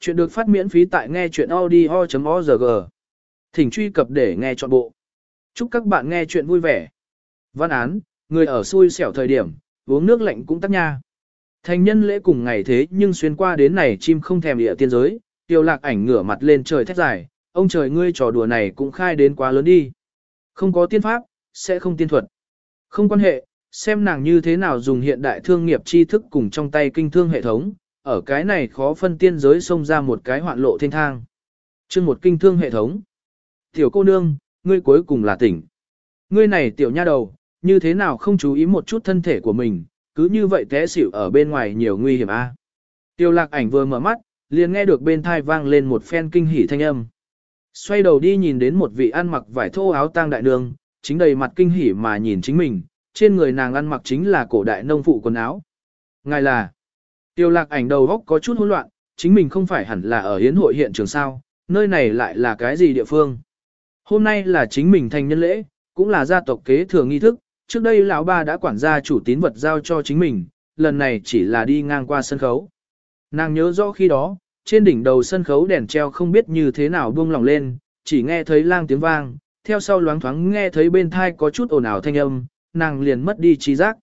Chuyện được phát miễn phí tại nghe chuyện audio.org. Thỉnh truy cập để nghe trọn bộ. Chúc các bạn nghe chuyện vui vẻ. Văn án, người ở xui xẻo thời điểm, uống nước lạnh cũng tắc nha. Thành nhân lễ cùng ngày thế nhưng xuyên qua đến này chim không thèm địa tiên giới, tiêu lạc ảnh ngửa mặt lên trời thét dài, ông trời ngươi trò đùa này cũng khai đến quá lớn đi. Không có tiên pháp, sẽ không tiên thuật. Không quan hệ, xem nàng như thế nào dùng hiện đại thương nghiệp tri thức cùng trong tay kinh thương hệ thống, ở cái này khó phân tiên giới xông ra một cái hoạn lộ thiên thang. Chương một kinh thương hệ thống. Tiểu cô nương, ngươi cuối cùng là tỉnh. Ngươi này tiểu nha đầu, như thế nào không chú ý một chút thân thể của mình, cứ như vậy té xỉu ở bên ngoài nhiều nguy hiểm a. À? Tiêu lạc ảnh vừa mở mắt, liền nghe được bên thai vang lên một phen kinh hỉ thanh âm. Xoay đầu đi nhìn đến một vị ăn mặc vải thô áo tang đại nương, chính đầy mặt kinh hỉ mà nhìn chính mình, trên người nàng ăn mặc chính là cổ đại nông phụ quần áo. Ngài là, tiêu lạc ảnh đầu góc có chút hỗn loạn, chính mình không phải hẳn là ở hiến hội hiện trường sao, nơi này lại là cái gì địa phương. Hôm nay là chính mình thành nhân lễ, cũng là gia tộc kế thừa nghi thức, trước đây lão ba đã quản gia chủ tín vật giao cho chính mình, lần này chỉ là đi ngang qua sân khấu. Nàng nhớ rõ khi đó, trên đỉnh đầu sân khấu đèn treo không biết như thế nào buông lỏng lên, chỉ nghe thấy lang tiếng vang, theo sau loáng thoáng nghe thấy bên thai có chút ồn ào thanh âm, nàng liền mất đi trí giác.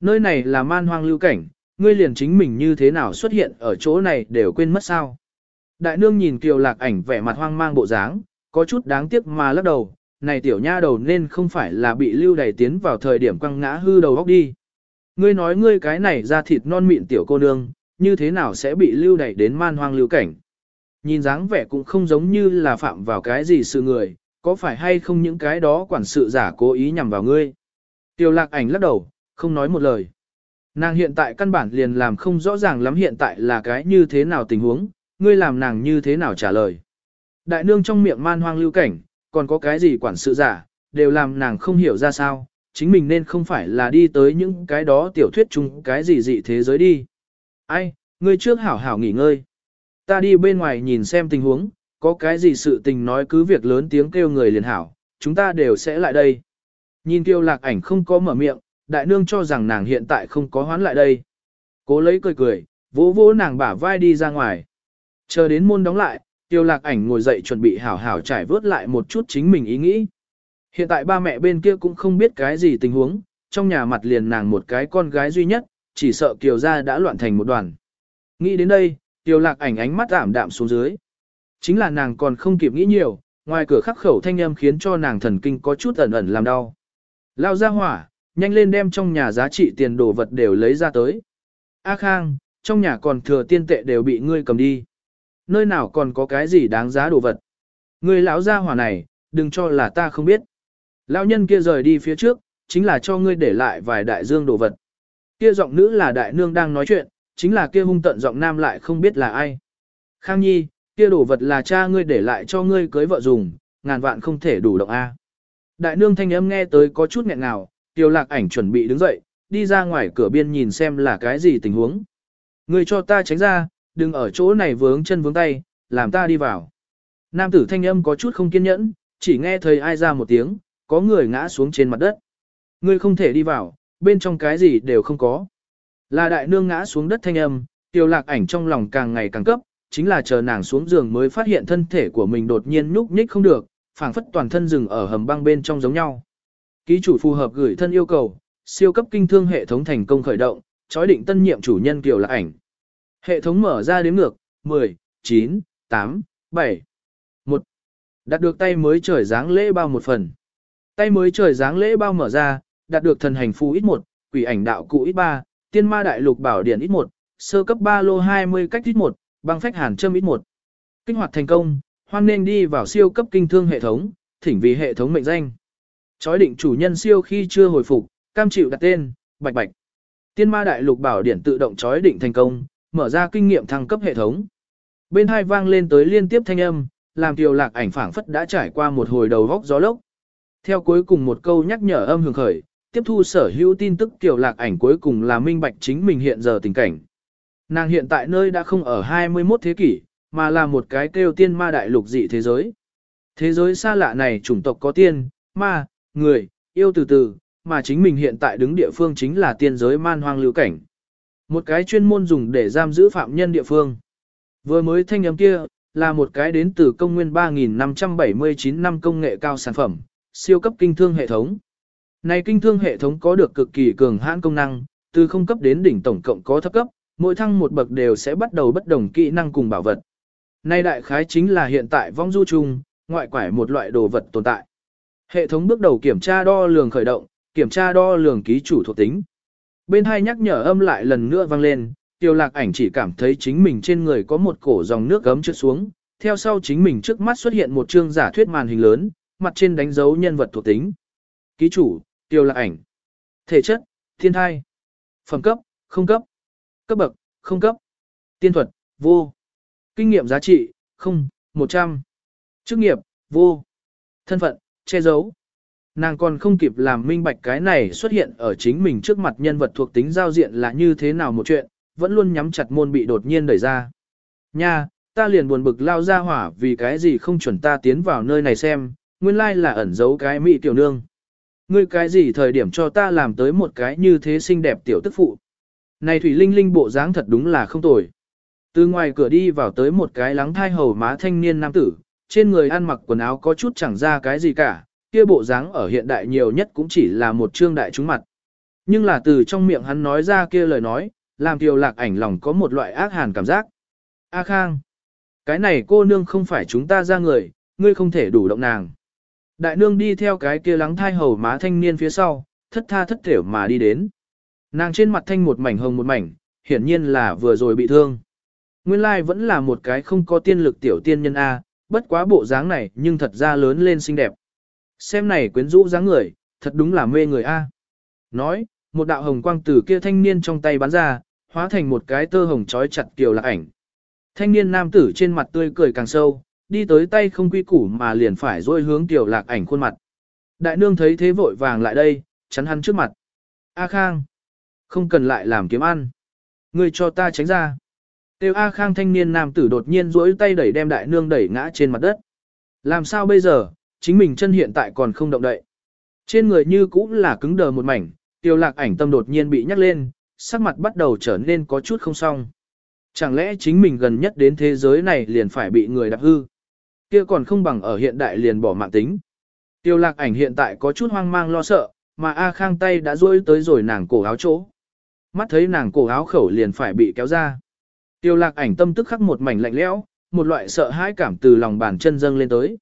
Nơi này là man hoang lưu cảnh, ngươi liền chính mình như thế nào xuất hiện ở chỗ này đều quên mất sao. Đại nương nhìn kiều lạc ảnh vẻ mặt hoang mang bộ dáng, có chút đáng tiếc mà lắc đầu, này tiểu nha đầu nên không phải là bị lưu đẩy tiến vào thời điểm quăng ngã hư đầu góc đi. Ngươi nói ngươi cái này ra thịt non mịn tiểu cô nương, như thế nào sẽ bị lưu đẩy đến man hoang lưu cảnh. Nhìn dáng vẻ cũng không giống như là phạm vào cái gì sự người, có phải hay không những cái đó quản sự giả cố ý nhằm vào ngươi. Tiểu lạc ảnh lắc đầu, không nói một lời. Nàng hiện tại căn bản liền làm không rõ ràng lắm hiện tại là cái như thế nào tình huống, ngươi làm nàng như thế nào trả lời. Đại nương trong miệng man hoang lưu cảnh, còn có cái gì quản sự giả, đều làm nàng không hiểu ra sao, chính mình nên không phải là đi tới những cái đó tiểu thuyết chung cái gì dị thế giới đi. Ai, ngươi trước hảo hảo nghỉ ngơi. Ta đi bên ngoài nhìn xem tình huống, có cái gì sự tình nói cứ việc lớn tiếng kêu người liền hảo, chúng ta đều sẽ lại đây. Nhìn tiêu lạc ảnh không có mở miệng, đại nương cho rằng nàng hiện tại không có hoán lại đây. Cố lấy cười cười, vỗ vỗ nàng bả vai đi ra ngoài. Chờ đến môn đóng lại, tiêu lạc ảnh ngồi dậy chuẩn bị hảo hảo trải vớt lại một chút chính mình ý nghĩ. Hiện tại ba mẹ bên kia cũng không biết cái gì tình huống, trong nhà mặt liền nàng một cái con gái duy nhất, chỉ sợ kiều gia đã loạn thành một đoàn. Nghĩ đến đây, tiêu lạc ảnh ánh mắt ảm đạm xuống dưới. Chính là nàng còn không kịp nghĩ nhiều, ngoài cửa khắc khẩu thanh âm khiến cho nàng thần kinh có chút ẩn ẩn làm đau. Lao ra hỏa, nhanh lên đem trong nhà giá trị tiền đồ vật đều lấy ra tới. A Khang, trong nhà còn thừa tiên tệ đều bị ngươi cầm đi. Nơi nào còn có cái gì đáng giá đồ vật. Ngươi lão gia hỏa này, đừng cho là ta không biết. Lão nhân kia rời đi phía trước, chính là cho ngươi để lại vài đại dương đồ vật. Kia giọng nữ là đại nương đang nói chuyện, chính là kia hung tận giọng nam lại không biết là ai. Khang Nhi, kia đồ vật là cha ngươi để lại cho ngươi cưới vợ dùng, ngàn vạn không thể đủ động A. Đại nương thanh âm nghe tới có chút nghẹn ngào, tiêu lạc ảnh chuẩn bị đứng dậy, đi ra ngoài cửa biên nhìn xem là cái gì tình huống. Ngươi cho ta tránh ra, đừng ở chỗ này vướng chân vướng tay, làm ta đi vào. Nam tử thanh âm có chút không kiên nhẫn, chỉ nghe thấy ai ra một tiếng, có người ngã xuống trên mặt đất. Ngươi không thể đi vào, bên trong cái gì đều không có. Là đại nương ngã xuống đất thanh âm, tiêu lạc ảnh trong lòng càng ngày càng cấp, chính là chờ nàng xuống giường mới phát hiện thân thể của mình đột nhiên nhúc nhích không được, phảng phất toàn thân rừng ở hầm băng bên trong giống nhau. Ký chủ phù hợp gửi thân yêu cầu, siêu cấp kinh thương hệ thống thành công khởi động, chói định tân nhiệm chủ nhân kiều là ảnh. Hệ thống mở ra đếm ngược, 10, 9, 8, 7, 1. Đạt được tay mới trời dáng lễ bao một phần. Tay mới trời dáng lễ bao mở ra, đạt được thần hành phù ít 1, quỷ ảnh đạo cụ ít 3, tiên ma đại lục bảo điển ít 1, sơ cấp 3 lô 20 cách ít 1, băng phách hàn châm ít 1. Kinh hoạt thành công, hoan nên đi vào siêu cấp kinh thương hệ thống, thỉnh vì hệ thống mệnh danh. Chói định chủ nhân siêu khi chưa hồi phục, cam chịu đặt tên, bạch bạch. Tiên ma đại lục bảo điển tự động chói định thành công, mở ra kinh nghiệm thăng cấp hệ thống. Bên hai vang lên tới liên tiếp thanh âm, làm tiểu lạc ảnh phảng phất đã trải qua một hồi đầu vóc gió lốc. Theo cuối cùng một câu nhắc nhở âm hưởng khởi, tiếp thu sở hữu tin tức tiểu lạc ảnh cuối cùng là minh bạch chính mình hiện giờ tình cảnh. Nàng hiện tại nơi đã không ở 21 thế kỷ, mà là một cái kêu tiên ma đại lục dị thế giới. Thế giới xa lạ này chủng tộc có tiên, ma, người, yêu từ từ, mà chính mình hiện tại đứng địa phương chính là tiên giới man hoang lưu cảnh. Một cái chuyên môn dùng để giam giữ phạm nhân địa phương. Vừa mới thanh âm kia, là một cái đến từ công nguyên 3579 năm công nghệ cao sản phẩm, siêu cấp kinh thương hệ thống. Này kinh thương hệ thống có được cực kỳ cường hãn công năng, từ không cấp đến đỉnh tổng cộng có thấp cấp, mỗi thăng một bậc đều sẽ bắt đầu bất đồng kỹ năng cùng bảo vật. Nay đại khái chính là hiện tại vong du chung, ngoại quải một loại đồ vật tồn tại. Hệ thống bước đầu kiểm tra đo lường khởi động, kiểm tra đo lường ký chủ thuộc tính. Bên hai nhắc nhở âm lại lần nữa vang lên, tiêu lạc ảnh chỉ cảm thấy chính mình trên người có một cổ dòng nước gấm trượt xuống, theo sau chính mình trước mắt xuất hiện một chương giả thuyết màn hình lớn, mặt trên đánh dấu nhân vật thuộc tính. Ký chủ, tiêu lạc ảnh. Thể chất, thiên thai. Phẩm cấp, không cấp. Cấp bậc, không cấp. Tiên thuật, vô. Kinh nghiệm giá trị, không, 100. Chức nghiệp, vô. Thân phận, che giấu. Nàng còn không kịp làm minh bạch cái này xuất hiện ở chính mình trước mặt nhân vật thuộc tính giao diện là như thế nào một chuyện, vẫn luôn nhắm chặt môn bị đột nhiên đẩy ra. Nha, ta liền buồn bực lao ra hỏa vì cái gì không chuẩn ta tiến vào nơi này xem, nguyên lai là ẩn giấu cái mỹ tiểu nương. Ngươi cái gì thời điểm cho ta làm tới một cái như thế xinh đẹp tiểu tức phụ. Này Thủy Linh Linh bộ dáng thật đúng là không tồi. Từ ngoài cửa đi vào tới một cái lắng thai hầu má thanh niên nam tử, trên người ăn mặc quần áo có chút chẳng ra cái gì cả, kia bộ dáng ở hiện đại nhiều nhất cũng chỉ là một trương đại trúng mặt. Nhưng là từ trong miệng hắn nói ra kia lời nói, làm tiêu lạc ảnh lòng có một loại ác hàn cảm giác. A Khang, cái này cô nương không phải chúng ta ra người, ngươi không thể đủ động nàng. Đại nương đi theo cái kia lắng thai hầu má thanh niên phía sau, thất tha thất thểu mà đi đến. Nàng trên mặt thanh một mảnh hồng một mảnh, hiển nhiên là vừa rồi bị thương. Nguyên lai vẫn là một cái không có tiên lực tiểu tiên nhân A, bất quá bộ dáng này nhưng thật ra lớn lên xinh đẹp. Xem này quyến rũ dáng người, thật đúng là mê người A. Nói, một đạo hồng quang từ kia thanh niên trong tay bắn ra, hóa thành một cái tơ hồng trói chặt kiều lạc ảnh. Thanh niên nam tử trên mặt tươi cười càng sâu, đi tới tay không quy củ mà liền phải dôi hướng tiểu lạc ảnh khuôn mặt. Đại nương thấy thế vội vàng lại đây, chắn hắn trước mặt. A Khang, không cần lại làm kiếm ăn. Ngươi cho ta tránh ra. Tiêu A Khang thanh niên nam tử đột nhiên duỗi tay đẩy đem đại nương đẩy ngã trên mặt đất. Làm sao bây giờ, chính mình chân hiện tại còn không động đậy. Trên người như cũng là cứng đờ một mảnh, tiêu lạc ảnh tâm đột nhiên bị nhắc lên, sắc mặt bắt đầu trở nên có chút không xong. Chẳng lẽ chính mình gần nhất đến thế giới này liền phải bị người đạp hư? Kia còn không bằng ở hiện đại liền bỏ mạng tính. Tiêu lạc ảnh hiện tại có chút hoang mang lo sợ, mà A Khang tay đã duỗi tới rồi nàng cổ áo chỗ. Mắt thấy nàng cổ áo khẩu liền phải bị kéo ra. Tiêu lạc ảnh tâm tức khắc một mảnh lạnh lẽo, một loại sợ hãi cảm từ lòng bàn chân dâng lên tới.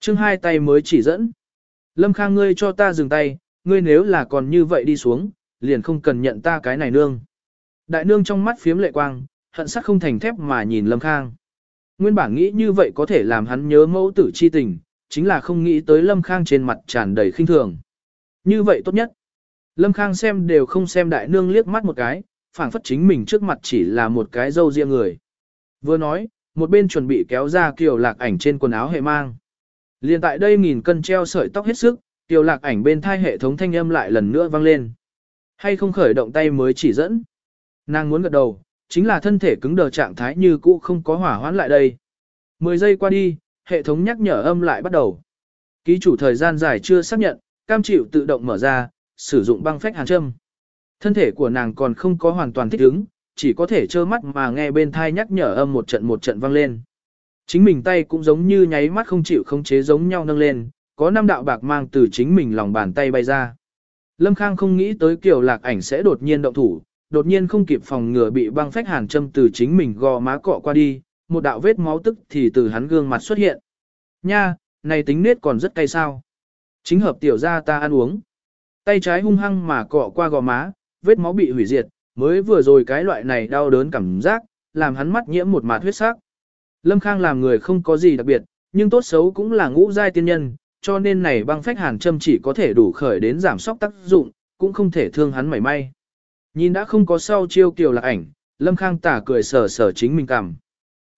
Trương hai tay mới chỉ dẫn. Lâm Khang ngươi cho ta dừng tay, ngươi nếu là còn như vậy đi xuống, liền không cần nhận ta cái này nương. Đại nương trong mắt phiếm lệ quang, hận sắc không thành thép mà nhìn Lâm Khang. Nguyên bản nghĩ như vậy có thể làm hắn nhớ mẫu tử chi tình, chính là không nghĩ tới Lâm Khang trên mặt tràn đầy khinh thường. Như vậy tốt nhất. Lâm Khang xem đều không xem đại nương liếc mắt một cái, phảng phất chính mình trước mặt chỉ là một cái dâu riêng người. Vừa nói, một bên chuẩn bị kéo ra kiều lạc ảnh trên quần áo hệ mang. Liên tại đây nghìn cân treo sợi tóc hết sức, kiều lạc ảnh bên thai hệ thống thanh âm lại lần nữa vang lên. Hay không khởi động tay mới chỉ dẫn. Nàng muốn gật đầu, chính là thân thể cứng đờ trạng thái như cũ không có hỏa hoãn lại đây. 10 giây qua đi, hệ thống nhắc nhở âm lại bắt đầu. Ký chủ thời gian dài chưa xác nhận, cam chịu tự động mở ra, sử dụng băng phách hàn châm. Thân thể của nàng còn không có hoàn toàn thích ứng, chỉ có thể trơ mắt mà nghe bên thai nhắc nhở âm một trận một trận vang lên. Chính mình tay cũng giống như nháy mắt không chịu không chế giống nhau nâng lên, có năm đạo bạc mang từ chính mình lòng bàn tay bay ra. Lâm Khang không nghĩ tới kiểu lạc ảnh sẽ đột nhiên động thủ, đột nhiên không kịp phòng ngừa bị băng phách hàn châm từ chính mình gò má cọ qua đi, một đạo vết máu tức thì từ hắn gương mặt xuất hiện. Nha, này tính nết còn rất cay sao. Chính hợp tiểu ra ta ăn uống. Tay trái hung hăng mà cọ qua gò má, vết máu bị hủy diệt, mới vừa rồi cái loại này đau đớn cảm giác, làm hắn mắt nhiễm một mạt huyết sắc. Lâm Khang làm người không có gì đặc biệt, nhưng tốt xấu cũng là ngũ giai tiên nhân, cho nên này băng phách hàn châm chỉ có thể đủ khởi đến giảm sóc tác dụng, cũng không thể thương hắn mảy may. Nhìn đã không có sau chiêu kiều lạc ảnh, Lâm Khang tả cười sờ sờ chính mình cằm.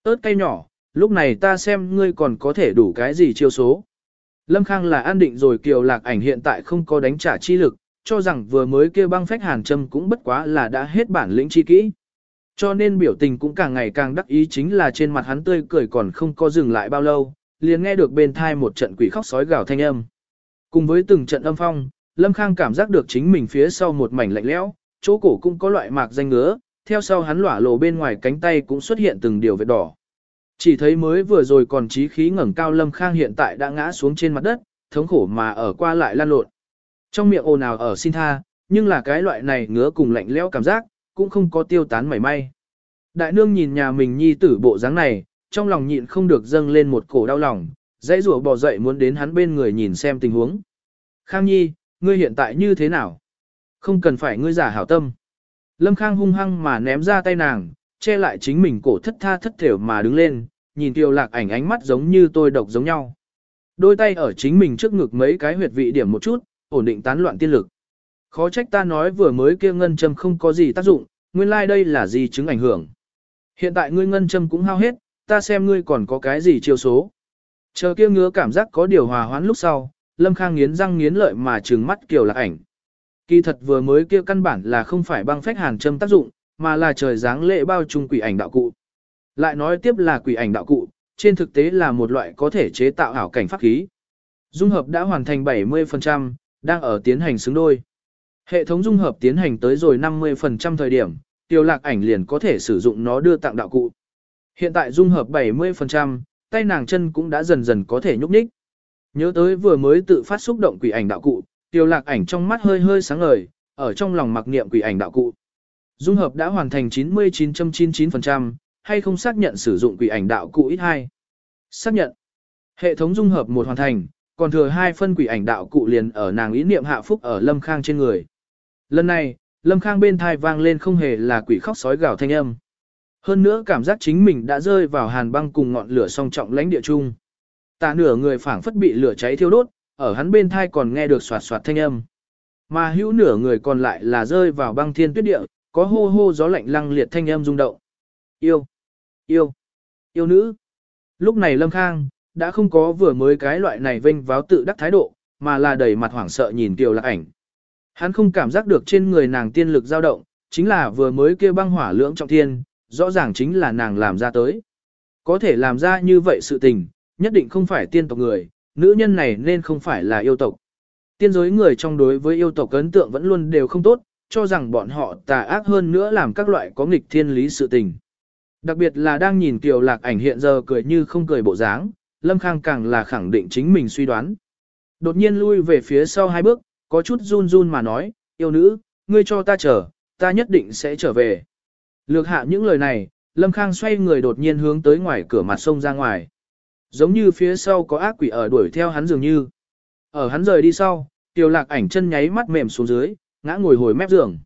ớt cây nhỏ, lúc này ta xem ngươi còn có thể đủ cái gì chiêu số. Lâm Khang là an định rồi kiều lạc ảnh hiện tại không có đánh trả chi lực, cho rằng vừa mới kia băng phách hàn châm cũng bất quá là đã hết bản lĩnh chi kỹ. Cho nên biểu tình cũng càng ngày càng đắc ý chính là trên mặt hắn tươi cười còn không có dừng lại bao lâu, liền nghe được bên thai một trận quỷ khóc sói gào thanh âm. Cùng với từng trận âm phong, Lâm Khang cảm giác được chính mình phía sau một mảnh lạnh lẽo, chỗ cổ cũng có loại mạc danh ngứa, theo sau hắn lỏa lộ bên ngoài cánh tay cũng xuất hiện từng điều vết đỏ. Chỉ thấy mới vừa rồi còn trí khí ngẩng cao Lâm Khang hiện tại đã ngã xuống trên mặt đất, thống khổ mà ở qua lại lan lộn. Trong miệng ồn ào ở xin tha, nhưng là cái loại này ngứa cùng lạnh lẽo cảm giác, cũng không có tiêu tán mảy may. Đại nương nhìn nhà mình nhi tử bộ dáng này, trong lòng nhịn không được dâng lên một cổ đau lòng, dãy rủa bò dậy muốn đến hắn bên người nhìn xem tình huống. Khang nhi, ngươi hiện tại như thế nào? Không cần phải ngươi giả hảo tâm. Lâm Khang hung hăng mà ném ra tay nàng, che lại chính mình cổ thất tha thất thểu mà đứng lên, nhìn tiêu lạc ảnh ánh mắt giống như tôi độc giống nhau. Đôi tay ở chính mình trước ngực mấy cái huyệt vị điểm một chút, ổn định tán loạn tiên lực. Khó trách ta nói vừa mới kia ngân châm không có gì tác dụng, nguyên lai like đây là gì chứng ảnh hưởng. Hiện tại ngươi ngân châm cũng hao hết, ta xem ngươi còn có cái gì chiêu số. Chờ kia ngứa cảm giác có điều hòa hoãn lúc sau, Lâm Khang nghiến răng nghiến lợi mà trừng mắt kiểu Lạc ảnh. Kỳ thật vừa mới kia căn bản là không phải băng phách hàn châm tác dụng, mà là trời dáng lệ bao trùm quỷ ảnh đạo cụ. Lại nói tiếp là quỷ ảnh đạo cụ, trên thực tế là một loại có thể chế tạo ảo cảnh pháp khí. Dung hợp đã hoàn thành 70%, đang ở tiến hành xứng đôi. Hệ thống dung hợp tiến hành tới rồi 50% thời điểm, tiêu lạc ảnh liền có thể sử dụng nó đưa tặng đạo cụ. Hiện tại dung hợp 70%, tay nàng chân cũng đã dần dần có thể nhúc nhích. Nhớ tới vừa mới tự phát xúc động quỷ ảnh đạo cụ, tiêu lạc ảnh trong mắt hơi hơi sáng ngời, ở trong lòng mặc niệm quỷ ảnh đạo cụ. Dung hợp đã hoàn thành 99.99%, hay không xác nhận sử dụng quỷ ảnh đạo cụ ít 2. Xác nhận. Hệ thống dung hợp một hoàn thành, còn thừa hai phân quỷ ảnh đạo cụ liền ở nàng ý niệm hạ phúc ở Lâm Khang trên người. Lần này, Lâm Khang bên thai vang lên không hề là quỷ khóc sói gào thanh âm. Hơn nữa cảm giác chính mình đã rơi vào hàn băng cùng ngọn lửa song trọng lãnh địa chung. Tạ nửa người phảng phất bị lửa cháy thiêu đốt, ở hắn bên thai còn nghe được soạt soạt thanh âm. Mà hữu nửa người còn lại là rơi vào băng thiên tuyết địa, có hô hô gió lạnh lăng liệt thanh âm rung động. Yêu, yêu, yêu nữ. Lúc này Lâm Khang, đã không có vừa mới cái loại này vênh váo tự đắc thái độ, mà là đầy mặt hoảng sợ nhìn Kiều Lạc ảnh. Hắn không cảm giác được trên người nàng tiên lực dao động, chính là vừa mới kia băng hỏa lưỡng trọng thiên, rõ ràng chính là nàng làm ra tới. Có thể làm ra như vậy sự tình, nhất định không phải tiên tộc người, nữ nhân này nên không phải là yêu tộc. Tiên giới người trong đối với yêu tộc ấn tượng vẫn luôn đều không tốt, cho rằng bọn họ tà ác hơn nữa làm các loại có nghịch thiên lý sự tình. Đặc biệt là đang nhìn Kiều Lạc ảnh hiện giờ cười như không cười bộ dáng, Lâm Khang càng là khẳng định chính mình suy đoán. Đột nhiên lui về phía sau hai bước, có chút run run mà nói, yêu nữ, ngươi cho ta chờ, ta nhất định sẽ trở về. Lược hạ những lời này, Lâm Khang xoay người đột nhiên hướng tới ngoài cửa mặt sông ra ngoài. Giống như phía sau có ác quỷ ở đuổi theo hắn dường như. Ở hắn rời đi sau, Tiểu lạc ảnh chân nháy mắt mềm xuống dưới, ngã ngồi hồi mép giường.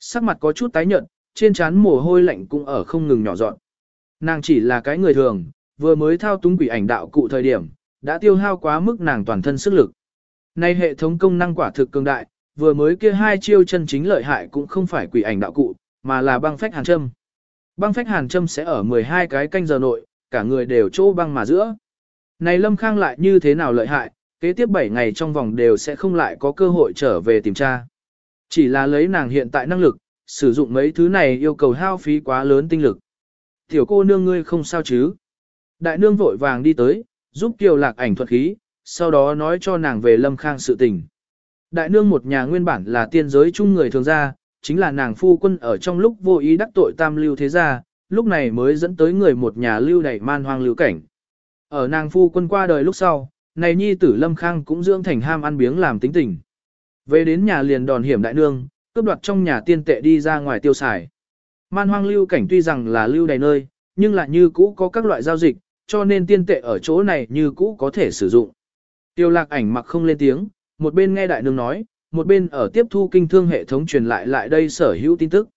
Sắc mặt có chút tái nhợt, trên trán mồ hôi lạnh cũng ở không ngừng nhỏ dọn. Nàng chỉ là cái người thường, vừa mới thao túng quỷ ảnh đạo cụ thời điểm, đã tiêu hao quá mức nàng toàn thân sức lực. Nay hệ thống công năng quả thực cường đại, vừa mới kia hai chiêu chân chính lợi hại cũng không phải quỷ ảnh đạo cụ, mà là băng phách hàn châm. Băng phách hàn châm sẽ ở 12 cái canh giờ nội, cả người đều chỗ băng mà giữa. Này Lâm Khang lại như thế nào lợi hại, kế tiếp 7 ngày trong vòng đều sẽ không lại có cơ hội trở về tìm tra. Chỉ là lấy nàng hiện tại năng lực, sử dụng mấy thứ này yêu cầu hao phí quá lớn tinh lực. Tiểu cô nương ngươi không sao chứ? Đại nương vội vàng đi tới, giúp Kiều Lạc ảnh thuật khí, sau đó nói cho nàng về Lâm Khang sự tình. Đại nương một nhà nguyên bản là tiên giới chung người thường gia, chính là nàng phu quân ở trong lúc vô ý đắc tội tam lưu thế gia, lúc này mới dẫn tới người một nhà lưu đẩy man hoang lưu cảnh. Ở nàng phu quân qua đời lúc sau, này nhi tử Lâm Khang cũng dưỡng thành ham ăn biếng làm tính tình. Về đến nhà liền đòn hiểm đại nương, cướp đoạt trong nhà tiên tệ đi ra ngoài tiêu xài. Man hoang lưu cảnh tuy rằng là lưu đầy nơi, nhưng lại như cũ có các loại giao dịch, cho nên tiên tệ ở chỗ này như cũ có thể sử dụng. Tiêu lạc ảnh mặc không lên tiếng, một bên nghe đại nương nói, một bên ở tiếp thu kinh thương hệ thống truyền lại lại đây sở hữu tin tức.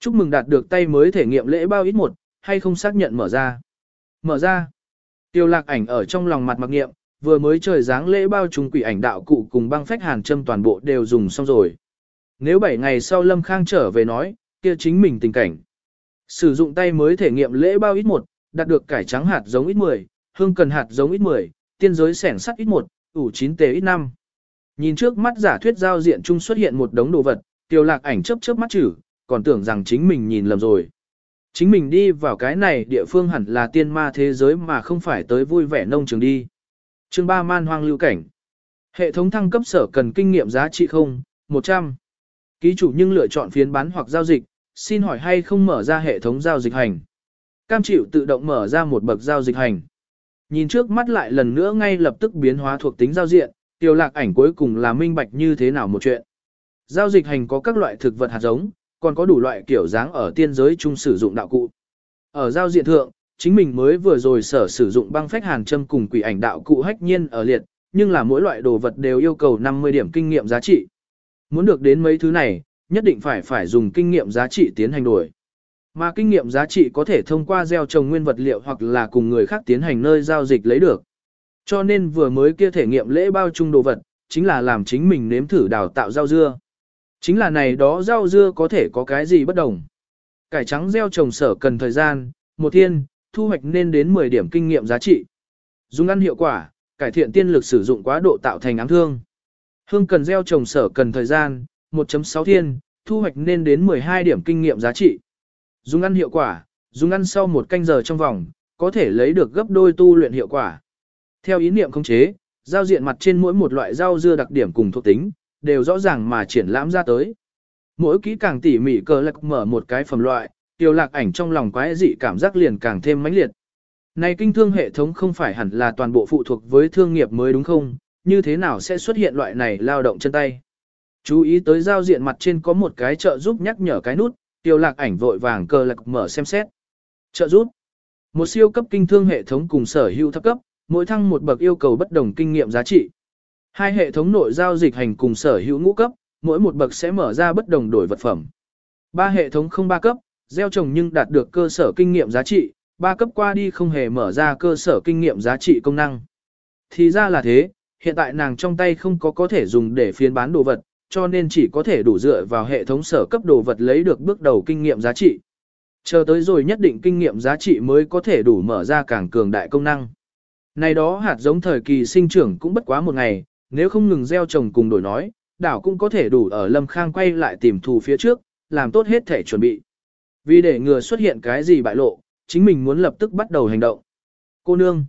Chúc mừng đạt được tay mới thể nghiệm lễ bao ít một, hay không xác nhận mở ra. Mở ra. Tiêu lạc ảnh ở trong lòng mặt mặc nghiệm, vừa mới trời dáng lễ bao trùng quỷ ảnh đạo cụ cùng băng phách hàn châm toàn bộ đều dùng xong rồi. Nếu 7 ngày sau Lâm Khang trở về nói, kia chính mình tình cảnh. Sử dụng tay mới thể nghiệm lễ bao ít một, đạt được cải trắng hạt giống ít 10, hương cần hạt giống ít 10, tiên giới sẻn sắt ít 1, ủ 9 tề ít 5. Nhìn trước mắt giả thuyết giao diện chung xuất hiện một đống đồ vật, tiêu lạc ảnh chớp chớp mắt chữ, còn tưởng rằng chính mình nhìn lầm rồi. Chính mình đi vào cái này địa phương hẳn là tiên ma thế giới mà không phải tới vui vẻ nông trường đi. Chương 3 man hoang lưu cảnh. Hệ thống thăng cấp sở cần kinh nghiệm giá trị không, 100. Ký chủ nhưng lựa chọn phiến bán hoặc giao dịch, xin hỏi hay không mở ra hệ thống giao dịch hành cam chịu tự động mở ra một bậc giao dịch hành. Nhìn trước mắt lại lần nữa ngay lập tức biến hóa thuộc tính giao diện, tiêu lạc ảnh cuối cùng là minh bạch như thế nào một chuyện. Giao dịch hành có các loại thực vật hạt giống, còn có đủ loại kiểu dáng ở tiên giới chung sử dụng đạo cụ. Ở giao diện thượng, chính mình mới vừa rồi sở sử dụng băng phách hàn châm cùng quỷ ảnh đạo cụ hách nhiên ở liệt, nhưng là mỗi loại đồ vật đều yêu cầu 50 điểm kinh nghiệm giá trị. Muốn được đến mấy thứ này, nhất định phải phải dùng kinh nghiệm giá trị tiến hành đổi. Mà kinh nghiệm giá trị có thể thông qua gieo trồng nguyên vật liệu hoặc là cùng người khác tiến hành nơi giao dịch lấy được. Cho nên vừa mới kia thể nghiệm lễ bao chung đồ vật, chính là làm chính mình nếm thử đào tạo rau dưa. Chính là này đó rau dưa có thể có cái gì bất đồng. Cải trắng gieo trồng sở cần thời gian, một thiên, thu hoạch nên đến 10 điểm kinh nghiệm giá trị. Dùng ăn hiệu quả, cải thiện tiên lực sử dụng quá độ tạo thành ám thương. Hương cần gieo trồng sở cần thời gian, 1.6 thiên, thu hoạch nên đến 12 điểm kinh nghiệm giá trị. Dùng ăn hiệu quả, dùng ăn sau một canh giờ trong vòng, có thể lấy được gấp đôi tu luyện hiệu quả. Theo ý niệm khống chế, giao diện mặt trên mỗi một loại rau dưa đặc điểm cùng thuộc tính, đều rõ ràng mà triển lãm ra tới. Mỗi kỹ càng tỉ mỉ cờ lạc mở một cái phẩm loại, tiêu lạc ảnh trong lòng quái dị cảm giác liền càng thêm mãnh liệt. Này kinh thương hệ thống không phải hẳn là toàn bộ phụ thuộc với thương nghiệp mới đúng không, như thế nào sẽ xuất hiện loại này lao động chân tay. Chú ý tới giao diện mặt trên có một cái trợ giúp nhắc nhở cái nút, tiêu lạc ảnh vội vàng cờ lạc mở xem xét. Trợ giúp. Một siêu cấp kinh thương hệ thống cùng sở hữu thấp cấp, mỗi thăng một bậc yêu cầu bất đồng kinh nghiệm giá trị. Hai hệ thống nội giao dịch hành cùng sở hữu ngũ cấp, mỗi một bậc sẽ mở ra bất đồng đổi vật phẩm. Ba hệ thống không ba cấp, gieo trồng nhưng đạt được cơ sở kinh nghiệm giá trị, ba cấp qua đi không hề mở ra cơ sở kinh nghiệm giá trị công năng. Thì ra là thế, hiện tại nàng trong tay không có có thể dùng để phiên bán đồ vật, cho nên chỉ có thể đủ dựa vào hệ thống sở cấp đồ vật lấy được bước đầu kinh nghiệm giá trị. Chờ tới rồi nhất định kinh nghiệm giá trị mới có thể đủ mở ra càng cường đại công năng. Này đó hạt giống thời kỳ sinh trưởng cũng bất quá một ngày, nếu không ngừng gieo trồng cùng đổi nói, đảo cũng có thể đủ ở Lâm Khang quay lại tìm thù phía trước, làm tốt hết thể chuẩn bị. Vì để ngừa xuất hiện cái gì bại lộ, chính mình muốn lập tức bắt đầu hành động. Cô nương,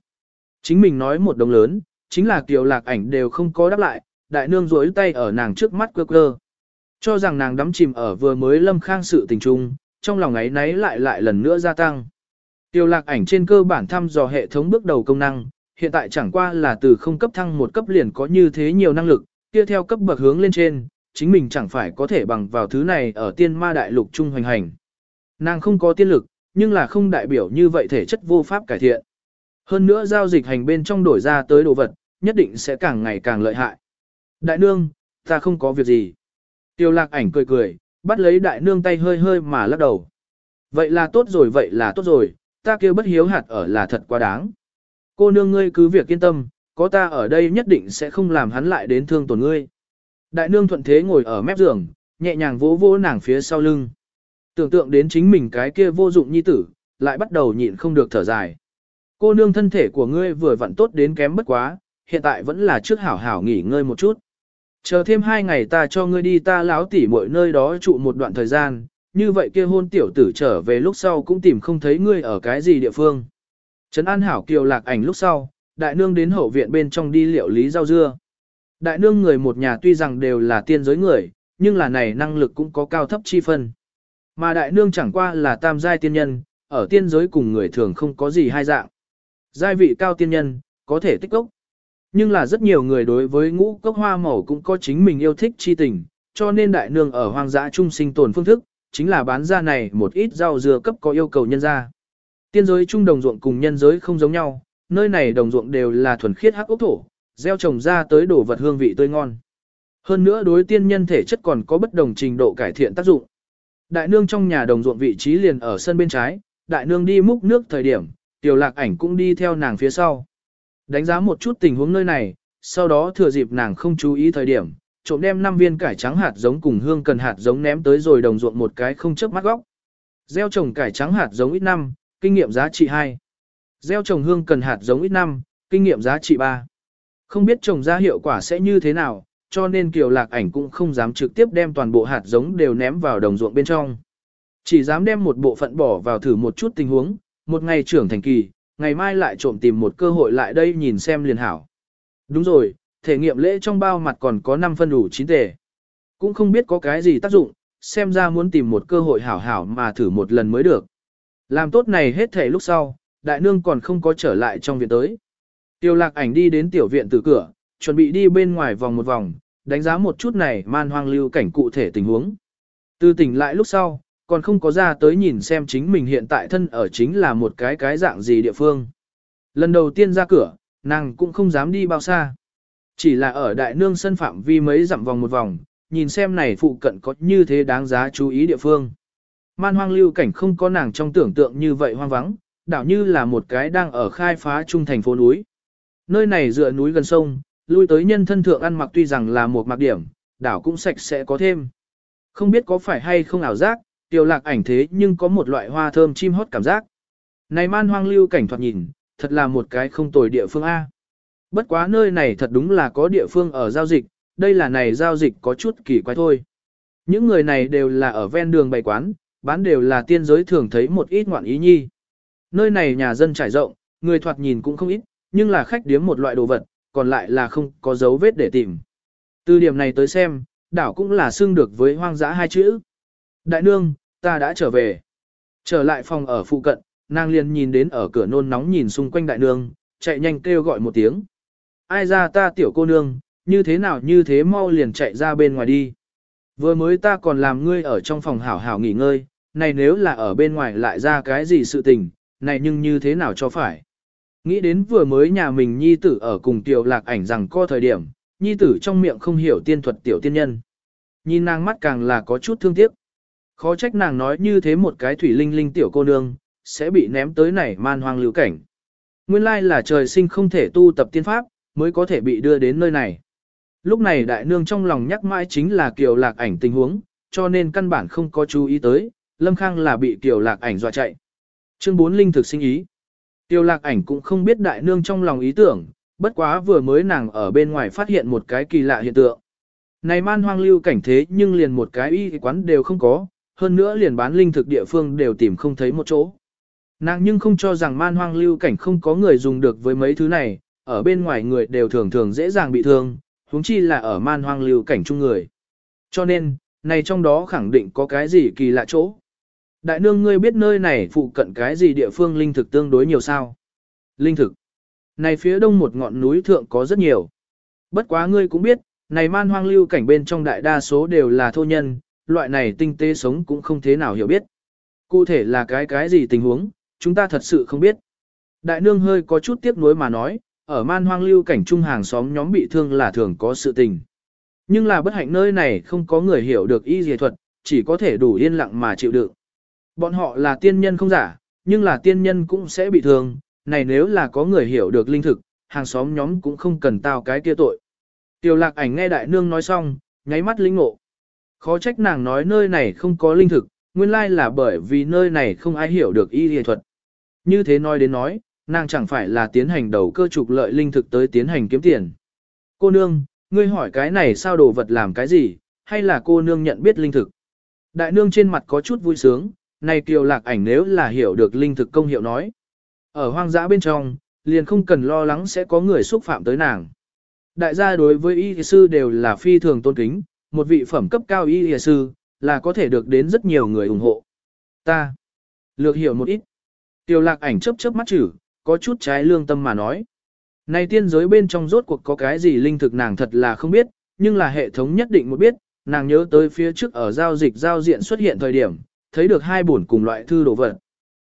chính mình nói một đồng lớn, chính là kiều lạc ảnh đều không có đáp lại, đại nương rối tay ở nàng trước mắt cơ cơ. Cho rằng nàng đắm chìm ở vừa mới lâm khang sự tình trung, trong lòng ấy nấy lại lại lần nữa gia tăng. Tiêu lạc ảnh trên cơ bản thăm dò hệ thống bước đầu công năng, hiện tại chẳng qua là từ không cấp thăng một cấp liền có như thế nhiều năng lực, kia theo cấp bậc hướng lên trên, chính mình chẳng phải có thể bằng vào thứ này ở tiên ma đại lục trung hoành hành. Nàng không có tiên lực, nhưng là không đại biểu như vậy thể chất vô pháp cải thiện. Hơn nữa giao dịch hành bên trong đổi ra tới đồ vật, nhất định sẽ càng ngày càng lợi hại. Đại nương, ta không có việc gì. Tiêu lạc ảnh cười cười, bắt lấy đại nương tay hơi hơi mà lắc đầu. Vậy là tốt rồi vậy là tốt rồi, ta kêu bất hiếu hạt ở là thật quá đáng. Cô nương ngươi cứ việc yên tâm, có ta ở đây nhất định sẽ không làm hắn lại đến thương tổn ngươi. Đại nương thuận thế ngồi ở mép giường, nhẹ nhàng vỗ vỗ nàng phía sau lưng. Tưởng tượng đến chính mình cái kia vô dụng nhi tử, lại bắt đầu nhịn không được thở dài. Cô nương thân thể của ngươi vừa vặn tốt đến kém bất quá, hiện tại vẫn là trước hảo hảo nghỉ ngơi một chút. Chờ thêm hai ngày ta cho ngươi đi ta láo tỉ mọi nơi đó trụ một đoạn thời gian, như vậy kia hôn tiểu tử trở về lúc sau cũng tìm không thấy ngươi ở cái gì địa phương. Trấn An Hảo Kiều lạc ảnh lúc sau, đại nương đến hậu viện bên trong đi liệu lý rau dưa. Đại nương người một nhà tuy rằng đều là tiên giới người, nhưng là này năng lực cũng có cao thấp chi phân. Mà đại nương chẳng qua là tam giai tiên nhân, ở tiên giới cùng người thường không có gì hai dạng. Giai vị cao tiên nhân, có thể tích cốc. Nhưng là rất nhiều người đối với ngũ cốc hoa màu cũng có chính mình yêu thích chi tình, cho nên đại nương ở hoang dã trung sinh tồn phương thức, chính là bán ra này một ít rau dừa cấp có yêu cầu nhân ra. Tiên giới trung đồng ruộng cùng nhân giới không giống nhau, nơi này đồng ruộng đều là thuần khiết hắc ốc thổ, gieo trồng ra tới đổ vật hương vị tươi ngon. Hơn nữa đối tiên nhân thể chất còn có bất đồng trình độ cải thiện tác dụng. Đại nương trong nhà đồng ruộng vị trí liền ở sân bên trái, đại nương đi múc nước thời điểm, tiểu lạc ảnh cũng đi theo nàng phía sau. Đánh giá một chút tình huống nơi này, sau đó thừa dịp nàng không chú ý thời điểm, trộm đem 5 viên cải trắng hạt giống cùng hương cần hạt giống ném tới rồi đồng ruộng một cái không chớp mắt góc. Gieo trồng cải trắng hạt giống ít năm, kinh nghiệm giá trị 2. Gieo trồng hương cần hạt giống ít năm, kinh nghiệm giá trị 3. Không biết trồng ra hiệu quả sẽ như thế nào, cho nên Kiều Lạc Ảnh cũng không dám trực tiếp đem toàn bộ hạt giống đều ném vào đồng ruộng bên trong. Chỉ dám đem một bộ phận bỏ vào thử một chút tình huống, một ngày trưởng thành kỳ, ngày mai lại trộm tìm một cơ hội lại đây nhìn xem liền hảo. Đúng rồi, thể nghiệm lễ trong bao mặt còn có 5 phân đủ 9 tề. Cũng không biết có cái gì tác dụng, xem ra muốn tìm một cơ hội hảo hảo mà thử một lần mới được. Làm tốt này hết thể lúc sau, đại nương còn không có trở lại trong viện tới. Tiêu lạc ảnh đi đến tiểu viện từ cửa, chuẩn bị đi bên ngoài vòng một vòng, đánh giá một chút này man hoang lưu cảnh cụ thể tình huống. Từ tỉnh lại lúc sau, còn không có ra tới nhìn xem chính mình hiện tại thân ở chính là một cái cái dạng gì địa phương. Lần đầu tiên ra cửa, nàng cũng không dám đi bao xa. Chỉ là ở đại nương sân phạm vi mấy dặm vòng một vòng, nhìn xem này phụ cận có như thế đáng giá chú ý địa phương. Man hoang lưu cảnh không có nàng trong tưởng tượng như vậy hoang vắng, đảo như là một cái đang ở khai phá trung thành phố núi. Nơi này dựa núi gần sông, lui tới nhân thân thượng ăn mặc tuy rằng là một mặc điểm, đảo cũng sạch sẽ có thêm. Không biết có phải hay không ảo giác, tiểu lạc ảnh thế nhưng có một loại hoa thơm chim hót cảm giác. Này man hoang lưu cảnh thoạt nhìn, thật là một cái không tồi địa phương A. Bất quá nơi này thật đúng là có địa phương ở giao dịch, đây là này giao dịch có chút kỳ quái thôi. Những người này đều là ở ven đường bày quán, bán đều là tiên giới thường thấy một ít ngoạn ý nhi. Nơi này nhà dân trải rộng, người thoạt nhìn cũng không ít, nhưng là khách điếm một loại đồ vật, còn lại là không có dấu vết để tìm. Từ điểm này tới xem, đảo cũng là xưng được với hoang dã hai chữ. Đại nương, ta đã trở về. Trở lại phòng ở phụ cận, nàng liền nhìn đến ở cửa nôn nóng nhìn xung quanh đại nương, chạy nhanh kêu gọi một tiếng. Ai ra ta tiểu cô nương, như thế nào như thế mau liền chạy ra bên ngoài đi. Vừa mới ta còn làm ngươi ở trong phòng hảo hảo nghỉ ngơi, này nếu là ở bên ngoài lại ra cái gì sự tình, này nhưng như thế nào cho phải. Nghĩ đến vừa mới nhà mình nhi tử ở cùng tiểu lạc ảnh rằng có thời điểm, nhi tử trong miệng không hiểu tiên thuật tiểu tiên nhân. Nhìn nàng mắt càng là có chút thương tiếc. Khó trách nàng nói như thế một cái thủy linh linh tiểu cô nương, sẽ bị ném tới này man hoang lưu cảnh. Nguyên lai là trời sinh không thể tu tập tiên pháp, mới có thể bị đưa đến nơi này. Lúc này đại nương trong lòng nhắc mãi chính là kiều lạc ảnh tình huống, cho nên căn bản không có chú ý tới, lâm khang là bị kiều lạc ảnh dọa chạy. Chương 4 Linh thực sinh ý. Tiêu lạc ảnh cũng không biết đại nương trong lòng ý tưởng, bất quá vừa mới nàng ở bên ngoài phát hiện một cái kỳ lạ hiện tượng. Này man hoang lưu cảnh thế nhưng liền một cái y quán đều không có, hơn nữa liền bán linh thực địa phương đều tìm không thấy một chỗ. Nàng nhưng không cho rằng man hoang lưu cảnh không có người dùng được với mấy thứ này, ở bên ngoài người đều thường thường dễ dàng bị thương, huống chi là ở man hoang lưu cảnh chung người. Cho nên, này trong đó khẳng định có cái gì kỳ lạ chỗ. Đại nương ngươi biết nơi này phụ cận cái gì địa phương linh thực tương đối nhiều sao? Linh thực. Này phía đông một ngọn núi thượng có rất nhiều. Bất quá ngươi cũng biết, này man hoang lưu cảnh bên trong đại đa số đều là thô nhân, loại này tinh tế sống cũng không thế nào hiểu biết. Cụ thể là cái cái gì tình huống, chúng ta thật sự không biết. Đại nương hơi có chút tiếc nuối mà nói, ở man hoang lưu cảnh trung hàng xóm nhóm bị thương là thường có sự tình. Nhưng là bất hạnh nơi này không có người hiểu được y dề thuật, chỉ có thể đủ yên lặng mà chịu đựng. Bọn họ là tiên nhân không giả, nhưng là tiên nhân cũng sẽ bị thương, này nếu là có người hiểu được linh thực, hàng xóm nhóm cũng không cần tao cái kia tội. Tiểu lạc ảnh nghe đại nương nói xong, nháy mắt linh ngộ. Khó trách nàng nói nơi này không có linh thực, nguyên lai là bởi vì nơi này không ai hiểu được y y thuật. Như thế nói đến nói, nàng chẳng phải là tiến hành đầu cơ trục lợi linh thực tới tiến hành kiếm tiền. Cô nương, ngươi hỏi cái này sao đồ vật làm cái gì, hay là cô nương nhận biết linh thực? Đại nương trên mặt có chút vui sướng, này kiều lạc ảnh nếu là hiểu được linh thực công hiệu nói. Ở hoang dã bên trong, liền không cần lo lắng sẽ có người xúc phạm tới nàng. Đại gia đối với y sư đều là phi thường tôn kính, một vị phẩm cấp cao y sư, là có thể được đến rất nhiều người ủng hộ. Ta, lược hiểu một ít. tiểu lạc ảnh chớp chớp mắt chữ, có chút trái lương tâm mà nói. Này tiên giới bên trong rốt cuộc có cái gì linh thực nàng thật là không biết, nhưng là hệ thống nhất định một biết, nàng nhớ tới phía trước ở giao dịch giao diện xuất hiện thời điểm, thấy được hai bổn cùng loại thư đồ vật.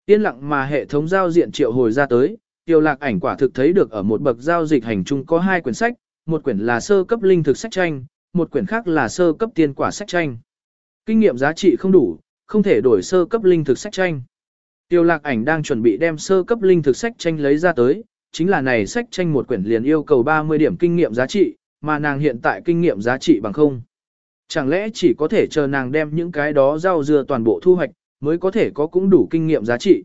tiên lặng mà hệ thống giao diện triệu hồi ra tới, tiêu lạc ảnh quả thực thấy được ở một bậc giao dịch hành trung có hai quyển sách, một quyển là sơ cấp linh thực sách tranh, một quyển khác là sơ cấp tiên quả sách tranh. Kinh nghiệm giá trị không đủ, không thể đổi sơ cấp linh thực sách tranh. Tiêu lạc ảnh đang chuẩn bị đem sơ cấp linh thực sách tranh lấy ra tới, chính là này sách tranh một quyển liền yêu cầu 30 điểm kinh nghiệm giá trị, mà nàng hiện tại kinh nghiệm giá trị bằng không. Chẳng lẽ chỉ có thể chờ nàng đem những cái đó rau dưa toàn bộ thu hoạch, mới có thể có cũng đủ kinh nghiệm giá trị.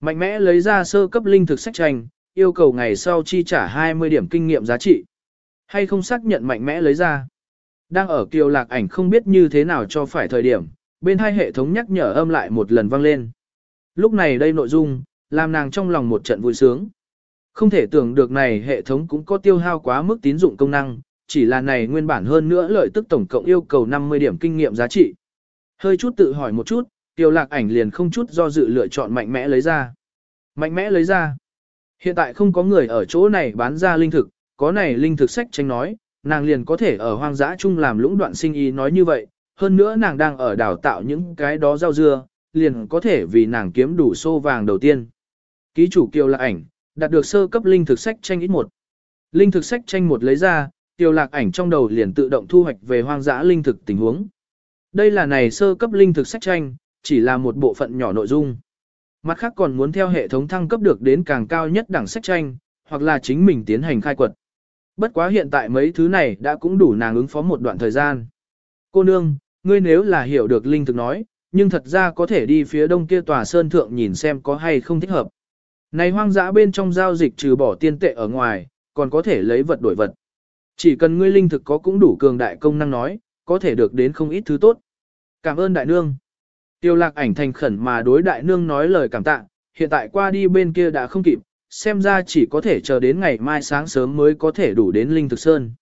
Mạnh mẽ lấy ra sơ cấp linh thực sách tranh, yêu cầu ngày sau chi trả 20 điểm kinh nghiệm giá trị. Hay không xác nhận mạnh mẽ lấy ra. Đang ở kiều lạc ảnh không biết như thế nào cho phải thời điểm, bên hai hệ thống nhắc nhở âm lại một lần vang lên. Lúc này đây nội dung, làm nàng trong lòng một trận vui sướng. Không thể tưởng được này hệ thống cũng có tiêu hao quá mức tín dụng công năng, chỉ là này nguyên bản hơn nữa lợi tức tổng cộng yêu cầu 50 điểm kinh nghiệm giá trị. Hơi chút tự hỏi một chút, Tiêu lạc ảnh liền không chút do dự lựa chọn mạnh mẽ lấy ra. Mạnh mẽ lấy ra. Hiện tại không có người ở chỗ này bán ra linh thực, có này linh thực sách tranh nói, nàng liền có thể ở hoang dã chung làm lũng đoạn sinh ý nói như vậy, hơn nữa nàng đang ở đào tạo những cái đó rau dưa, liền có thể vì nàng kiếm đủ xô vàng đầu tiên. Ký chủ kiều lạc ảnh, đạt được sơ cấp linh thực sách tranh ít một. Linh thực sách tranh một lấy ra, kiều lạc ảnh trong đầu liền tự động thu hoạch về hoang dã linh thực tình huống. Đây là này sơ cấp linh thực sách tranh, chỉ là một bộ phận nhỏ nội dung. Mặt khác còn muốn theo hệ thống thăng cấp được đến càng cao nhất đẳng sách tranh, hoặc là chính mình tiến hành khai quật. Bất quá hiện tại mấy thứ này đã cũng đủ nàng ứng phó một đoạn thời gian. Cô nương, ngươi nếu là hiểu được linh thực nói, nhưng thật ra có thể đi phía đông kia tòa sơn thượng nhìn xem có hay không thích hợp. Này hoang dã bên trong giao dịch trừ bỏ tiên tệ ở ngoài, còn có thể lấy vật đổi vật. Chỉ cần ngươi linh thực có cũng đủ cường đại công năng nói, có thể được đến không ít thứ tốt. Cảm ơn đại nương. Tiêu lạc ảnh thành khẩn mà đối đại nương nói lời cảm tạ, hiện tại qua đi bên kia đã không kịp, xem ra chỉ có thể chờ đến ngày mai sáng sớm mới có thể đủ đến Linh Thực Sơn.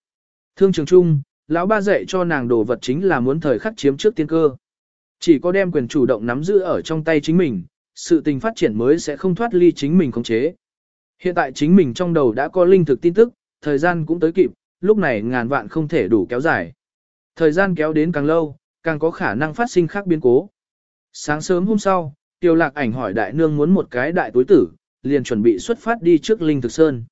Thương trường trung, lão ba dạy cho nàng đồ vật chính là muốn thời khắc chiếm trước tiên cơ. Chỉ có đem quyền chủ động nắm giữ ở trong tay chính mình, sự tình phát triển mới sẽ không thoát ly chính mình khống chế. Hiện tại chính mình trong đầu đã có linh thực tin tức, thời gian cũng tới kịp, lúc này ngàn vạn không thể đủ kéo dài. Thời gian kéo đến càng lâu, càng có khả năng phát sinh khác biến cố. Sáng sớm hôm sau, Tiêu Lạc ảnh hỏi đại nương muốn một cái đại túi tử, liền chuẩn bị xuất phát đi trước Linh Thực Sơn.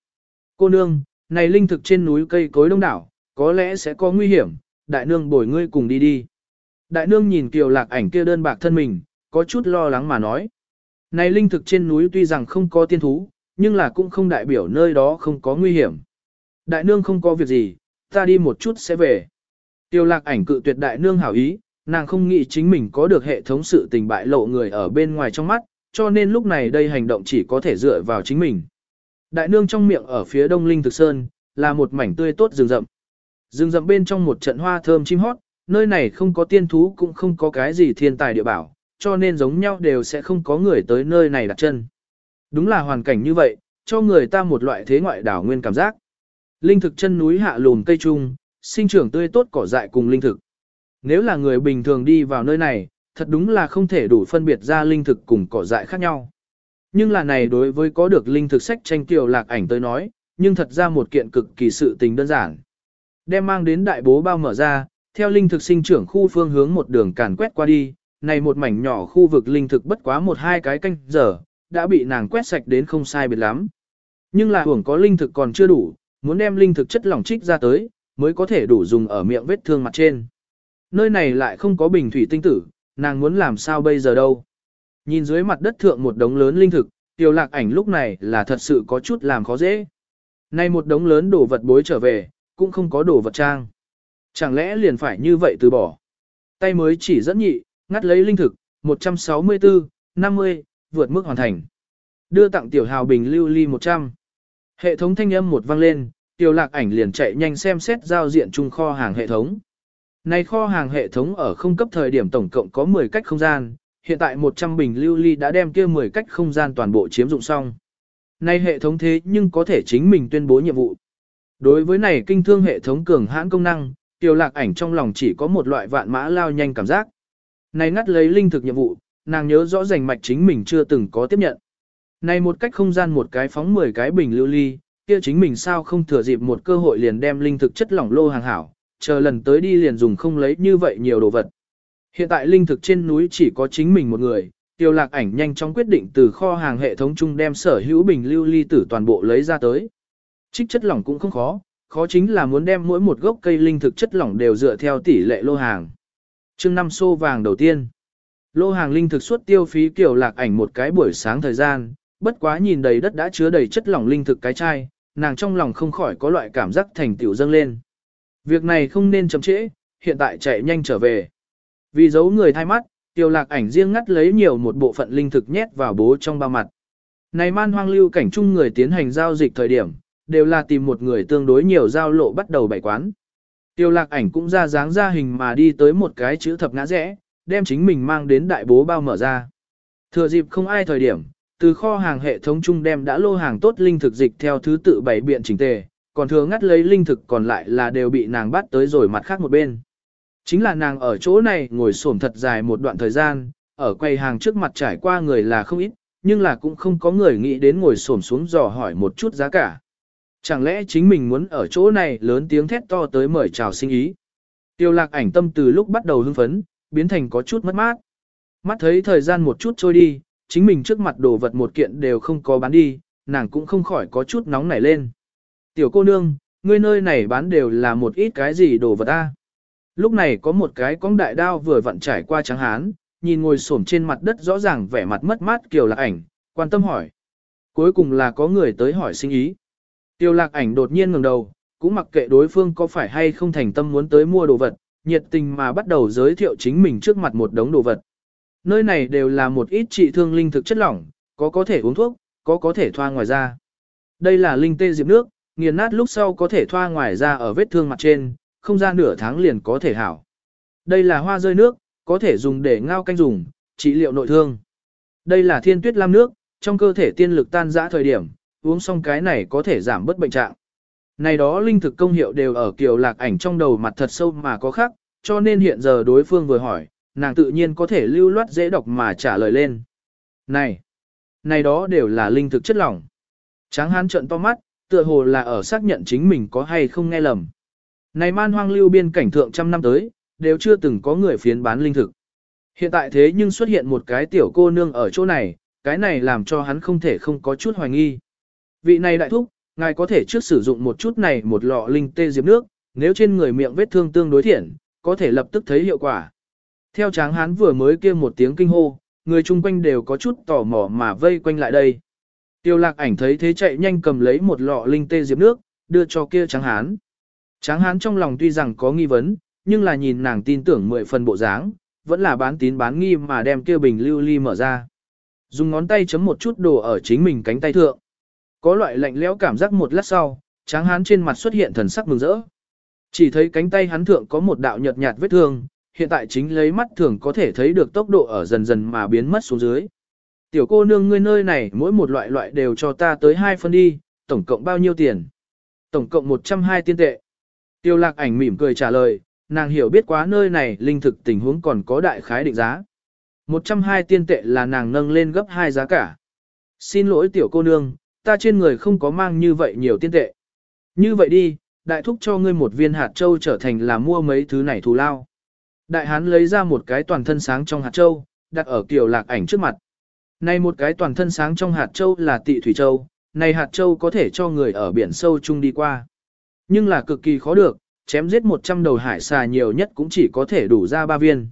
Cô nương, này Linh Thực trên núi cây cối đông đảo, có lẽ sẽ có nguy hiểm, đại nương bồi ngươi cùng đi đi. Đại nương nhìn Kiều Lạc ảnh kia đơn bạc thân mình, có chút lo lắng mà nói. Này Linh Thực trên núi tuy rằng không có tiên thú, nhưng là cũng không đại biểu nơi đó không có nguy hiểm. Đại nương không có việc gì, ta đi một chút sẽ về. Tiêu lạc ảnh cự tuyệt đại nương hảo ý, nàng không nghĩ chính mình có được hệ thống sự tình bại lộ người ở bên ngoài trong mắt, cho nên lúc này đây hành động chỉ có thể dựa vào chính mình. Đại nương trong miệng ở phía đông linh thực sơn, là một mảnh tươi tốt rừng rậm. Rừng rậm bên trong một trận hoa thơm chim hót, nơi này không có tiên thú cũng không có cái gì thiên tài địa bảo, cho nên giống nhau đều sẽ không có người tới nơi này đặt chân. Đúng là hoàn cảnh như vậy, cho người ta một loại thế ngoại đảo nguyên cảm giác. Linh thực chân núi hạ lùm cây trung, sinh trưởng tươi tốt cỏ dại cùng linh thực. Nếu là người bình thường đi vào nơi này, thật đúng là không thể đủ phân biệt ra linh thực cùng cỏ dại khác nhau. Nhưng là này đối với có được linh thực sách tranh tiểu lạc ảnh tới nói, nhưng thật ra một kiện cực kỳ sự tình đơn giản. Đem mang đến đại bố bao mở ra, theo linh thực sinh trưởng khu phương hướng một đường càn quét qua đi, này một mảnh nhỏ khu vực linh thực bất quá một hai cái canh giờ, đã bị nàng quét sạch đến không sai biệt lắm. Nhưng là hưởng có linh thực còn chưa đủ, muốn đem linh thực chất lỏng trích ra tới, mới có thể đủ dùng ở miệng vết thương mặt trên. Nơi này lại không có bình thủy tinh tử, nàng muốn làm sao bây giờ đâu. Nhìn dưới mặt đất thượng một đống lớn linh thực, tiểu lạc ảnh lúc này là thật sự có chút làm khó dễ. Nay một đống lớn đồ vật bối trở về, cũng không có đồ vật trang. Chẳng lẽ liền phải như vậy từ bỏ. Tay mới chỉ dẫn nhị, ngắt lấy linh thực, 164, 50, vượt mức hoàn thành. Đưa tặng tiểu hào bình lưu ly 100. Hệ thống thanh âm một vang lên, tiểu lạc ảnh liền chạy nhanh xem xét giao diện trung kho hàng hệ thống. Này kho hàng hệ thống ở không cấp thời điểm tổng cộng có 10 cách không gian, hiện tại 100 bình lưu ly đã đem kia 10 cách không gian toàn bộ chiếm dụng xong. Này hệ thống thế nhưng có thể chính mình tuyên bố nhiệm vụ. Đối với này kinh thương hệ thống cường hãn công năng, tiểu lạc ảnh trong lòng chỉ có một loại vạn mã lao nhanh cảm giác. Này ngắt lấy linh thực nhiệm vụ, nàng nhớ rõ rành mạch chính mình chưa từng có tiếp nhận. Này một cách không gian một cái phóng 10 cái bình lưu ly, kia chính mình sao không thừa dịp một cơ hội liền đem linh thực chất lỏng lô hàng hảo, chờ lần tới đi liền dùng không lấy như vậy nhiều đồ vật. Hiện tại linh thực trên núi chỉ có chính mình một người, tiêu lạc ảnh nhanh chóng quyết định từ kho hàng hệ thống chung đem sở hữu bình lưu ly tử toàn bộ lấy ra tới. Trích chất lỏng cũng không khó, khó chính là muốn đem mỗi một gốc cây linh thực chất lỏng đều dựa theo tỷ lệ lô hàng. Chương năm xô vàng đầu tiên. Lô hàng linh thực suốt tiêu phí kiểu lạc ảnh một cái buổi sáng thời gian, bất quá nhìn đầy đất đã chứa đầy chất lỏng linh thực cái chai, nàng trong lòng không khỏi có loại cảm giác thành tiểu dâng lên. Việc này không nên chậm trễ, hiện tại chạy nhanh trở về. Vì giấu người thay mắt, tiêu lạc ảnh riêng ngắt lấy nhiều một bộ phận linh thực nhét vào bố trong bao mặt. Này man hoang lưu cảnh chung người tiến hành giao dịch thời điểm, đều là tìm một người tương đối nhiều giao lộ bắt đầu bày quán. Tiêu lạc ảnh cũng ra dáng ra hình mà đi tới một cái chữ thập ngã rẽ, đem chính mình mang đến đại bố bao mở ra. Thừa dịp không ai thời điểm, từ kho hàng hệ thống chung đem đã lô hàng tốt linh thực dịch theo thứ tự bảy biện chỉnh tề, còn thừa ngắt lấy linh thực còn lại là đều bị nàng bắt tới rồi mặt khác một bên. Chính là nàng ở chỗ này ngồi xổm thật dài một đoạn thời gian, ở quầy hàng trước mặt trải qua người là không ít, nhưng là cũng không có người nghĩ đến ngồi xổm xuống dò hỏi một chút giá cả. Chẳng lẽ chính mình muốn ở chỗ này lớn tiếng thét to tới mời chào sinh ý. Tiêu lạc ảnh tâm từ lúc bắt đầu hưng phấn, biến thành có chút mất mát. Mắt thấy thời gian một chút trôi đi, chính mình trước mặt đồ vật một kiện đều không có bán đi, nàng cũng không khỏi có chút nóng nảy lên. Tiểu cô nương, ngươi nơi này bán đều là một ít cái gì đồ vật ta. Lúc này có một cái cong đại đao vừa vặn trải qua trắng hán, nhìn ngồi xổm trên mặt đất rõ ràng vẻ mặt mất mát kiều lạc ảnh, quan tâm hỏi. Cuối cùng là có người tới hỏi sinh ý. Tiêu lạc ảnh đột nhiên ngẩng đầu, cũng mặc kệ đối phương có phải hay không thành tâm muốn tới mua đồ vật, nhiệt tình mà bắt đầu giới thiệu chính mình trước mặt một đống đồ vật. Nơi này đều là một ít trị thương linh thực chất lỏng, có có thể uống thuốc, có có thể thoa ngoài da. Đây là linh tê diệp nước, nghiền nát lúc sau có thể thoa ngoài da ở vết thương mặt trên, không ra nửa tháng liền có thể hảo. Đây là hoa rơi nước, có thể dùng để ngao canh dùng, trị liệu nội thương. Đây là thiên tuyết lam nước, trong cơ thể tiên lực tan rã thời điểm, uống xong cái này có thể giảm bớt bệnh trạng. Này đó linh thực công hiệu đều ở kiều lạc ảnh trong đầu mặt thật sâu mà có khác, cho nên hiện giờ đối phương vừa hỏi, nàng tự nhiên có thể lưu loát dễ đọc mà trả lời lên. Này, này đó đều là linh thực chất lỏng. Tráng hán trợn to mắt, tựa hồ là ở xác nhận chính mình có hay không nghe lầm. Này man hoang lưu biên cảnh thượng trăm năm tới, đều chưa từng có người phiến bán linh thực. Hiện tại thế nhưng xuất hiện một cái tiểu cô nương ở chỗ này, cái này làm cho hắn không thể không có chút hoài nghi. Vị này đại thúc, ngài có thể trước sử dụng một chút này một lọ linh tê diệp nước, nếu trên người miệng vết thương tương đối thiện, có thể lập tức thấy hiệu quả. Theo tráng hán vừa mới kêu một tiếng kinh hô, người chung quanh đều có chút tò mò mà vây quanh lại đây. Tiêu lạc ảnh thấy thế chạy nhanh cầm lấy một lọ linh tê diệp nước, đưa cho kia tráng hán. Tráng hán trong lòng tuy rằng có nghi vấn, nhưng là nhìn nàng tin tưởng mười phần bộ dáng, vẫn là bán tín bán nghi mà đem kia bình lưu ly mở ra. Dùng ngón tay chấm một chút đồ ở chính mình cánh tay thượng. Có loại lạnh lẽo cảm giác một lát sau, tráng hán trên mặt xuất hiện thần sắc mừng rỡ. Chỉ thấy cánh tay hắn thượng có một đạo nhợt nhạt vết thương, hiện tại chính lấy mắt thường có thể thấy được tốc độ ở dần dần mà biến mất xuống dưới. Tiểu cô nương ngươi nơi này mỗi một loại loại đều cho ta tới hai phân đi, tổng cộng bao nhiêu tiền? Tổng cộng 120 tiên tệ. Tiêu lạc ảnh mỉm cười trả lời, nàng hiểu biết quá nơi này linh thực tình huống còn có đại khái định giá. 120 tiên tệ là nàng nâng lên gấp hai giá cả. Xin lỗi tiểu cô nương, ta trên người không có mang như vậy nhiều tiên tệ. Như vậy đi, đại thúc cho ngươi một viên hạt châu trở thành là mua mấy thứ này thù lao. Đại hán lấy ra một cái toàn thân sáng trong hạt châu, đặt ở tiểu lạc ảnh trước mặt. Này một cái toàn thân sáng trong hạt châu là tị thủy châu, này hạt châu có thể cho người ở biển sâu chung đi qua. Nhưng là cực kỳ khó được, chém giết 100 đầu hải xà nhiều nhất cũng chỉ có thể đủ ra 3 viên.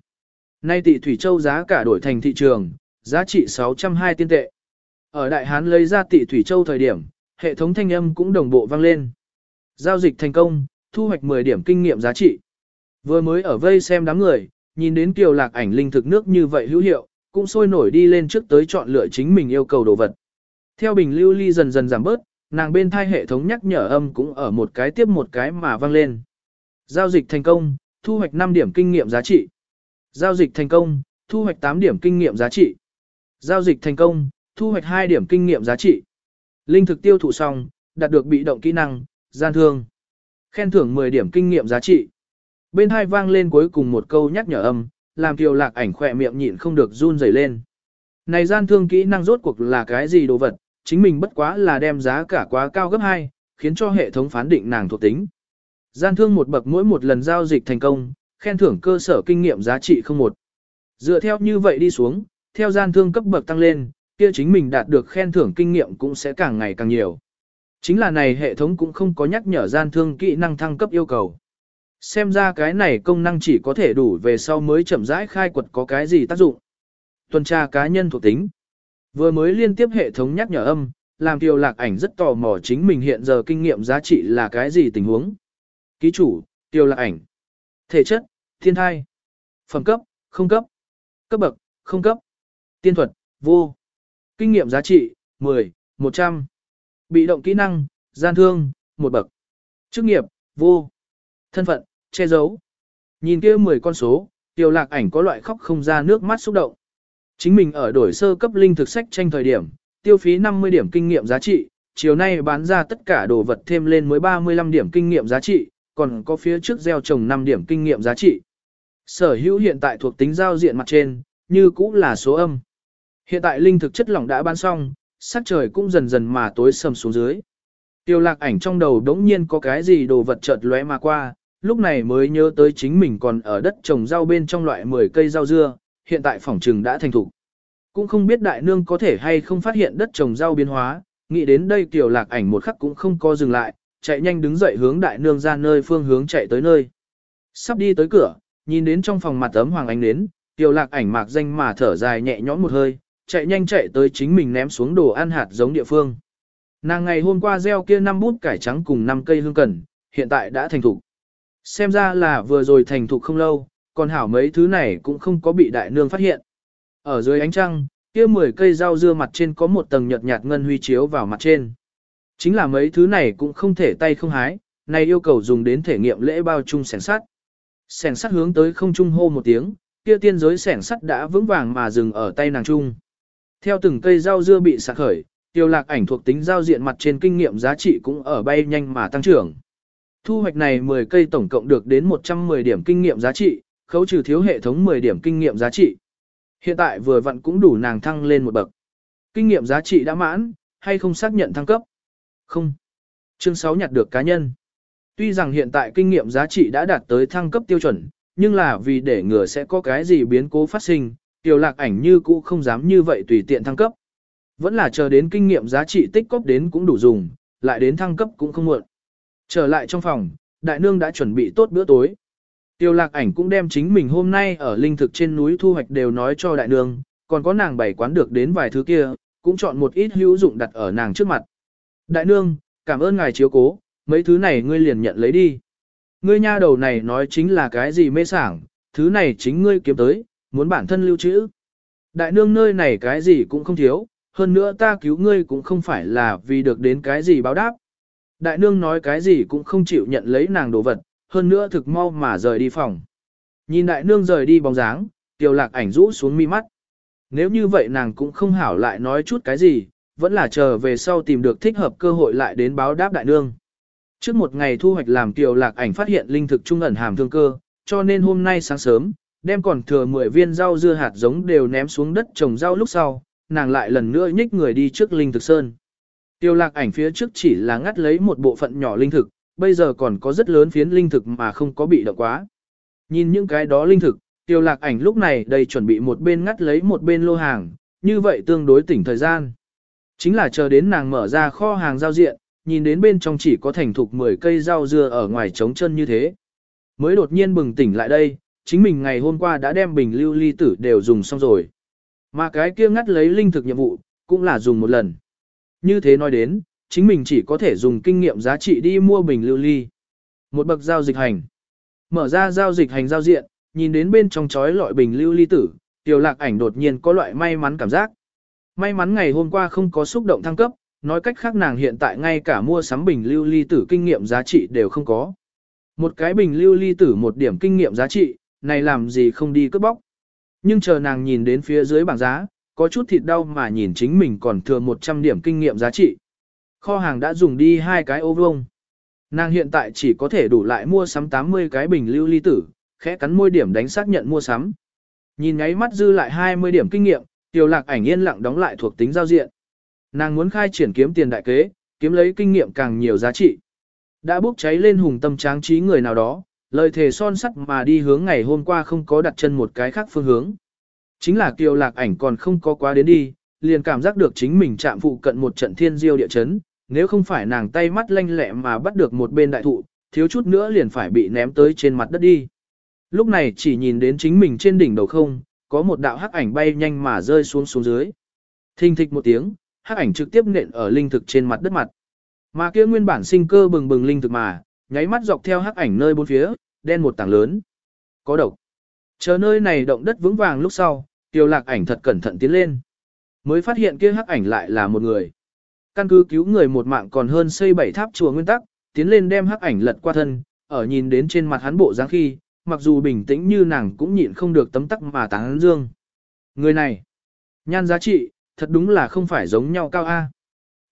Nay tị thủy châu giá cả đổi thành thị trường, giá trị 620 tiên tệ. Ở Đại Hán lấy ra tị thủy châu thời điểm, hệ thống thanh âm cũng đồng bộ vang lên. Giao dịch thành công, thu hoạch 10 điểm kinh nghiệm giá trị. Vừa mới ở vây xem đám người, nhìn đến kiều lạc ảnh linh thực nước như vậy hữu hiệu, cũng sôi nổi đi lên trước tới chọn lựa chính mình yêu cầu đồ vật. Theo bình lưu ly dần dần giảm bớt, nàng bên thai hệ thống nhắc nhở âm cũng ở một cái tiếp một cái mà vang lên. Giao dịch thành công, thu hoạch 5 điểm kinh nghiệm giá trị. Giao dịch thành công, thu hoạch 8 điểm kinh nghiệm giá trị. Giao dịch thành công, thu hoạch 2 điểm kinh nghiệm giá trị. Linh thực tiêu thụ xong, đạt được bị động kỹ năng, gian thương. Khen thưởng 10 điểm kinh nghiệm giá trị. Bên hai vang lên cuối cùng một câu nhắc nhở âm, làm kiều lạc ảnh khỏe miệng nhịn không được run rẩy lên. Này gian thương kỹ năng rốt cuộc là cái gì đồ vật, chính mình bất quá là đem giá cả quá cao gấp 2, khiến cho hệ thống phán định nàng thuộc tính. Gian thương một bậc mỗi một lần giao dịch thành công, khen thưởng cơ sở kinh nghiệm giá trị không một. Dựa theo như vậy đi xuống, theo gian thương cấp bậc tăng lên, kia chính mình đạt được khen thưởng kinh nghiệm cũng sẽ càng ngày càng nhiều. Chính là này hệ thống cũng không có nhắc nhở gian thương kỹ năng thăng cấp yêu cầu. Xem ra cái này công năng chỉ có thể đủ về sau mới chậm rãi khai quật có cái gì tác dụng. Tuần tra cá nhân thuộc tính. Vừa mới liên tiếp hệ thống nhắc nhở âm, làm tiêu Lạc Ảnh rất tò mò chính mình hiện giờ kinh nghiệm giá trị là cái gì tình huống. Ký chủ, tiêu Lạc Ảnh. Thể chất, thiên thai. Phẩm cấp, không cấp. Cấp bậc, không cấp. Tiên thuật, vô. Kinh nghiệm giá trị, 10, 100. Bị động kỹ năng, gian thương, một bậc. Chức nghiệp, vô. Thân phận, che giấu. Nhìn kia 10 con số, Tiêu Lạc Ảnh có loại khóc không ra nước mắt xúc động. Chính mình ở đổi sơ cấp linh thực sách tranh thời điểm, tiêu phí 50 điểm kinh nghiệm giá trị, chiều nay bán ra tất cả đồ vật thêm lên mới 35 điểm kinh nghiệm giá trị, còn có phía trước gieo trồng 5 điểm kinh nghiệm giá trị. Sở hữu hiện tại thuộc tính giao diện mặt trên, như cũng là số âm. Hiện tại linh thực chất lỏng đã bán xong, sắc trời cũng dần dần mà tối sầm xuống dưới. Tiêu lạc ảnh trong đầu đống nhiên có cái gì đồ vật chợt lóe mà qua, lúc này mới nhớ tới chính mình còn ở đất trồng rau bên trong loại 10 cây rau dưa, hiện tại phòng trừng đã thành thục. Cũng không biết đại nương có thể hay không phát hiện đất trồng rau biến hóa, nghĩ đến đây tiểu lạc ảnh một khắc cũng không co dừng lại, chạy nhanh đứng dậy hướng đại nương ra nơi phương hướng chạy tới nơi. Sắp đi tới cửa, nhìn đến trong phòng mặt ấm hoàng ánh đến, tiểu lạc ảnh mạc danh mà thở dài nhẹ nhõm một hơi, chạy nhanh chạy tới chính mình ném xuống đồ ăn hạt giống địa phương. Nàng ngày hôm qua gieo kia năm bút cải trắng cùng năm cây hương cần, hiện tại đã thành thục. Xem ra là vừa rồi thành thục không lâu, còn hảo mấy thứ này cũng không có bị đại nương phát hiện. Ở dưới ánh trăng, kia 10 cây rau dưa mặt trên có một tầng nhợt nhạt ngân huy chiếu vào mặt trên. Chính là mấy thứ này cũng không thể tay không hái, này yêu cầu dùng đến thể nghiệm lễ bao chung sẻn sắt. Sẻn sắt hướng tới không trung hô một tiếng, kia tiên giới sẻn sắt đã vững vàng mà dừng ở tay nàng trung. Theo từng cây rau dưa bị sạc khởi, tiêu lạc ảnh thuộc tính giao diện mặt trên kinh nghiệm giá trị cũng ở bay nhanh mà tăng trưởng. Thu hoạch này 10 cây tổng cộng được đến 110 điểm kinh nghiệm giá trị, khấu trừ thiếu hệ thống 10 điểm kinh nghiệm giá trị. Hiện tại vừa vặn cũng đủ nàng thăng lên một bậc. Kinh nghiệm giá trị đã mãn, hay không xác nhận thăng cấp? Không. Chương 6 nhặt được cá nhân. Tuy rằng hiện tại kinh nghiệm giá trị đã đạt tới thăng cấp tiêu chuẩn, nhưng là vì để ngừa sẽ có cái gì biến cố phát sinh, tiểu lạc ảnh như cũ không dám như vậy tùy tiện thăng cấp. Vẫn là chờ đến kinh nghiệm giá trị tích cóp đến cũng đủ dùng, lại đến thăng cấp cũng không muộn. Trở lại trong phòng, đại nương đã chuẩn bị tốt bữa tối. Tiêu lạc ảnh cũng đem chính mình hôm nay ở linh thực trên núi thu hoạch đều nói cho đại nương, còn có nàng bày quán được đến vài thứ kia, cũng chọn một ít hữu dụng đặt ở nàng trước mặt. Đại nương, cảm ơn ngài chiếu cố, mấy thứ này ngươi liền nhận lấy đi. Ngươi nha đầu này nói chính là cái gì mê sảng, thứ này chính ngươi kiếm tới, muốn bản thân lưu trữ. Đại nương nơi này cái gì cũng không thiếu, hơn nữa ta cứu ngươi cũng không phải là vì được đến cái gì báo đáp. Đại nương nói cái gì cũng không chịu nhận lấy nàng đồ vật, hơn nữa thực mau mà rời đi phòng. Nhìn đại nương rời đi bóng dáng, tiểu lạc ảnh rũ xuống mi mắt. Nếu như vậy nàng cũng không hảo lại nói chút cái gì, vẫn là chờ về sau tìm được thích hợp cơ hội lại đến báo đáp đại nương. Trước một ngày thu hoạch làm tiểu lạc ảnh phát hiện linh thực trung ẩn hàm thương cơ, cho nên hôm nay sáng sớm, đem còn thừa 10 viên rau dưa hạt giống đều ném xuống đất trồng rau lúc sau, nàng lại lần nữa nhích người đi trước linh thực sơn. Tiêu lạc ảnh phía trước chỉ là ngắt lấy một bộ phận nhỏ linh thực, bây giờ còn có rất lớn phiến linh thực mà không có bị động quá. Nhìn những cái đó linh thực, tiêu lạc ảnh lúc này đây chuẩn bị một bên ngắt lấy một bên lô hàng, như vậy tương đối tỉnh thời gian. Chính là chờ đến nàng mở ra kho hàng giao diện, nhìn đến bên trong chỉ có thành thục 10 cây rau dưa ở ngoài trống chân như thế. Mới đột nhiên bừng tỉnh lại đây, chính mình ngày hôm qua đã đem bình lưu ly tử đều dùng xong rồi. Mà cái kia ngắt lấy linh thực nhiệm vụ, cũng là dùng một lần. Như thế nói đến, chính mình chỉ có thể dùng kinh nghiệm giá trị đi mua bình lưu ly. Một bậc giao dịch hành. Mở ra giao dịch hành giao diện, nhìn đến bên trong chói lọi bình lưu ly tử, tiểu lạc ảnh đột nhiên có loại may mắn cảm giác. May mắn ngày hôm qua không có xúc động thăng cấp, nói cách khác nàng hiện tại ngay cả mua sắm bình lưu ly tử kinh nghiệm giá trị đều không có. Một cái bình lưu ly tử một điểm kinh nghiệm giá trị, này làm gì không đi cướp bóc. Nhưng chờ nàng nhìn đến phía dưới bảng giá, có chút thịt đau mà nhìn chính mình còn thừa 100 điểm kinh nghiệm giá trị. Kho hàng đã dùng đi hai cái ô vuông Nàng hiện tại chỉ có thể đủ lại mua sắm 80 cái bình lưu ly tử, khẽ cắn môi điểm đánh xác nhận mua sắm. Nhìn nháy mắt dư lại 20 điểm kinh nghiệm, tiểu lạc ảnh yên lặng đóng lại thuộc tính giao diện. Nàng muốn khai triển kiếm tiền đại kế, kiếm lấy kinh nghiệm càng nhiều giá trị. Đã bốc cháy lên hùng tâm tráng trí người nào đó, lời thề son sắt mà đi hướng ngày hôm qua không có đặt chân một cái khác phương hướng. Chính là kiều lạc ảnh còn không có quá đến đi, liền cảm giác được chính mình chạm phụ cận một trận thiên diêu địa chấn, nếu không phải nàng tay mắt lanh lẹ mà bắt được một bên đại thụ, thiếu chút nữa liền phải bị ném tới trên mặt đất đi. Lúc này chỉ nhìn đến chính mình trên đỉnh đầu không, có một đạo hắc ảnh bay nhanh mà rơi xuống xuống dưới. Thình thịch một tiếng, hắc ảnh trực tiếp nện ở linh thực trên mặt đất mặt. Mà kia nguyên bản sinh cơ bừng bừng linh thực mà, nháy mắt dọc theo hắc ảnh nơi bốn phía, đen một tảng lớn. Có độc. Chờ nơi này động đất vững vàng lúc sau, tiêu lạc ảnh thật cẩn thận tiến lên. Mới phát hiện kia hắc ảnh lại là một người. Căn cứ cứu người một mạng còn hơn xây bảy tháp chùa nguyên tắc, tiến lên đem hắc ảnh lật qua thân, ở nhìn đến trên mặt hắn bộ dáng khi, mặc dù bình tĩnh như nàng cũng nhịn không được tấm tắc mà tán dương. Người này, nhan giá trị, thật đúng là không phải giống nhau cao A.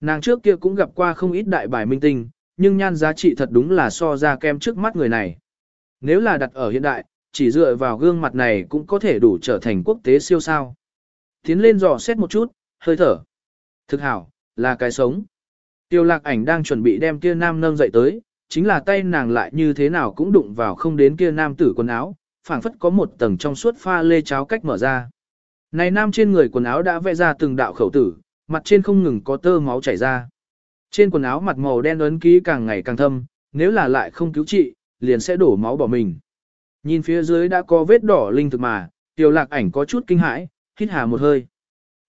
Nàng trước kia cũng gặp qua không ít đại bài minh tinh, nhưng nhan giá trị thật đúng là so ra kem trước mắt người này. Nếu là đặt ở hiện đại, chỉ dựa vào gương mặt này cũng có thể đủ trở thành quốc tế siêu sao. Tiến lên dò xét một chút, hơi thở. Thực hảo, là cái sống. Tiêu lạc ảnh đang chuẩn bị đem kia nam nâng dậy tới, chính là tay nàng lại như thế nào cũng đụng vào không đến kia nam tử quần áo, phảng phất có một tầng trong suốt pha lê cháo cách mở ra. Này nam trên người quần áo đã vẽ ra từng đạo khẩu tử, mặt trên không ngừng có tơ máu chảy ra. Trên quần áo mặt màu đen ấn ký càng ngày càng thâm, nếu là lại không cứu trị, liền sẽ đổ máu bỏ mình. Nhìn phía dưới đã có vết đỏ linh thực mà, tiểu lạc ảnh có chút kinh hãi, hít hà một hơi.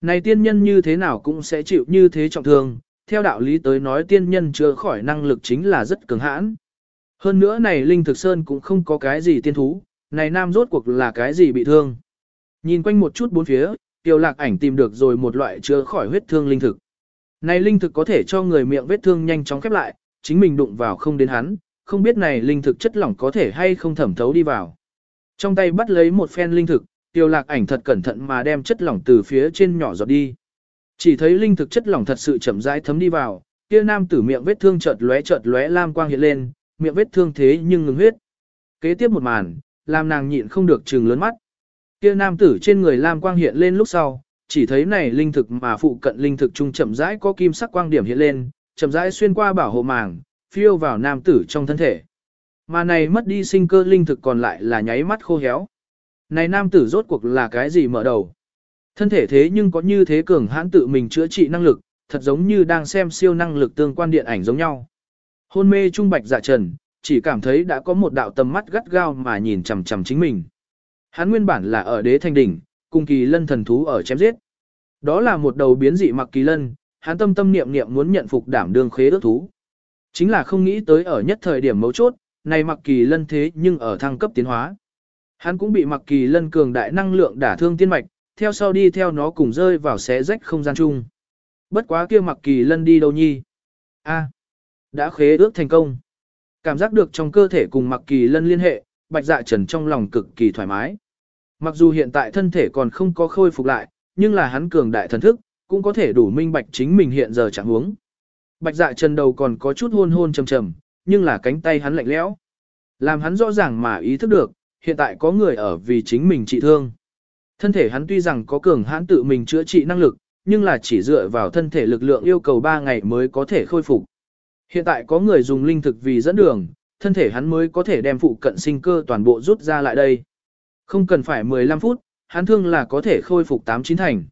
Này tiên nhân như thế nào cũng sẽ chịu như thế trọng thương, theo đạo lý tới nói tiên nhân chưa khỏi năng lực chính là rất cường hãn. Hơn nữa này linh thực sơn cũng không có cái gì tiên thú, này nam rốt cuộc là cái gì bị thương. Nhìn quanh một chút bốn phía, tiểu lạc ảnh tìm được rồi một loại chữa khỏi huyết thương linh thực. Này linh thực có thể cho người miệng vết thương nhanh chóng khép lại, chính mình đụng vào không đến hắn, không biết này linh thực chất lỏng có thể hay không thẩm thấu đi vào. Trong tay bắt lấy một phen linh thực, tiêu lạc ảnh thật cẩn thận mà đem chất lỏng từ phía trên nhỏ giọt đi. Chỉ thấy linh thực chất lỏng thật sự chậm rãi thấm đi vào, kia nam tử miệng vết thương chợt lóe chợt lóe lam quang hiện lên, miệng vết thương thế nhưng ngừng huyết. Kế tiếp một màn, làm nàng nhịn không được trừng lớn mắt. Kia nam tử trên người lam quang hiện lên lúc sau, chỉ thấy này linh thực mà phụ cận linh thực trung chậm rãi có kim sắc quang điểm hiện lên, chậm rãi xuyên qua bảo hộ màng, phiêu vào nam tử trong thân thể. Mà này mất đi sinh cơ linh thực còn lại là nháy mắt khô héo. Này nam tử rốt cuộc là cái gì mở đầu? Thân thể thế nhưng có như thế cường hãn tự mình chữa trị năng lực, thật giống như đang xem siêu năng lực tương quan điện ảnh giống nhau. Hôn mê trung bạch dạ trần, chỉ cảm thấy đã có một đạo tầm mắt gắt gao mà nhìn chằm chằm chính mình. Hắn nguyên bản là ở đế thanh đỉnh, cùng kỳ lân thần thú ở chém giết. Đó là một đầu biến dị mặc kỳ lân, hắn tâm tâm niệm niệm muốn nhận phục đảm đương khế ước thú. Chính là không nghĩ tới ở nhất thời điểm mấu chốt, này mặc kỳ lân thế nhưng ở thăng cấp tiến hóa. Hắn cũng bị mặc kỳ lân cường đại năng lượng đả thương tiên mạch, theo sau đi theo nó cùng rơi vào xé rách không gian chung. Bất quá kia mặc kỳ lân đi đâu nhi? A, đã khế ước thành công. Cảm giác được trong cơ thể cùng mặc kỳ lân liên hệ, bạch dạ trần trong lòng cực kỳ thoải mái. Mặc dù hiện tại thân thể còn không có khôi phục lại, nhưng là hắn cường đại thần thức, cũng có thể đủ minh bạch chính mình hiện giờ chẳng huống. Bạch dạ trần đầu còn có chút hôn hôn trầm trầm, nhưng là cánh tay hắn lạnh lẽo. Làm hắn rõ ràng mà ý thức được, hiện tại có người ở vì chính mình trị thương. Thân thể hắn tuy rằng có cường hãn tự mình chữa trị năng lực, nhưng là chỉ dựa vào thân thể lực lượng yêu cầu 3 ngày mới có thể khôi phục. Hiện tại có người dùng linh thực vì dẫn đường, thân thể hắn mới có thể đem phụ cận sinh cơ toàn bộ rút ra lại đây. Không cần phải 15 phút, hắn thương là có thể khôi phục 8-9 thành.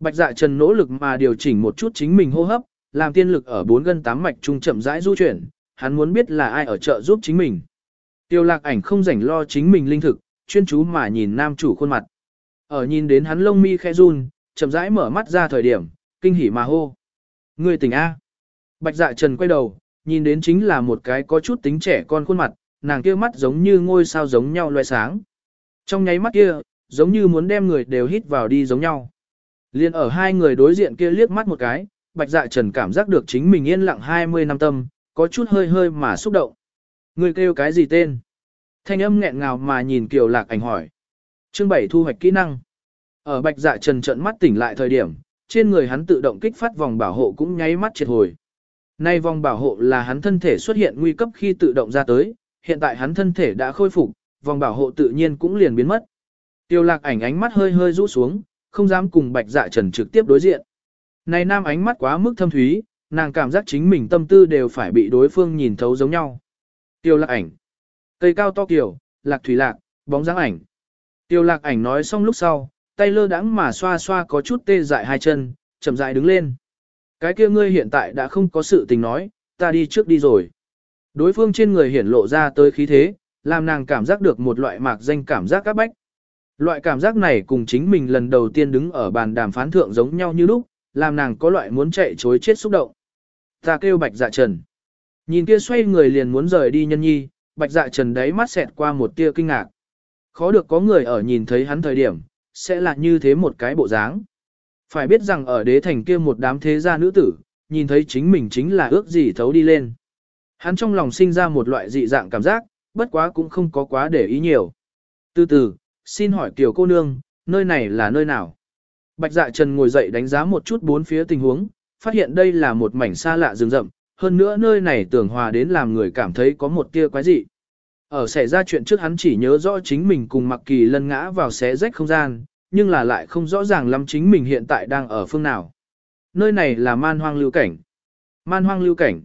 Bạch dạ trần nỗ lực mà điều chỉnh một chút chính mình hô hấp, làm tiên lực ở bốn gân tám mạch trung chậm rãi du chuyển, hắn muốn biết là ai ở chợ giúp chính mình. Tiêu lạc ảnh không rảnh lo chính mình linh thực, chuyên chú mà nhìn nam chủ khuôn mặt. Ở nhìn đến hắn lông mi khẽ run, chậm rãi mở mắt ra thời điểm, kinh hỉ mà hô. Người tỉnh A. Bạch dạ trần quay đầu, nhìn đến chính là một cái có chút tính trẻ con khuôn mặt, nàng kia mắt giống như ngôi sao giống nhau loe sáng. Trong nháy mắt kia, giống như muốn đem người đều hít vào đi giống nhau. Liên ở hai người đối diện kia liếc mắt một cái, bạch dạ trần cảm giác được chính mình yên lặng 20 năm tâm, có chút hơi hơi mà xúc động. Người kêu cái gì tên? Thanh âm nghẹn ngào mà nhìn Kiều Lạc ảnh hỏi. Chương 7 thu hoạch kỹ năng. Ở bạch dạ trần trận mắt tỉnh lại thời điểm, trên người hắn tự động kích phát vòng bảo hộ cũng nháy mắt triệt hồi. Nay vòng bảo hộ là hắn thân thể xuất hiện nguy cấp khi tự động ra tới, hiện tại hắn thân thể đã khôi phục, vòng bảo hộ tự nhiên cũng liền biến mất. Tiêu lạc ảnh ánh mắt hơi hơi rũ xuống, không dám cùng bạch dạ trần trực tiếp đối diện. Này nam ánh mắt quá mức thâm thúy, nàng cảm giác chính mình tâm tư đều phải bị đối phương nhìn thấu giống nhau. Tiêu lạc ảnh. Cây cao to kiểu, lạc thủy lạc, bóng dáng ảnh. Tiêu lạc ảnh nói xong lúc sau, tay lơ đãng mà xoa xoa có chút tê dại hai chân, chậm rãi đứng lên. Cái kia ngươi hiện tại đã không có sự tình nói, ta đi trước đi rồi. Đối phương trên người hiển lộ ra tới khí thế, làm nàng cảm giác được một loại mạc danh cảm giác các bách. Loại cảm giác này cùng chính mình lần đầu tiên đứng ở bàn đàm phán thượng giống nhau như lúc, làm nàng có loại muốn chạy chối chết xúc động. Ta kêu bạch dạ trần. Nhìn kia xoay người liền muốn rời đi nhân nhi, bạch dạ trần đấy mắt xẹt qua một tia kinh ngạc. Khó được có người ở nhìn thấy hắn thời điểm, sẽ là như thế một cái bộ dáng. Phải biết rằng ở đế thành kia một đám thế gia nữ tử, nhìn thấy chính mình chính là ước gì thấu đi lên. Hắn trong lòng sinh ra một loại dị dạng cảm giác, bất quá cũng không có quá để ý nhiều. Từ từ, xin hỏi tiểu cô nương, nơi này là nơi nào? Bạch dạ trần ngồi dậy đánh giá một chút bốn phía tình huống, phát hiện đây là một mảnh xa lạ rừng rậm, hơn nữa nơi này tưởng hòa đến làm người cảm thấy có một tia quái dị. Ở xảy ra chuyện trước hắn chỉ nhớ rõ chính mình cùng Mặc Kỳ lân ngã vào xé rách không gian, nhưng là lại không rõ ràng lắm chính mình hiện tại đang ở phương nào. Nơi này là man hoang lưu cảnh. Man hoang lưu cảnh.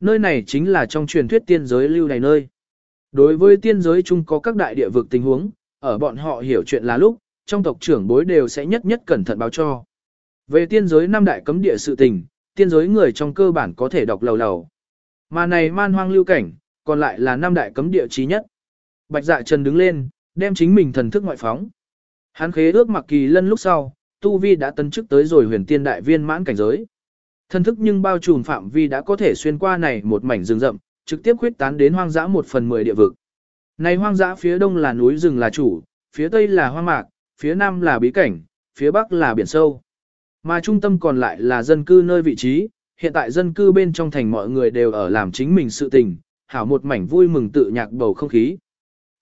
Nơi này chính là trong truyền thuyết tiên giới lưu này nơi. Đối với tiên giới chung có các đại địa vực tình huống, ở bọn họ hiểu chuyện là lúc, trong tộc trưởng bối đều sẽ nhất nhất cẩn thận báo cho. Về tiên giới năm đại cấm địa sự tình, tiên giới người trong cơ bản có thể đọc lầu lầu. Mà này man hoang lưu cảnh, còn lại là năm đại cấm địa trí nhất. Bạch dạ trần đứng lên, đem chính mình thần thức ngoại phóng. Hắn khế ước mặc kỳ lân lúc sau, Tu Vi đã tấn chức tới rồi huyền tiên đại viên mãn cảnh giới. Thần thức nhưng bao trùm phạm vi đã có thể xuyên qua này một mảnh rừng rậm, trực tiếp khuyết tán đến hoang dã một phần mười địa vực. Này hoang dã phía đông là núi rừng là chủ, phía tây là hoang mạc, phía nam là bí cảnh, phía bắc là biển sâu. Mà trung tâm còn lại là dân cư nơi vị trí, hiện tại dân cư bên trong thành mọi người đều ở làm chính mình sự tình, hảo một mảnh vui mừng tự nhạc bầu không khí.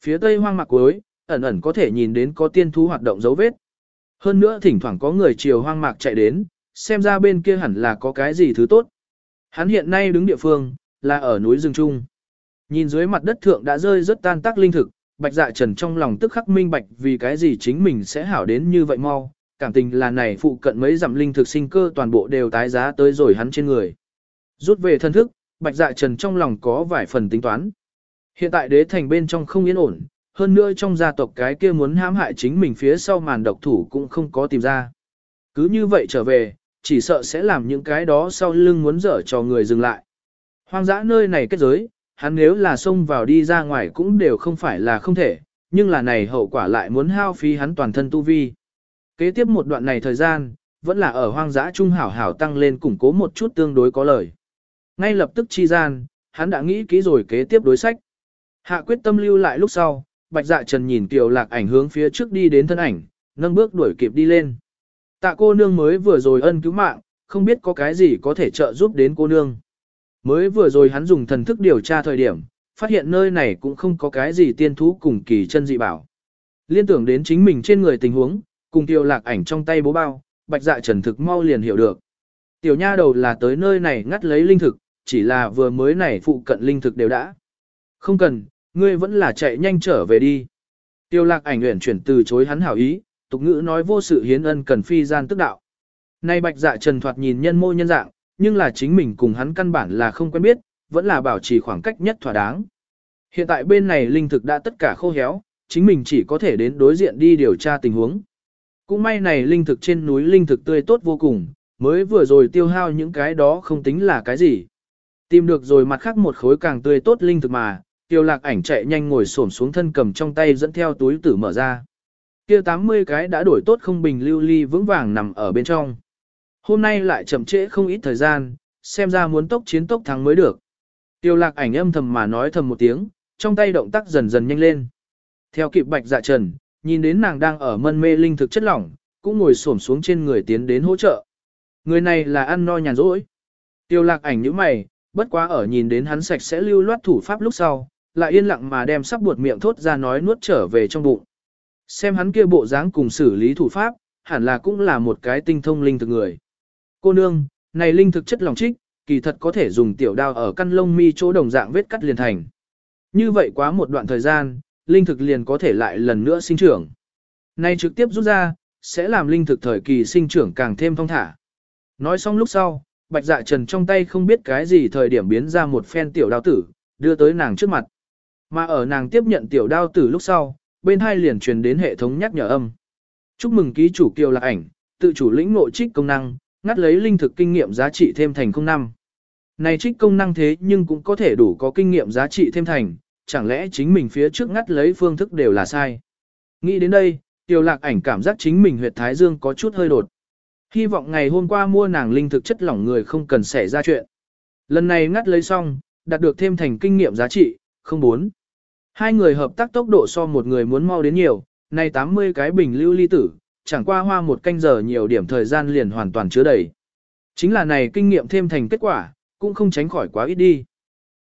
Phía tây hoang mạc cuối, ẩn ẩn có thể nhìn đến có tiên thú hoạt động dấu vết. Hơn nữa thỉnh thoảng có người chiều hoang mạc chạy đến, xem ra bên kia hẳn là có cái gì thứ tốt. Hắn hiện nay đứng địa phương, là ở núi rừng trung. Nhìn dưới mặt đất thượng đã rơi rất tan tác linh thực, bạch dạ trần trong lòng tức khắc minh bạch vì cái gì chính mình sẽ hảo đến như vậy mau, cảm tình là này phụ cận mấy dặm linh thực sinh cơ toàn bộ đều tái giá tới rồi hắn trên người. Rút về thân thức, bạch dạ trần trong lòng có vài phần tính toán. Hiện tại đế thành bên trong không yên ổn, hơn nữa trong gia tộc cái kia muốn hãm hại chính mình phía sau màn độc thủ cũng không có tìm ra. Cứ như vậy trở về, chỉ sợ sẽ làm những cái đó sau lưng muốn dở cho người dừng lại. Hoang dã nơi này kết giới, hắn nếu là xông vào đi ra ngoài cũng đều không phải là không thể, nhưng là này hậu quả lại muốn hao phí hắn toàn thân tu vi. Kế tiếp một đoạn này thời gian, vẫn là ở hoang dã trung hảo hảo tăng lên củng cố một chút tương đối có lời. Ngay lập tức chi gian, hắn đã nghĩ kỹ rồi kế tiếp đối sách. Hạ quyết tâm lưu lại lúc sau, bạch dạ trần nhìn tiểu lạc ảnh hướng phía trước đi đến thân ảnh, nâng bước đuổi kịp đi lên. Tạ cô nương mới vừa rồi ân cứu mạng, không biết có cái gì có thể trợ giúp đến cô nương. Mới vừa rồi hắn dùng thần thức điều tra thời điểm, phát hiện nơi này cũng không có cái gì tiên thú cùng kỳ chân dị bảo. Liên tưởng đến chính mình trên người tình huống, cùng tiêu lạc ảnh trong tay bố bao, bạch dạ trần thực mau liền hiểu được. Tiểu nha đầu là tới nơi này ngắt lấy linh thực, chỉ là vừa mới này phụ cận linh thực đều đã. Không cần, ngươi vẫn là chạy nhanh trở về đi. Tiêu lạc ảnh nguyện chuyển từ chối hắn hảo ý, tục ngữ nói vô sự hiến ân cần phi gian tức đạo. Nay bạch dạ trần thoạt nhìn nhân mô nhân dạng, nhưng là chính mình cùng hắn căn bản là không quen biết, vẫn là bảo trì khoảng cách nhất thỏa đáng. Hiện tại bên này linh thực đã tất cả khô héo, chính mình chỉ có thể đến đối diện đi điều tra tình huống. Cũng may này linh thực trên núi linh thực tươi tốt vô cùng, mới vừa rồi tiêu hao những cái đó không tính là cái gì. Tìm được rồi mặt khác một khối càng tươi tốt linh thực mà, tiêu lạc ảnh chạy nhanh ngồi xổm xuống thân cầm trong tay dẫn theo túi tử mở ra. Kia 80 cái đã đổi tốt không bình lưu ly vững vàng nằm ở bên trong. Hôm nay lại chậm trễ không ít thời gian, xem ra muốn tốc chiến tốc thắng mới được. Tiêu lạc ảnh âm thầm mà nói thầm một tiếng, trong tay động tác dần dần nhanh lên. Theo kịp bạch dạ trần, nhìn đến nàng đang ở mân mê linh thực chất lỏng, cũng ngồi xổm xuống trên người tiến đến hỗ trợ. Người này là ăn no nhàn rỗi. Tiêu lạc ảnh như mày, bất quá ở nhìn đến hắn sạch sẽ lưu loát thủ pháp lúc sau, lại yên lặng mà đem sắp buột miệng thốt ra nói nuốt trở về trong bụng. Xem hắn kia bộ dáng cùng xử lý thủ pháp, hẳn là cũng là một cái tinh thông linh thực người. Cô nương, này linh thực chất lòng trích, kỳ thật có thể dùng tiểu đao ở căn lông mi chỗ đồng dạng vết cắt liền thành. Như vậy quá một đoạn thời gian, linh thực liền có thể lại lần nữa sinh trưởng. Này trực tiếp rút ra, sẽ làm linh thực thời kỳ sinh trưởng càng thêm thông thả. Nói xong lúc sau, bạch dạ trần trong tay không biết cái gì thời điểm biến ra một phen tiểu đao tử, đưa tới nàng trước mặt. Mà ở nàng tiếp nhận tiểu đao tử lúc sau, bên hai liền truyền đến hệ thống nhắc nhở âm. Chúc mừng ký chủ kiều lạc ảnh, tự chủ lĩnh ngộ trích công năng, ngắt lấy linh thực kinh nghiệm giá trị thêm thành không năm. Này trích công năng thế nhưng cũng có thể đủ có kinh nghiệm giá trị thêm thành, chẳng lẽ chính mình phía trước ngắt lấy phương thức đều là sai. Nghĩ đến đây, tiểu lạc ảnh cảm giác chính mình huyệt thái dương có chút hơi đột. Hy vọng ngày hôm qua mua nàng linh thực chất lỏng người không cần xảy ra chuyện. Lần này ngắt lấy xong, đạt được thêm thành kinh nghiệm giá trị, không bốn. Hai người hợp tác tốc độ so một người muốn mau đến nhiều, này 80 cái bình lưu ly tử, chẳng qua hoa một canh giờ nhiều điểm thời gian liền hoàn toàn chứa đầy. Chính là này kinh nghiệm thêm thành kết quả, cũng không tránh khỏi quá ít đi.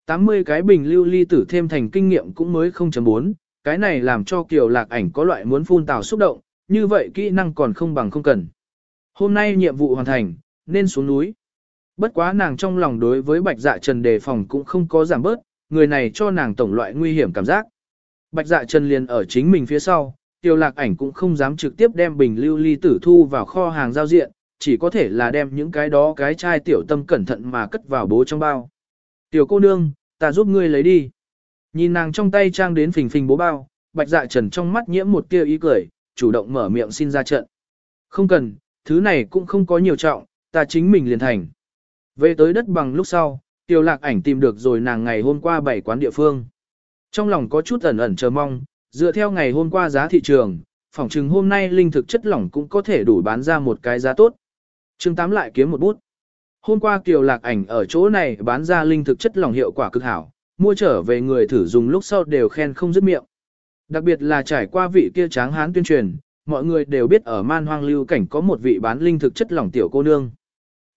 80 cái bình lưu ly tử thêm thành kinh nghiệm cũng mới 0.4, cái này làm cho Kiều Lạc Ảnh có loại muốn phun tào xúc động, như vậy kỹ năng còn không bằng không cần. Hôm nay nhiệm vụ hoàn thành, nên xuống núi. Bất quá nàng trong lòng đối với bạch dạ trần đề phòng cũng không có giảm bớt, người này cho nàng tổng loại nguy hiểm cảm giác. Bạch dạ trần liền ở chính mình phía sau, tiêu lạc ảnh cũng không dám trực tiếp đem bình lưu ly tử thu vào kho hàng giao diện, chỉ có thể là đem những cái đó cái chai tiểu tâm cẩn thận mà cất vào bố trong bao. Tiểu cô nương, ta giúp ngươi lấy đi. Nhìn nàng trong tay trang đến phình phình bố bao, bạch dạ trần trong mắt nhiễm một tia ý cười, chủ động mở miệng xin ra trận. Không cần, thứ này cũng không có nhiều trọng, ta chính mình liền thành. Về tới đất bằng lúc sau, tiêu lạc ảnh tìm được rồi nàng ngày hôm qua bảy quán địa phương. Trong lòng có chút ẩn ẩn chờ mong, dựa theo ngày hôm qua giá thị trường, phỏng chừng hôm nay linh thực chất lỏng cũng có thể đủ bán ra một cái giá tốt. Trương Tám lại kiếm một bút. Hôm qua Kiều Lạc Ảnh ở chỗ này bán ra linh thực chất lỏng hiệu quả cực hảo, mua trở về người thử dùng lúc sau đều khen không dứt miệng. Đặc biệt là trải qua vị kia tráng hán tuyên truyền, mọi người đều biết ở man hoang lưu cảnh có một vị bán linh thực chất lỏng tiểu cô nương.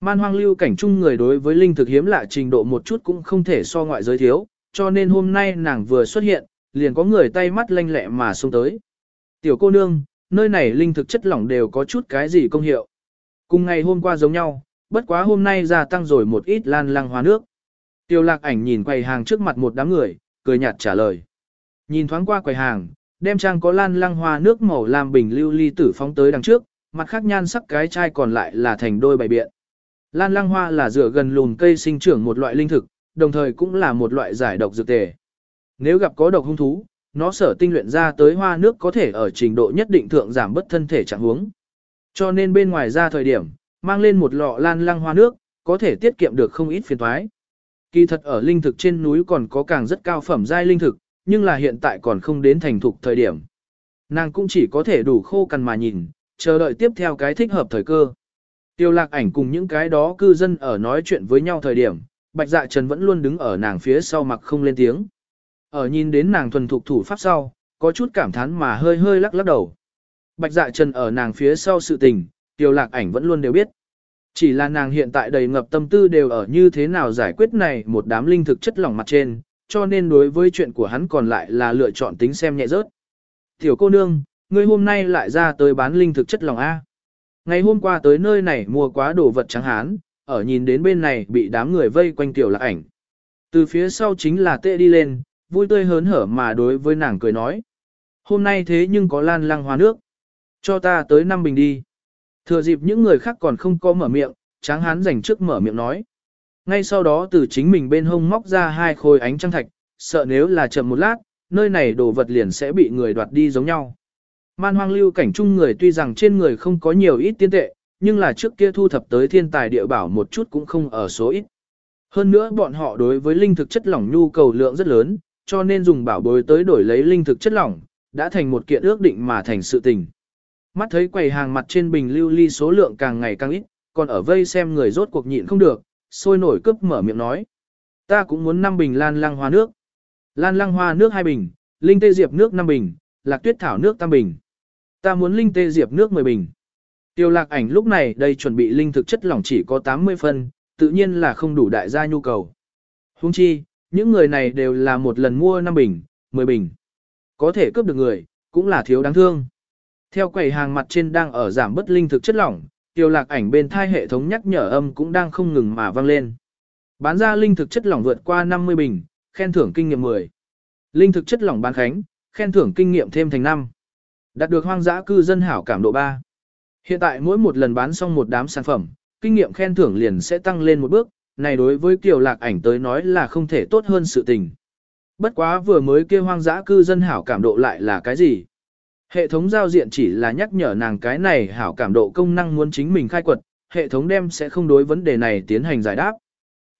Man hoang lưu cảnh chung người đối với linh thực hiếm lạ trình độ một chút cũng không thể so ngoại giới thiếu, cho nên hôm nay nàng vừa xuất hiện, liền có người tay mắt lanh lẹ mà xông tới. Tiểu cô nương, nơi này linh thực chất lỏng đều có chút cái gì công hiệu. Cùng ngày hôm qua giống nhau, bất quá hôm nay gia tăng rồi một ít lan lăng hoa nước. Tiêu lạc ảnh nhìn quầy hàng trước mặt một đám người, cười nhạt trả lời. Nhìn thoáng qua quầy hàng, đem trang có lan lăng hoa nước màu làm bình lưu ly tử phóng tới đằng trước, mặt khác nhan sắc cái chai còn lại là thành đôi bày biện. Lan lăng hoa là dựa gần lùn cây sinh trưởng một loại linh thực, đồng thời cũng là một loại giải độc dược tề. Nếu gặp có độc hung thú, nó sở tinh luyện ra tới hoa nước có thể ở trình độ nhất định thượng giảm bất thân thể trạng huống. Cho nên bên ngoài ra thời điểm, mang lên một lọ lan lăng hoa nước, có thể tiết kiệm được không ít phiền toái. Kỳ thật ở linh thực trên núi còn có càng rất cao phẩm giai linh thực, nhưng là hiện tại còn không đến thành thục thời điểm. Nàng cũng chỉ có thể đủ khô cằn mà nhìn, chờ đợi tiếp theo cái thích hợp thời cơ. Tiêu lạc ảnh cùng những cái đó cư dân ở nói chuyện với nhau thời điểm, bạch dạ trần vẫn luôn đứng ở nàng phía sau mặc không lên tiếng. Ở nhìn đến nàng thuần thục thủ pháp sau, có chút cảm thán mà hơi hơi lắc lắc đầu. Bạch dạ trần ở nàng phía sau sự tình, tiêu lạc ảnh vẫn luôn đều biết. Chỉ là nàng hiện tại đầy ngập tâm tư đều ở như thế nào giải quyết này một đám linh thực chất lỏng mặt trên, cho nên đối với chuyện của hắn còn lại là lựa chọn tính xem nhẹ rớt. Tiểu cô nương, ngươi hôm nay lại ra tới bán linh thực chất lỏng A. Ngày hôm qua tới nơi này mua quá đồ vật trắng hán, ở nhìn đến bên này bị đám người vây quanh tiểu lạc ảnh. Từ phía sau chính là tệ đi lên, vui tươi hớn hở mà đối với nàng cười nói. Hôm nay thế nhưng có lan lăng hoa nước. Cho ta tới năm bình đi. Thừa dịp những người khác còn không có mở miệng, tráng hán dành trước mở miệng nói. Ngay sau đó từ chính mình bên hông móc ra hai khối ánh trăng thạch, sợ nếu là chậm một lát, nơi này đồ vật liền sẽ bị người đoạt đi giống nhau. Man hoang lưu cảnh chung người tuy rằng trên người không có nhiều ít tiên tệ, nhưng là trước kia thu thập tới thiên tài địa bảo một chút cũng không ở số ít. Hơn nữa bọn họ đối với linh thực chất lỏng nhu cầu lượng rất lớn, cho nên dùng bảo bối tới đổi lấy linh thực chất lỏng, đã thành một kiện ước định mà thành sự tình. Mắt thấy quầy hàng mặt trên bình lưu ly số lượng càng ngày càng ít, còn ở vây xem người rốt cuộc nhịn không được, sôi nổi cướp mở miệng nói. Ta cũng muốn 5 bình lan lăng hoa nước. Lan lăng hoa nước 2 bình, linh tê diệp nước 5 bình, lạc tuyết thảo nước tam bình. Ta muốn linh tê diệp nước 10 bình. Tiêu lạc ảnh lúc này đây chuẩn bị linh thực chất lỏng chỉ có 80 phân, tự nhiên là không đủ đại gia nhu cầu. Huống chi, những người này đều là một lần mua 5 bình, 10 bình. Có thể cướp được người, cũng là thiếu đáng thương. Theo quầy hàng mặt trên đang ở giảm bất linh thực chất lỏng, tiêu lạc ảnh bên thai hệ thống nhắc nhở âm cũng đang không ngừng mà vang lên. Bán ra linh thực chất lỏng vượt qua 50 bình, khen thưởng kinh nghiệm 10. Linh thực chất lỏng bán khánh, khen thưởng kinh nghiệm thêm thành 5. Đạt được hoang dã cư dân hảo cảm độ 3. Hiện tại mỗi một lần bán xong một đám sản phẩm, kinh nghiệm khen thưởng liền sẽ tăng lên một bước, này đối với kiều lạc ảnh tới nói là không thể tốt hơn sự tình. Bất quá vừa mới kia hoang dã cư dân hảo cảm độ lại là cái gì? Hệ thống giao diện chỉ là nhắc nhở nàng cái này hảo cảm độ công năng muốn chính mình khai quật, hệ thống đem sẽ không đối vấn đề này tiến hành giải đáp.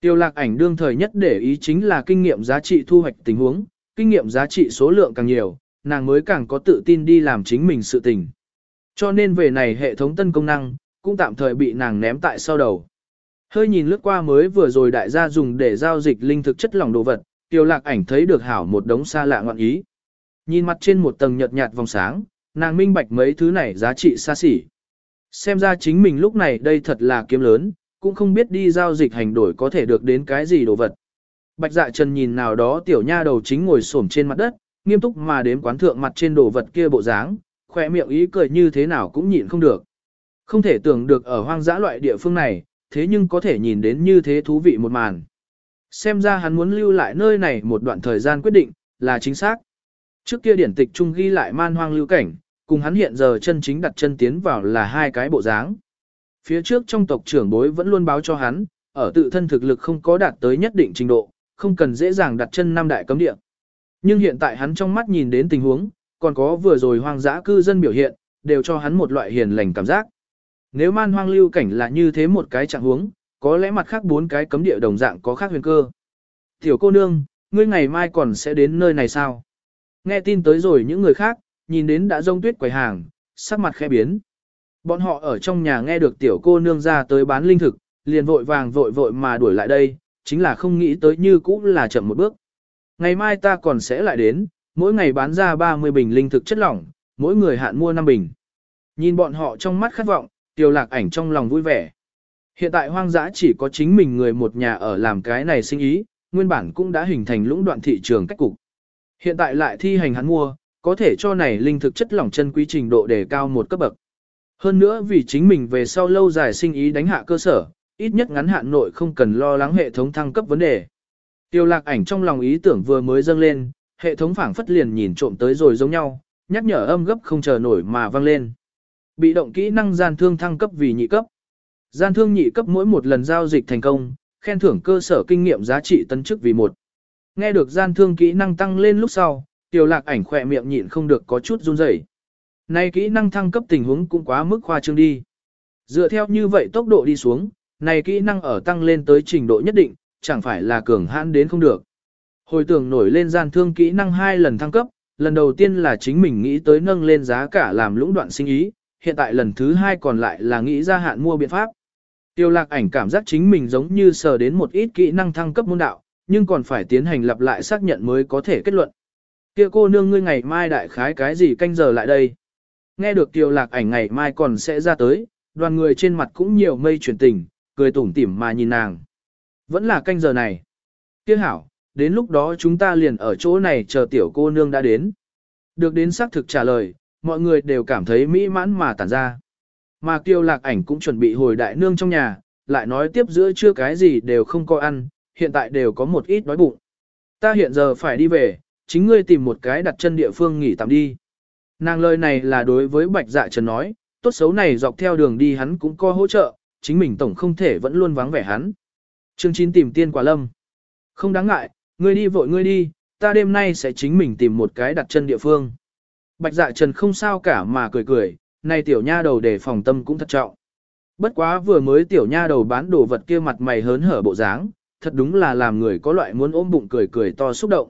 Tiêu lạc ảnh đương thời nhất để ý chính là kinh nghiệm giá trị thu hoạch tình huống, kinh nghiệm giá trị số lượng càng nhiều, nàng mới càng có tự tin đi làm chính mình sự tình. Cho nên về này hệ thống tân công năng, cũng tạm thời bị nàng ném tại sau đầu. Hơi nhìn lướt qua mới vừa rồi đại gia dùng để giao dịch linh thực chất lỏng đồ vật, tiêu lạc ảnh thấy được hảo một đống xa lạ ngọn ý. Nhìn mặt trên một tầng nhợt nhạt vòng sáng, nàng minh bạch mấy thứ này giá trị xa xỉ. Xem ra chính mình lúc này đây thật là kiếm lớn, cũng không biết đi giao dịch hành đổi có thể được đến cái gì đồ vật. Bạch dạ trần nhìn nào đó tiểu nha đầu chính ngồi xổm trên mặt đất, nghiêm túc mà đếm quán thượng mặt trên đồ vật kia bộ dáng, khỏe miệng ý cười như thế nào cũng nhịn không được. Không thể tưởng được ở hoang dã loại địa phương này, thế nhưng có thể nhìn đến như thế thú vị một màn. Xem ra hắn muốn lưu lại nơi này một đoạn thời gian quyết định, là chính xác. Trước kia điển tịch trung ghi lại man hoang lưu cảnh, cùng hắn hiện giờ chân chính đặt chân tiến vào là hai cái bộ dáng. Phía trước trong tộc trưởng bối vẫn luôn báo cho hắn, ở tự thân thực lực không có đạt tới nhất định trình độ, không cần dễ dàng đặt chân năm đại cấm địa. Nhưng hiện tại hắn trong mắt nhìn đến tình huống, còn có vừa rồi hoang dã cư dân biểu hiện, đều cho hắn một loại hiền lành cảm giác. Nếu man hoang lưu cảnh là như thế một cái trạng huống, có lẽ mặt khác bốn cái cấm địa đồng dạng có khác huyền cơ. Tiểu cô nương, ngươi ngày mai còn sẽ đến nơi này sao? Nghe tin tới rồi những người khác, nhìn đến đã rông tuyết quầy hàng, sắc mặt khẽ biến. Bọn họ ở trong nhà nghe được tiểu cô nương ra tới bán linh thực, liền vội vàng vội vội mà đuổi lại đây, chính là không nghĩ tới như cũ là chậm một bước. Ngày mai ta còn sẽ lại đến, mỗi ngày bán ra 30 bình linh thực chất lỏng, mỗi người hạn mua 5 bình. Nhìn bọn họ trong mắt khát vọng, Tiêu lạc ảnh trong lòng vui vẻ. Hiện tại hoang dã chỉ có chính mình người một nhà ở làm cái này sinh ý, nguyên bản cũng đã hình thành lũng đoạn thị trường cách cục. Hiện tại lại thi hành hắn mua, có thể cho này linh thực chất lỏng chân quý trình độ đề cao một cấp bậc. Hơn nữa vì chính mình về sau lâu dài sinh ý đánh hạ cơ sở, ít nhất ngắn hạn nội không cần lo lắng hệ thống thăng cấp vấn đề. Tiêu lạc ảnh trong lòng ý tưởng vừa mới dâng lên, hệ thống phảng phất liền nhìn trộm tới rồi giống nhau, nhắc nhở âm gấp không chờ nổi mà vang lên. Bị động kỹ năng gian thương thăng cấp vì nhị cấp. Gian thương nhị cấp mỗi một lần giao dịch thành công, khen thưởng cơ sở kinh nghiệm giá trị tấn chức vì một. Nghe được gian thương kỹ năng tăng lên lúc sau, tiểu lạc ảnh khỏe miệng nhịn không được có chút run rẩy. Này kỹ năng thăng cấp tình huống cũng quá mức khoa trương đi. Dựa theo như vậy tốc độ đi xuống, này kỹ năng ở tăng lên tới trình độ nhất định, chẳng phải là cường hãn đến không được. Hồi tưởng nổi lên gian thương kỹ năng hai lần thăng cấp, lần đầu tiên là chính mình nghĩ tới nâng lên giá cả làm lũng đoạn sinh ý, hiện tại lần thứ hai còn lại là nghĩ ra hạn mua biện pháp. Tiêu lạc ảnh cảm giác chính mình giống như sờ đến một ít kỹ năng thăng cấp môn đạo, nhưng còn phải tiến hành lặp lại xác nhận mới có thể kết luận. Kia cô nương ngươi ngày mai đại khái cái gì canh giờ lại đây? Nghe được tiêu lạc ảnh ngày mai còn sẽ ra tới, đoàn người trên mặt cũng nhiều mây chuyển tình, cười tủm tỉm mà nhìn nàng. Vẫn là canh giờ này. Tiêu hảo, đến lúc đó chúng ta liền ở chỗ này chờ tiểu cô nương đã đến. Được đến xác thực trả lời, mọi người đều cảm thấy mỹ mãn mà tản ra. Mà kiều lạc ảnh cũng chuẩn bị hồi đại nương trong nhà, lại nói tiếp giữa chưa cái gì đều không có ăn, hiện tại đều có một ít đói bụng. Ta hiện giờ phải đi về, chính ngươi tìm một cái đặt chân địa phương nghỉ tạm đi. Nàng lời này là đối với bạch dạ trần nói, tốt xấu này dọc theo đường đi hắn cũng có hỗ trợ, chính mình tổng không thể vẫn luôn vắng vẻ hắn. Chương 9 tìm tiên quả lâm. Không đáng ngại, ngươi đi vội ngươi đi, ta đêm nay sẽ chính mình tìm một cái đặt chân địa phương. Bạch dạ trần không sao cả mà cười cười, này tiểu nha đầu để phòng tâm cũng thật trọng. Bất quá vừa mới tiểu nha đầu bán đồ vật kia mặt mày hớn hở bộ dáng, thật đúng là làm người có loại muốn ôm bụng cười cười to xúc động.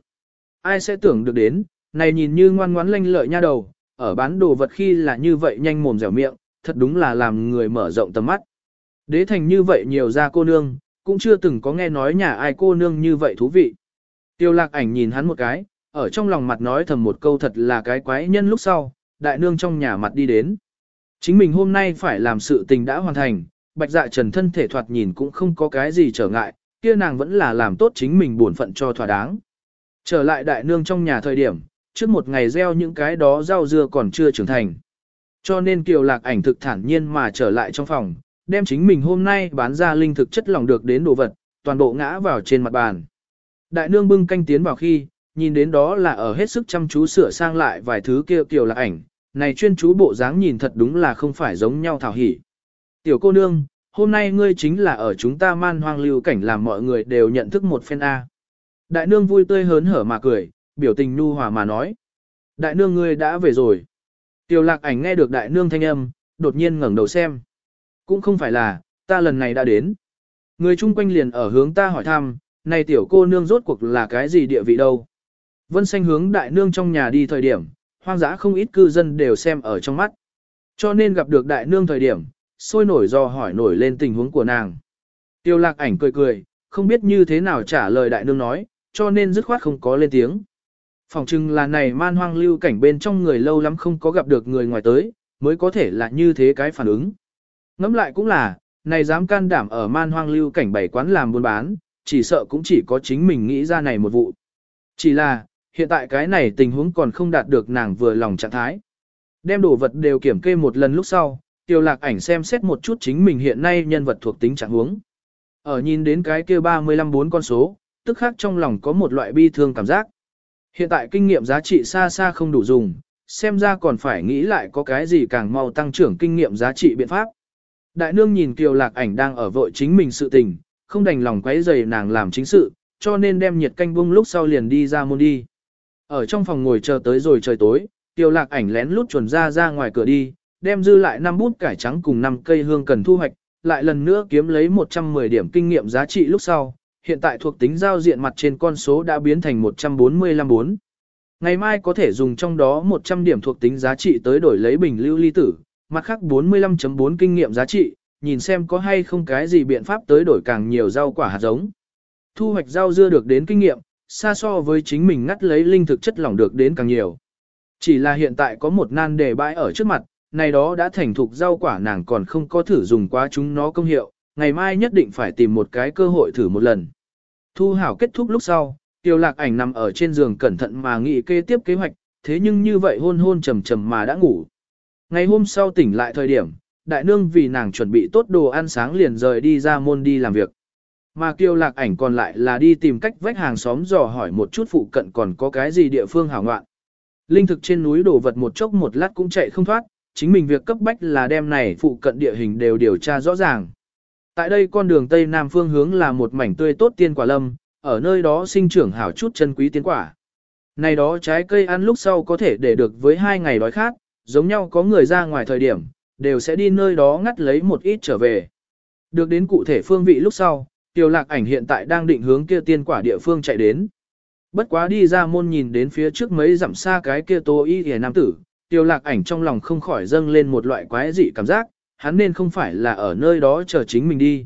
Ai sẽ tưởng được đến, này nhìn như ngoan ngoãn lanh lợi nha đầu, ở bán đồ vật khi là như vậy nhanh mồm dẻo miệng, thật đúng là làm người mở rộng tầm mắt. Đế thành như vậy nhiều ra cô nương, cũng chưa từng có nghe nói nhà ai cô nương như vậy thú vị. Tiêu lạc ảnh nhìn hắn một cái, ở trong lòng mặt nói thầm một câu thật là cái quái nhân lúc sau, đại nương trong nhà mặt đi đến. Chính mình hôm nay phải làm sự tình đã hoàn thành, bạch dạ trần thân thể thoạt nhìn cũng không có cái gì trở ngại, kia nàng vẫn là làm tốt chính mình buồn phận cho thỏa đáng. Trở lại đại nương trong nhà thời điểm, trước một ngày gieo những cái đó rau dưa còn chưa trưởng thành. Cho nên kiều lạc ảnh thực thản nhiên mà trở lại trong phòng, đem chính mình hôm nay bán ra linh thực chất lòng được đến đồ vật, toàn bộ ngã vào trên mặt bàn. Đại nương bưng canh tiến vào khi, nhìn đến đó là ở hết sức chăm chú sửa sang lại vài thứ kia kiểu lạc ảnh, này chuyên chú bộ dáng nhìn thật đúng là không phải giống nhau thảo hỉ. Tiểu cô nương, hôm nay ngươi chính là ở chúng ta man hoang lưu cảnh làm mọi người đều nhận thức một phen A. Đại nương vui tươi hớn hở mà cười, biểu tình nu hòa mà nói. Đại nương ngươi đã về rồi. Tiểu lạc ảnh nghe được đại nương thanh âm, đột nhiên ngẩng đầu xem. Cũng không phải là, ta lần này đã đến. Người chung quanh liền ở hướng ta hỏi thăm, này tiểu cô nương rốt cuộc là cái gì địa vị đâu. Vân xanh hướng đại nương trong nhà đi thời điểm, hoang dã không ít cư dân đều xem ở trong mắt. Cho nên gặp được đại nương thời điểm, sôi nổi do hỏi nổi lên tình huống của nàng. Tiêu lạc ảnh cười cười, không biết như thế nào trả lời đại nương nói, cho nên dứt khoát không có lên tiếng. Phòng trưng là này man hoang lưu cảnh bên trong người lâu lắm không có gặp được người ngoài tới, mới có thể là như thế cái phản ứng. Ngẫm lại cũng là, này dám can đảm ở man hoang lưu cảnh bảy quán làm buôn bán, chỉ sợ cũng chỉ có chính mình nghĩ ra này một vụ. Chỉ là, hiện tại cái này tình huống còn không đạt được nàng vừa lòng trạng thái. Đem đồ vật đều kiểm kê một lần lúc sau, tiêu lạc ảnh xem xét một chút chính mình hiện nay nhân vật thuộc tính trạng huống. Ở nhìn đến cái kia 35 bốn con số, tức khác trong lòng có một loại bi thương cảm giác. Hiện tại kinh nghiệm giá trị xa xa không đủ dùng, xem ra còn phải nghĩ lại có cái gì càng mau tăng trưởng kinh nghiệm giá trị biện pháp. Đại nương nhìn Kiều Lạc ảnh đang ở vội chính mình sự tình, không đành lòng quấy rầy nàng làm chính sự, cho nên đem nhiệt canh bung lúc sau liền đi ra môn đi. Ở trong phòng ngồi chờ tới rồi trời tối, Tiêu Lạc ảnh lén lút chuẩn ra ra ngoài cửa đi, đem dư lại 5 bút cải trắng cùng 5 cây hương cần thu hoạch, lại lần nữa kiếm lấy 110 điểm kinh nghiệm giá trị lúc sau, hiện tại thuộc tính giao diện mặt trên con số đã biến thành 145 4. Ngày mai có thể dùng trong đó 100 điểm thuộc tính giá trị tới đổi lấy bình lưu ly tử, mặt khác 45.4 kinh nghiệm giá trị, nhìn xem có hay không cái gì biện pháp tới đổi càng nhiều rau quả hạt giống. Thu hoạch rau dưa được đến kinh nghiệm, xa so với chính mình ngắt lấy linh thực chất lỏng được đến càng nhiều. Chỉ là hiện tại có một nan đề bãi ở trước mặt, này đó đã thành thục rau quả nàng còn không có thử dùng quá chúng nó công hiệu, ngày mai nhất định phải tìm một cái cơ hội thử một lần. Thu hảo kết thúc lúc sau, tiêu lạc ảnh nằm ở trên giường cẩn thận mà nghĩ kế tiếp kế hoạch, thế nhưng như vậy hôn hôn trầm trầm mà đã ngủ. Ngày hôm sau tỉnh lại thời điểm, đại nương vì nàng chuẩn bị tốt đồ ăn sáng liền rời đi ra môn đi làm việc. Mà kiều lạc ảnh còn lại là đi tìm cách vách hàng xóm dò hỏi một chút phụ cận còn có cái gì địa phương hảo ngoạn. Linh thực trên núi đổ vật một chốc một lát cũng chạy không thoát, chính mình việc cấp bách là đem này phụ cận địa hình đều điều tra rõ ràng. Tại đây con đường Tây Nam phương hướng là một mảnh tươi tốt tiên quả lâm, ở nơi đó sinh trưởng hảo chút chân quý tiên quả. Này đó trái cây ăn lúc sau có thể để được với hai ngày đói khát, giống nhau có người ra ngoài thời điểm, đều sẽ đi nơi đó ngắt lấy một ít trở về. Được đến cụ thể phương vị lúc sau, Tiêu Lạc Ảnh hiện tại đang định hướng kia tiên quả địa phương chạy đến. Bất quá đi ra môn nhìn đến phía trước mấy dặm xa cái kia Tô Y hề nam tử, Tiêu Lạc Ảnh trong lòng không khỏi dâng lên một loại quái dị cảm giác, hắn nên không phải là ở nơi đó chờ chính mình đi.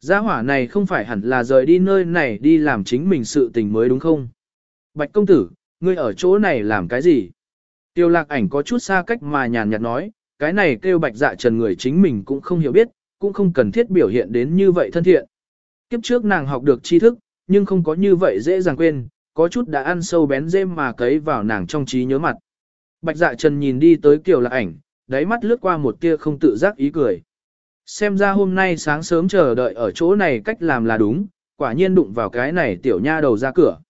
Gia hỏa này không phải hẳn là rời đi nơi này đi làm chính mình sự tình mới đúng không? Bạch công tử, ngươi ở chỗ này làm cái gì? Tiêu lạc ảnh có chút xa cách mà nhàn nhạt nói, cái này kêu bạch dạ trần người chính mình cũng không hiểu biết, cũng không cần thiết biểu hiện đến như vậy thân thiện. Kiếp trước nàng học được tri thức, nhưng không có như vậy dễ dàng quên, có chút đã ăn sâu bén dêm mà cấy vào nàng trong trí nhớ mặt. Bạch dạ trần nhìn đi tới kiểu lạc ảnh, đáy mắt lướt qua một tia không tự giác ý cười. Xem ra hôm nay sáng sớm chờ đợi ở chỗ này cách làm là đúng, quả nhiên đụng vào cái này tiểu nha đầu ra cửa.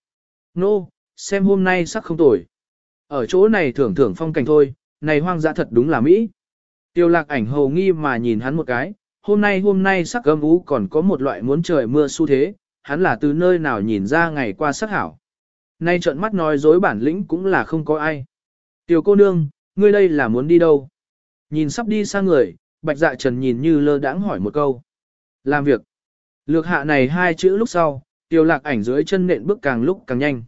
Nô, no, xem hôm nay sắc không tồi. Ở chỗ này thưởng thưởng phong cảnh thôi, này hoang dã thật đúng là Mỹ. Tiêu lạc ảnh hầu nghi mà nhìn hắn một cái, hôm nay hôm nay sắc âm ú còn có một loại muốn trời mưa xu thế, hắn là từ nơi nào nhìn ra ngày qua sắc hảo. Nay trợn mắt nói dối bản lĩnh cũng là không có ai. Tiểu cô nương, ngươi đây là muốn đi đâu? Nhìn sắp đi sang người, bạch dạ trần nhìn như lơ đãng hỏi một câu. Làm việc. Lược hạ này hai chữ lúc sau, tiểu lạc ảnh dưới chân nện bước càng lúc càng nhanh.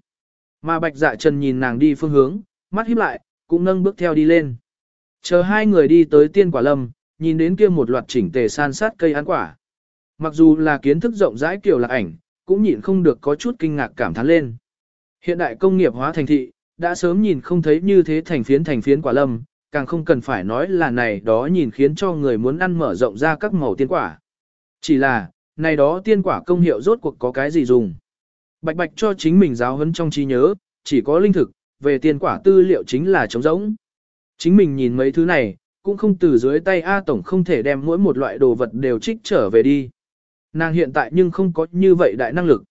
Mà bạch dạ trần nhìn nàng đi phương hướng, mắt híp lại, cũng nâng bước theo đi lên. Chờ hai người đi tới tiên quả lâm, nhìn đến kia một loạt chỉnh tề san sát cây ăn quả. Mặc dù là kiến thức rộng rãi kiểu lạc ảnh, cũng nhịn không được có chút kinh ngạc cảm thán lên. Hiện đại công nghiệp hóa thành thị, đã sớm nhìn không thấy như thế thành phiến thành phiến quả lâm, càng không cần phải nói là này đó nhìn khiến cho người muốn ăn mở rộng ra các màu tiên quả. Chỉ là, này đó tiên quả công hiệu rốt cuộc có cái gì dùng. Bạch bạch cho chính mình giáo huấn trong trí nhớ, chỉ có linh thực, về tiên quả tư liệu chính là trống rỗng. Chính mình nhìn mấy thứ này, cũng không từ dưới tay A Tổng không thể đem mỗi một loại đồ vật đều trích trở về đi. Nàng hiện tại nhưng không có như vậy đại năng lực.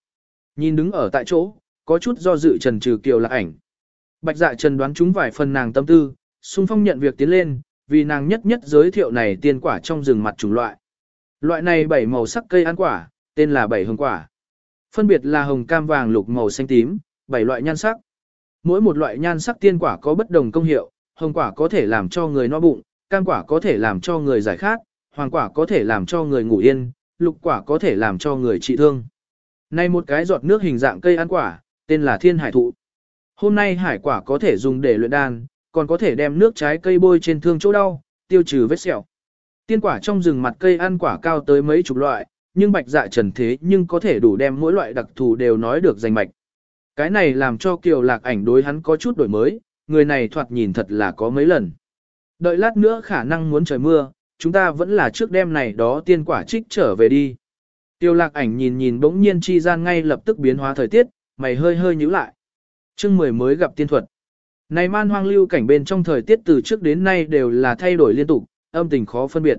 Nhìn đứng ở tại chỗ, có chút do dự trần trừ kiều là ảnh. Bạch dạ trần đoán chúng vài phần nàng tâm tư, xung phong nhận việc tiến lên, vì nàng nhất nhất giới thiệu này tiên quả trong rừng mặt chủng loại. Loại này bảy màu sắc cây ăn quả, tên là bảy hồng quả. Phân biệt là hồng cam vàng lục màu xanh tím, bảy loại nhan sắc. Mỗi một loại nhan sắc tiên quả có bất đồng công hiệu, hồng quả có thể làm cho người no bụng, cam quả có thể làm cho người giải khát, hoàng quả có thể làm cho người ngủ yên, lục quả có thể làm cho người trị thương. Này một cái giọt nước hình dạng cây ăn quả, tên là thiên hải thụ. Hôm nay hải quả có thể dùng để luyện đan, còn có thể đem nước trái cây bôi trên thương chỗ đau, tiêu trừ vết sẹo. Tiên quả trong rừng mặt cây ăn quả cao tới mấy chục loại, nhưng bạch dạ trần thế nhưng có thể đủ đem mỗi loại đặc thù đều nói được danh mạch. Cái này làm cho Kiều Lạc ảnh đối hắn có chút đổi mới, người này thoạt nhìn thật là có mấy lần. Đợi lát nữa khả năng muốn trời mưa, chúng ta vẫn là trước đêm này đó tiên quả trích trở về đi. Tiêu lạc ảnh nhìn nhìn bỗng nhiên chi gian ngay lập tức biến hóa thời tiết, mày hơi hơi nhíu lại. chương mười mới gặp tiên thuật. Này man hoang lưu cảnh bên trong thời tiết từ trước đến nay đều là thay đổi liên tục, âm tình khó phân biệt.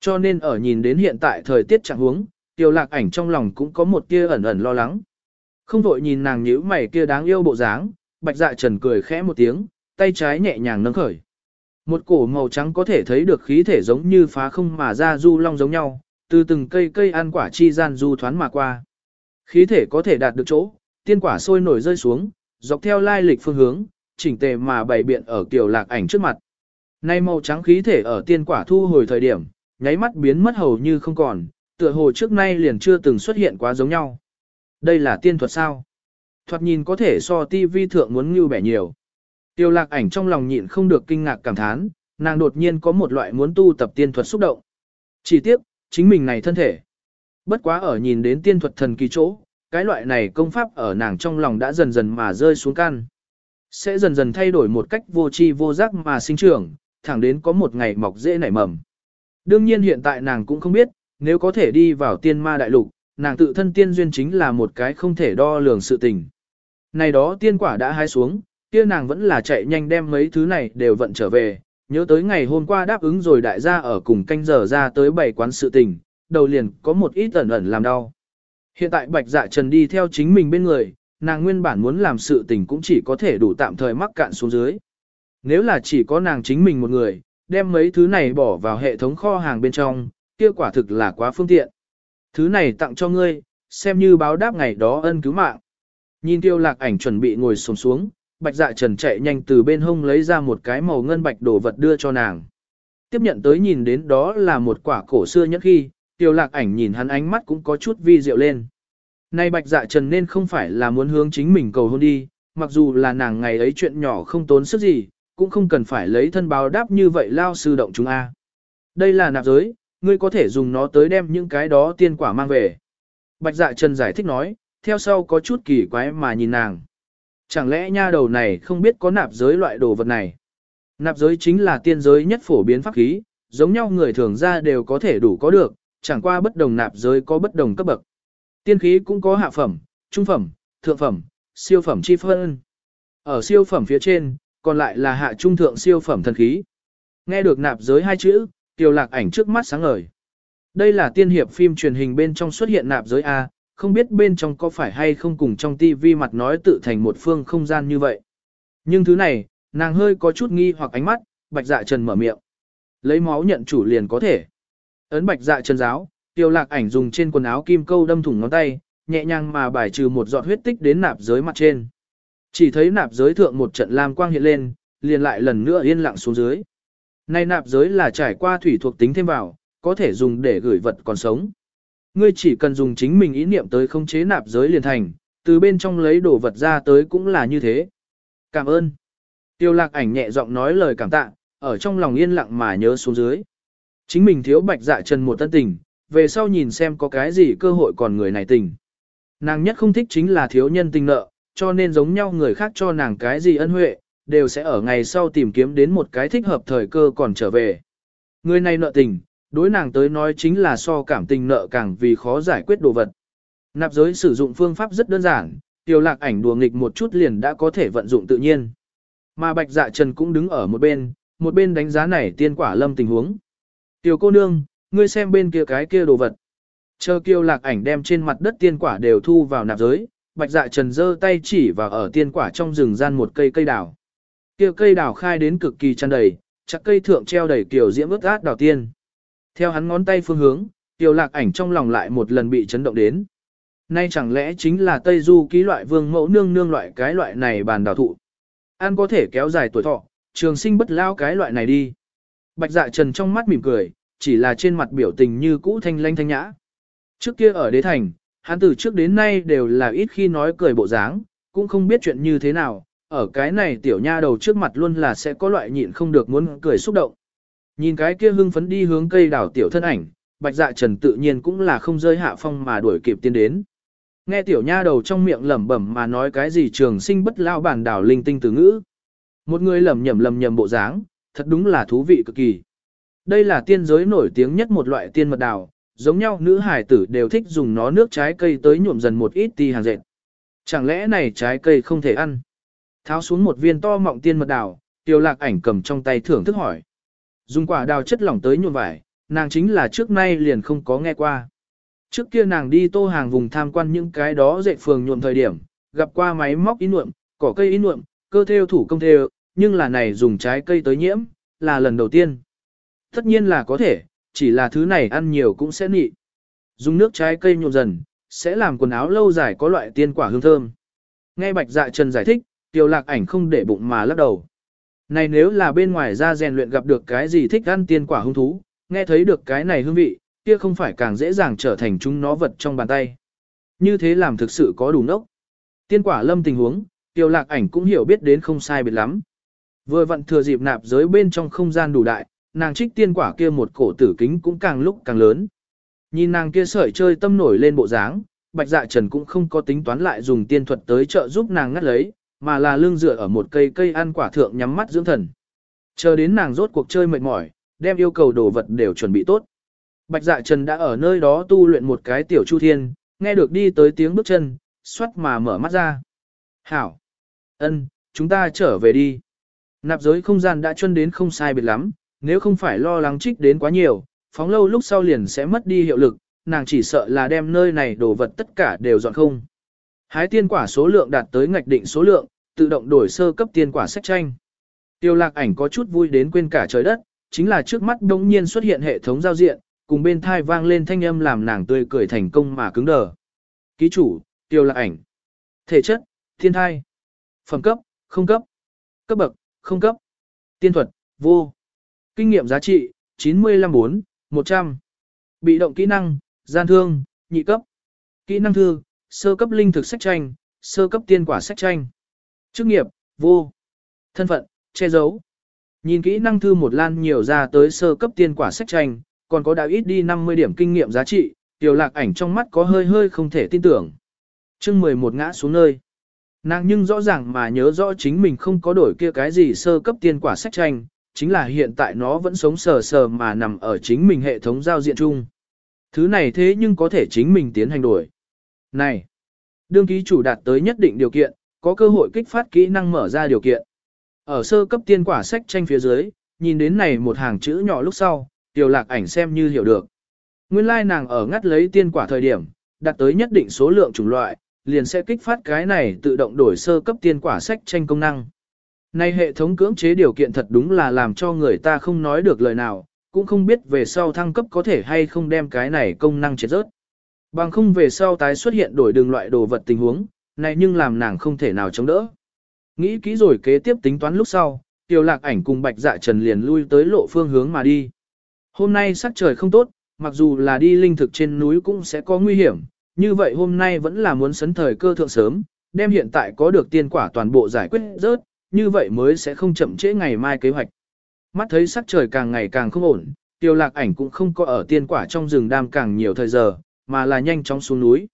Cho nên ở nhìn đến hiện tại thời tiết trạng huống, tiêu lạc ảnh trong lòng cũng có một tia ẩn ẩn lo lắng. Không vội nhìn nàng nhíu mày kia đáng yêu bộ dáng, bạch dạ trần cười khẽ một tiếng, tay trái nhẹ nhàng nâng khởi. Một cổ màu trắng có thể thấy được khí thể giống như phá không mà ra du long giống nhau, từ từng cây cây ăn quả chi gian du thoán mà qua. Khí thể có thể đạt được chỗ, tiên quả sôi nổi rơi xuống, dọc theo lai lịch phương hướng, chỉnh tề mà bày biện ở kiểu lạc ảnh trước mặt. Nay màu trắng khí thể ở tiên quả thu hồi thời điểm, nháy mắt biến mất hầu như không còn, tựa hồ trước nay liền chưa từng xuất hiện quá giống nhau. Đây là tiên thuật sao? Thoạt nhìn có thể so ti vi thượng muốn như bẻ nhiều. Tiêu lạc ảnh trong lòng nhịn không được kinh ngạc cảm thán, nàng đột nhiên có một loại muốn tu tập tiên thuật xúc động. Chỉ tiếp, chính mình này thân thể. Bất quá ở nhìn đến tiên thuật thần kỳ chỗ, cái loại này công pháp ở nàng trong lòng đã dần dần mà rơi xuống căn. Sẽ dần dần thay đổi một cách vô tri vô giác mà sinh trưởng, thẳng đến có một ngày mọc dễ nảy mầm. Đương nhiên hiện tại nàng cũng không biết, nếu có thể đi vào tiên ma đại lục, nàng tự thân tiên duyên chính là một cái không thể đo lường sự tình. Này đó tiên quả đã hái xuống, kia nàng vẫn là chạy nhanh đem mấy thứ này đều vận trở về, nhớ tới ngày hôm qua đáp ứng rồi đại gia ở cùng canh giờ ra tới bảy quán sự tình, đầu liền có một ít ẩn ẩn làm đau. Hiện tại bạch dạ trần đi theo chính mình bên người, nàng nguyên bản muốn làm sự tình cũng chỉ có thể đủ tạm thời mắc cạn xuống dưới. Nếu là chỉ có nàng chính mình một người, đem mấy thứ này bỏ vào hệ thống kho hàng bên trong, kia quả thực là quá phương tiện. Thứ này tặng cho ngươi, xem như báo đáp ngày đó ân cứu mạng. Nhìn tiêu lạc ảnh chuẩn bị ngồi xuống xuống, bạch dạ trần chạy nhanh từ bên hông lấy ra một cái màu ngân bạch đồ vật đưa cho nàng. Tiếp nhận tới nhìn đến đó là một quả cổ xưa nhất khi, tiêu lạc ảnh nhìn hắn ánh mắt cũng có chút vi diệu lên. Nay bạch dạ trần nên không phải là muốn hướng chính mình cầu hôn đi, mặc dù là nàng ngày ấy chuyện nhỏ không tốn sức gì, cũng không cần phải lấy thân báo đáp như vậy lao sư động chúng a. Đây là nạp giới, ngươi có thể dùng nó tới đem những cái đó tiên quả mang về. Bạch dạ trần giải thích nói, theo sau có chút kỳ quái mà nhìn nàng. Chẳng lẽ nha đầu này không biết có nạp giới loại đồ vật này? Nạp giới chính là tiên giới nhất phổ biến pháp khí, giống nhau người thường ra đều có thể đủ có được, chẳng qua bất đồng nạp giới có bất đồng cấp bậc. Tiên khí cũng có hạ phẩm, trung phẩm, thượng phẩm, siêu phẩm chi phân. Ở siêu phẩm phía trên, còn lại là hạ trung thượng siêu phẩm thần khí. Nghe được nạp giới hai chữ, tiêu lạc ảnh trước mắt sáng ngời. Đây là tiên hiệp phim truyền hình bên trong xuất hiện nạp giới A, không biết bên trong có phải hay không cùng trong tivi mặt nói tự thành một phương không gian như vậy. Nhưng thứ này, nàng hơi có chút nghi hoặc ánh mắt, bạch dạ trần mở miệng. Lấy máu nhận chủ liền có thể. Ấn bạch dạ trần giáo, tiêu lạc ảnh dùng trên quần áo kim câu đâm thủng ngón tay, nhẹ nhàng mà bài trừ một giọt huyết tích đến nạp giới mặt trên. Chỉ thấy nạp giới thượng một trận lam quang hiện lên, liền lại lần nữa yên lặng xuống dưới. Này nạp giới là trải qua thủy thuộc tính thêm vào, có thể dùng để gửi vật còn sống. Ngươi chỉ cần dùng chính mình ý niệm tới không chế nạp giới liền thành, từ bên trong lấy đồ vật ra tới cũng là như thế. Cảm ơn. Tiêu lạc ảnh nhẹ giọng nói lời cảm tạ, ở trong lòng yên lặng mà nhớ xuống dưới. Chính mình thiếu bạch dạ trần một tân tình, về sau nhìn xem có cái gì cơ hội còn người này tình. Nàng nhất không thích chính là thiếu nhân tình nợ, cho nên giống nhau người khác cho nàng cái gì ân huệ, đều sẽ ở ngày sau tìm kiếm đến một cái thích hợp thời cơ còn trở về. Người này nợ tình, đối nàng tới nói chính là so cảm tình nợ càng vì khó giải quyết đồ vật. Nạp giới sử dụng phương pháp rất đơn giản, tiểu lạc ảnh đùa nghịch một chút liền đã có thể vận dụng tự nhiên. Mà bạch dạ trần cũng đứng ở một bên, một bên đánh giá này tiên quả lâm tình huống. Tiểu cô nương, ngươi xem bên kia cái kia đồ vật. Chờ kiêu lạc ảnh đem trên mặt đất tiên quả đều thu vào nạp giới, bạch dạ trần giơ tay chỉ vào ở tiên quả trong rừng gian một cây cây đào. Kia cây đào khai đến cực kỳ tràn đầy, chắc cây thượng treo đầy kiểu diễm ướt át đào tiên. Theo hắn ngón tay phương hướng, tiểu lạc ảnh trong lòng lại một lần bị chấn động đến. Nay chẳng lẽ chính là Tây Du ký loại vương mẫu nương nương loại cái loại này bàn đào thụ. An có thể kéo dài tuổi thọ, trường sinh bất lao cái loại này đi. Bạch dạ trần trong mắt mỉm cười, chỉ là trên mặt biểu tình như cũ thanh lanh thanh nhã. Trước kia ở đế thành, hắn từ trước đến nay đều là ít khi nói cười bộ dáng, cũng không biết chuyện như thế nào, ở cái này tiểu nha đầu trước mặt luôn là sẽ có loại nhịn không được muốn cười xúc động. Nhìn cái kia hưng phấn đi hướng cây đảo tiểu thân ảnh, bạch dạ trần tự nhiên cũng là không rơi hạ phong mà đuổi kịp tiến đến. Nghe tiểu nha đầu trong miệng lẩm bẩm mà nói cái gì trường sinh bất lao bản đảo linh tinh từ ngữ. Một người lẩm nhẩm lẩm nhẩm bộ dáng, thật đúng là thú vị cực kỳ. Đây là tiên giới nổi tiếng nhất một loại tiên mật đào, giống nhau nữ hải tử đều thích dùng nó nước trái cây tới nhuộm dần một ít ti hàng dệt. Chẳng lẽ này trái cây không thể ăn? Tháo xuống một viên to mọng tiên mật đào, tiêu lạc ảnh cầm trong tay thưởng thức hỏi. Dùng quả đào chất lỏng tới nhuộm vải, nàng chính là trước nay liền không có nghe qua. Trước kia nàng đi tô hàng vùng tham quan những cái đó dệt phường nhuộm thời điểm, gặp qua máy móc in nhuộm, cỏ cây in nhuộm, cơ theo thủ công theo, nhưng là này dùng trái cây tới nhiễm, là lần đầu tiên. Tất nhiên là có thể, chỉ là thứ này ăn nhiều cũng sẽ nị. Dùng nước trái cây nhuộm dần, sẽ làm quần áo lâu dài có loại tiên quả hương thơm. Nghe Bạch Dạ Trần giải thích, Tiêu Lạc Ảnh không để bụng mà lắc đầu. Này nếu là bên ngoài ra rèn luyện gặp được cái gì thích ăn tiên quả hung thú, nghe thấy được cái này hương vị, kia không phải càng dễ dàng trở thành chúng nó vật trong bàn tay. Như thế làm thực sự có đủ nốc. Tiên quả lâm tình huống, Tiêu Lạc Ảnh cũng hiểu biết đến không sai biệt lắm. Vừa vặn thừa dịp nạp giới bên trong không gian đủ đại, nàng trích tiên quả kia một cổ tử kính cũng càng lúc càng lớn. Nhìn nàng kia sợi chơi tâm nổi lên bộ dáng, bạch dạ trần cũng không có tính toán lại dùng tiên thuật tới trợ giúp nàng ngắt lấy, mà là lưng dựa ở một cây cây ăn quả thượng nhắm mắt dưỡng thần. Chờ đến nàng rốt cuộc chơi mệt mỏi, đem yêu cầu đồ vật đều chuẩn bị tốt. Bạch dạ trần đã ở nơi đó tu luyện một cái tiểu chu thiên, nghe được đi tới tiếng bước chân, xoát mà mở mắt ra. Hảo! ân, chúng ta trở về đi. Nạp giới không gian đã chuẩn đến không sai biệt lắm, nếu không phải lo lắng trích đến quá nhiều, phóng lâu lúc sau liền sẽ mất đi hiệu lực, nàng chỉ sợ là đem nơi này đồ vật tất cả đều dọn không. Hái tiên quả số lượng đạt tới ngạch định số lượng, tự động đổi sơ cấp tiên quả sách tranh. Tiêu lạc ảnh có chút vui đến quên cả trời đất, chính là trước mắt đống nhiên xuất hiện hệ thống giao diện, cùng bên thai vang lên thanh âm làm nàng tươi cười thành công mà cứng đờ. Ký chủ, tiêu lạc ảnh. Thể chất, thiên thai. Phẩm cấp, không cấp. Cấp bậc, không cấp. Tiên thuật, vô. Kinh nghiệm giá trị, 95-4, 100. Bị động kỹ năng, gian thương, nhị cấp. Kỹ năng thư, sơ cấp linh thực sách tranh, sơ cấp tiên quả sách tranh. Chức nghiệp, vô. Thân phận, che giấu. Nhìn kỹ năng thư một lan nhiều ra tới sơ cấp tiên quả sách tranh, còn có đã ít đi 50 điểm kinh nghiệm giá trị, tiểu lạc ảnh trong mắt có hơi hơi không thể tin tưởng. chương 11 ngã xuống nơi. Nàng nhưng rõ ràng mà nhớ rõ chính mình không có đổi kia cái gì sơ cấp tiên quả sách tranh, chính là hiện tại nó vẫn sống sờ sờ mà nằm ở chính mình hệ thống giao diện chung. Thứ này thế nhưng có thể chính mình tiến hành đổi. Này, đương ký chủ đạt tới nhất định điều kiện, có cơ hội kích phát kỹ năng mở ra điều kiện. Ở sơ cấp tiên quả sách tranh phía dưới, nhìn đến này một hàng chữ nhỏ lúc sau, tiểu lạc ảnh xem như hiểu được. Nguyên lai like nàng ở ngắt lấy tiên quả thời điểm, đạt tới nhất định số lượng chủng loại, liền sẽ kích phát cái này tự động đổi sơ cấp tiên quả sách tranh công năng. Này hệ thống cưỡng chế điều kiện thật đúng là làm cho người ta không nói được lời nào, cũng không biết về sau thăng cấp có thể hay không đem cái này công năng chết rớt. Bằng không về sau tái xuất hiện đổi đường loại đồ vật tình huống, này nhưng làm nàng không thể nào chống đỡ. Nghĩ kỹ rồi kế tiếp tính toán lúc sau, tiểu lạc ảnh cùng bạch dạ trần liền lui tới lộ phương hướng mà đi. Hôm nay sắc trời không tốt, mặc dù là đi linh thực trên núi cũng sẽ có nguy hiểm, như vậy hôm nay vẫn là muốn sấn thời cơ thượng sớm, đem hiện tại có được tiên quả toàn bộ giải quyết rớt, như vậy mới sẽ không chậm trễ ngày mai kế hoạch. Mắt thấy sắc trời càng ngày càng không ổn, tiêu lạc ảnh cũng không có ở tiên quả trong rừng đam càng nhiều thời giờ, mà là nhanh chóng xuống núi.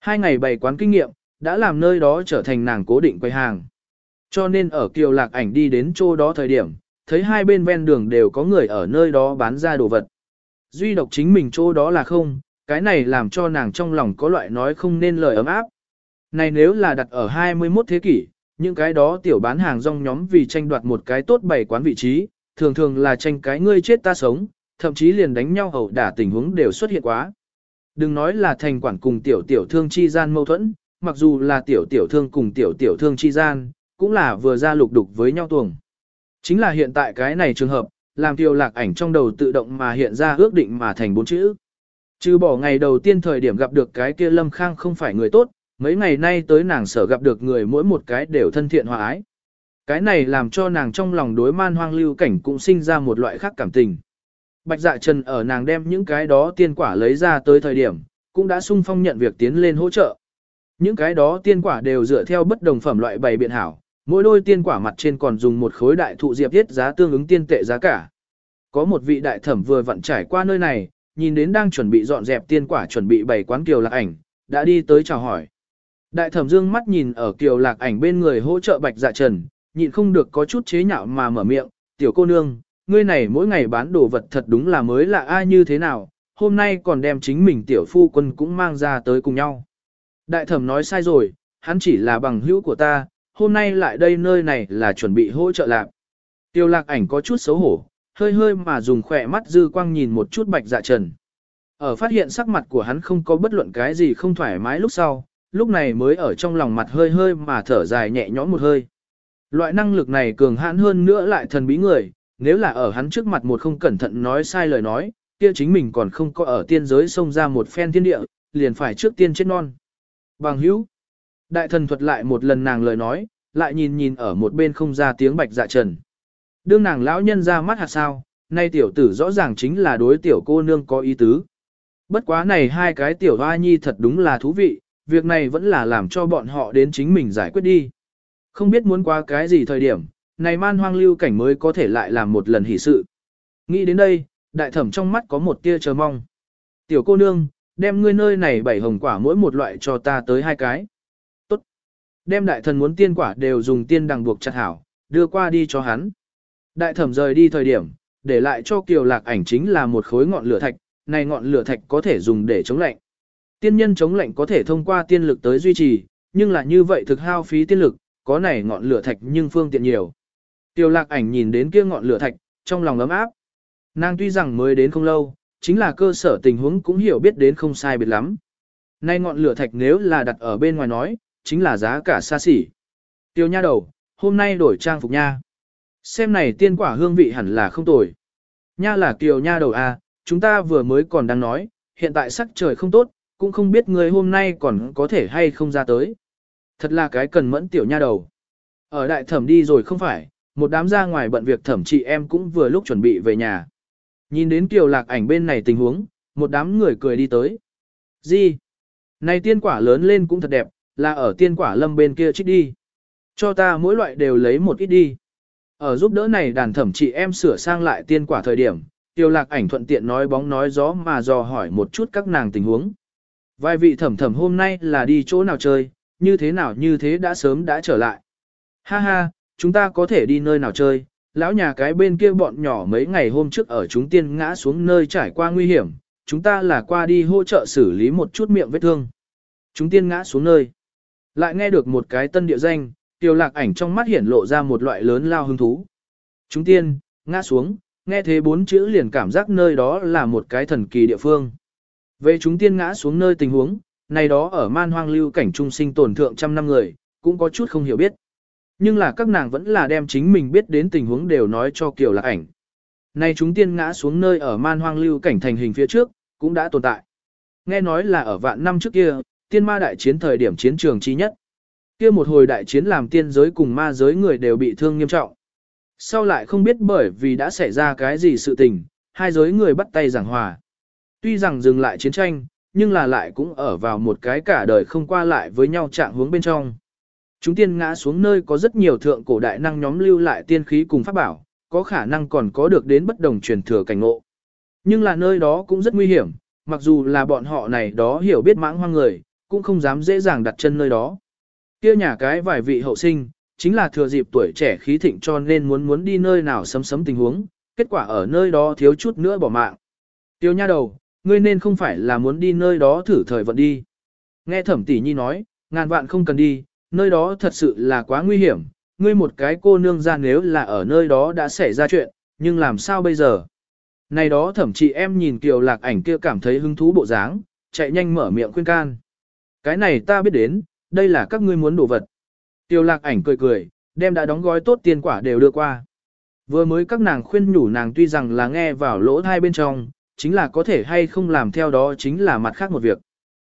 Hai ngày bày quán kinh nghiệm, đã làm nơi đó trở thành nàng cố định quầy hàng. Cho nên ở kiều lạc ảnh đi đến chỗ đó thời điểm, thấy hai bên ven đường đều có người ở nơi đó bán ra đồ vật. Duy độc chính mình chỗ đó là không, cái này làm cho nàng trong lòng có loại nói không nên lời ấm áp. Này nếu là đặt ở 21 thế kỷ, những cái đó tiểu bán hàng rong nhóm vì tranh đoạt một cái tốt bày quán vị trí, thường thường là tranh cái ngươi chết ta sống, thậm chí liền đánh nhau hầu đả tình huống đều xuất hiện quá. Đừng nói là thành quản cùng tiểu tiểu thương chi gian mâu thuẫn, mặc dù là tiểu tiểu thương cùng tiểu tiểu thương chi gian, cũng là vừa ra lục đục với nhau tuồng. Chính là hiện tại cái này trường hợp, làm tiêu lạc ảnh trong đầu tự động mà hiện ra ước định mà thành bốn chữ. Trừ bỏ ngày đầu tiên thời điểm gặp được cái kia lâm khang không phải người tốt, mấy ngày nay tới nàng sở gặp được người mỗi một cái đều thân thiện hòa ái. Cái này làm cho nàng trong lòng đối man hoang lưu cảnh cũng sinh ra một loại khác cảm tình. Bạch dạ trần ở nàng đem những cái đó tiên quả lấy ra tới thời điểm, cũng đã sung phong nhận việc tiến lên hỗ trợ. Những cái đó tiên quả đều dựa theo bất đồng phẩm loại bày biện hảo, mỗi đôi tiên quả mặt trên còn dùng một khối đại thụ diệp thiết giá tương ứng tiên tệ giá cả. Có một vị đại thẩm vừa vặn trải qua nơi này, nhìn đến đang chuẩn bị dọn dẹp tiên quả chuẩn bị bày quán kiều lạc ảnh, đã đi tới chào hỏi. Đại thẩm dương mắt nhìn ở kiều lạc ảnh bên người hỗ trợ bạch dạ trần, nhịn không được có chút chế nhạo mà mở miệng, tiểu cô nương, ngươi này mỗi ngày bán đồ vật thật đúng là mới lạ ai như thế nào, hôm nay còn đem chính mình tiểu phu quân cũng mang ra tới cùng nhau. Đại thẩm nói sai rồi, hắn chỉ là bằng hữu của ta, hôm nay lại đây nơi này là chuẩn bị hỗ trợ lạc. Tiêu lạc ảnh có chút xấu hổ, hơi hơi mà dùng khỏe mắt dư quang nhìn một chút bạch dạ trần. Ở phát hiện sắc mặt của hắn không có bất luận cái gì không thoải mái lúc sau, lúc này mới ở trong lòng mặt hơi hơi mà thở dài nhẹ nhõm một hơi. Loại năng lực này cường hãn hơn nữa lại thần bí người, nếu là ở hắn trước mặt một không cẩn thận nói sai lời nói, kia chính mình còn không có ở tiên giới xông ra một phen thiên địa, liền phải trước tiên chết non. Bằng hữu, đại thần thuật lại một lần nàng lời nói, lại nhìn nhìn ở một bên không ra tiếng bạch dạ trần. Đương nàng lão nhân ra mắt hạt sao, nay tiểu tử rõ ràng chính là đối tiểu cô nương có ý tứ. Bất quá này hai cái tiểu hoa nhi thật đúng là thú vị, việc này vẫn là làm cho bọn họ đến chính mình giải quyết đi. Không biết muốn qua cái gì thời điểm, này man hoang lưu cảnh mới có thể lại làm một lần hỷ sự. Nghĩ đến đây, đại thẩm trong mắt có một tia chờ mong. Tiểu cô nương, đem ngươi nơi này bảy hồng quả mỗi một loại cho ta tới hai cái. Tốt. Đem đại thần muốn tiên quả đều dùng tiên đằng buộc chặt hảo, đưa qua đi cho hắn. Đại thẩm rời đi thời điểm, để lại cho kiều lạc ảnh chính là một khối ngọn lửa thạch, này ngọn lửa thạch có thể dùng để chống lạnh. Tiên nhân chống lạnh có thể thông qua tiên lực tới duy trì, nhưng là như vậy thực hao phí tiên lực, có này ngọn lửa thạch nhưng phương tiện nhiều. Tiêu lạc ảnh nhìn đến kia ngọn lửa thạch, trong lòng ấm áp. Nàng tuy rằng mới đến không lâu, chính là cơ sở tình huống cũng hiểu biết đến không sai biệt lắm. Nay ngọn lửa thạch nếu là đặt ở bên ngoài nói, chính là giá cả xa xỉ. Tiêu nha đầu, hôm nay đổi trang phục nha. Xem này tiên quả hương vị hẳn là không tồi. Nha là kiều nha đầu à, chúng ta vừa mới còn đang nói, hiện tại sắc trời không tốt, cũng không biết người hôm nay còn có thể hay không ra tới. Thật là cái cần mẫn tiểu nha đầu. Ở đại thẩm đi rồi không phải, một đám ra ngoài bận việc thẩm chị em cũng vừa lúc chuẩn bị về nhà. Nhìn đến kiều lạc ảnh bên này tình huống, một đám người cười đi tới. Gì? Này tiên quả lớn lên cũng thật đẹp, là ở tiên quả lâm bên kia trích đi. Cho ta mỗi loại đều lấy một ít đi. Ở giúp đỡ này đàn thẩm chị em sửa sang lại tiên quả thời điểm, tiêu lạc ảnh thuận tiện nói bóng nói gió mà dò hỏi một chút các nàng tình huống. Vài vị thẩm thẩm hôm nay là đi chỗ nào chơi, như thế nào như thế đã sớm đã trở lại. Ha ha, chúng ta có thể đi nơi nào chơi, lão nhà cái bên kia bọn nhỏ mấy ngày hôm trước ở chúng tiên ngã xuống nơi trải qua nguy hiểm, chúng ta là qua đi hỗ trợ xử lý một chút miệng vết thương. Chúng tiên ngã xuống nơi. Lại nghe được một cái tân địa danh, tiêu lạc ảnh trong mắt hiển lộ ra một loại lớn lao hứng thú. Chúng tiên, ngã xuống, nghe thế bốn chữ liền cảm giác nơi đó là một cái thần kỳ địa phương. Về chúng tiên ngã xuống nơi tình huống, này đó ở man hoang lưu cảnh trung sinh tổn thượng trăm năm người, cũng có chút không hiểu biết. Nhưng là các nàng vẫn là đem chính mình biết đến tình huống đều nói cho Kiều Lạc ảnh. nay chúng tiên ngã xuống nơi ở man hoang lưu cảnh thành hình phía trước, cũng đã tồn tại. Nghe nói là ở vạn năm trước kia, tiên ma đại chiến thời điểm chiến trường chi nhất. Kia một hồi đại chiến làm tiên giới cùng ma giới người đều bị thương nghiêm trọng. Sau lại không biết bởi vì đã xảy ra cái gì sự tình, hai giới người bắt tay giảng hòa. Tuy rằng dừng lại chiến tranh, nhưng là lại cũng ở vào một cái cả đời không qua lại với nhau trạng hướng bên trong. Chúng tiên ngã xuống nơi có rất nhiều thượng cổ đại năng nhóm lưu lại tiên khí cùng pháp bảo, có khả năng còn có được đến bất đồng truyền thừa cảnh ngộ. Nhưng là nơi đó cũng rất nguy hiểm, mặc dù là bọn họ này đó hiểu biết mãng hoang người, cũng không dám dễ dàng đặt chân nơi đó. Kia nhà cái vài vị hậu sinh, chính là thừa dịp tuổi trẻ khí thịnh cho nên muốn muốn đi nơi nào sấm sấm tình huống, kết quả ở nơi đó thiếu chút nữa bỏ mạng. Tiêu nha đầu, ngươi nên không phải là muốn đi nơi đó thử thời vận đi. Nghe thẩm tỷ nhi nói, ngàn vạn không cần đi, nơi đó thật sự là quá nguy hiểm, ngươi một cái cô nương ra nếu là ở nơi đó đã xảy ra chuyện, nhưng làm sao bây giờ? Này đó thẩm chí em nhìn kiều lạc ảnh kia cảm thấy hứng thú bộ dáng, chạy nhanh mở miệng khuyên can. Cái này ta biết đến, đây là các ngươi muốn đổ vật. Tiêu lạc ảnh cười cười, đem đã đóng gói tốt tiền quả đều đưa qua. Vừa mới các nàng khuyên nhủ nàng tuy rằng là nghe vào lỗ thai bên trong, chính là có thể hay không làm theo đó chính là mặt khác một việc.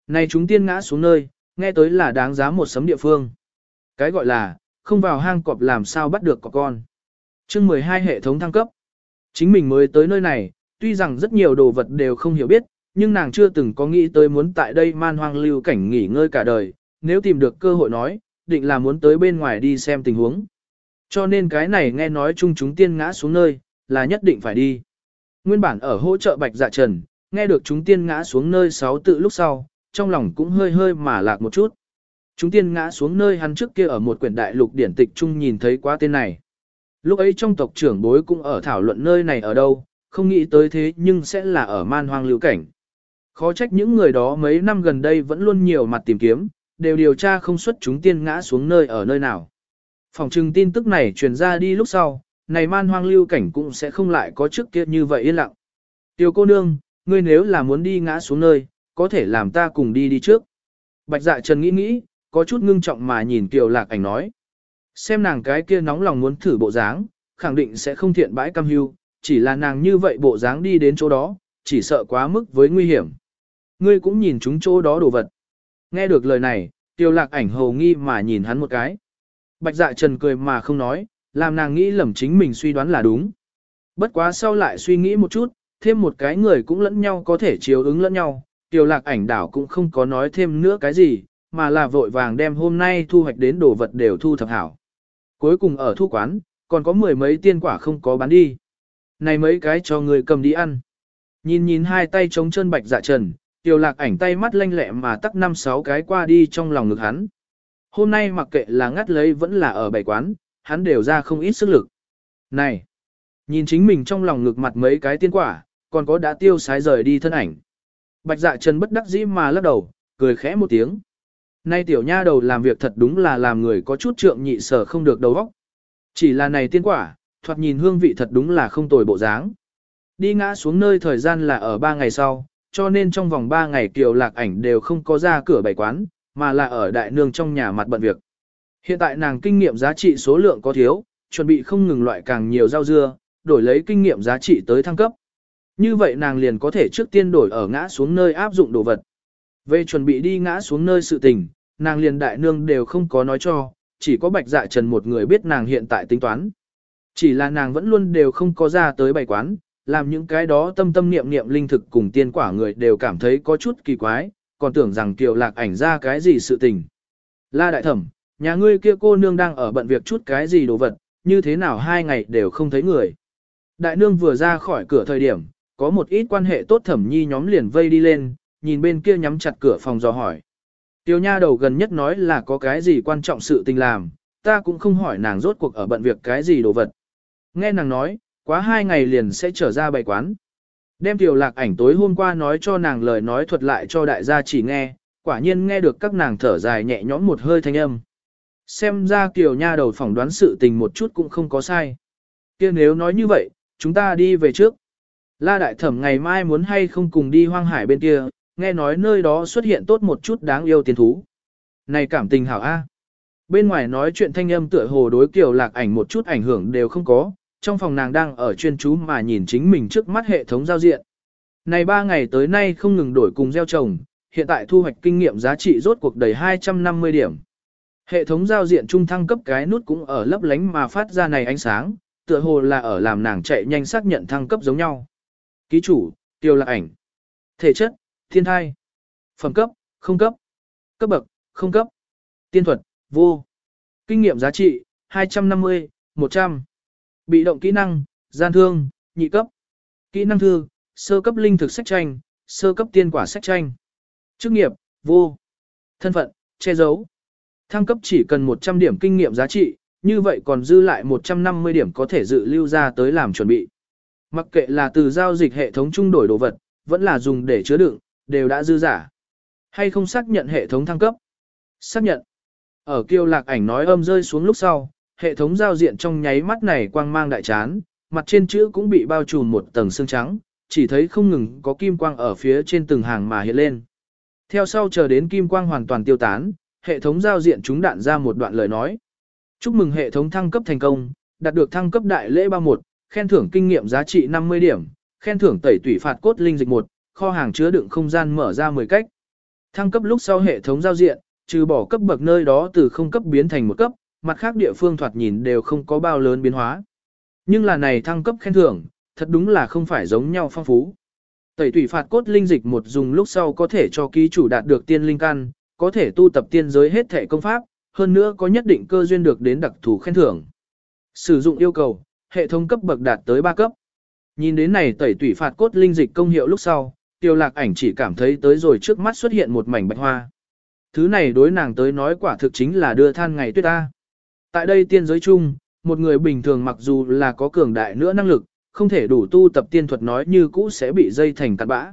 Này chúng tiên ngã xuống nơi, nghe tới là đáng giá một sấm địa phương. Cái gọi là, không vào hang cọp làm sao bắt được cọp con. chương 12 hệ thống thăng cấp. Chính mình mới tới nơi này, tuy rằng rất nhiều đồ vật đều không hiểu biết, nhưng nàng chưa từng có nghĩ tới muốn tại đây man hoang lưu cảnh nghỉ ngơi cả đời, nếu tìm được cơ hội nói, định là muốn tới bên ngoài đi xem tình huống. Cho nên cái này nghe nói chung chúng tiên ngã xuống nơi, là nhất định phải đi. Nguyên bản ở hỗ trợ bạch dạ trần, nghe được chúng tiên ngã xuống nơi sáu tự lúc sau, trong lòng cũng hơi hơi mà lạc một chút. Chúng tiên ngã xuống nơi hắn trước kia ở một quyển đại lục điển tịch chung nhìn thấy quá tên này. Lúc ấy trong tộc trưởng bối cũng ở thảo luận nơi này ở đâu, không nghĩ tới thế nhưng sẽ là ở man hoang lưu cảnh. Khó trách những người đó mấy năm gần đây vẫn luôn nhiều mặt tìm kiếm, đều điều tra không xuất chúng tiên ngã xuống nơi ở nơi nào. Phòng trừng tin tức này truyền ra đi lúc sau, này man hoang lưu cảnh cũng sẽ không lại có trước kia như vậy yên lặng. tiểu cô nương, ngươi nếu là muốn đi ngã xuống nơi, có thể làm ta cùng đi đi trước. Bạch dạ trần nghĩ nghĩ, có chút ngưng trọng mà nhìn Kiều Lạc ảnh nói. Xem nàng cái kia nóng lòng muốn thử bộ dáng, khẳng định sẽ không thiện bãi cam hưu, chỉ là nàng như vậy bộ dáng đi đến chỗ đó, chỉ sợ quá mức với nguy hiểm. Ngươi cũng nhìn chúng chỗ đó đồ vật. Nghe được lời này, Tiêu Lạc ảnh hầu nghi mà nhìn hắn một cái. Bạch dạ trần cười mà không nói, làm nàng nghĩ lầm chính mình suy đoán là đúng. Bất quá sau lại suy nghĩ một chút, thêm một cái người cũng lẫn nhau có thể chiếu ứng lẫn nhau, Tiêu lạc ảnh đảo cũng không có nói thêm nữa cái gì, mà là vội vàng đem hôm nay thu hoạch đến đồ vật đều thu thập hảo. Cuối cùng ở thu quán, còn có mười mấy tiên quả không có bán đi. Này mấy cái cho người cầm đi ăn. Nhìn nhìn hai tay chống chân bạch dạ trần, Tiêu lạc ảnh tay mắt lanh lẹ mà tắc năm sáu cái qua đi trong lòng ngực hắn. Hôm nay mặc kệ là ngắt lấy vẫn là ở bảy quán, hắn đều ra không ít sức lực. Này! Nhìn chính mình trong lòng ngực mặt mấy cái tiên quả, còn có đã tiêu sái rời đi thân ảnh. Bạch dạ trần bất đắc dĩ mà lắc đầu, cười khẽ một tiếng. Nay tiểu nha đầu làm việc thật đúng là làm người có chút trượng nhị sở không được đầu óc. Chỉ là này tiên quả, thoạt nhìn hương vị thật đúng là không tồi bộ dáng. Đi ngã xuống nơi thời gian là ở ba ngày sau, cho nên trong vòng ba ngày kiều lạc ảnh đều không có ra cửa bày quán, mà là ở đại nương trong nhà mặt bận việc. Hiện tại nàng kinh nghiệm giá trị số lượng có thiếu, chuẩn bị không ngừng loại càng nhiều rau dưa, đổi lấy kinh nghiệm giá trị tới thăng cấp. Như vậy nàng liền có thể trước tiên đổi ở ngã xuống nơi áp dụng đồ vật. Về chuẩn bị đi ngã xuống nơi sự tình, nàng liền đại nương đều không có nói cho, chỉ có bạch dạ trần một người biết nàng hiện tại tính toán. Chỉ là nàng vẫn luôn đều không có ra tới bày quán, làm những cái đó tâm tâm niệm niệm linh thực cùng tiên quả người đều cảm thấy có chút kỳ quái, còn tưởng rằng kiều lạc ảnh ra cái gì sự tình. La đại thẩm, nhà ngươi kia cô nương đang ở bận việc chút cái gì đồ vật, như thế nào hai ngày đều không thấy người. Đại nương vừa ra khỏi cửa thời điểm, có một ít quan hệ tốt thẩm nhi nhóm liền vây đi lên, nhìn bên kia nhắm chặt cửa phòng dò hỏi. Tiêu nha đầu gần nhất nói là có cái gì quan trọng sự tình làm, ta cũng không hỏi nàng rốt cuộc ở bận việc cái gì đồ vật. Nghe nàng nói, quá hai ngày liền sẽ trở ra bày quán. Đem tiểu lạc ảnh tối hôm qua nói cho nàng lời nói thuật lại cho đại gia chỉ nghe, quả nhiên nghe được các nàng thở dài nhẹ nhõm một hơi thanh âm. Xem ra kiều nha đầu phỏng đoán sự tình một chút cũng không có sai. kia nếu nói như vậy, chúng ta đi về trước. La đại thẩm ngày mai muốn hay không cùng đi hoang hải bên kia, nghe nói nơi đó xuất hiện tốt một chút đáng yêu tiền thú. Này cảm tình hảo A. Bên ngoài nói chuyện thanh âm tựa hồ đối kiểu lạc ảnh một chút ảnh hưởng đều không có, trong phòng nàng đang ở chuyên chú mà nhìn chính mình trước mắt hệ thống giao diện. Này ba ngày tới nay không ngừng đổi cùng gieo trồng, hiện tại thu hoạch kinh nghiệm giá trị rốt cuộc đầy 250 điểm. Hệ thống giao diện trung thăng cấp cái nút cũng ở lấp lánh mà phát ra này ánh sáng, tựa hồ là ở làm nàng chạy nhanh xác nhận thăng cấp giống nhau. Ký chủ, tiêu lạc ảnh. Thể chất, thiên thai. Phẩm cấp, không cấp. Cấp bậc, không cấp. Tiên thuật, vô. Kinh nghiệm giá trị, 250, 100. Bị động kỹ năng, gian thương, nhị cấp. Kỹ năng thư, sơ cấp linh thực sách tranh, sơ cấp tiên quả sách tranh. Chức nghiệp, vô. Thân phận, che giấu. Thăng cấp chỉ cần 100 điểm kinh nghiệm giá trị, như vậy còn dư lại 150 điểm có thể dự lưu ra tới làm chuẩn bị. Mặc kệ là từ giao dịch hệ thống trung đổi đồ vật, vẫn là dùng để chứa đựng, đều đã dư giả. Hay không xác nhận hệ thống thăng cấp? Xác nhận. Ở kiêu lạc ảnh nói âm rơi xuống lúc sau, hệ thống giao diện trong nháy mắt này quang mang đại chán, mặt trên chữ cũng bị bao trùm một tầng xương trắng, chỉ thấy không ngừng có kim quang ở phía trên từng hàng mà hiện lên. Theo sau chờ đến kim quang hoàn toàn tiêu tán, hệ thống giao diện chúng đạn ra một đoạn lời nói. Chúc mừng hệ thống thăng cấp thành công, đạt được thăng cấp đại lễ 31, khen thưởng kinh nghiệm giá trị 50 điểm, khen thưởng tẩy tủy phạt cốt linh dịch 1, kho hàng chứa đựng không gian mở ra 10 cách. Thăng cấp lúc sau hệ thống giao diện, trừ bỏ cấp bậc nơi đó từ không cấp biến thành một cấp, mặt khác địa phương thoạt nhìn đều không có bao lớn biến hóa. Nhưng là này thăng cấp khen thưởng, thật đúng là không phải giống nhau phong phú. Tẩy tủy phạt cốt linh dịch một dùng lúc sau có thể cho ký chủ đạt được tiên linh căn, có thể tu tập tiên giới hết thể công pháp, hơn nữa có nhất định cơ duyên được đến đặc thù khen thưởng. Sử dụng yêu cầu, hệ thống cấp bậc đạt tới 3 cấp. Nhìn đến này tẩy tủy phạt cốt linh dịch công hiệu lúc sau, tiêu lạc ảnh chỉ cảm thấy tới rồi trước mắt xuất hiện một mảnh bạch hoa. Thứ này đối nàng tới nói quả thực chính là đưa than ngày tuyết ta. Tại đây tiên giới chung, một người bình thường mặc dù là có cường đại nữa năng lực, không thể đủ tu tập tiên thuật nói như cũ sẽ bị dây thành cát bã.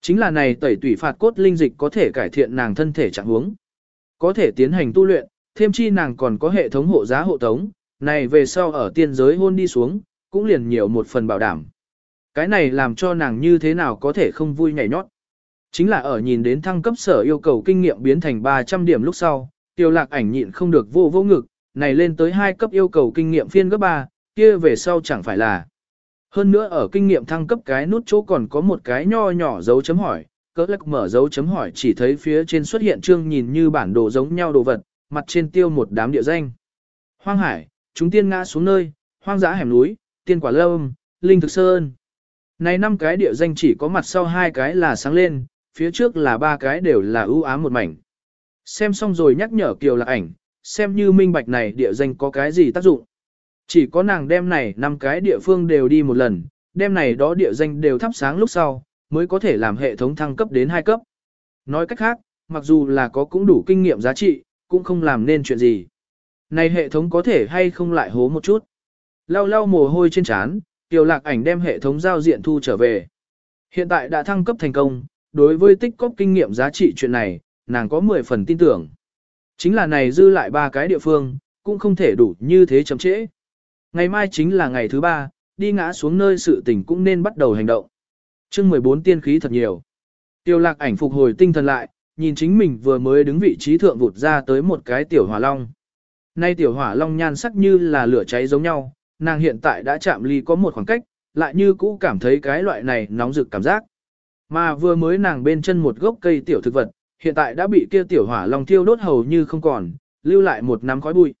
Chính là này tẩy tủy phạt cốt linh dịch có thể cải thiện nàng thân thể trạng huống, có thể tiến hành tu luyện, thêm chi nàng còn có hệ thống hộ giá hộ tống, này về sau ở tiên giới hôn đi xuống, cũng liền nhiều một phần bảo đảm. Cái này làm cho nàng như thế nào có thể không vui nhảy nhót. Chính là ở nhìn đến thăng cấp sở yêu cầu kinh nghiệm biến thành 300 điểm lúc sau, tiêu lạc ảnh nhịn không được vô vô ngực, này lên tới hai cấp yêu cầu kinh nghiệm phiên gấp 3, kia về sau chẳng phải là. Hơn nữa ở kinh nghiệm thăng cấp cái nút chỗ còn có một cái nho nhỏ dấu chấm hỏi, cỡ lắc mở dấu chấm hỏi chỉ thấy phía trên xuất hiện chương nhìn như bản đồ giống nhau đồ vật, mặt trên tiêu một đám địa danh. Hoang hải, chúng tiên ngã xuống nơi, hoang dã hẻm núi, tiên quả lâm, linh thực sơn. Này năm cái địa danh chỉ có mặt sau hai cái là sáng lên, phía trước là ba cái đều là ưu ám một mảnh. Xem xong rồi nhắc nhở Kiều Lạc ảnh, xem như minh bạch này địa danh có cái gì tác dụng. Chỉ có nàng đem này năm cái địa phương đều đi một lần, đem này đó địa danh đều thắp sáng lúc sau, mới có thể làm hệ thống thăng cấp đến hai cấp. Nói cách khác, mặc dù là có cũng đủ kinh nghiệm giá trị, cũng không làm nên chuyện gì. Này hệ thống có thể hay không lại hố một chút. Lau lau mồ hôi trên trán, tiểu Lạc ảnh đem hệ thống giao diện thu trở về. Hiện tại đã thăng cấp thành công, đối với tích cóp kinh nghiệm giá trị chuyện này, nàng có 10 phần tin tưởng. Chính là này dư lại ba cái địa phương, cũng không thể đủ như thế chậm trễ. Ngày mai chính là ngày thứ ba, đi ngã xuống nơi sự tình cũng nên bắt đầu hành động. chương 14 tiên khí thật nhiều. Tiêu lạc ảnh phục hồi tinh thần lại, nhìn chính mình vừa mới đứng vị trí thượng vụt ra tới một cái tiểu hỏa long. Nay tiểu hỏa long nhan sắc như là lửa cháy giống nhau, nàng hiện tại đã chạm ly có một khoảng cách, lại như cũ cảm thấy cái loại này nóng rực cảm giác. Mà vừa mới nàng bên chân một gốc cây tiểu thực vật, hiện tại đã bị kia tiểu hỏa long thiêu đốt hầu như không còn, lưu lại một nắm khói bụi.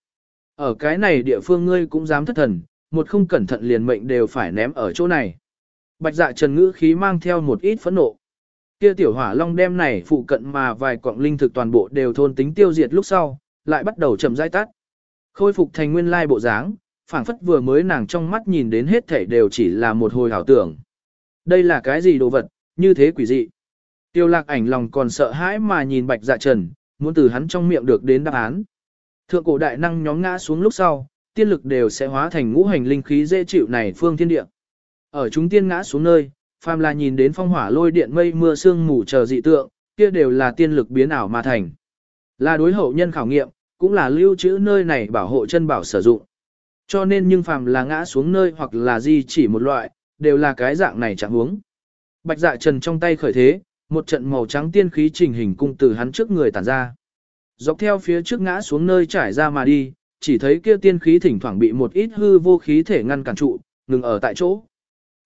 Ở cái này địa phương ngươi cũng dám thất thần, một không cẩn thận liền mệnh đều phải ném ở chỗ này. Bạch dạ trần ngữ khí mang theo một ít phẫn nộ. Kia tiểu hỏa long đem này phụ cận mà vài quặng linh thực toàn bộ đều thôn tính tiêu diệt lúc sau, lại bắt đầu chậm rãi tắt. Khôi phục thành nguyên lai bộ dáng, phảng phất vừa mới nàng trong mắt nhìn đến hết thảy đều chỉ là một hồi ảo tưởng. Đây là cái gì đồ vật, như thế quỷ dị. Tiêu lạc ảnh lòng còn sợ hãi mà nhìn bạch dạ trần, muốn từ hắn trong miệng được đến đáp án. Thượng cổ đại năng nhóm ngã xuống lúc sau, tiên lực đều sẽ hóa thành ngũ hành linh khí dễ chịu này phương thiên địa. Ở chúng tiên ngã xuống nơi, phàm là nhìn đến phong hỏa lôi điện mây mưa sương mù chờ dị tượng, kia đều là tiên lực biến ảo mà thành. Là đối hậu nhân khảo nghiệm, cũng là lưu trữ nơi này bảo hộ chân bảo sử dụng. Cho nên nhưng phàm là ngã xuống nơi hoặc là di chỉ một loại, đều là cái dạng này chẳng huống. Bạch dạ trần trong tay khởi thế, một trận màu trắng tiên khí trình hình cung từ hắn trước người tản ra. Dọc theo phía trước ngã xuống nơi trải ra mà đi, chỉ thấy kia tiên khí thỉnh thoảng bị một ít hư vô khí thể ngăn cản trụ, ngừng ở tại chỗ.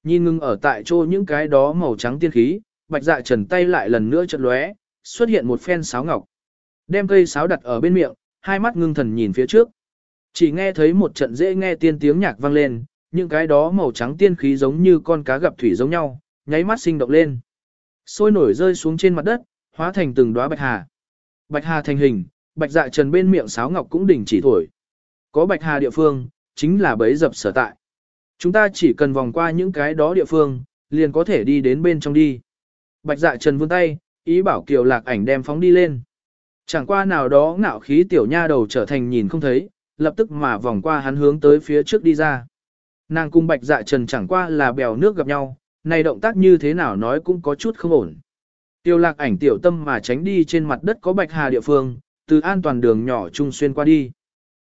Nhìn ngừng ở tại chỗ những cái đó màu trắng tiên khí, bạch dạ trần tay lại lần nữa chợt lóe, xuất hiện một phen sáo ngọc. Đem cây sáo đặt ở bên miệng, hai mắt ngưng thần nhìn phía trước. Chỉ nghe thấy một trận dễ nghe tiên tiếng nhạc vang lên, những cái đó màu trắng tiên khí giống như con cá gặp thủy giống nhau, nháy mắt sinh động lên. Sôi nổi rơi xuống trên mặt đất, hóa thành từng đóa bạch hà. Bạch hà thành hình, bạch dạ trần bên miệng sáo ngọc cũng đỉnh chỉ thổi. Có bạch hà địa phương, chính là bấy dập sở tại. Chúng ta chỉ cần vòng qua những cái đó địa phương, liền có thể đi đến bên trong đi. Bạch dạ trần vươn tay, ý bảo kiều lạc ảnh đem phóng đi lên. Chẳng qua nào đó ngạo khí tiểu nha đầu trở thành nhìn không thấy, lập tức mà vòng qua hắn hướng tới phía trước đi ra. Nàng cung bạch dạ trần chẳng qua là bèo nước gặp nhau, này động tác như thế nào nói cũng có chút không ổn. Tiêu lạc ảnh tiểu tâm mà tránh đi trên mặt đất có bạch hà địa phương, từ an toàn đường nhỏ trung xuyên qua đi.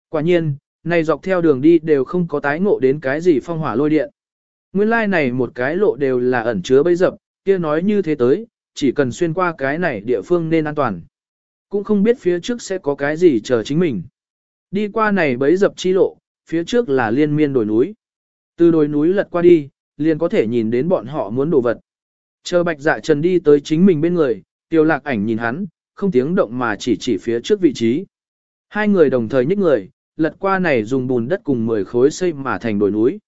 Quả nhiên, này dọc theo đường đi đều không có tái ngộ đến cái gì phong hỏa lôi điện. Nguyên lai like này một cái lộ đều là ẩn chứa bấy dập, kia nói như thế tới, chỉ cần xuyên qua cái này địa phương nên an toàn. Cũng không biết phía trước sẽ có cái gì chờ chính mình. Đi qua này bấy dập chi lộ, phía trước là liên miên đồi núi. Từ đồi núi lật qua đi, liền có thể nhìn đến bọn họ muốn đồ vật. Chờ bạch dạ trần đi tới chính mình bên người, tiêu lạc ảnh nhìn hắn, không tiếng động mà chỉ chỉ phía trước vị trí. Hai người đồng thời nhích người, lật qua này dùng bùn đất cùng 10 khối xây mà thành đồi núi.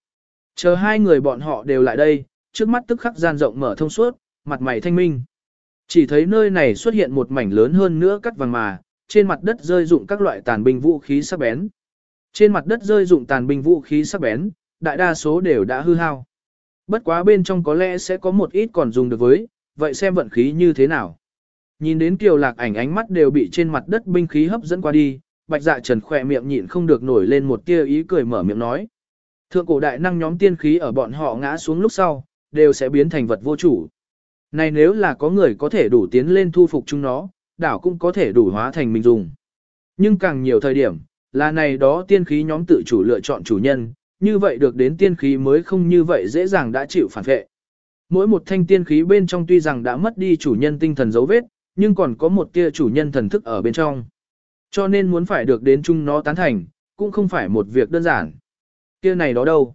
Chờ hai người bọn họ đều lại đây, trước mắt tức khắc gian rộng mở thông suốt, mặt mày thanh minh. Chỉ thấy nơi này xuất hiện một mảnh lớn hơn nữa cắt vàng mà, trên mặt đất rơi dụng các loại tàn binh vũ khí sắc bén. Trên mặt đất rơi dụng tàn binh vũ khí sắc bén, đại đa số đều đã hư hao. Bất quá bên trong có lẽ sẽ có một ít còn dùng được với, vậy xem vận khí như thế nào. Nhìn đến kiều lạc ảnh ánh mắt đều bị trên mặt đất binh khí hấp dẫn qua đi, bạch dạ trần khỏe miệng nhịn không được nổi lên một tia ý cười mở miệng nói. Thượng cổ đại năng nhóm tiên khí ở bọn họ ngã xuống lúc sau, đều sẽ biến thành vật vô chủ. Này nếu là có người có thể đủ tiến lên thu phục chúng nó, đảo cũng có thể đủ hóa thành mình dùng. Nhưng càng nhiều thời điểm, là này đó tiên khí nhóm tự chủ lựa chọn chủ nhân, như vậy được đến tiên khí mới không như vậy dễ dàng đã chịu phản vệ. Mỗi một thanh tiên khí bên trong tuy rằng đã mất đi chủ nhân tinh thần dấu vết, nhưng còn có một tia chủ nhân thần thức ở bên trong. Cho nên muốn phải được đến chung nó tán thành, cũng không phải một việc đơn giản. Kia này đó đâu?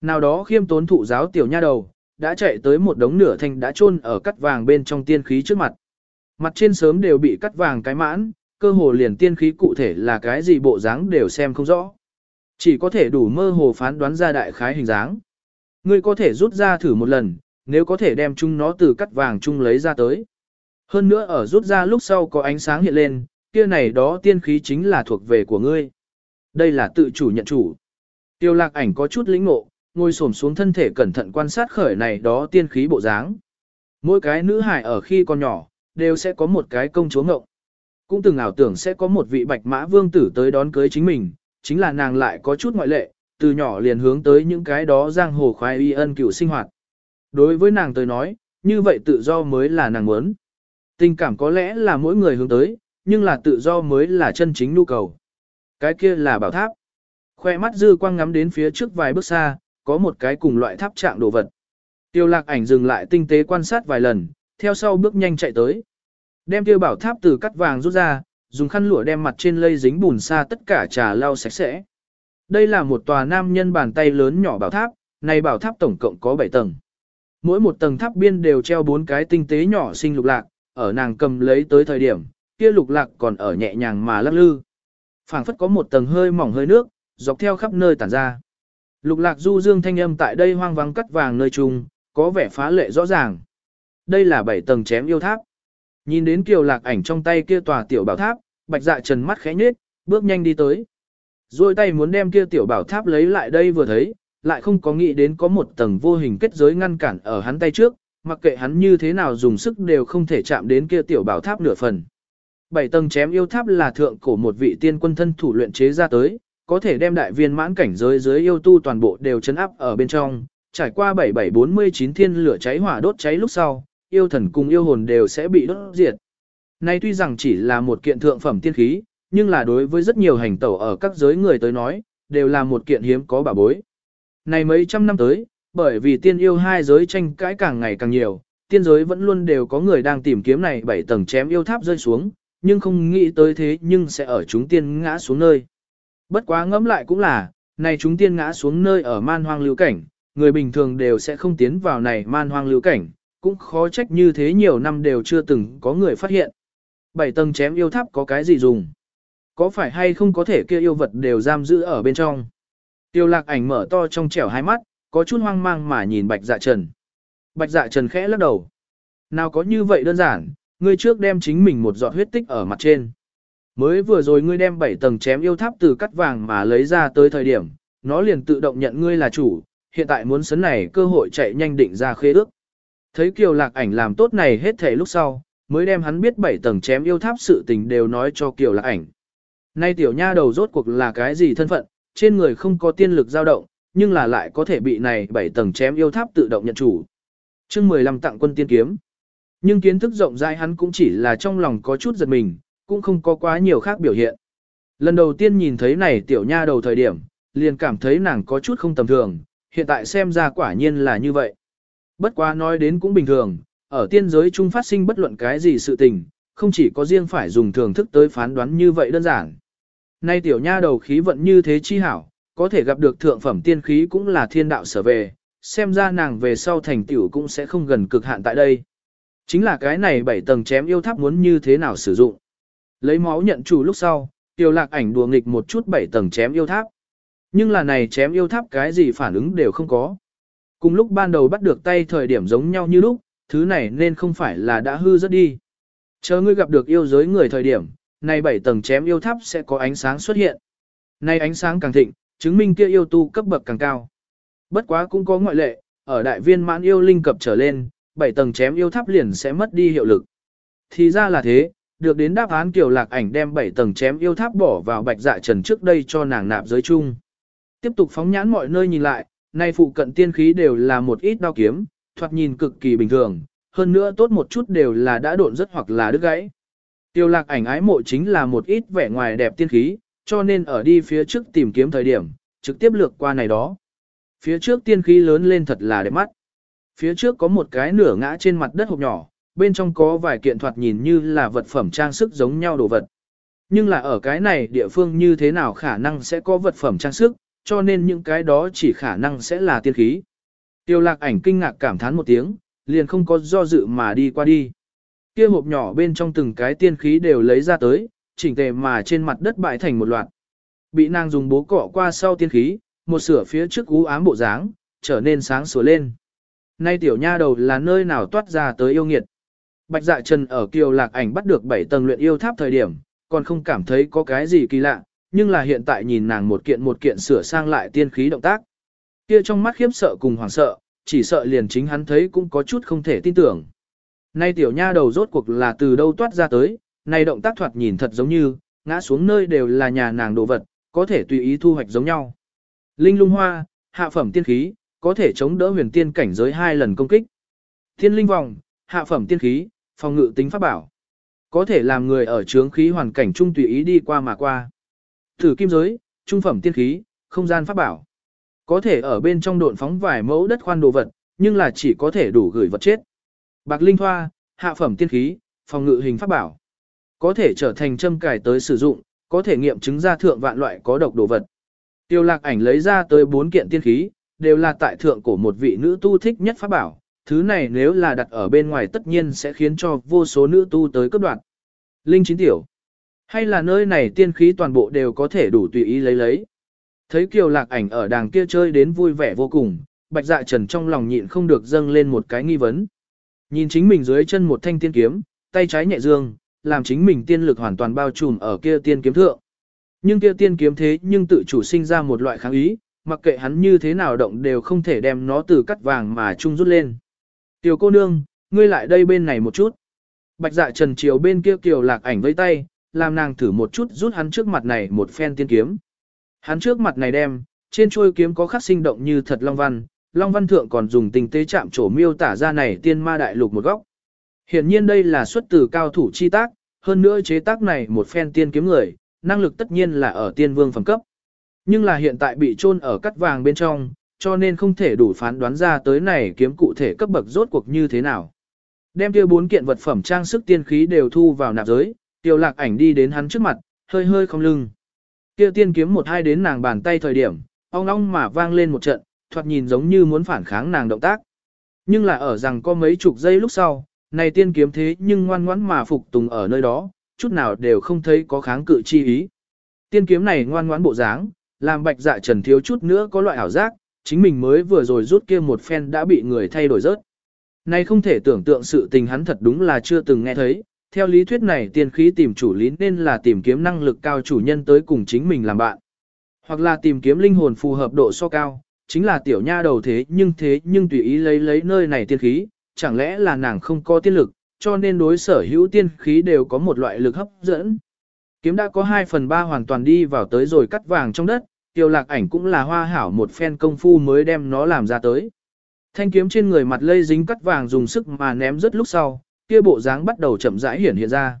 Nào đó khiêm tốn thụ giáo tiểu nha đầu, đã chạy tới một đống nửa thanh đã chôn ở cắt vàng bên trong tiên khí trước mặt. Mặt trên sớm đều bị cắt vàng cái mãn, cơ hồ liền tiên khí cụ thể là cái gì bộ dáng đều xem không rõ. Chỉ có thể đủ mơ hồ phán đoán ra đại khái hình dáng. Ngươi có thể rút ra thử một lần, nếu có thể đem chung nó từ cắt vàng chung lấy ra tới. Hơn nữa ở rút ra lúc sau có ánh sáng hiện lên, kia này đó tiên khí chính là thuộc về của ngươi. Đây là tự chủ nhận chủ. Tiêu lạc ảnh có chút lĩnh ngộ, ngồi xổm xuống thân thể cẩn thận quan sát khởi này đó tiên khí bộ dáng. Mỗi cái nữ hài ở khi còn nhỏ, đều sẽ có một cái công chúa ngộng. Cũng từng ảo tưởng sẽ có một vị bạch mã vương tử tới đón cưới chính mình, chính là nàng lại có chút ngoại lệ, từ nhỏ liền hướng tới những cái đó giang hồ khoái y ân cựu sinh hoạt. Đối với nàng tới nói, như vậy tự do mới là nàng muốn. Tình cảm có lẽ là mỗi người hướng tới, nhưng là tự do mới là chân chính nhu cầu. Cái kia là bảo tháp. Khoe mắt dư quang ngắm đến phía trước vài bước xa, có một cái cùng loại tháp trạng đồ vật. Tiêu lạc ảnh dừng lại tinh tế quan sát vài lần, theo sau bước nhanh chạy tới. Đem tiêu bảo tháp từ cắt vàng rút ra, dùng khăn lụa đem mặt trên lây dính bùn xa tất cả trà lau sạch sẽ. Đây là một tòa nam nhân bàn tay lớn nhỏ bảo tháp, này bảo tháp tổng cộng có 7 tầng. Mỗi một tầng tháp biên đều treo bốn cái tinh tế nhỏ sinh lục lạc, ở nàng cầm lấy tới thời điểm, kia lục lạc còn ở nhẹ nhàng mà lắc lư. phảng phất có một tầng hơi mỏng hơi nước, dọc theo khắp nơi tản ra. Lục lạc du dương thanh âm tại đây hoang vắng cắt vàng nơi trung, có vẻ phá lệ rõ ràng. Đây là bảy tầng chém yêu tháp. Nhìn đến kiều lạc ảnh trong tay kia tòa tiểu bảo tháp, bạch dạ trần mắt khẽ nhếch, bước nhanh đi tới. Rồi tay muốn đem kia tiểu bảo tháp lấy lại đây vừa thấy, lại không có nghĩ đến có một tầng vô hình kết giới ngăn cản ở hắn tay trước, mặc kệ hắn như thế nào dùng sức đều không thể chạm đến kia tiểu bảo tháp nửa phần. Bảy tầng chém yêu tháp là thượng cổ một vị tiên quân thân thủ luyện chế ra tới, có thể đem đại viên mãn cảnh giới dưới yêu tu toàn bộ đều chấn áp ở bên trong, trải qua 7749 thiên lửa cháy hỏa đốt cháy lúc sau, yêu thần cùng yêu hồn đều sẽ bị đốt diệt. Nay tuy rằng chỉ là một kiện thượng phẩm tiên khí, nhưng là đối với rất nhiều hành tẩu ở các giới người tới nói, đều là một kiện hiếm có bảo bối. Này mấy trăm năm tới, bởi vì tiên yêu hai giới tranh cãi càng ngày càng nhiều, tiên giới vẫn luôn đều có người đang tìm kiếm này bảy tầng chém yêu tháp rơi xuống, nhưng không nghĩ tới thế nhưng sẽ ở chúng tiên ngã xuống nơi. Bất quá ngẫm lại cũng là, này chúng tiên ngã xuống nơi ở man hoang lưu cảnh, người bình thường đều sẽ không tiến vào này man hoang lưu cảnh, cũng khó trách như thế nhiều năm đều chưa từng có người phát hiện. Bảy tầng chém yêu tháp có cái gì dùng? Có phải hay không có thể kia yêu vật đều giam giữ ở bên trong? Tiêu lạc ảnh mở to trong trẻo hai mắt, có chút hoang mang mà nhìn bạch dạ trần. Bạch dạ trần khẽ lắc đầu. Nào có như vậy đơn giản, ngươi trước đem chính mình một giọt huyết tích ở mặt trên. Mới vừa rồi ngươi đem bảy tầng chém yêu tháp từ cắt vàng mà lấy ra tới thời điểm, nó liền tự động nhận ngươi là chủ, hiện tại muốn sấn này cơ hội chạy nhanh định ra khế ước. Thấy kiều lạc ảnh làm tốt này hết thể lúc sau, mới đem hắn biết bảy tầng chém yêu tháp sự tình đều nói cho kiều lạc ảnh. Nay tiểu nha đầu rốt cuộc là cái gì thân phận, trên người không có tiên lực dao động, nhưng là lại có thể bị này bảy tầng chém yêu tháp tự động nhận chủ. chương 15 tặng quân tiên kiếm. Nhưng kiến thức rộng rãi hắn cũng chỉ là trong lòng có chút giật mình, cũng không có quá nhiều khác biểu hiện. Lần đầu tiên nhìn thấy này tiểu nha đầu thời điểm, liền cảm thấy nàng có chút không tầm thường, hiện tại xem ra quả nhiên là như vậy. Bất quá nói đến cũng bình thường, ở tiên giới chung phát sinh bất luận cái gì sự tình, không chỉ có riêng phải dùng thường thức tới phán đoán như vậy đơn giản. Nay tiểu nha đầu khí vận như thế chi hảo, có thể gặp được thượng phẩm tiên khí cũng là thiên đạo sở về, xem ra nàng về sau thành tiểu cũng sẽ không gần cực hạn tại đây. Chính là cái này bảy tầng chém yêu tháp muốn như thế nào sử dụng. Lấy máu nhận chủ lúc sau, tiểu lạc ảnh đùa nghịch một chút bảy tầng chém yêu tháp. Nhưng là này chém yêu tháp cái gì phản ứng đều không có. Cùng lúc ban đầu bắt được tay thời điểm giống nhau như lúc, thứ này nên không phải là đã hư rất đi. Chờ ngươi gặp được yêu giới người thời điểm, này bảy tầng chém yêu tháp sẽ có ánh sáng xuất hiện. Này ánh sáng càng thịnh, chứng minh kia yêu tu cấp bậc càng cao. Bất quá cũng có ngoại lệ, ở đại viên mãn yêu linh cập trở lên, bảy tầng chém yêu tháp liền sẽ mất đi hiệu lực. Thì ra là thế, được đến đáp án kiểu lạc ảnh đem bảy tầng chém yêu tháp bỏ vào bạch dạ trần trước đây cho nàng nạp giới chung. Tiếp tục phóng nhãn mọi nơi nhìn lại, nay phụ cận tiên khí đều là một ít đao kiếm, thoạt nhìn cực kỳ bình thường, hơn nữa tốt một chút đều là đã độn rất hoặc là đứt gãy. Tiêu lạc ảnh ái mộ chính là một ít vẻ ngoài đẹp tiên khí, cho nên ở đi phía trước tìm kiếm thời điểm, trực tiếp lược qua này đó. Phía trước tiên khí lớn lên thật là đẹp mắt. phía trước có một cái nửa ngã trên mặt đất hộp nhỏ, bên trong có vài kiện thoạt nhìn như là vật phẩm trang sức giống nhau đồ vật. Nhưng là ở cái này địa phương như thế nào khả năng sẽ có vật phẩm trang sức, cho nên những cái đó chỉ khả năng sẽ là tiên khí. Tiêu lạc ảnh kinh ngạc cảm thán một tiếng, liền không có do dự mà đi qua đi. Kia hộp nhỏ bên trong từng cái tiên khí đều lấy ra tới, chỉnh tề mà trên mặt đất bại thành một loạt. Bị nàng dùng bố cọ qua sau tiên khí, một sửa phía trước ú ám bộ dáng, trở nên sáng sủa lên. Nay tiểu nha đầu là nơi nào toát ra tới yêu nghiệt. Bạch dạ trần ở kiều lạc ảnh bắt được 7 tầng luyện yêu tháp thời điểm, còn không cảm thấy có cái gì kỳ lạ, nhưng là hiện tại nhìn nàng một kiện một kiện sửa sang lại tiên khí động tác. Kia trong mắt khiếp sợ cùng hoảng sợ, chỉ sợ liền chính hắn thấy cũng có chút không thể tin tưởng. Nay tiểu nha đầu rốt cuộc là từ đâu toát ra tới, nay động tác thoạt nhìn thật giống như, ngã xuống nơi đều là nhà nàng đồ vật, có thể tùy ý thu hoạch giống nhau. Linh lung hoa, hạ phẩm tiên khí, có thể chống đỡ huyền tiên cảnh giới hai lần công kích. Thiên linh vòng, hạ phẩm tiên khí, phòng ngự tính pháp bảo. Có thể làm người ở trướng khí hoàn cảnh trung tùy ý đi qua mà qua. Thử kim giới, trung phẩm tiên khí, không gian pháp bảo. Có thể ở bên trong độn phóng vài mẫu đất khoan đồ vật, nhưng là chỉ có thể đủ gửi vật chết. Bạc linh thoa, hạ phẩm tiên khí, phòng ngự hình pháp bảo. Có thể trở thành châm cải tới sử dụng, có thể nghiệm chứng ra thượng vạn loại có độc đồ vật. Tiêu lạc ảnh lấy ra tới bốn kiện tiên khí, đều là tại thượng của một vị nữ tu thích nhất pháp bảo. Thứ này nếu là đặt ở bên ngoài tất nhiên sẽ khiến cho vô số nữ tu tới cấp đoạn. Linh chín tiểu. Hay là nơi này tiên khí toàn bộ đều có thể đủ tùy ý lấy lấy. Thấy kiều lạc ảnh ở đàng kia chơi đến vui vẻ vô cùng, bạch dạ trần trong lòng nhịn không được dâng lên một cái nghi vấn. Nhìn chính mình dưới chân một thanh tiên kiếm, tay trái nhẹ dương, làm chính mình tiên lực hoàn toàn bao trùm ở kia tiên kiếm thượng. Nhưng kia tiên kiếm thế nhưng tự chủ sinh ra một loại kháng ý, mặc kệ hắn như thế nào động đều không thể đem nó từ cắt vàng mà chung rút lên. Tiểu cô nương, ngươi lại đây bên này một chút. Bạch dạ trần chiều bên kia kiều lạc ảnh với tay, làm nàng thử một chút rút hắn trước mặt này một phen tiên kiếm. Hắn trước mặt này đem, trên chuôi kiếm có khắc sinh động như thật long văn, long văn thượng còn dùng tình tế chạm trổ miêu tả ra này tiên ma đại lục một góc. Hiển nhiên đây là xuất từ cao thủ chi tác, hơn nữa chế tác này một phen tiên kiếm người, năng lực tất nhiên là ở tiên vương phẩm cấp. Nhưng là hiện tại bị chôn ở cắt vàng bên trong, cho nên không thể đủ phán đoán ra tới này kiếm cụ thể cấp bậc rốt cuộc như thế nào. Đem kia bốn kiện vật phẩm trang sức tiên khí đều thu vào nạp giới, tiêu lạc ảnh đi đến hắn trước mặt, hơi hơi không lưng. Kia tiên kiếm một hai đến nàng bàn tay thời điểm, ong ong mà vang lên một trận, thoạt nhìn giống như muốn phản kháng nàng động tác. Nhưng là ở rằng có mấy chục giây lúc sau, này tiên kiếm thế nhưng ngoan ngoãn mà phục tùng ở nơi đó, chút nào đều không thấy có kháng cự chi ý. Tiên kiếm này ngoan ngoãn bộ dáng, làm bạch dạ trần thiếu chút nữa có loại ảo giác, chính mình mới vừa rồi rút kia một phen đã bị người thay đổi rớt. nay không thể tưởng tượng sự tình hắn thật đúng là chưa từng nghe thấy, theo lý thuyết này tiên khí tìm chủ lý nên là tìm kiếm năng lực cao chủ nhân tới cùng chính mình làm bạn. Hoặc là tìm kiếm linh hồn phù hợp độ so cao, chính là tiểu nha đầu thế nhưng thế nhưng tùy ý lấy lấy nơi này tiên khí, chẳng lẽ là nàng không có tiên lực, cho nên đối sở hữu tiên khí đều có một loại lực hấp dẫn. Kiếm đã có 2 phần 3 hoàn toàn đi vào tới rồi cắt vàng trong đất, tiêu lạc ảnh cũng là hoa hảo một phen công phu mới đem nó làm ra tới. Thanh kiếm trên người mặt lây dính cắt vàng dùng sức mà ném rất lúc sau, kia bộ dáng bắt đầu chậm rãi hiển hiện ra.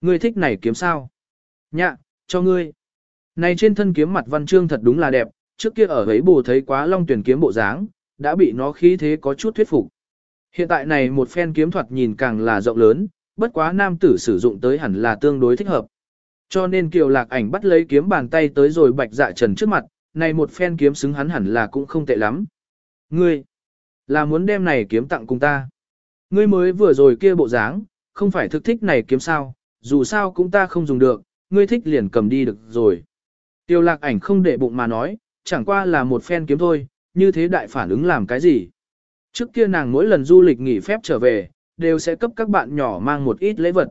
Ngươi thích này kiếm sao? Nhạ, cho ngươi. Này trên thân kiếm mặt văn chương thật đúng là đẹp, trước kia ở ấy bù thấy quá long tuyển kiếm bộ dáng, đã bị nó khí thế có chút thuyết phục. Hiện tại này một phen kiếm thuật nhìn càng là rộng lớn, bất quá nam tử sử dụng tới hẳn là tương đối thích hợp. Cho nên kiều lạc ảnh bắt lấy kiếm bàn tay tới rồi bạch dạ trần trước mặt, này một phen kiếm xứng hắn hẳn là cũng không tệ lắm. Ngươi, là muốn đem này kiếm tặng cùng ta. Ngươi mới vừa rồi kia bộ dáng, không phải thực thích này kiếm sao, dù sao cũng ta không dùng được, ngươi thích liền cầm đi được rồi. Tiêu lạc ảnh không để bụng mà nói, chẳng qua là một phen kiếm thôi, như thế đại phản ứng làm cái gì. Trước kia nàng mỗi lần du lịch nghỉ phép trở về, đều sẽ cấp các bạn nhỏ mang một ít lễ vật.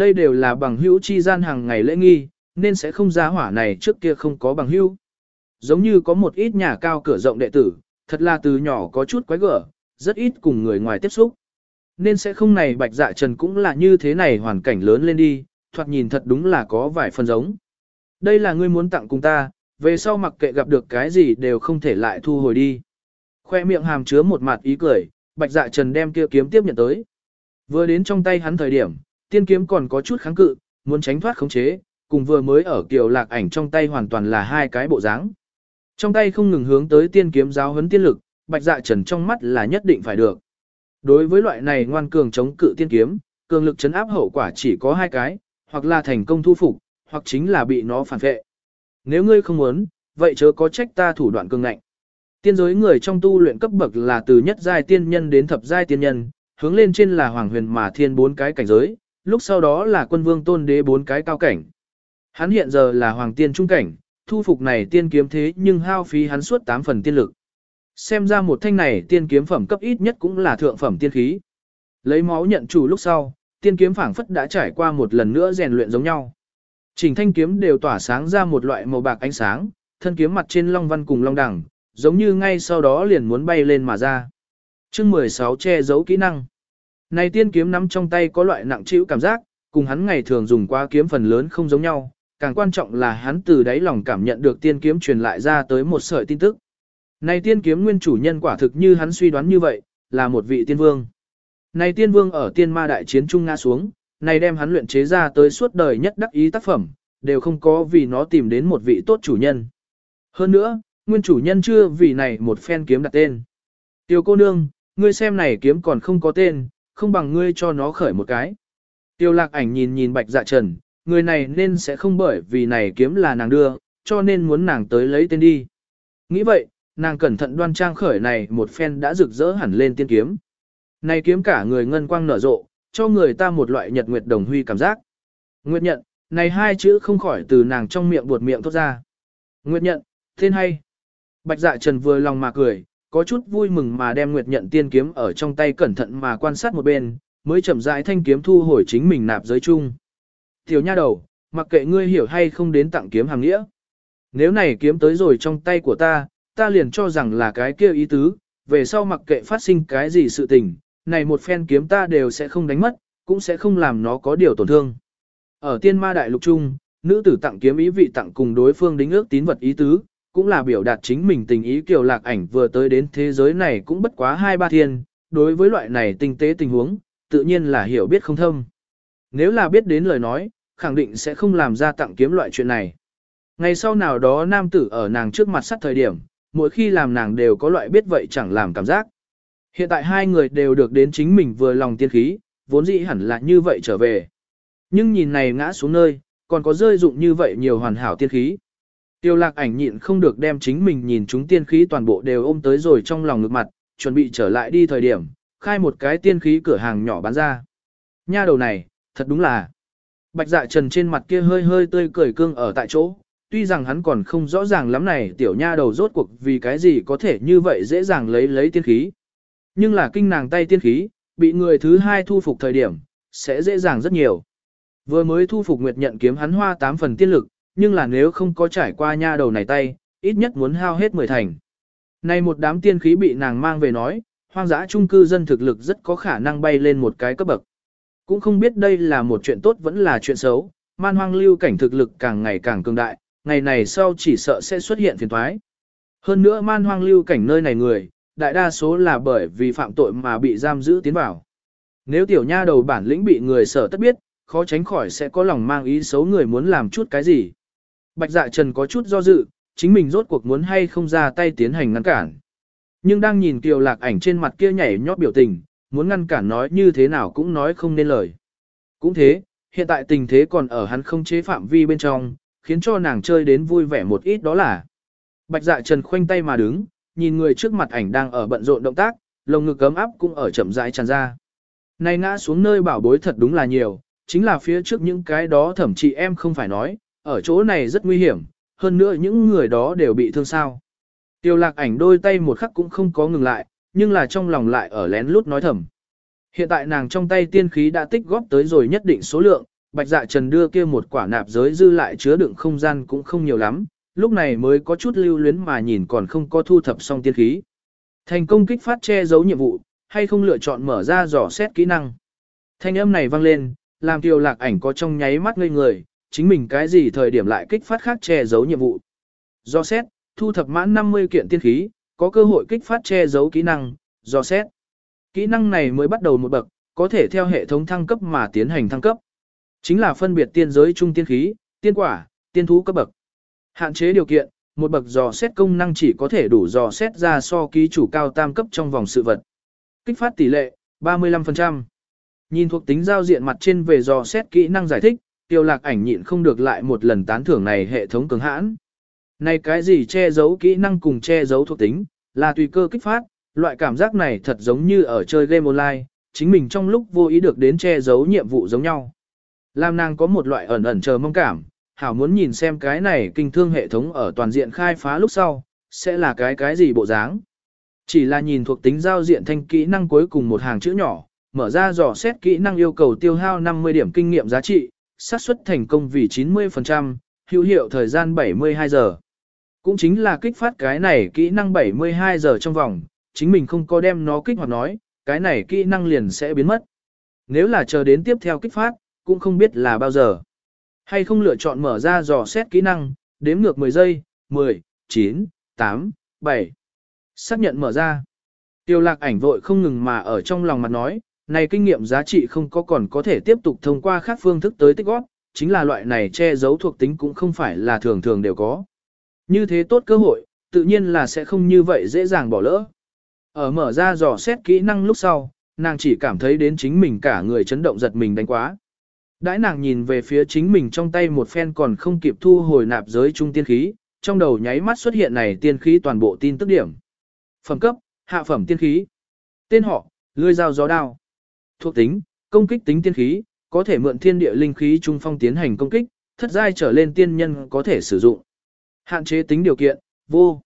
Đây đều là bằng hữu chi gian hàng ngày lễ nghi, nên sẽ không ra hỏa này trước kia không có bằng hữu. Giống như có một ít nhà cao cửa rộng đệ tử, thật là từ nhỏ có chút quái gở, rất ít cùng người ngoài tiếp xúc. Nên sẽ không này bạch dạ trần cũng là như thế này hoàn cảnh lớn lên đi, thoạt nhìn thật đúng là có vài phần giống. Đây là ngươi muốn tặng cùng ta, về sau mặc kệ gặp được cái gì đều không thể lại thu hồi đi. Khoe miệng hàm chứa một mặt ý cười, bạch dạ trần đem kia kiếm tiếp nhận tới. Vừa đến trong tay hắn thời điểm, tiên kiếm còn có chút kháng cự, muốn tránh thoát khống chế, cùng vừa mới ở kiều lạc ảnh trong tay hoàn toàn là hai cái bộ dáng. Trong tay không ngừng hướng tới tiên kiếm giáo huấn tiên lực, bạch dạ trần trong mắt là nhất định phải được. Đối với loại này ngoan cường chống cự tiên kiếm, cường lực chấn áp hậu quả chỉ có hai cái, hoặc là thành công thu phục, hoặc chính là bị nó phản vệ. Nếu ngươi không muốn, vậy chớ có trách ta thủ đoạn cường ngạnh. Tiên giới người trong tu luyện cấp bậc là từ nhất giai tiên nhân đến thập giai tiên nhân, hướng lên trên là hoàng huyền mà thiên bốn cái cảnh giới, lúc sau đó là quân vương tôn đế bốn cái cao cảnh. Hắn hiện giờ là hoàng tiên trung cảnh, thu phục này tiên kiếm thế nhưng hao phí hắn suốt 8 phần tiên lực. Xem ra một thanh này tiên kiếm phẩm cấp ít nhất cũng là thượng phẩm tiên khí. Lấy máu nhận chủ lúc sau, tiên kiếm phảng phất đã trải qua một lần nữa rèn luyện giống nhau. Trình thanh kiếm đều tỏa sáng ra một loại màu bạc ánh sáng, thân kiếm mặt trên long văn cùng long đẳng, giống như ngay sau đó liền muốn bay lên mà ra. chương 16 che giấu kỹ năng. Này tiên kiếm nắm trong tay có loại nặng chịu cảm giác, cùng hắn ngày thường dùng qua kiếm phần lớn không giống nhau, càng quan trọng là hắn từ đáy lòng cảm nhận được tiên kiếm truyền lại ra tới một sợi tin tức. Này tiên kiếm nguyên chủ nhân quả thực như hắn suy đoán như vậy, là một vị tiên vương. Này tiên vương ở tiên ma đại chiến trung ngã xuống, này đem hắn luyện chế ra tới suốt đời nhất đắc ý tác phẩm, đều không có vì nó tìm đến một vị tốt chủ nhân. Hơn nữa, nguyên chủ nhân chưa vì này một phen kiếm đặt tên. tiểu cô nương, ngươi xem này kiếm còn không có tên, không bằng ngươi cho nó khởi một cái. Tiêu lạc ảnh nhìn nhìn bạch dạ trần, người này nên sẽ không bởi vì này kiếm là nàng đưa, cho nên muốn nàng tới lấy tên đi. Nghĩ vậy, nàng cẩn thận đoan trang khởi này một phen đã rực rỡ hẳn lên tiên kiếm. Này kiếm cả người ngân quang nở rộ, cho người ta một loại nhật nguyệt đồng huy cảm giác. Nguyệt nhận, này hai chữ không khỏi từ nàng trong miệng buột miệng thốt ra. Nguyệt nhận, tên hay. Bạch dạ trần vừa lòng mà cười, có chút vui mừng mà đem Nguyệt nhận tiên kiếm ở trong tay cẩn thận mà quan sát một bên, mới chậm rãi thanh kiếm thu hồi chính mình nạp giới chung. Tiểu nha đầu, mặc kệ ngươi hiểu hay không đến tặng kiếm hàng nghĩa. Nếu này kiếm tới rồi trong tay của ta, ta liền cho rằng là cái kia ý tứ, về sau mặc kệ phát sinh cái gì sự tình, này một phen kiếm ta đều sẽ không đánh mất, cũng sẽ không làm nó có điều tổn thương. Ở tiên ma đại lục chung, nữ tử tặng kiếm ý vị tặng cùng đối phương đính ước tín vật ý tứ, cũng là biểu đạt chính mình tình ý kiều lạc ảnh vừa tới đến thế giới này cũng bất quá hai ba thiên, đối với loại này tinh tế tình huống, tự nhiên là hiểu biết không thâm. Nếu là biết đến lời nói, khẳng định sẽ không làm ra tặng kiếm loại chuyện này. Ngày sau nào đó nam tử ở nàng trước mặt sát thời điểm, mỗi khi làm nàng đều có loại biết vậy chẳng làm cảm giác. Hiện tại hai người đều được đến chính mình vừa lòng tiên khí, vốn dĩ hẳn là như vậy trở về. Nhưng nhìn này ngã xuống nơi, còn có rơi dụng như vậy nhiều hoàn hảo tiên khí. Tiêu lạc ảnh nhịn không được đem chính mình nhìn chúng tiên khí toàn bộ đều ôm tới rồi trong lòng ngực mặt, chuẩn bị trở lại đi thời điểm, khai một cái tiên khí cửa hàng nhỏ bán ra. Nha đầu này, thật đúng là. Bạch dạ trần trên mặt kia hơi hơi tươi cười cương ở tại chỗ, tuy rằng hắn còn không rõ ràng lắm này tiểu nha đầu rốt cuộc vì cái gì có thể như vậy dễ dàng lấy lấy tiên khí. Nhưng là kinh nàng tay tiên khí, bị người thứ hai thu phục thời điểm, sẽ dễ dàng rất nhiều. Vừa mới thu phục nguyệt nhận kiếm hắn hoa 8 phần tiên lực, nhưng là nếu không có trải qua nha đầu này tay, ít nhất muốn hao hết 10 thành. Này một đám tiên khí bị nàng mang về nói, hoang dã trung cư dân thực lực rất có khả năng bay lên một cái cấp bậc. Cũng không biết đây là một chuyện tốt vẫn là chuyện xấu, man hoang lưu cảnh thực lực càng ngày càng cường đại, ngày này sau chỉ sợ sẽ xuất hiện phiền thoái. Hơn nữa man hoang lưu cảnh nơi này người, đại đa số là bởi vì phạm tội mà bị giam giữ tiến vào. Nếu tiểu nha đầu bản lĩnh bị người sở tất biết, khó tránh khỏi sẽ có lòng mang ý xấu người muốn làm chút cái gì. Bạch dạ trần có chút do dự, chính mình rốt cuộc muốn hay không ra tay tiến hành ngăn cản. Nhưng đang nhìn kiều lạc ảnh trên mặt kia nhảy nhót biểu tình, muốn ngăn cản nói như thế nào cũng nói không nên lời. Cũng thế, hiện tại tình thế còn ở hắn không chế phạm vi bên trong, khiến cho nàng chơi đến vui vẻ một ít đó là. Bạch dạ trần khoanh tay mà đứng, nhìn người trước mặt ảnh đang ở bận rộn động tác, lồng ngực cấm áp cũng ở chậm rãi tràn ra. Này ngã xuống nơi bảo bối thật đúng là nhiều, chính là phía trước những cái đó thậm chị em không phải nói, ở chỗ này rất nguy hiểm, hơn nữa những người đó đều bị thương sao. Tiêu lạc ảnh đôi tay một khắc cũng không có ngừng lại, nhưng là trong lòng lại ở lén lút nói thầm. Hiện tại nàng trong tay tiên khí đã tích góp tới rồi nhất định số lượng, bạch dạ trần đưa kia một quả nạp giới dư lại chứa đựng không gian cũng không nhiều lắm, lúc này mới có chút lưu luyến mà nhìn còn không có thu thập xong tiên khí. Thành công kích phát che giấu nhiệm vụ, hay không lựa chọn mở ra dò xét kỹ năng. Thanh âm này vang lên, làm tiêu lạc ảnh có trong nháy mắt ngây người, chính mình cái gì thời điểm lại kích phát khác che giấu nhiệm vụ. Do xét, thu thập mãn 50 kiện tiên khí, có cơ hội kích phát che giấu kỹ năng, do xét. Kỹ năng này mới bắt đầu một bậc, có thể theo hệ thống thăng cấp mà tiến hành thăng cấp. Chính là phân biệt tiên giới trung tiên khí, tiên quả, tiên thú cấp bậc. Hạn chế điều kiện, một bậc dò xét công năng chỉ có thể đủ dò xét ra so ký chủ cao tam cấp trong vòng sự vật. Kích phát tỷ lệ, 35%. Nhìn thuộc tính giao diện mặt trên về dò xét kỹ năng giải thích, tiêu lạc ảnh nhịn không được lại một lần tán thưởng này hệ thống cứng hãn. Này cái gì che giấu kỹ năng cùng che giấu thuộc tính, là tùy cơ kích phát, loại cảm giác này thật giống như ở chơi game online, chính mình trong lúc vô ý được đến che giấu nhiệm vụ giống nhau. Lam nàng có một loại ẩn ẩn chờ mong cảm, hảo muốn nhìn xem cái này kinh thương hệ thống ở toàn diện khai phá lúc sau, sẽ là cái cái gì bộ dáng. Chỉ là nhìn thuộc tính giao diện thanh kỹ năng cuối cùng một hàng chữ nhỏ, mở ra dò xét kỹ năng yêu cầu tiêu hao 50 điểm kinh nghiệm giá trị, xác suất thành công vì 90%, hữu hiệu thời gian 72 giờ. Cũng chính là kích phát cái này kỹ năng 72 giờ trong vòng, chính mình không có đem nó kích hoạt nói, cái này kỹ năng liền sẽ biến mất. Nếu là chờ đến tiếp theo kích phát, cũng không biết là bao giờ. Hay không lựa chọn mở ra dò xét kỹ năng, đếm ngược 10 giây, 10, 9, 8, 7. Xác nhận mở ra. Tiêu lạc ảnh vội không ngừng mà ở trong lòng mặt nói, này kinh nghiệm giá trị không có còn có thể tiếp tục thông qua khác phương thức tới tích góp, chính là loại này che giấu thuộc tính cũng không phải là thường thường đều có. Như thế tốt cơ hội, tự nhiên là sẽ không như vậy dễ dàng bỏ lỡ. Ở mở ra dò xét kỹ năng lúc sau, nàng chỉ cảm thấy đến chính mình cả người chấn động giật mình đánh quá. Đãi nàng nhìn về phía chính mình trong tay một phen còn không kịp thu hồi nạp giới trung tiên khí, trong đầu nháy mắt xuất hiện này tiên khí toàn bộ tin tức điểm. Phẩm cấp, hạ phẩm tiên khí. Tên họ, lươi dao gió đao. Thuộc tính, công kích tính tiên khí, có thể mượn thiên địa linh khí trung phong tiến hành công kích, thất giai trở lên tiên nhân có thể sử dụng. Hạn chế tính điều kiện, vô.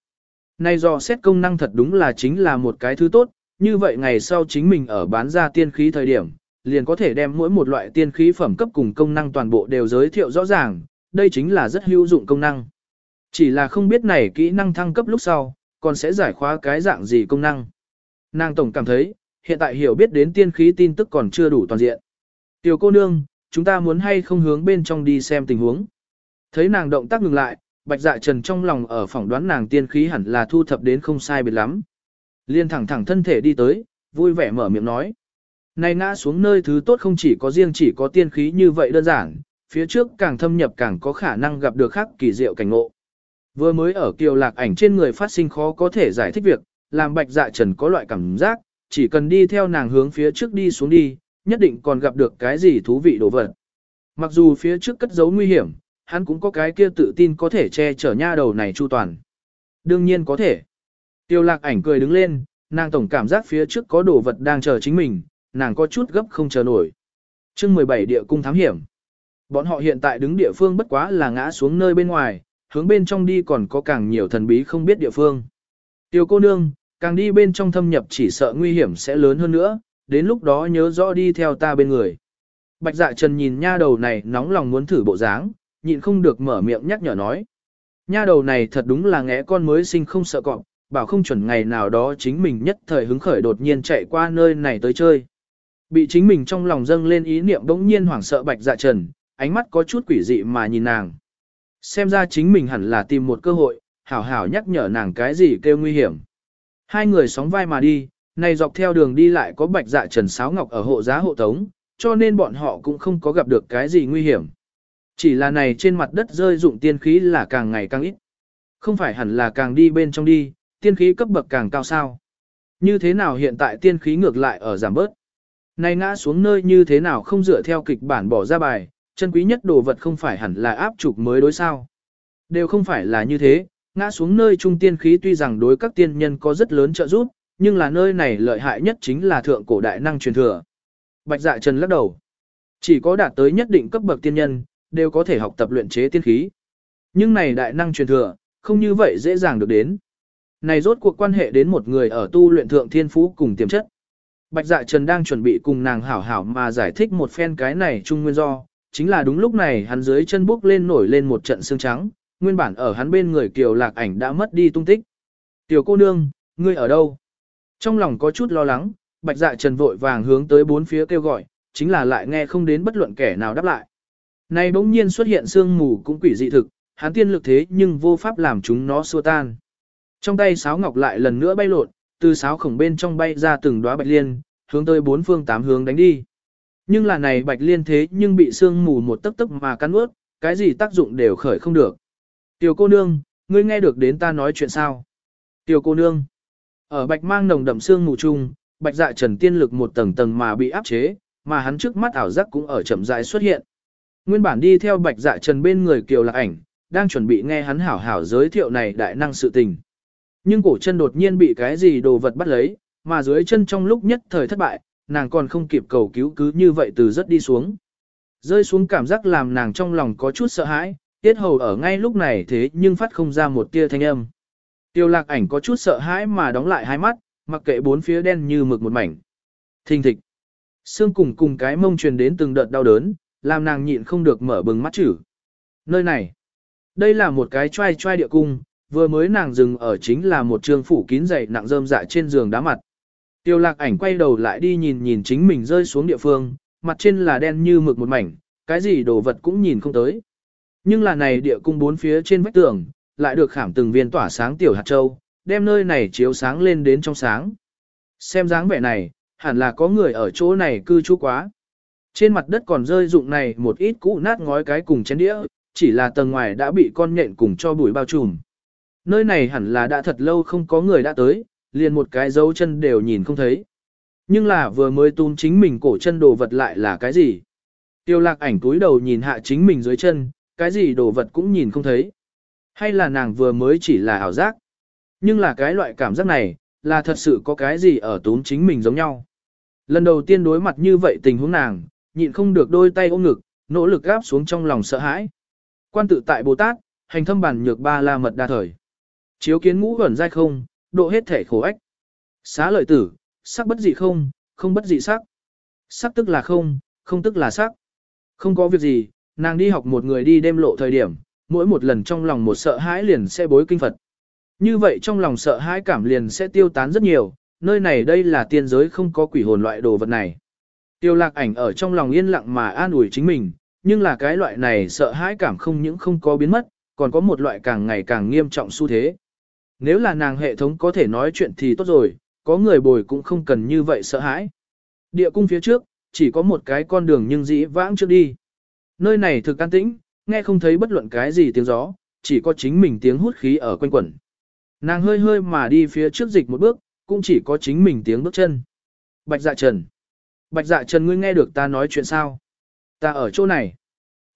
Nay do xét công năng thật đúng là chính là một cái thứ tốt, như vậy ngày sau chính mình ở bán ra tiên khí thời điểm, liền có thể đem mỗi một loại tiên khí phẩm cấp cùng công năng toàn bộ đều giới thiệu rõ ràng, đây chính là rất hữu dụng công năng. Chỉ là không biết này kỹ năng thăng cấp lúc sau, còn sẽ giải khóa cái dạng gì công năng. Nàng tổng cảm thấy, hiện tại hiểu biết đến tiên khí tin tức còn chưa đủ toàn diện. Tiểu cô nương, chúng ta muốn hay không hướng bên trong đi xem tình huống. Thấy nàng động tác ngừng lại, bạch dạ trần trong lòng ở phỏng đoán nàng tiên khí hẳn là thu thập đến không sai biệt lắm. Liên thẳng thẳng thân thể đi tới, vui vẻ mở miệng nói. Này ngã xuống nơi thứ tốt không chỉ có riêng chỉ có tiên khí như vậy đơn giản, phía trước càng thâm nhập càng có khả năng gặp được khác kỳ diệu cảnh ngộ. Vừa mới ở kiều lạc ảnh trên người phát sinh khó có thể giải thích việc, làm bạch dạ trần có loại cảm giác, chỉ cần đi theo nàng hướng phía trước đi xuống đi, nhất định còn gặp được cái gì thú vị đồ vật. Mặc dù phía trước cất giấu nguy hiểm, hắn cũng có cái kia tự tin có thể che chở nha đầu này chu toàn. Đương nhiên có thể. Tiêu lạc ảnh cười đứng lên, nàng tổng cảm giác phía trước có đồ vật đang chờ chính mình, nàng có chút gấp không chờ nổi. chương 17 địa cung thám hiểm. Bọn họ hiện tại đứng địa phương bất quá là ngã xuống nơi bên ngoài, hướng bên trong đi còn có càng nhiều thần bí không biết địa phương. Tiêu cô nương, càng đi bên trong thâm nhập chỉ sợ nguy hiểm sẽ lớn hơn nữa, đến lúc đó nhớ rõ đi theo ta bên người. Bạch dạ trần nhìn nha đầu này nóng lòng muốn thử bộ dáng, nhịn không được mở miệng nhắc nhở nói. Nha đầu này thật đúng là ngẽ con mới sinh không sợ cọp, bảo không chuẩn ngày nào đó chính mình nhất thời hứng khởi đột nhiên chạy qua nơi này tới chơi. Bị chính mình trong lòng dâng lên ý niệm đống nhiên hoảng sợ bạch dạ trần, ánh mắt có chút quỷ dị mà nhìn nàng. Xem ra chính mình hẳn là tìm một cơ hội, hảo hảo nhắc nhở nàng cái gì kêu nguy hiểm. Hai người sóng vai mà đi, này dọc theo đường đi lại có bạch dạ trần sáo ngọc ở hộ giá hộ tống, cho nên bọn họ cũng không có gặp được cái gì nguy hiểm. Chỉ là này trên mặt đất rơi dụng tiên khí là càng ngày càng ít. Không phải hẳn là càng đi bên trong đi, tiên khí cấp bậc càng cao sao. Như thế nào hiện tại tiên khí ngược lại ở giảm bớt. Này ngã xuống nơi như thế nào không dựa theo kịch bản bỏ ra bài, chân quý nhất đồ vật không phải hẳn là áp trục mới đối sao. Đều không phải là như thế, ngã xuống nơi trung tiên khí tuy rằng đối các tiên nhân có rất lớn trợ giúp, nhưng là nơi này lợi hại nhất chính là thượng cổ đại năng truyền thừa. Bạch dạ trần lắc đầu. Chỉ có đạt tới nhất định cấp bậc tiên nhân, đều có thể học tập luyện chế tiên khí. Nhưng này đại năng truyền thừa, không như vậy dễ dàng được đến. Này rốt cuộc quan hệ đến một người ở tu luyện thượng thiên phú cùng tiềm chất. Bạch dạ trần đang chuẩn bị cùng nàng hảo hảo mà giải thích một phen cái này chung nguyên do, chính là đúng lúc này hắn dưới chân bước lên nổi lên một trận xương trắng, nguyên bản ở hắn bên người kiều lạc ảnh đã mất đi tung tích. Tiểu cô nương, ngươi ở đâu? Trong lòng có chút lo lắng, bạch dạ trần vội vàng hướng tới bốn phía kêu gọi, chính là lại nghe không đến bất luận kẻ nào đáp lại. Nay bỗng nhiên xuất hiện sương mù cũng quỷ dị thực, hắn tiên lực thế nhưng vô pháp làm chúng nó xua tan. Trong tay sáo ngọc lại lần nữa bay lộn, từ sáo khổng bên trong bay ra từng đóa bạch liên, hướng tới bốn phương tám hướng đánh đi. Nhưng là này bạch liên thế nhưng bị sương mù một tấc tấc mà cắn ướt, cái gì tác dụng đều khởi không được. Tiểu cô nương, ngươi nghe được đến ta nói chuyện sao? Tiểu cô nương. Ở bạch mang nồng đậm xương mù trung, bạch dạ trần tiên lực một tầng tầng mà bị áp chế, mà hắn trước mắt ảo giác cũng ở chậm rãi xuất hiện. Nguyên bản đi theo bạch dạ trần bên người kiều lạc ảnh, đang chuẩn bị nghe hắn hảo hảo giới thiệu này đại năng sự tình. Nhưng cổ chân đột nhiên bị cái gì đồ vật bắt lấy, mà dưới chân trong lúc nhất thời thất bại, nàng còn không kịp cầu cứu cứ như vậy từ rất đi xuống. Rơi xuống cảm giác làm nàng trong lòng có chút sợ hãi, tiết hầu ở ngay lúc này thế nhưng phát không ra một tia thanh âm. Tiêu lạc ảnh có chút sợ hãi mà đóng lại hai mắt, mặc kệ bốn phía đen như mực một mảnh. Thình thịch. Xương cùng cùng cái mông truyền đến từng đợt đau đớn, làm nàng nhịn không được mở bừng mắt chữ. Nơi này, đây là một cái trai trai địa cung, vừa mới nàng dừng ở chính là một trường phủ kín dày nặng rơm dạ trên giường đá mặt. Tiêu lạc ảnh quay đầu lại đi nhìn nhìn chính mình rơi xuống địa phương, mặt trên là đen như mực một mảnh, cái gì đồ vật cũng nhìn không tới. Nhưng là này địa cung bốn phía trên vách tường, lại được khảm từng viên tỏa sáng tiểu hạt châu, đem nơi này chiếu sáng lên đến trong sáng. Xem dáng vẻ này, hẳn là có người ở chỗ này cư trú quá. Trên mặt đất còn rơi dụng này một ít cũ nát ngói cái cùng chén đĩa, chỉ là tầng ngoài đã bị con nhện cùng cho bụi bao trùm. Nơi này hẳn là đã thật lâu không có người đã tới, liền một cái dấu chân đều nhìn không thấy. Nhưng là vừa mới tún chính mình cổ chân đồ vật lại là cái gì? Tiêu lạc ảnh túi đầu nhìn hạ chính mình dưới chân, cái gì đồ vật cũng nhìn không thấy. Hay là nàng vừa mới chỉ là ảo giác? Nhưng là cái loại cảm giác này, là thật sự có cái gì ở tốn chính mình giống nhau. Lần đầu tiên đối mặt như vậy tình huống nàng, nhịn không được đôi tay ôm ngực, nỗ lực gáp xuống trong lòng sợ hãi. Quan tự tại Bồ Tát, hành thâm bản nhược ba la mật đa thời. Chiếu kiến ngũ gần dai không, độ hết thể khổ ách. Xá lợi tử, sắc bất dị không, không bất dị sắc. Sắc tức là không, không tức là sắc. Không có việc gì, nàng đi học một người đi đêm lộ thời điểm, mỗi một lần trong lòng một sợ hãi liền sẽ bối kinh Phật. Như vậy trong lòng sợ hãi cảm liền sẽ tiêu tán rất nhiều, nơi này đây là tiên giới không có quỷ hồn loại đồ vật này. Tiêu lạc ảnh ở trong lòng yên lặng mà an ủi chính mình, nhưng là cái loại này sợ hãi cảm không những không có biến mất, còn có một loại càng ngày càng nghiêm trọng xu thế. Nếu là nàng hệ thống có thể nói chuyện thì tốt rồi, có người bồi cũng không cần như vậy sợ hãi. Địa cung phía trước, chỉ có một cái con đường nhưng dĩ vãng trước đi. Nơi này thực an tĩnh, nghe không thấy bất luận cái gì tiếng gió, chỉ có chính mình tiếng hút khí ở quanh quẩn. Nàng hơi hơi mà đi phía trước dịch một bước, cũng chỉ có chính mình tiếng bước chân. Bạch dạ trần. Bạch dạ trần ngươi nghe được ta nói chuyện sao? Ta ở chỗ này.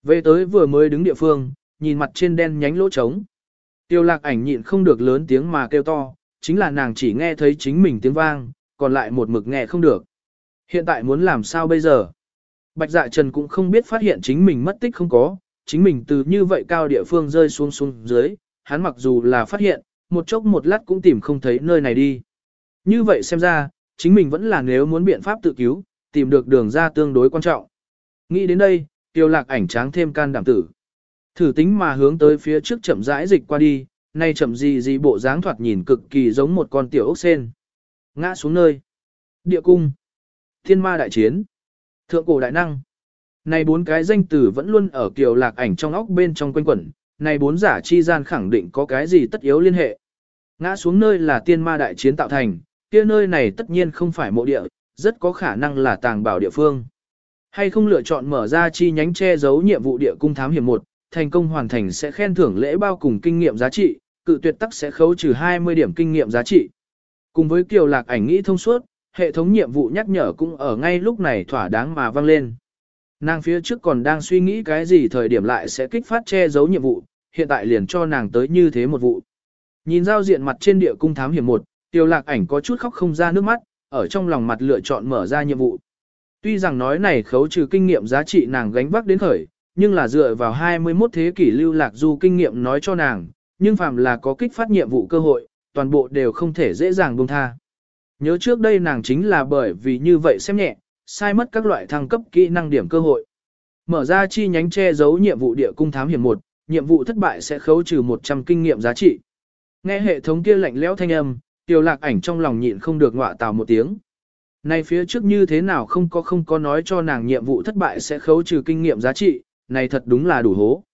Về tới vừa mới đứng địa phương, nhìn mặt trên đen nhánh lỗ trống. Tiêu lạc ảnh nhịn không được lớn tiếng mà kêu to, chính là nàng chỉ nghe thấy chính mình tiếng vang, còn lại một mực nghe không được. Hiện tại muốn làm sao bây giờ? Bạch dạ trần cũng không biết phát hiện chính mình mất tích không có, chính mình từ như vậy cao địa phương rơi xuống xuống dưới, hắn mặc dù là phát hiện, một chốc một lát cũng tìm không thấy nơi này đi. Như vậy xem ra, chính mình vẫn là nếu muốn biện pháp tự cứu, tìm được đường ra tương đối quan trọng. Nghĩ đến đây, tiêu lạc ảnh tráng thêm can đảm tử. Thử tính mà hướng tới phía trước chậm rãi dịch qua đi, nay chậm gì gì bộ dáng thoạt nhìn cực kỳ giống một con tiểu ốc sen. Ngã xuống nơi. Địa cung. Thiên ma đại chiến. Thượng cổ đại năng. Này bốn cái danh từ vẫn luôn ở kiều lạc ảnh trong óc bên trong quanh quẩn, này bốn giả chi gian khẳng định có cái gì tất yếu liên hệ. Ngã xuống nơi là tiên ma đại chiến tạo thành, kia nơi này tất nhiên không phải mộ địa, rất có khả năng là tàng bảo địa phương. Hay không lựa chọn mở ra chi nhánh che giấu nhiệm vụ địa cung thám hiểm một, thành công hoàn thành sẽ khen thưởng lễ bao cùng kinh nghiệm giá trị, cự tuyệt tắc sẽ khấu trừ 20 điểm kinh nghiệm giá trị. Cùng với kiều lạc ảnh nghĩ thông suốt, hệ thống nhiệm vụ nhắc nhở cũng ở ngay lúc này thỏa đáng mà vang lên. Nàng phía trước còn đang suy nghĩ cái gì thời điểm lại sẽ kích phát che giấu nhiệm vụ, hiện tại liền cho nàng tới như thế một vụ. Nhìn giao diện mặt trên địa cung thám hiểm một, tiêu lạc ảnh có chút khóc không ra nước mắt, ở trong lòng mặt lựa chọn mở ra nhiệm vụ. Tuy rằng nói này khấu trừ kinh nghiệm giá trị nàng gánh vác đến khởi, nhưng là dựa vào 21 thế kỷ lưu lạc du kinh nghiệm nói cho nàng, nhưng phàm là có kích phát nhiệm vụ cơ hội, toàn bộ đều không thể dễ dàng buông tha. Nhớ trước đây nàng chính là bởi vì như vậy xem nhẹ, sai mất các loại thăng cấp kỹ năng điểm cơ hội. Mở ra chi nhánh che giấu nhiệm vụ địa cung thám hiểm 1, nhiệm vụ thất bại sẽ khấu trừ 100 kinh nghiệm giá trị. Nghe hệ thống kia lạnh lẽo thanh âm, Tiêu Lạc ảnh trong lòng nhịn không được ngọa tào một tiếng. Này phía trước như thế nào không có không có nói cho nàng nhiệm vụ thất bại sẽ khấu trừ kinh nghiệm giá trị, này thật đúng là đủ hố.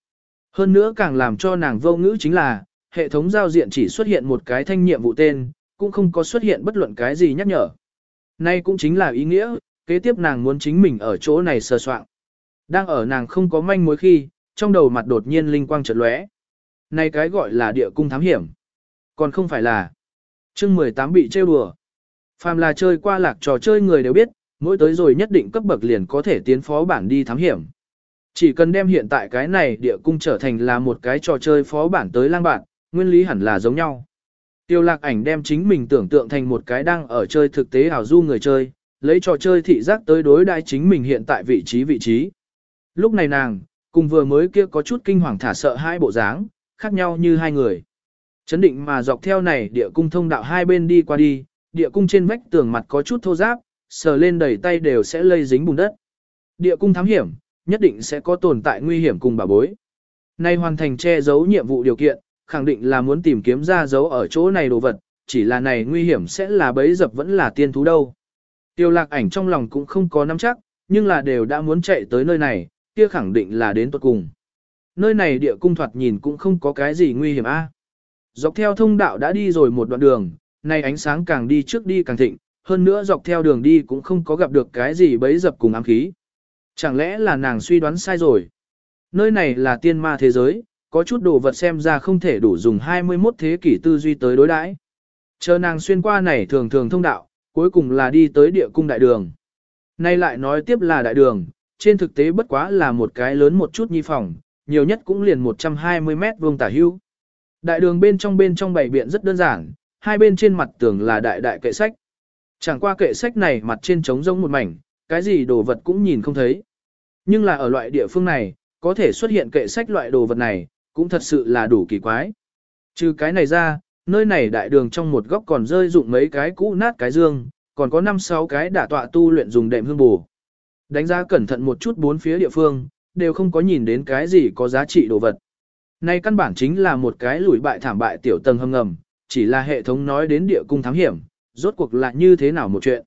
Hơn nữa càng làm cho nàng vô ngữ chính là, hệ thống giao diện chỉ xuất hiện một cái thanh nhiệm vụ tên, cũng không có xuất hiện bất luận cái gì nhắc nhở. Nay cũng chính là ý nghĩa, kế tiếp nàng muốn chính mình ở chỗ này sơ soạn. Đang ở nàng không có manh mối khi, trong đầu mặt đột nhiên linh quang chợt lóe. Này cái gọi là địa cung thám hiểm. Còn không phải là chương 18 bị trêu đùa. Phàm là chơi qua lạc trò chơi người đều biết, mỗi tới rồi nhất định cấp bậc liền có thể tiến phó bản đi thám hiểm. Chỉ cần đem hiện tại cái này địa cung trở thành là một cái trò chơi phó bản tới lang bạn, nguyên lý hẳn là giống nhau. Tiêu lạc ảnh đem chính mình tưởng tượng thành một cái đang ở chơi thực tế ảo du người chơi, lấy trò chơi thị giác tới đối đãi chính mình hiện tại vị trí vị trí. Lúc này nàng, cùng vừa mới kia có chút kinh hoàng thả sợ hai bộ dáng, khác nhau như hai người. Chấn định mà dọc theo này địa cung thông đạo hai bên đi qua đi, địa cung trên vách tường mặt có chút thô ráp, sờ lên đầy tay đều sẽ lây dính bùn đất. Địa cung thám hiểm, nhất định sẽ có tồn tại nguy hiểm cùng bà bối. Nay hoàn thành che giấu nhiệm vụ điều kiện, khẳng định là muốn tìm kiếm ra dấu ở chỗ này đồ vật, chỉ là này nguy hiểm sẽ là bấy dập vẫn là tiên thú đâu. Tiêu lạc ảnh trong lòng cũng không có nắm chắc, nhưng là đều đã muốn chạy tới nơi này, kia khẳng định là đến tuật cùng. Nơi này địa cung thoạt nhìn cũng không có cái gì nguy hiểm a. Dọc theo thông đạo đã đi rồi một đoạn đường, nay ánh sáng càng đi trước đi càng thịnh, hơn nữa dọc theo đường đi cũng không có gặp được cái gì bấy dập cùng ám khí. Chẳng lẽ là nàng suy đoán sai rồi? Nơi này là tiên ma thế giới, có chút đồ vật xem ra không thể đủ dùng 21 thế kỷ tư duy tới đối đãi. Chờ nàng xuyên qua này thường thường thông đạo, cuối cùng là đi tới địa cung đại đường. Nay lại nói tiếp là đại đường, trên thực tế bất quá là một cái lớn một chút nhi phòng, nhiều nhất cũng liền 120 mét vuông tả hưu. Đại đường bên trong bên trong bảy biện rất đơn giản, hai bên trên mặt tường là đại đại kệ sách. Chẳng qua kệ sách này mặt trên trống rỗng một mảnh, cái gì đồ vật cũng nhìn không thấy. Nhưng là ở loại địa phương này, có thể xuất hiện kệ sách loại đồ vật này, cũng thật sự là đủ kỳ quái. Trừ cái này ra, nơi này đại đường trong một góc còn rơi dụng mấy cái cũ nát cái dương, còn có 5-6 cái đả tọa tu luyện dùng đệm hương bù. Đánh giá cẩn thận một chút bốn phía địa phương, đều không có nhìn đến cái gì có giá trị đồ vật. nay căn bản chính là một cái lùi bại thảm bại tiểu tầng hâm ngầm, chỉ là hệ thống nói đến địa cung thám hiểm, rốt cuộc là như thế nào một chuyện.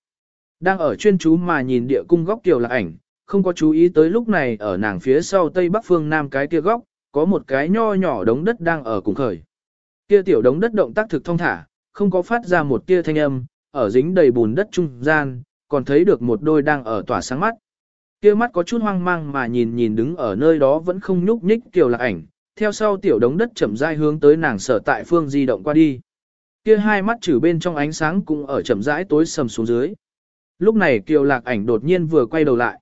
Đang ở chuyên chú mà nhìn địa cung góc tiểu là ảnh, không có chú ý tới lúc này ở nàng phía sau tây bắc phương nam cái kia góc, có một cái nho nhỏ đống đất đang ở cùng khởi. Kia tiểu đống đất động tác thực thông thả, không có phát ra một tia thanh âm, ở dính đầy bùn đất trung gian, còn thấy được một đôi đang ở tỏa sáng mắt. Kia mắt có chút hoang mang mà nhìn nhìn đứng ở nơi đó vẫn không nhúc nhích tiểu lạc ảnh, theo sau tiểu đống đất chậm rãi hướng tới nàng sở tại phương di động qua đi. Kia hai mắt trừ bên trong ánh sáng cũng ở chậm rãi tối sầm xuống dưới. Lúc này kiều lạc ảnh đột nhiên vừa quay đầu lại.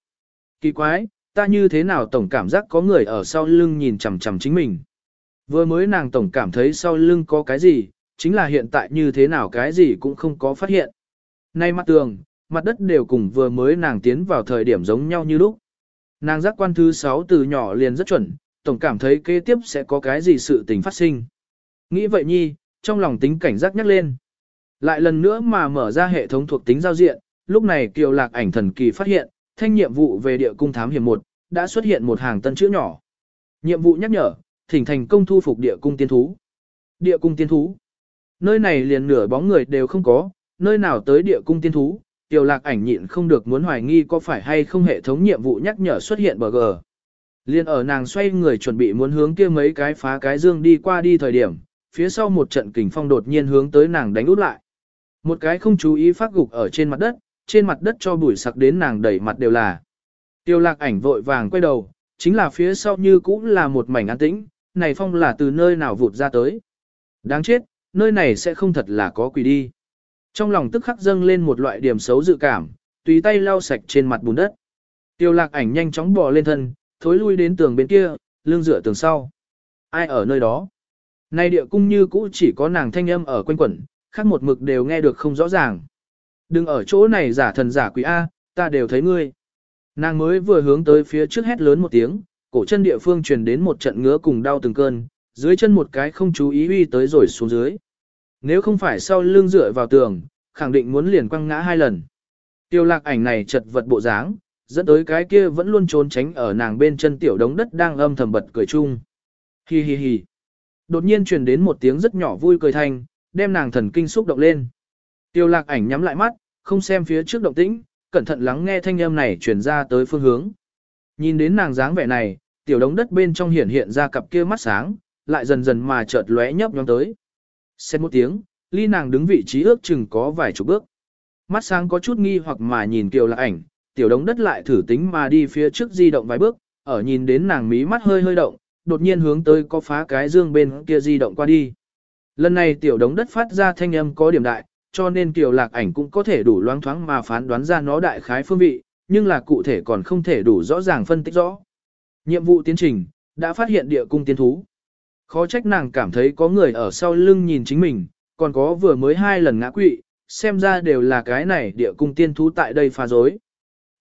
Kỳ quái, ta như thế nào tổng cảm giác có người ở sau lưng nhìn chằm chằm chính mình. Vừa mới nàng tổng cảm thấy sau lưng có cái gì, chính là hiện tại như thế nào cái gì cũng không có phát hiện. Nay mặt tường, mặt đất đều cùng vừa mới nàng tiến vào thời điểm giống nhau như lúc. Nàng giác quan thứ 6 từ nhỏ liền rất chuẩn, tổng cảm thấy kế tiếp sẽ có cái gì sự tình phát sinh. Nghĩ vậy nhi, trong lòng tính cảnh giác nhắc lên. Lại lần nữa mà mở ra hệ thống thuộc tính giao diện, lúc này kiều lạc ảnh thần kỳ phát hiện, thanh nhiệm vụ về địa cung thám hiểm 1, đã xuất hiện một hàng tân chữ nhỏ. Nhiệm vụ nhắc nhở, thỉnh thành công thu phục địa cung tiên thú. Địa cung tiên thú. Nơi này liền nửa bóng người đều không có, nơi nào tới địa cung tiên thú, tiểu lạc ảnh nhịn không được muốn hoài nghi có phải hay không hệ thống nhiệm vụ nhắc nhở xuất hiện bờ gờ. Liên ở nàng xoay người chuẩn bị muốn hướng kia mấy cái phá cái dương đi qua đi thời điểm, phía sau một trận kình phong đột nhiên hướng tới nàng đánh út lại. Một cái không chú ý phát gục ở trên mặt đất, trên mặt đất cho bụi sặc đến nàng đẩy mặt đều là. Tiêu lạc ảnh vội vàng quay đầu, chính là phía sau như cũng là một mảnh an tĩnh, này phong là từ nơi nào vụt ra tới. Đáng chết, nơi này sẽ không thật là có quỷ đi. Trong lòng tức khắc dâng lên một loại điểm xấu dự cảm, tùy tay lau sạch trên mặt bùn đất. Tiêu lạc ảnh nhanh chóng bò lên thân, thối lui đến tường bên kia, lưng dựa tường sau. Ai ở nơi đó? Nay địa cung như cũ chỉ có nàng thanh âm ở quanh quẩn, khác một mực đều nghe được không rõ ràng. Đừng ở chỗ này giả thần giả quỷ A, ta đều thấy ngươi. Nàng mới vừa hướng tới phía trước hét lớn một tiếng, cổ chân địa phương truyền đến một trận ngứa cùng đau từng cơn, dưới chân một cái không chú ý uy tới rồi xuống dưới. Nếu không phải sau lưng dựa vào tường, khẳng định muốn liền quăng ngã hai lần. Tiêu lạc ảnh này chật vật bộ dáng, dẫn tới cái kia vẫn luôn trốn tránh ở nàng bên chân tiểu đống đất đang âm thầm bật cười chung. Hi hi hi. Đột nhiên truyền đến một tiếng rất nhỏ vui cười thanh, đem nàng thần kinh xúc động lên. Tiêu lạc ảnh nhắm lại mắt, không xem phía trước động tĩnh, cẩn thận lắng nghe thanh âm này truyền ra tới phương hướng. Nhìn đến nàng dáng vẻ này, tiểu đống đất bên trong hiển hiện ra cặp kia mắt sáng, lại dần dần mà chợt lóe nhấp nhóm tới. Xét một tiếng, ly nàng đứng vị trí ước chừng có vài chục bước. Mắt sáng có chút nghi hoặc mà nhìn kiều lạc ảnh, tiểu đống đất lại thử tính mà đi phía trước di động vài bước, ở nhìn đến nàng mí mắt hơi hơi động, đột nhiên hướng tới có phá cái dương bên kia di động qua đi. Lần này tiểu đống đất phát ra thanh âm có điểm đại, cho nên tiểu lạc ảnh cũng có thể đủ loáng thoáng mà phán đoán ra nó đại khái phương vị, nhưng là cụ thể còn không thể đủ rõ ràng phân tích rõ. Nhiệm vụ tiến trình, đã phát hiện địa cung tiên thú. Khó trách nàng cảm thấy có người ở sau lưng nhìn chính mình, còn có vừa mới hai lần ngã quỵ, xem ra đều là cái này địa cung tiên thú tại đây phá dối.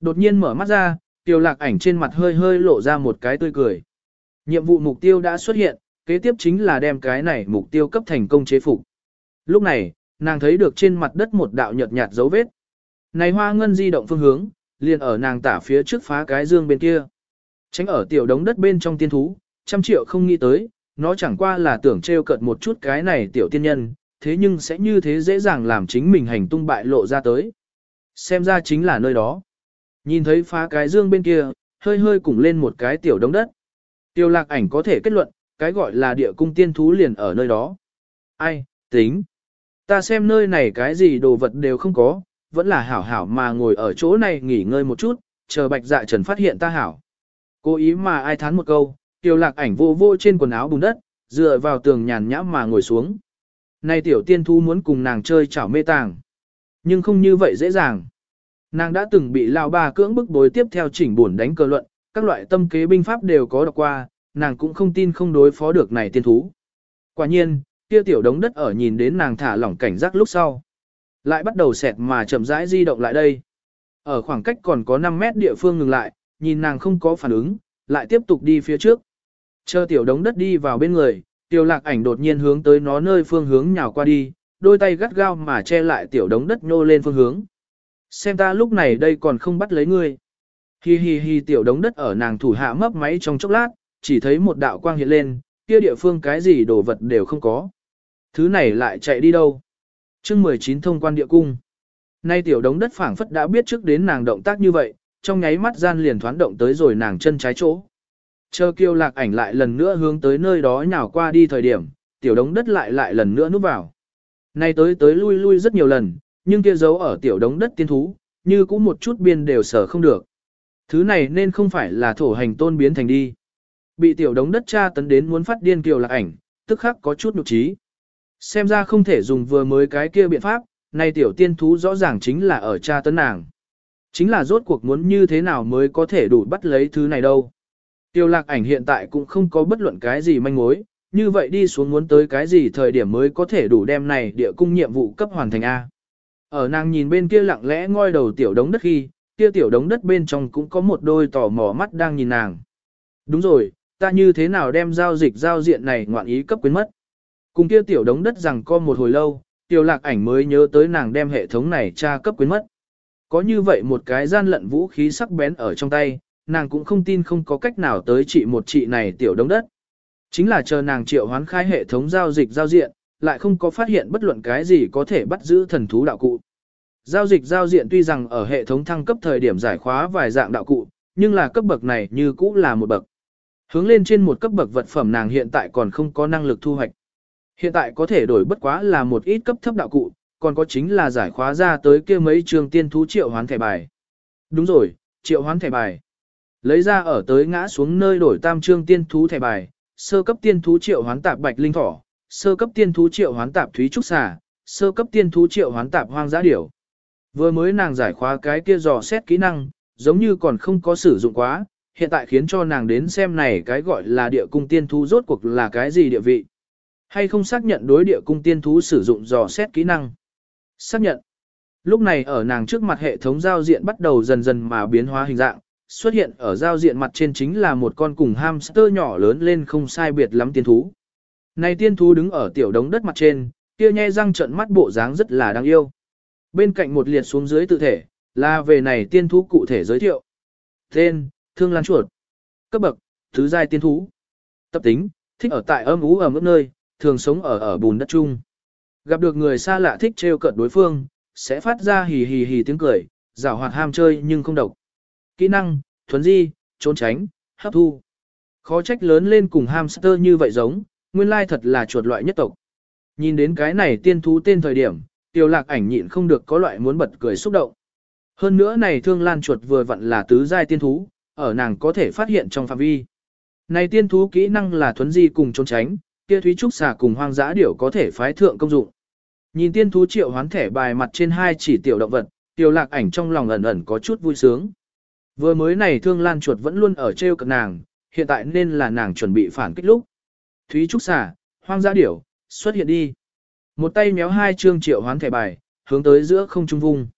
Đột nhiên mở mắt ra, tiểu lạc ảnh trên mặt hơi hơi lộ ra một cái tươi cười. Nhiệm vụ mục tiêu đã xuất hiện, kế tiếp chính là đem cái này mục tiêu cấp thành công chế phục. Lúc này, nàng thấy được trên mặt đất một đạo nhợt nhạt dấu vết. Này hoa ngân di động phương hướng, liền ở nàng tả phía trước phá cái dương bên kia. Tránh ở tiểu đống đất bên trong tiên thú, trăm triệu không nghĩ tới, nó chẳng qua là tưởng trêu cợt một chút cái này tiểu tiên nhân, thế nhưng sẽ như thế dễ dàng làm chính mình hành tung bại lộ ra tới. Xem ra chính là nơi đó. Nhìn thấy phá cái dương bên kia, hơi hơi cùng lên một cái tiểu đống đất. Tiêu lạc ảnh có thể kết luận, cái gọi là địa cung tiên thú liền ở nơi đó. Ai, tính. Ta xem nơi này cái gì đồ vật đều không có, vẫn là hảo hảo mà ngồi ở chỗ này nghỉ ngơi một chút, chờ bạch dạ trần phát hiện ta hảo. Cố ý mà ai thán một câu, tiêu lạc ảnh vô vô trên quần áo bùn đất, dựa vào tường nhàn nhã mà ngồi xuống. nay tiểu tiên thú muốn cùng nàng chơi chảo mê tàng. Nhưng không như vậy dễ dàng. Nàng đã từng bị lao bà cưỡng bức bối tiếp theo chỉnh buồn đánh cơ luận, các loại tâm kế binh pháp đều có đọc qua, nàng cũng không tin không đối phó được này tiên thú. Quả nhiên, kia tiểu đống đất ở nhìn đến nàng thả lỏng cảnh giác lúc sau. Lại bắt đầu xẹt mà chậm rãi di động lại đây. Ở khoảng cách còn có 5 mét địa phương ngừng lại, nhìn nàng không có phản ứng, lại tiếp tục đi phía trước. Chờ tiểu đống đất đi vào bên người, tiểu lạc ảnh đột nhiên hướng tới nó nơi phương hướng nhào qua đi, đôi tay gắt gao mà che lại tiểu đống đất nhô lên phương hướng. Xem ta lúc này đây còn không bắt lấy ngươi. Hi hi hi tiểu đống đất ở nàng thủ hạ mấp máy trong chốc lát, chỉ thấy một đạo quang hiện lên, kia địa phương cái gì đồ vật đều không có. Thứ này lại chạy đi đâu? chương 19 thông quan địa cung. Nay tiểu đống đất phảng phất đã biết trước đến nàng động tác như vậy, trong nháy mắt gian liền thoán động tới rồi nàng chân trái chỗ. Chờ kiêu lạc ảnh lại lần nữa hướng tới nơi đó nhào qua đi thời điểm, tiểu đống đất lại lại lần nữa núp vào. Nay tới tới lui lui rất nhiều lần, nhưng kia giấu ở tiểu đống đất tiên thú, như cũng một chút biên đều sở không được. Thứ này nên không phải là thổ hành tôn biến thành đi. Bị tiểu đống đất tra tấn đến muốn phát điên kiều lạc ảnh, tức khắc có chút nụ trí. Xem ra không thể dùng vừa mới cái kia biện pháp, nay tiểu tiên thú rõ ràng chính là ở cha tấn nàng. Chính là rốt cuộc muốn như thế nào mới có thể đủ bắt lấy thứ này đâu. Tiêu lạc ảnh hiện tại cũng không có bất luận cái gì manh mối, như vậy đi xuống muốn tới cái gì thời điểm mới có thể đủ đem này địa cung nhiệm vụ cấp hoàn thành A. Ở nàng nhìn bên kia lặng lẽ ngoi đầu tiểu đống đất khi, kia tiểu đống đất bên trong cũng có một đôi tò mò mắt đang nhìn nàng. Đúng rồi, ta như thế nào đem giao dịch giao diện này ngoạn ý cấp quyến mất. Cùng kia tiểu đống đất rằng co một hồi lâu, tiểu lạc ảnh mới nhớ tới nàng đem hệ thống này tra cấp quyến mất. Có như vậy một cái gian lận vũ khí sắc bén ở trong tay, nàng cũng không tin không có cách nào tới trị một trị này tiểu đống đất. Chính là chờ nàng triệu hoán khai hệ thống giao dịch giao diện, lại không có phát hiện bất luận cái gì có thể bắt giữ thần thú đạo cụ. Giao dịch giao diện tuy rằng ở hệ thống thăng cấp thời điểm giải khóa vài dạng đạo cụ, nhưng là cấp bậc này như cũ là một bậc. Hướng lên trên một cấp bậc vật phẩm nàng hiện tại còn không có năng lực thu hoạch. Hiện tại có thể đổi bất quá là một ít cấp thấp đạo cụ, còn có chính là giải khóa ra tới kia mấy trường tiên thú triệu hoán thẻ bài. Đúng rồi, triệu hoán thẻ bài. Lấy ra ở tới ngã xuống nơi đổi tam trương tiên thú thẻ bài, sơ cấp tiên thú triệu hoán tạp bạch linh thỏ, sơ cấp tiên thú triệu hoán tạp thúy trúc xà, sơ cấp tiên thú triệu hoán tạp hoang dã điểu. Vừa mới nàng giải khóa cái kia dò xét kỹ năng, giống như còn không có sử dụng quá, hiện tại khiến cho nàng đến xem này cái gọi là địa cung tiên thú rốt cuộc là cái gì địa vị. Hay không xác nhận đối địa cung tiên thú sử dụng dò xét kỹ năng. Xác nhận. Lúc này ở nàng trước mặt hệ thống giao diện bắt đầu dần dần mà biến hóa hình dạng, xuất hiện ở giao diện mặt trên chính là một con cùng hamster nhỏ lớn lên không sai biệt lắm tiên thú. Này tiên thú đứng ở tiểu đống đất mặt trên, kia nhe răng trận mắt bộ dáng rất là đáng yêu. Bên cạnh một liệt xuống dưới tự thể, là về này tiên thú cụ thể giới thiệu. Tên, thương lan chuột. Cấp bậc, thứ giai tiên thú. Tập tính, thích ở tại âm ú ở mức nơi, thường sống ở ở bùn đất chung. Gặp được người xa lạ thích trêu cợt đối phương, sẽ phát ra hì hì hì tiếng cười, giảo hoạt ham chơi nhưng không độc. Kỹ năng, thuấn di, trốn tránh, hấp thu. Khó trách lớn lên cùng hamster như vậy giống, nguyên lai thật là chuột loại nhất tộc. Nhìn đến cái này tiên thú tên thời điểm, tiêu lạc ảnh nhịn không được có loại muốn bật cười xúc động. Hơn nữa này thương lan chuột vừa vặn là tứ giai tiên thú, ở nàng có thể phát hiện trong phạm vi. Này tiên thú kỹ năng là thuấn di cùng trốn tránh, kia thúy trúc xà cùng hoang dã điểu có thể phái thượng công dụng. Nhìn tiên thú triệu hoán thẻ bài mặt trên hai chỉ tiểu động vật, tiểu lạc ảnh trong lòng ẩn ẩn có chút vui sướng. Vừa mới này thương lan chuột vẫn luôn ở treo cận nàng, hiện tại nên là nàng chuẩn bị phản kích lúc. Thúy trúc xà, hoang dã điểu, xuất hiện đi. Một tay méo hai chương triệu hoán thẻ bài, hướng tới giữa không trung vung.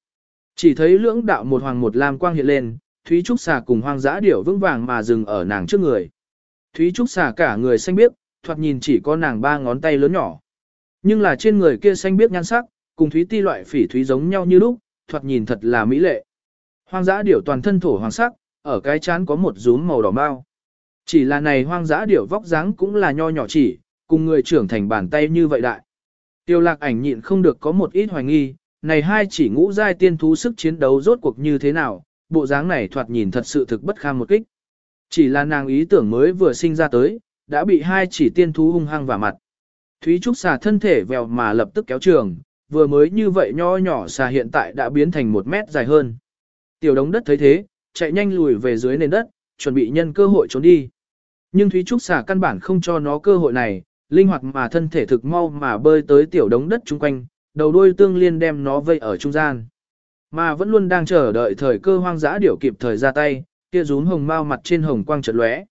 Chỉ thấy lưỡng đạo một hoàng một lam quang hiện lên, Thúy Trúc xà cùng hoang dã điểu vững vàng mà dừng ở nàng trước người. Thúy Trúc xà cả người xanh biếc, thoạt nhìn chỉ có nàng ba ngón tay lớn nhỏ. Nhưng là trên người kia xanh biếc nhan sắc, cùng thúy ti loại phỉ thúy giống nhau như lúc, thoạt nhìn thật là mỹ lệ. Hoang dã điểu toàn thân thổ hoàng sắc, ở cái chán có một rúm màu đỏ bao. Chỉ là này hoang dã điểu vóc dáng cũng là nho nhỏ chỉ, cùng người trưởng thành bàn tay như vậy đại. Tiêu lạc ảnh nhịn không được có một ít hoài nghi, này hai chỉ ngũ giai tiên thú sức chiến đấu rốt cuộc như thế nào, bộ dáng này thoạt nhìn thật sự thực bất kham một kích. Chỉ là nàng ý tưởng mới vừa sinh ra tới, đã bị hai chỉ tiên thú hung hăng vào mặt. Thúy Trúc xà thân thể vèo mà lập tức kéo trường, vừa mới như vậy nho nhỏ xà hiện tại đã biến thành một mét dài hơn. Tiểu đống đất thấy thế, chạy nhanh lùi về dưới nền đất, chuẩn bị nhân cơ hội trốn đi. Nhưng Thúy Trúc xà căn bản không cho nó cơ hội này, linh hoạt mà thân thể thực mau mà bơi tới tiểu đống đất chung quanh, đầu đuôi tương liên đem nó vây ở trung gian. Mà vẫn luôn đang chờ đợi thời cơ hoang dã điểu kịp thời ra tay, kia rún hồng mau mặt trên hồng quang chợt lóe.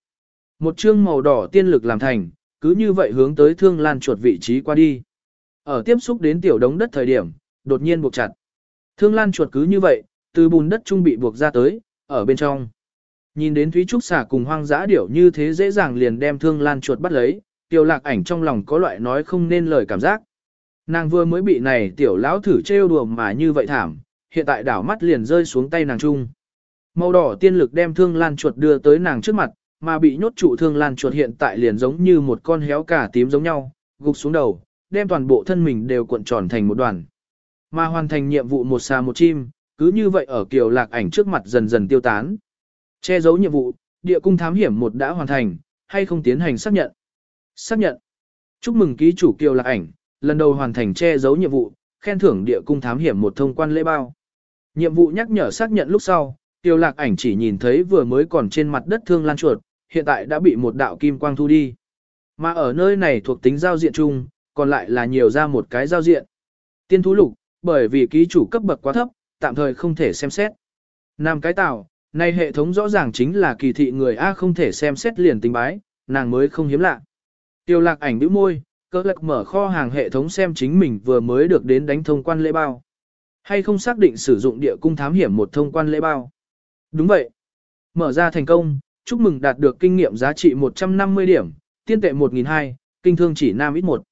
Một chương màu đỏ tiên lực làm thành, cứ như vậy hướng tới thương lan chuột vị trí qua đi. Ở tiếp xúc đến tiểu đống đất thời điểm, đột nhiên buộc chặt. Thương lan chuột cứ như vậy, từ bùn đất trung bị buộc ra tới, ở bên trong. Nhìn đến Thúy Trúc xả cùng hoang dã điểu như thế dễ dàng liền đem thương lan chuột bắt lấy, tiểu lạc ảnh trong lòng có loại nói không nên lời cảm giác. Nàng vừa mới bị này tiểu lão thử trêu đùa mà như vậy thảm, hiện tại đảo mắt liền rơi xuống tay nàng trung. Màu đỏ tiên lực đem thương lan chuột đưa tới nàng trước mặt, mà bị nhốt trụ thương lan chuột hiện tại liền giống như một con héo cả tím giống nhau, gục xuống đầu, đem toàn bộ thân mình đều cuộn tròn thành một đoàn. Mà hoàn thành nhiệm vụ một xà một chim, cứ như vậy ở kiều lạc ảnh trước mặt dần dần tiêu tán. Che giấu nhiệm vụ, địa cung thám hiểm một đã hoàn thành, hay không tiến hành xác nhận. Xác nhận. Chúc mừng ký chủ kiều lạc ảnh, lần đầu hoàn thành che giấu nhiệm vụ, khen thưởng địa cung thám hiểm một thông quan lễ bao. Nhiệm vụ nhắc nhở xác nhận lúc sau, Tiêu lạc ảnh chỉ nhìn thấy vừa mới còn trên mặt đất thương lan chuột, hiện tại đã bị một đạo kim quang thu đi. Mà ở nơi này thuộc tính giao diện chung, còn lại là nhiều ra một cái giao diện. Tiên thú lục, bởi vì ký chủ cấp bậc quá thấp, tạm thời không thể xem xét. Nam cái tạo, nay hệ thống rõ ràng chính là kỳ thị người A không thể xem xét liền tình bái, nàng mới không hiếm lạ. Tiêu lạc ảnh bĩu môi, cơ lạc mở kho hàng hệ thống xem chính mình vừa mới được đến đánh thông quan lễ bao. Hay không xác định sử dụng địa cung thám hiểm một thông quan lễ bao. Đúng vậy. Mở ra thành công, chúc mừng đạt được kinh nghiệm giá trị 150 điểm, tiên tệ 1.200, kinh thương chỉ nam ít một.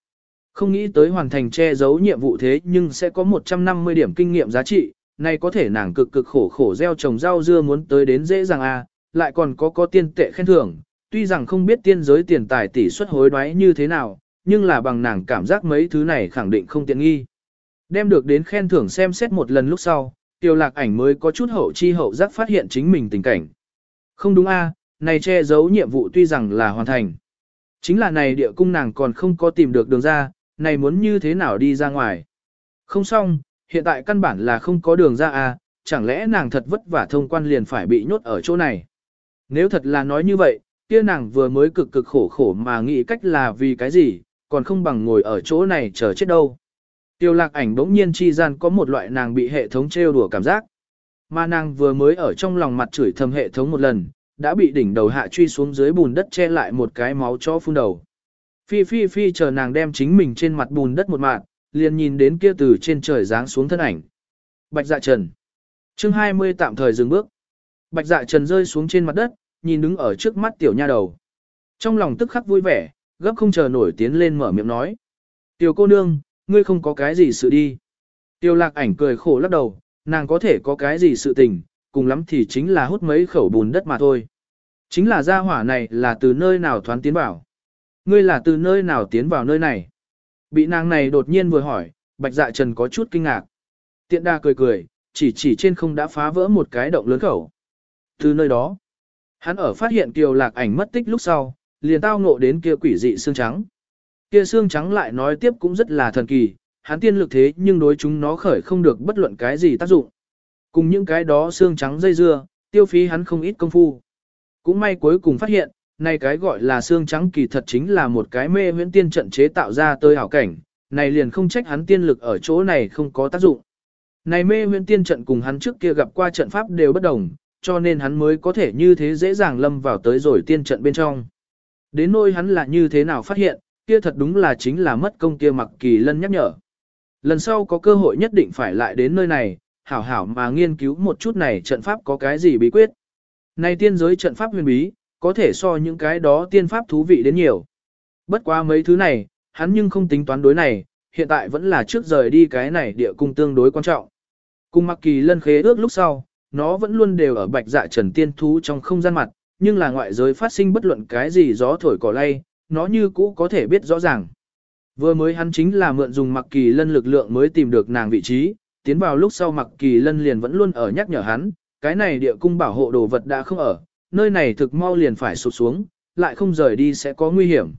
Không nghĩ tới hoàn thành che giấu nhiệm vụ thế nhưng sẽ có 150 điểm kinh nghiệm giá trị, này có thể nàng cực cực khổ khổ gieo trồng rau dưa muốn tới đến dễ dàng à, lại còn có có tiên tệ khen thưởng, tuy rằng không biết tiên giới tiền tài tỷ suất hối đoái như thế nào, nhưng là bằng nàng cảm giác mấy thứ này khẳng định không tiện nghi. Đem được đến khen thưởng xem xét một lần lúc sau, Tiêu lạc ảnh mới có chút hậu chi hậu giác phát hiện chính mình tình cảnh. Không đúng a, này che giấu nhiệm vụ tuy rằng là hoàn thành. Chính là này địa cung nàng còn không có tìm được đường ra, này muốn như thế nào đi ra ngoài. Không xong, hiện tại căn bản là không có đường ra à, chẳng lẽ nàng thật vất vả thông quan liền phải bị nhốt ở chỗ này. Nếu thật là nói như vậy, kia nàng vừa mới cực cực khổ khổ mà nghĩ cách là vì cái gì, còn không bằng ngồi ở chỗ này chờ chết đâu. Tiêu lạc ảnh đống nhiên chi gian có một loại nàng bị hệ thống trêu đùa cảm giác. Mà nàng vừa mới ở trong lòng mặt chửi thầm hệ thống một lần, đã bị đỉnh đầu hạ truy xuống dưới bùn đất che lại một cái máu cho phun đầu. Phi phi phi chờ nàng đem chính mình trên mặt bùn đất một mạng, liền nhìn đến kia từ trên trời giáng xuống thân ảnh. Bạch dạ trần. chương 20 tạm thời dừng bước. Bạch dạ trần rơi xuống trên mặt đất, nhìn đứng ở trước mắt tiểu nha đầu. Trong lòng tức khắc vui vẻ, gấp không chờ nổi tiến lên mở miệng nói. Tiểu cô nương, ngươi không có cái gì sự đi. Tiêu lạc ảnh cười khổ lắc đầu, nàng có thể có cái gì sự tình, cùng lắm thì chính là hút mấy khẩu bùn đất mà thôi. Chính là gia hỏa này là từ nơi nào thoán tiến vào. Ngươi là từ nơi nào tiến vào nơi này. Bị nàng này đột nhiên vừa hỏi, bạch dạ trần có chút kinh ngạc. Tiện đa cười cười, chỉ chỉ trên không đã phá vỡ một cái động lớn khẩu. Từ nơi đó, hắn ở phát hiện kiều lạc ảnh mất tích lúc sau, liền tao ngộ đến kia quỷ dị xương trắng. Kia xương trắng lại nói tiếp cũng rất là thần kỳ, hắn tiên lực thế nhưng đối chúng nó khởi không được bất luận cái gì tác dụng. Cùng những cái đó xương trắng dây dưa, tiêu phí hắn không ít công phu. Cũng may cuối cùng phát hiện, này cái gọi là xương trắng kỳ thật chính là một cái mê huyễn tiên trận chế tạo ra tới hảo cảnh, này liền không trách hắn tiên lực ở chỗ này không có tác dụng. Này mê huyễn tiên trận cùng hắn trước kia gặp qua trận pháp đều bất đồng, cho nên hắn mới có thể như thế dễ dàng lâm vào tới rồi tiên trận bên trong. Đến nỗi hắn là như thế nào phát hiện, kia thật đúng là chính là mất công kia mặc kỳ lân nhắc nhở. Lần sau có cơ hội nhất định phải lại đến nơi này, hảo hảo mà nghiên cứu một chút này trận pháp có cái gì bí quyết. Này tiên giới trận pháp huyền bí, có thể so những cái đó tiên pháp thú vị đến nhiều. Bất quá mấy thứ này, hắn nhưng không tính toán đối này, hiện tại vẫn là trước rời đi cái này địa cung tương đối quan trọng. Cùng mặc kỳ lân khế ước lúc sau, nó vẫn luôn đều ở bạch dạ trần tiên thú trong không gian mặt, nhưng là ngoại giới phát sinh bất luận cái gì gió thổi cỏ lay, nó như cũ có thể biết rõ ràng. Vừa mới hắn chính là mượn dùng mặc kỳ lân lực lượng mới tìm được nàng vị trí, tiến vào lúc sau mặc kỳ lân liền vẫn luôn ở nhắc nhở hắn, cái này địa cung bảo hộ đồ vật đã không ở, nơi này thực mau liền phải sụt xuống, lại không rời đi sẽ có nguy hiểm.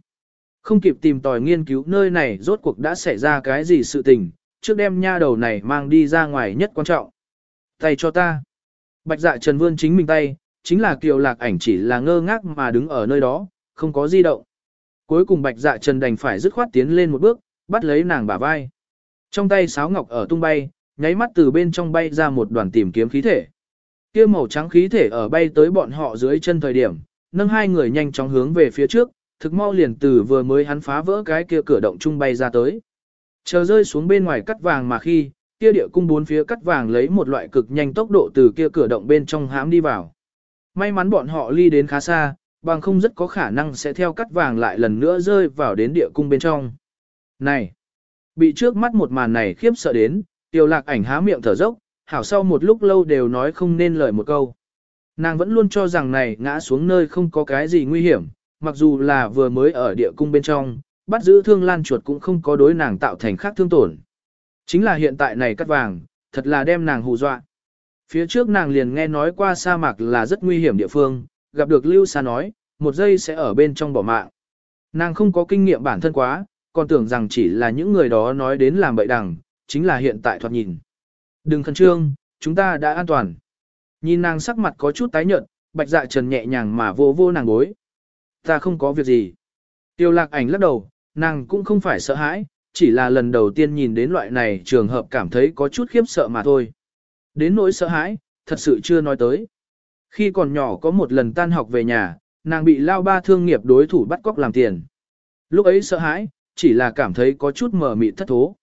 Không kịp tìm tòi nghiên cứu nơi này rốt cuộc đã xảy ra cái gì sự tình, trước đem nha đầu này mang đi ra ngoài nhất quan trọng. Tay cho ta. Bạch dạ trần vươn chính mình tay, chính là kiều lạc ảnh chỉ là ngơ ngác mà đứng ở nơi đó, không có di động. Cuối cùng bạch dạ trần đành phải dứt khoát tiến lên một bước, bắt lấy nàng bả vai. Trong tay sáo ngọc ở tung bay, nháy mắt từ bên trong bay ra một đoàn tìm kiếm khí thể. Kia màu trắng khí thể ở bay tới bọn họ dưới chân thời điểm, nâng hai người nhanh chóng hướng về phía trước, thực mau liền từ vừa mới hắn phá vỡ cái kia cửa động trung bay ra tới. Chờ rơi xuống bên ngoài cắt vàng mà khi, kia địa cung bốn phía cắt vàng lấy một loại cực nhanh tốc độ từ kia cửa động bên trong hãm đi vào. May mắn bọn họ ly đến khá xa, bằng không rất có khả năng sẽ theo cắt vàng lại lần nữa rơi vào đến địa cung bên trong. Này! Bị trước mắt một màn này khiếp sợ đến, Tiểu lạc ảnh há miệng thở dốc, hảo sau một lúc lâu đều nói không nên lời một câu. Nàng vẫn luôn cho rằng này ngã xuống nơi không có cái gì nguy hiểm, mặc dù là vừa mới ở địa cung bên trong, bắt giữ thương lan chuột cũng không có đối nàng tạo thành khác thương tổn. Chính là hiện tại này cắt vàng, thật là đem nàng hù dọa. Phía trước nàng liền nghe nói qua sa mạc là rất nguy hiểm địa phương, gặp được Lưu Sa nói, một giây sẽ ở bên trong bỏ mạng. Nàng không có kinh nghiệm bản thân quá, còn tưởng rằng chỉ là những người đó nói đến làm bậy đằng, chính là hiện tại thoạt nhìn. Đừng khẩn trương, chúng ta đã an toàn. Nhìn nàng sắc mặt có chút tái nhợt, bạch dạ trần nhẹ nhàng mà vô vô nàng gối. Ta không có việc gì. Tiêu lạc ảnh lắc đầu, nàng cũng không phải sợ hãi, chỉ là lần đầu tiên nhìn đến loại này trường hợp cảm thấy có chút khiếp sợ mà thôi. Đến nỗi sợ hãi, thật sự chưa nói tới. Khi còn nhỏ có một lần tan học về nhà, nàng bị lao ba thương nghiệp đối thủ bắt cóc làm tiền. Lúc ấy sợ hãi, chỉ là cảm thấy có chút mờ mịt thất thố.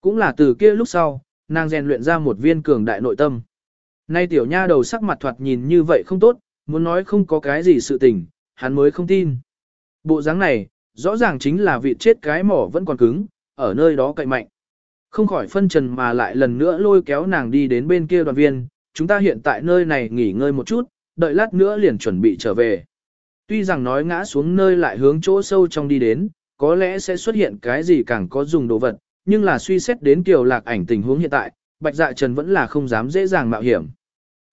Cũng là từ kia lúc sau, nàng rèn luyện ra một viên cường đại nội tâm. Nay tiểu nha đầu sắc mặt thoạt nhìn như vậy không tốt, muốn nói không có cái gì sự tình, hắn mới không tin. Bộ dáng này, rõ ràng chính là vị chết cái mỏ vẫn còn cứng, ở nơi đó cậy mạnh. Không khỏi phân trần mà lại lần nữa lôi kéo nàng đi đến bên kia đoàn viên, chúng ta hiện tại nơi này nghỉ ngơi một chút, đợi lát nữa liền chuẩn bị trở về. Tuy rằng nói ngã xuống nơi lại hướng chỗ sâu trong đi đến, có lẽ sẽ xuất hiện cái gì càng có dùng đồ vật, nhưng là suy xét đến tiểu lạc ảnh tình huống hiện tại, bạch dạ trần vẫn là không dám dễ dàng mạo hiểm.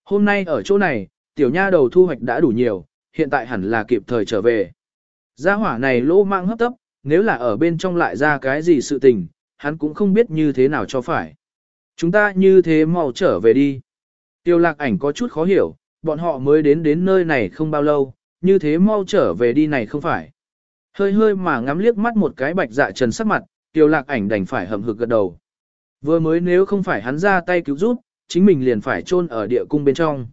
Hôm nay ở chỗ này, tiểu nha đầu thu hoạch đã đủ nhiều, hiện tại hẳn là kịp thời trở về. Gia hỏa này lỗ mạng hấp tấp, nếu là ở bên trong lại ra cái gì sự tình, hắn cũng không biết như thế nào cho phải. Chúng ta như thế mau trở về đi. Tiêu lạc ảnh có chút khó hiểu, bọn họ mới đến đến nơi này không bao lâu, như thế mau trở về đi này không phải. Hơi hơi mà ngắm liếc mắt một cái bạch dạ trần sắc mặt, tiêu lạc ảnh đành phải hậm hực gật đầu. Vừa mới nếu không phải hắn ra tay cứu giúp, chính mình liền phải chôn ở địa cung bên trong.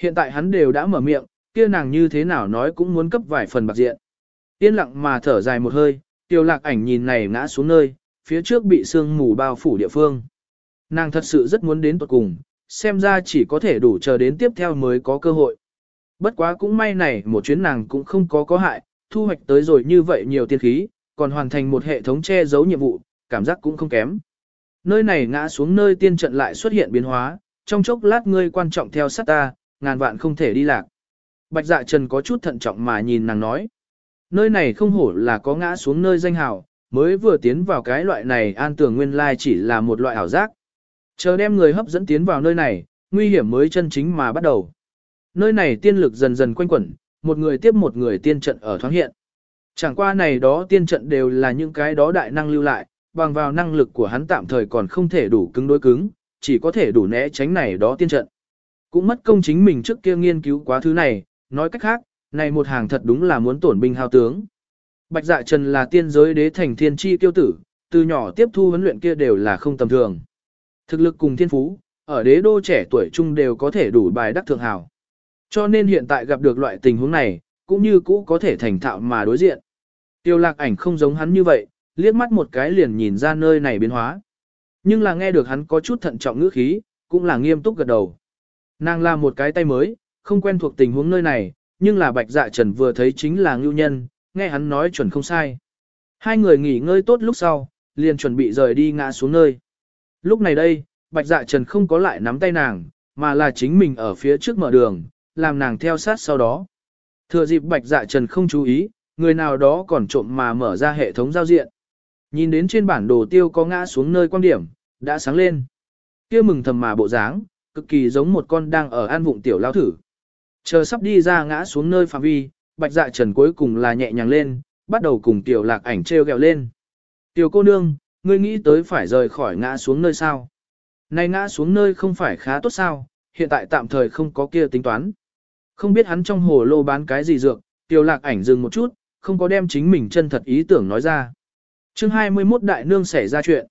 Hiện tại hắn đều đã mở miệng, kia nàng như thế nào nói cũng muốn cấp vài phần bạc diện. Yên lặng mà thở dài một hơi, tiêu lạc ảnh nhìn này ngã xuống nơi, phía trước bị sương mù bao phủ địa phương. Nàng thật sự rất muốn đến tuật cùng, xem ra chỉ có thể đủ chờ đến tiếp theo mới có cơ hội. Bất quá cũng may này một chuyến nàng cũng không có có hại, thu hoạch tới rồi như vậy nhiều tiên khí, còn hoàn thành một hệ thống che giấu nhiệm vụ, cảm giác cũng không kém. Nơi này ngã xuống nơi tiên trận lại xuất hiện biến hóa, trong chốc lát ngươi quan trọng theo sát ta, ngàn vạn không thể đi lạc. Bạch dạ trần có chút thận trọng mà nhìn nàng nói. Nơi này không hổ là có ngã xuống nơi danh hào, mới vừa tiến vào cái loại này an tường nguyên lai chỉ là một loại ảo giác. Chờ đem người hấp dẫn tiến vào nơi này, nguy hiểm mới chân chính mà bắt đầu. Nơi này tiên lực dần dần quanh quẩn, một người tiếp một người tiên trận ở thoáng hiện. Chẳng qua này đó tiên trận đều là những cái đó đại năng lưu lại, bằng vào năng lực của hắn tạm thời còn không thể đủ cứng đối cứng, chỉ có thể đủ né tránh này đó tiên trận. Cũng mất công chính mình trước kia nghiên cứu quá thứ này, nói cách khác, này một hàng thật đúng là muốn tổn binh hao tướng. Bạch Dạ Trần là tiên giới đế thành thiên chi tiêu tử, từ nhỏ tiếp thu huấn luyện kia đều là không tầm thường. Thực lực cùng thiên phú, ở đế đô trẻ tuổi trung đều có thể đủ bài đắc thượng hảo. Cho nên hiện tại gặp được loại tình huống này, cũng như cũ có thể thành thạo mà đối diện. Tiêu lạc ảnh không giống hắn như vậy, liếc mắt một cái liền nhìn ra nơi này biến hóa. Nhưng là nghe được hắn có chút thận trọng ngữ khí, cũng là nghiêm túc gật đầu. Nàng là một cái tay mới, không quen thuộc tình huống nơi này, nhưng là bạch dạ trần vừa thấy chính là ngưu nhân, nghe hắn nói chuẩn không sai. Hai người nghỉ ngơi tốt lúc sau, liền chuẩn bị rời đi ngã xuống nơi. Lúc này đây, bạch dạ trần không có lại nắm tay nàng, mà là chính mình ở phía trước mở đường, làm nàng theo sát sau đó. Thừa dịp bạch dạ trần không chú ý, người nào đó còn trộm mà mở ra hệ thống giao diện. Nhìn đến trên bản đồ tiêu có ngã xuống nơi quan điểm, đã sáng lên. kia mừng thầm mà bộ dáng, cực kỳ giống một con đang ở an vụng tiểu lao thử. Chờ sắp đi ra ngã xuống nơi phạm vi, bạch dạ trần cuối cùng là nhẹ nhàng lên, bắt đầu cùng tiểu lạc ảnh treo gẹo lên. Tiểu cô nương, ngươi nghĩ tới phải rời khỏi ngã xuống nơi sao? Này ngã xuống nơi không phải khá tốt sao, hiện tại tạm thời không có kia tính toán. Không biết hắn trong hồ lô bán cái gì dược, tiểu lạc ảnh dừng một chút, không có đem chính mình chân thật ý tưởng nói ra. chương 21 đại nương xảy ra chuyện.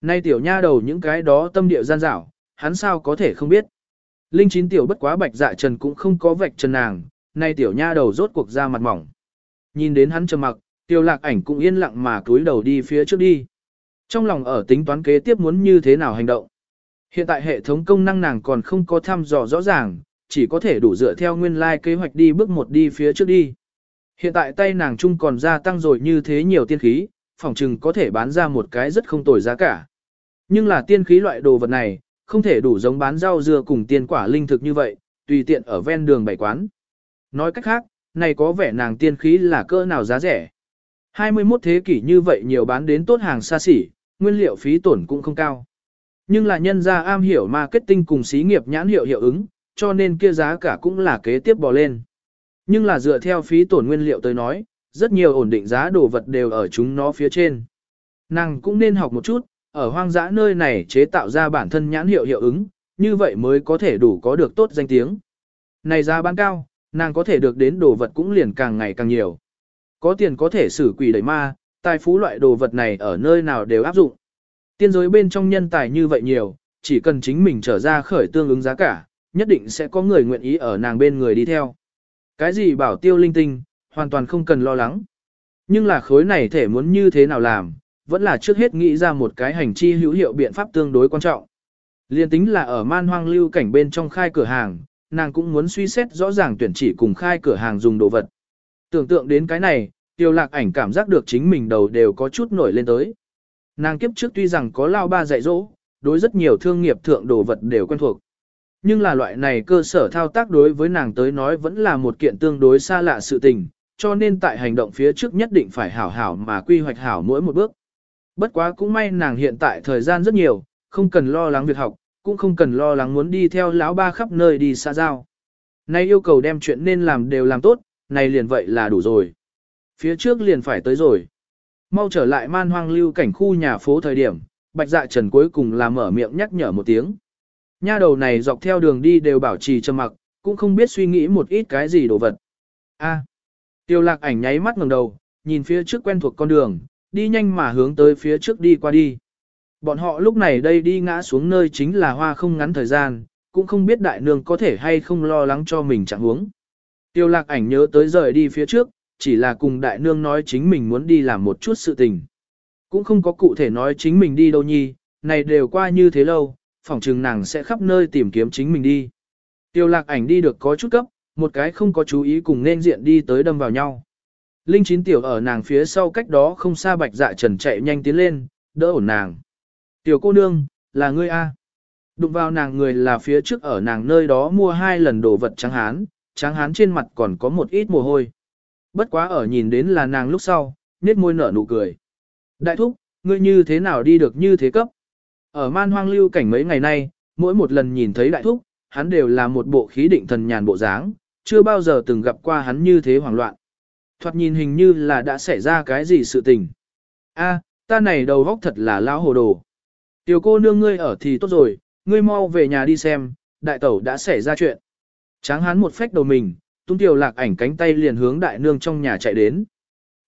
Nay tiểu nha đầu những cái đó tâm địa gian dảo, hắn sao có thể không biết. Linh chín tiểu bất quá bạch dạ trần cũng không có vạch trần nàng, nay tiểu nha đầu rốt cuộc ra mặt mỏng. Nhìn đến hắn trầm mặc, tiểu lạc ảnh cũng yên lặng mà cúi đầu đi phía trước đi. Trong lòng ở tính toán kế tiếp muốn như thế nào hành động. Hiện tại hệ thống công năng nàng còn không có thăm dò rõ ràng, chỉ có thể đủ dựa theo nguyên lai like kế hoạch đi bước một đi phía trước đi. Hiện tại tay nàng chung còn gia tăng rồi như thế nhiều tiên khí, phỏng chừng có thể bán ra một cái rất không tồi giá cả. Nhưng là tiên khí loại đồ vật này, không thể đủ giống bán rau dưa cùng tiên quả linh thực như vậy, tùy tiện ở ven đường bày quán. Nói cách khác, này có vẻ nàng tiên khí là cỡ nào giá rẻ. 21 thế kỷ như vậy nhiều bán đến tốt hàng xa xỉ, nguyên liệu phí tổn cũng không cao. Nhưng là nhân gia am hiểu marketing cùng xí nghiệp nhãn hiệu hiệu ứng, cho nên kia giá cả cũng là kế tiếp bò lên. Nhưng là dựa theo phí tổn nguyên liệu tới nói, rất nhiều ổn định giá đồ vật đều ở chúng nó phía trên. Nàng cũng nên học một chút, ở hoang dã nơi này chế tạo ra bản thân nhãn hiệu hiệu ứng, như vậy mới có thể đủ có được tốt danh tiếng. Này giá bán cao, nàng có thể được đến đồ vật cũng liền càng ngày càng nhiều. Có tiền có thể xử quỷ đẩy ma, tài phú loại đồ vật này ở nơi nào đều áp dụng. Tiên giới bên trong nhân tài như vậy nhiều, chỉ cần chính mình trở ra khởi tương ứng giá cả, nhất định sẽ có người nguyện ý ở nàng bên người đi theo. Cái gì bảo tiêu linh tinh, hoàn toàn không cần lo lắng. Nhưng là khối này thể muốn như thế nào làm, vẫn là trước hết nghĩ ra một cái hành chi hữu hiệu biện pháp tương đối quan trọng. Liên tính là ở man hoang lưu cảnh bên trong khai cửa hàng, nàng cũng muốn suy xét rõ ràng tuyển chỉ cùng khai cửa hàng dùng đồ vật. Tưởng tượng đến cái này, tiêu lạc ảnh cảm giác được chính mình đầu đều có chút nổi lên tới. Nàng kiếp trước tuy rằng có lao ba dạy dỗ, đối rất nhiều thương nghiệp thượng đồ vật đều quen thuộc. Nhưng là loại này cơ sở thao tác đối với nàng tới nói vẫn là một kiện tương đối xa lạ sự tình, cho nên tại hành động phía trước nhất định phải hảo hảo mà quy hoạch hảo mỗi một bước. Bất quá cũng may nàng hiện tại thời gian rất nhiều, không cần lo lắng việc học, cũng không cần lo lắng muốn đi theo lão ba khắp nơi đi xa giao. Nay yêu cầu đem chuyện nên làm đều làm tốt, này liền vậy là đủ rồi. Phía trước liền phải tới rồi. Mau trở lại man hoang lưu cảnh khu nhà phố thời điểm, bạch dạ trần cuối cùng là mở miệng nhắc nhở một tiếng. Nha đầu này dọc theo đường đi đều bảo trì trầm mặc, cũng không biết suy nghĩ một ít cái gì đồ vật. A. À, tiêu lạc ảnh nháy mắt ngẩng đầu, nhìn phía trước quen thuộc con đường, đi nhanh mà hướng tới phía trước đi qua đi. Bọn họ lúc này đây đi ngã xuống nơi chính là hoa không ngắn thời gian, cũng không biết đại nương có thể hay không lo lắng cho mình chẳng huống. Tiêu lạc ảnh nhớ tới rời đi phía trước, chỉ là cùng đại nương nói chính mình muốn đi làm một chút sự tình. Cũng không có cụ thể nói chính mình đi đâu nhi, này đều qua như thế lâu, phỏng chừng nàng sẽ khắp nơi tìm kiếm chính mình đi. Tiêu lạc ảnh đi được có chút cấp, một cái không có chú ý cùng nên diện đi tới đâm vào nhau. Linh chín tiểu ở nàng phía sau cách đó không xa bạch dạ trần chạy nhanh tiến lên, đỡ ổn nàng. Tiểu cô nương, là ngươi A. Đụng vào nàng người là phía trước ở nàng nơi đó mua hai lần đồ vật trắng hán, trắng hán trên mặt còn có một ít mồ hôi. Bất quá ở nhìn đến là nàng lúc sau, nết môi nở nụ cười. Đại thúc, ngươi như thế nào đi được như thế cấp? Ở man hoang lưu cảnh mấy ngày nay, mỗi một lần nhìn thấy đại thúc, hắn đều là một bộ khí định thần nhàn bộ dáng, chưa bao giờ từng gặp qua hắn như thế hoảng loạn. Thoạt nhìn hình như là đã xảy ra cái gì sự tình. A, ta này đầu góc thật là lão hồ đồ. Tiểu cô nương ngươi ở thì tốt rồi, ngươi mau về nhà đi xem, đại tẩu đã xảy ra chuyện. Tráng hắn một phách đầu mình, tung tiểu lạc ảnh cánh tay liền hướng đại nương trong nhà chạy đến.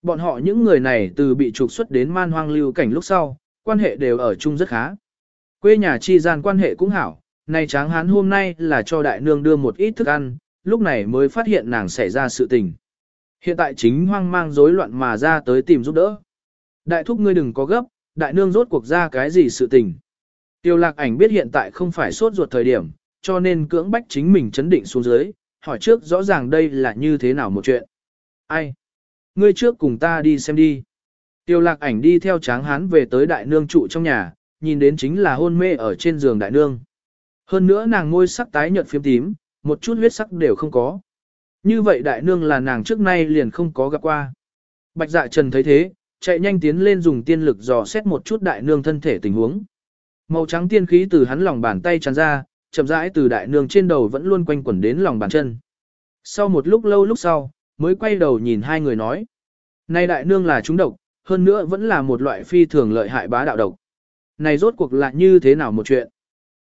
Bọn họ những người này từ bị trục xuất đến man hoang lưu cảnh lúc sau, quan hệ đều ở chung rất khá. Quê nhà chi gian quan hệ cũng hảo, nay tráng hán hôm nay là cho đại nương đưa một ít thức ăn, lúc này mới phát hiện nàng xảy ra sự tình. Hiện tại chính hoang mang rối loạn mà ra tới tìm giúp đỡ. Đại thúc ngươi đừng có gấp, đại nương rốt cuộc ra cái gì sự tình. Tiêu lạc ảnh biết hiện tại không phải sốt ruột thời điểm, cho nên cưỡng bách chính mình chấn định xuống dưới, hỏi trước rõ ràng đây là như thế nào một chuyện. Ai? Ngươi trước cùng ta đi xem đi. Tiêu lạc ảnh đi theo tráng hán về tới đại nương trụ trong nhà, nhìn đến chính là hôn mê ở trên giường đại nương. Hơn nữa nàng ngôi sắc tái nhợt phiếm tím, một chút huyết sắc đều không có. Như vậy đại nương là nàng trước nay liền không có gặp qua. Bạch dạ trần thấy thế, chạy nhanh tiến lên dùng tiên lực dò xét một chút đại nương thân thể tình huống. Màu trắng tiên khí từ hắn lòng bàn tay tràn ra, chậm rãi từ đại nương trên đầu vẫn luôn quanh quẩn đến lòng bàn chân. Sau một lúc lâu lúc sau, mới quay đầu nhìn hai người nói. Này đại nương là chúng độc, hơn nữa vẫn là một loại phi thường lợi hại bá đạo độc. Này rốt cuộc là như thế nào một chuyện?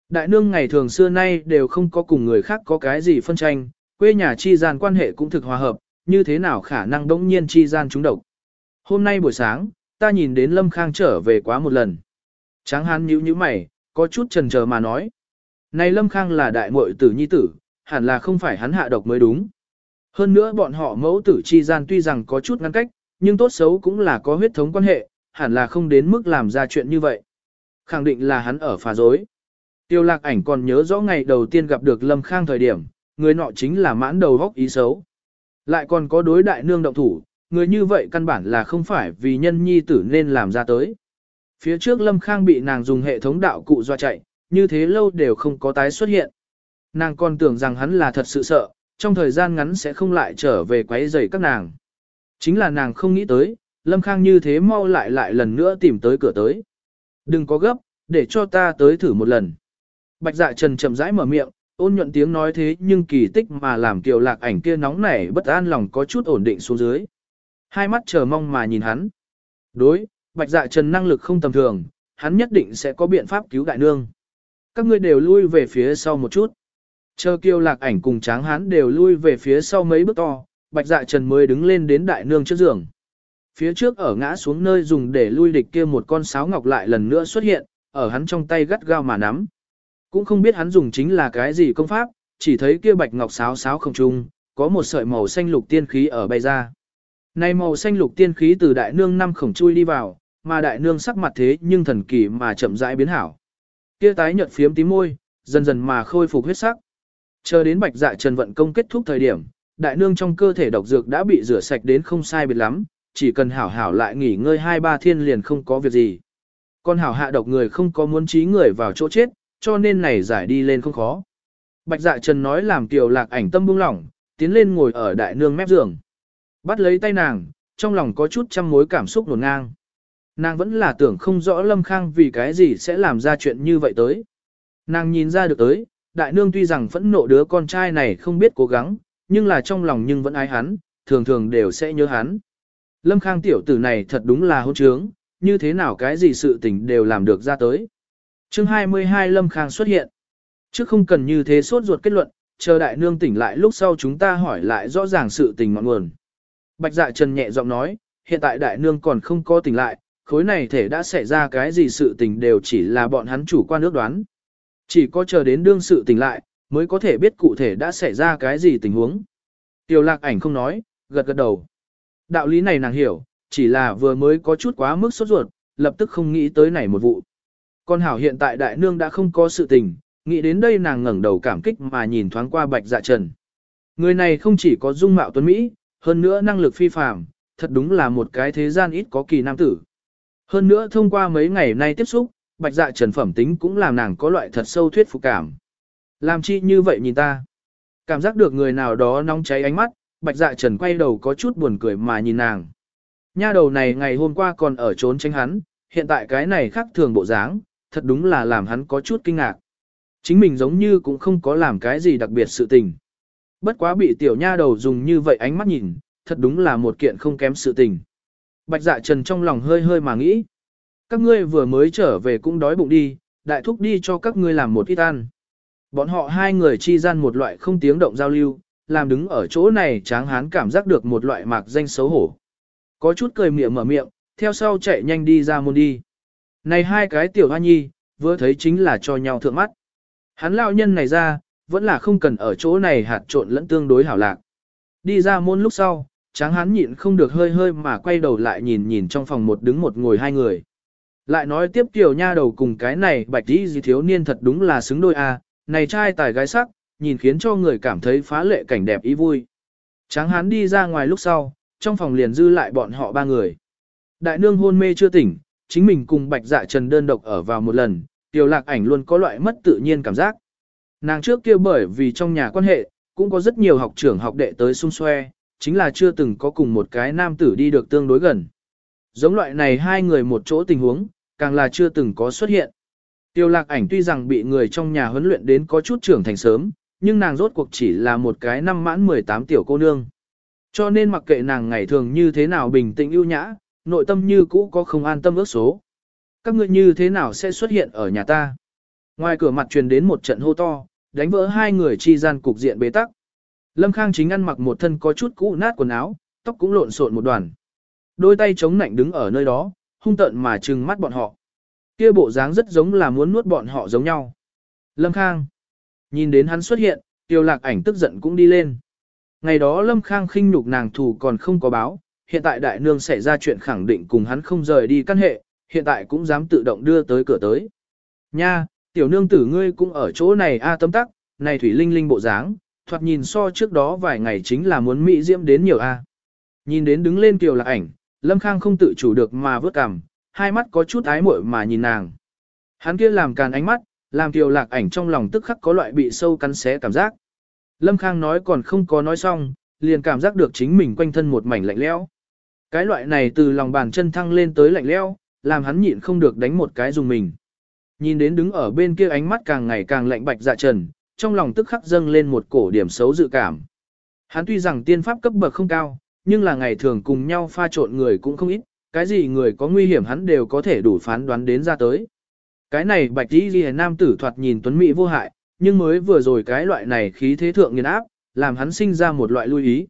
Đại nương ngày thường xưa nay đều không có cùng người khác có cái gì phân tranh, quê nhà chi gian quan hệ cũng thực hòa hợp, như thế nào khả năng đống nhiên chi gian chúng độc. Hôm nay buổi sáng, ta nhìn đến Lâm Khang trở về quá một lần. Tráng hán nhíu nhíu mày, có chút chần chờ mà nói. Này Lâm Khang là đại muội tử nhi tử, hẳn là không phải hắn hạ độc mới đúng. Hơn nữa bọn họ mẫu tử chi gian tuy rằng có chút ngăn cách, nhưng tốt xấu cũng là có huyết thống quan hệ, hẳn là không đến mức làm ra chuyện như vậy. Khẳng định là hắn ở phá dối. Tiêu lạc ảnh còn nhớ rõ ngày đầu tiên gặp được Lâm Khang thời điểm, người nọ chính là mãn đầu góc ý xấu. Lại còn có đối đại nương động thủ, người như vậy căn bản là không phải vì nhân nhi tử nên làm ra tới. Phía trước Lâm Khang bị nàng dùng hệ thống đạo cụ doa chạy, như thế lâu đều không có tái xuất hiện. Nàng còn tưởng rằng hắn là thật sự sợ, trong thời gian ngắn sẽ không lại trở về quấy rầy các nàng. Chính là nàng không nghĩ tới, Lâm Khang như thế mau lại lại lần nữa tìm tới cửa tới. Đừng có gấp, để cho ta tới thử một lần. Bạch dạ trần chậm rãi mở miệng, ôn nhuận tiếng nói thế nhưng kỳ tích mà làm kiều lạc ảnh kia nóng nảy bất an lòng có chút ổn định xuống dưới. Hai mắt chờ mong mà nhìn hắn. Đối, bạch dạ trần năng lực không tầm thường, hắn nhất định sẽ có biện pháp cứu đại nương. Các ngươi đều lui về phía sau một chút. Chờ kiều lạc ảnh cùng tráng hắn đều lui về phía sau mấy bước to, bạch dạ trần mới đứng lên đến đại nương trước giường. Phía trước ở ngã xuống nơi dùng để lui địch kia một con sáo ngọc lại lần nữa xuất hiện, ở hắn trong tay gắt gao mà nắm. Cũng không biết hắn dùng chính là cái gì công pháp, chỉ thấy kia bạch ngọc sáo sáo không trung, có một sợi màu xanh lục tiên khí ở bay ra. Này màu xanh lục tiên khí từ đại nương năm khổng chui đi vào, mà đại nương sắc mặt thế nhưng thần kỳ mà chậm rãi biến hảo. Kia tái nhợt phiếm tím môi, dần dần mà khôi phục huyết sắc. Chờ đến bạch dạ trần vận công kết thúc thời điểm, đại nương trong cơ thể độc dược đã bị rửa sạch đến không sai biệt lắm, chỉ cần hảo hảo lại nghỉ ngơi hai ba thiên liền không có việc gì. Con hảo hạ độc người không có muốn trí người vào chỗ chết, cho nên này giải đi lên không khó. Bạch dạ trần nói làm tiểu lạc ảnh tâm buông lỏng, tiến lên ngồi ở đại nương mép giường. Bắt lấy tay nàng, trong lòng có chút trăm mối cảm xúc nổn ngang. Nàng vẫn là tưởng không rõ Lâm Khang vì cái gì sẽ làm ra chuyện như vậy tới. Nàng nhìn ra được tới, đại nương tuy rằng phẫn nộ đứa con trai này không biết cố gắng, nhưng là trong lòng nhưng vẫn ái hắn, thường thường đều sẽ nhớ hắn. Lâm Khang tiểu tử này thật đúng là hôn trướng, như thế nào cái gì sự tình đều làm được ra tới. chương 22 Lâm Khang xuất hiện. Trước không cần như thế sốt ruột kết luận, chờ đại nương tỉnh lại lúc sau chúng ta hỏi lại rõ ràng sự tình ngọn nguồn. Bạch dạ trần nhẹ giọng nói, hiện tại đại nương còn không có tỉnh lại, khối này thể đã xảy ra cái gì sự tình đều chỉ là bọn hắn chủ quan ước đoán. Chỉ có chờ đến đương sự tỉnh lại, mới có thể biết cụ thể đã xảy ra cái gì tình huống. Tiểu lạc ảnh không nói, gật gật đầu. Đạo lý này nàng hiểu, chỉ là vừa mới có chút quá mức sốt ruột, lập tức không nghĩ tới này một vụ. Con hảo hiện tại đại nương đã không có sự tình, nghĩ đến đây nàng ngẩng đầu cảm kích mà nhìn thoáng qua bạch dạ trần. Người này không chỉ có dung mạo tuấn Mỹ, hơn nữa năng lực phi phàm, thật đúng là một cái thế gian ít có kỳ nam tử. Hơn nữa thông qua mấy ngày nay tiếp xúc, bạch dạ trần phẩm tính cũng làm nàng có loại thật sâu thuyết phục cảm. Làm chi như vậy nhìn ta? Cảm giác được người nào đó nóng cháy ánh mắt, bạch dạ trần quay đầu có chút buồn cười mà nhìn nàng. Nha đầu này ngày hôm qua còn ở trốn tránh hắn, hiện tại cái này khác thường bộ dáng, thật đúng là làm hắn có chút kinh ngạc. Chính mình giống như cũng không có làm cái gì đặc biệt sự tình. Bất quá bị tiểu nha đầu dùng như vậy ánh mắt nhìn, thật đúng là một kiện không kém sự tình. Bạch dạ trần trong lòng hơi hơi mà nghĩ. Các ngươi vừa mới trở về cũng đói bụng đi, đại thúc đi cho các ngươi làm một ít ăn. Bọn họ hai người chi gian một loại không tiếng động giao lưu, làm đứng ở chỗ này tráng hán cảm giác được một loại mạc danh xấu hổ. Có chút cười miệng mở miệng, theo sau chạy nhanh đi ra môn đi. Này hai cái tiểu hoa nhi, vừa thấy chính là cho nhau thượng mắt. Hắn lão nhân này ra, vẫn là không cần ở chỗ này hạt trộn lẫn tương đối hảo lạc. Đi ra môn lúc sau, tráng hắn nhịn không được hơi hơi mà quay đầu lại nhìn nhìn trong phòng một đứng một ngồi hai người. Lại nói tiếp tiểu nha đầu cùng cái này bạch đi gì thiếu niên thật đúng là xứng đôi a này trai tài gái sắc, nhìn khiến cho người cảm thấy phá lệ cảnh đẹp ý vui. Tráng Hán đi ra ngoài lúc sau, trong phòng liền dư lại bọn họ ba người. Đại nương hôn mê chưa tỉnh, chính mình cùng bạch dạ trần đơn độc ở vào một lần, tiểu lạc ảnh luôn có loại mất tự nhiên cảm giác. Nàng trước kia bởi vì trong nhà quan hệ, cũng có rất nhiều học trưởng học đệ tới xung xoe, chính là chưa từng có cùng một cái nam tử đi được tương đối gần. Giống loại này hai người một chỗ tình huống, càng là chưa từng có xuất hiện. Tiêu lạc ảnh tuy rằng bị người trong nhà huấn luyện đến có chút trưởng thành sớm, nhưng nàng rốt cuộc chỉ là một cái năm mãn 18 tiểu cô nương. Cho nên mặc kệ nàng ngày thường như thế nào bình tĩnh ưu nhã, nội tâm như cũ có không an tâm ước số. Các ngươi như thế nào sẽ xuất hiện ở nhà ta? Ngoài cửa mặt truyền đến một trận hô to, đánh vỡ hai người chi gian cục diện bế tắc. Lâm Khang chính ăn mặc một thân có chút cũ nát quần áo, tóc cũng lộn xộn một đoàn. Đôi tay chống nạnh đứng ở nơi đó, hung tợn mà trừng mắt bọn họ. Kia bộ dáng rất giống là muốn nuốt bọn họ giống nhau. Lâm Khang. Nhìn đến hắn xuất hiện, tiêu lạc ảnh tức giận cũng đi lên. Ngày đó Lâm Khang khinh nhục nàng thù còn không có báo, hiện tại đại nương xảy ra chuyện khẳng định cùng hắn không rời đi căn hệ, hiện tại cũng dám tự động đưa tới cửa tới. Nha, tiểu nương tử ngươi cũng ở chỗ này a tấm tắc, này thủy linh linh bộ dáng, thoạt nhìn so trước đó vài ngày chính là muốn mỹ diễm đến nhiều a. Nhìn đến đứng lên kiều lạc ảnh, Lâm Khang không tự chủ được mà vớt cằm, hai mắt có chút ái muội mà nhìn nàng. Hắn kia làm càn ánh mắt, làm kiều lạc ảnh trong lòng tức khắc có loại bị sâu cắn xé cảm giác. Lâm Khang nói còn không có nói xong, liền cảm giác được chính mình quanh thân một mảnh lạnh lẽo. Cái loại này từ lòng bàn chân thăng lên tới lạnh lẽo, làm hắn nhịn không được đánh một cái dùng mình. Nhìn đến đứng ở bên kia ánh mắt càng ngày càng lạnh bạch dạ trần, trong lòng tức khắc dâng lên một cổ điểm xấu dự cảm. Hắn tuy rằng tiên pháp cấp bậc không cao, nhưng là ngày thường cùng nhau pha trộn người cũng không ít, cái gì người có nguy hiểm hắn đều có thể đủ phán đoán đến ra tới. Cái này bạch đi ghi nam tử thoạt nhìn tuấn mỹ vô hại, nhưng mới vừa rồi cái loại này khí thế thượng nghiền áp, làm hắn sinh ra một loại lưu ý.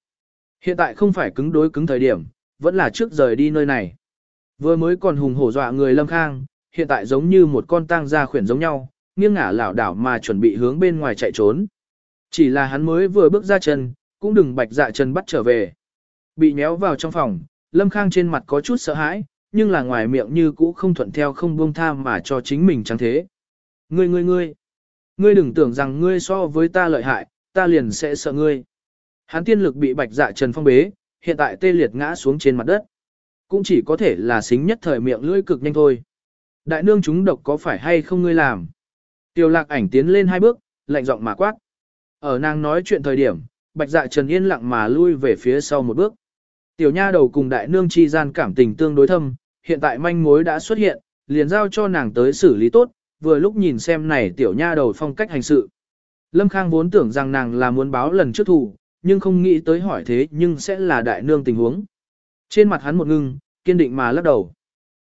Hiện tại không phải cứng đối cứng thời điểm, vẫn là trước rời đi nơi này. Vừa mới còn hùng hổ dọa người lâm khang, hiện tại giống như một con tang gia khuyển giống nhau, nghiêng ngả lảo đảo mà chuẩn bị hướng bên ngoài chạy trốn. Chỉ là hắn mới vừa bước ra chân, cũng đừng bạch dạ chân bắt trở về. Bị nhéo vào trong phòng, lâm khang trên mặt có chút sợ hãi, nhưng là ngoài miệng như cũ không thuận theo không buông tha mà cho chính mình chẳng thế. Ngươi ngươi ngươi, ngươi đừng tưởng rằng ngươi so với ta lợi hại, ta liền sẽ sợ ngươi. Hắn tiên lực bị bạch dạ trần phong bế, hiện tại tê liệt ngã xuống trên mặt đất. Cũng chỉ có thể là xính nhất thời miệng lưỡi cực nhanh thôi. Đại nương chúng độc có phải hay không ngươi làm? Tiêu lạc ảnh tiến lên hai bước, lạnh giọng mà quát. Ở nàng nói chuyện thời điểm, bạch dạ trần yên lặng mà lui về phía sau một bước. Tiểu nha đầu cùng đại nương chi gian cảm tình tương đối thâm, hiện tại manh mối đã xuất hiện, liền giao cho nàng tới xử lý tốt, vừa lúc nhìn xem này tiểu nha đầu phong cách hành sự. Lâm Khang vốn tưởng rằng nàng là muốn báo lần trước thủ, nhưng không nghĩ tới hỏi thế nhưng sẽ là đại nương tình huống. Trên mặt hắn một ngưng, kiên định mà lắc đầu.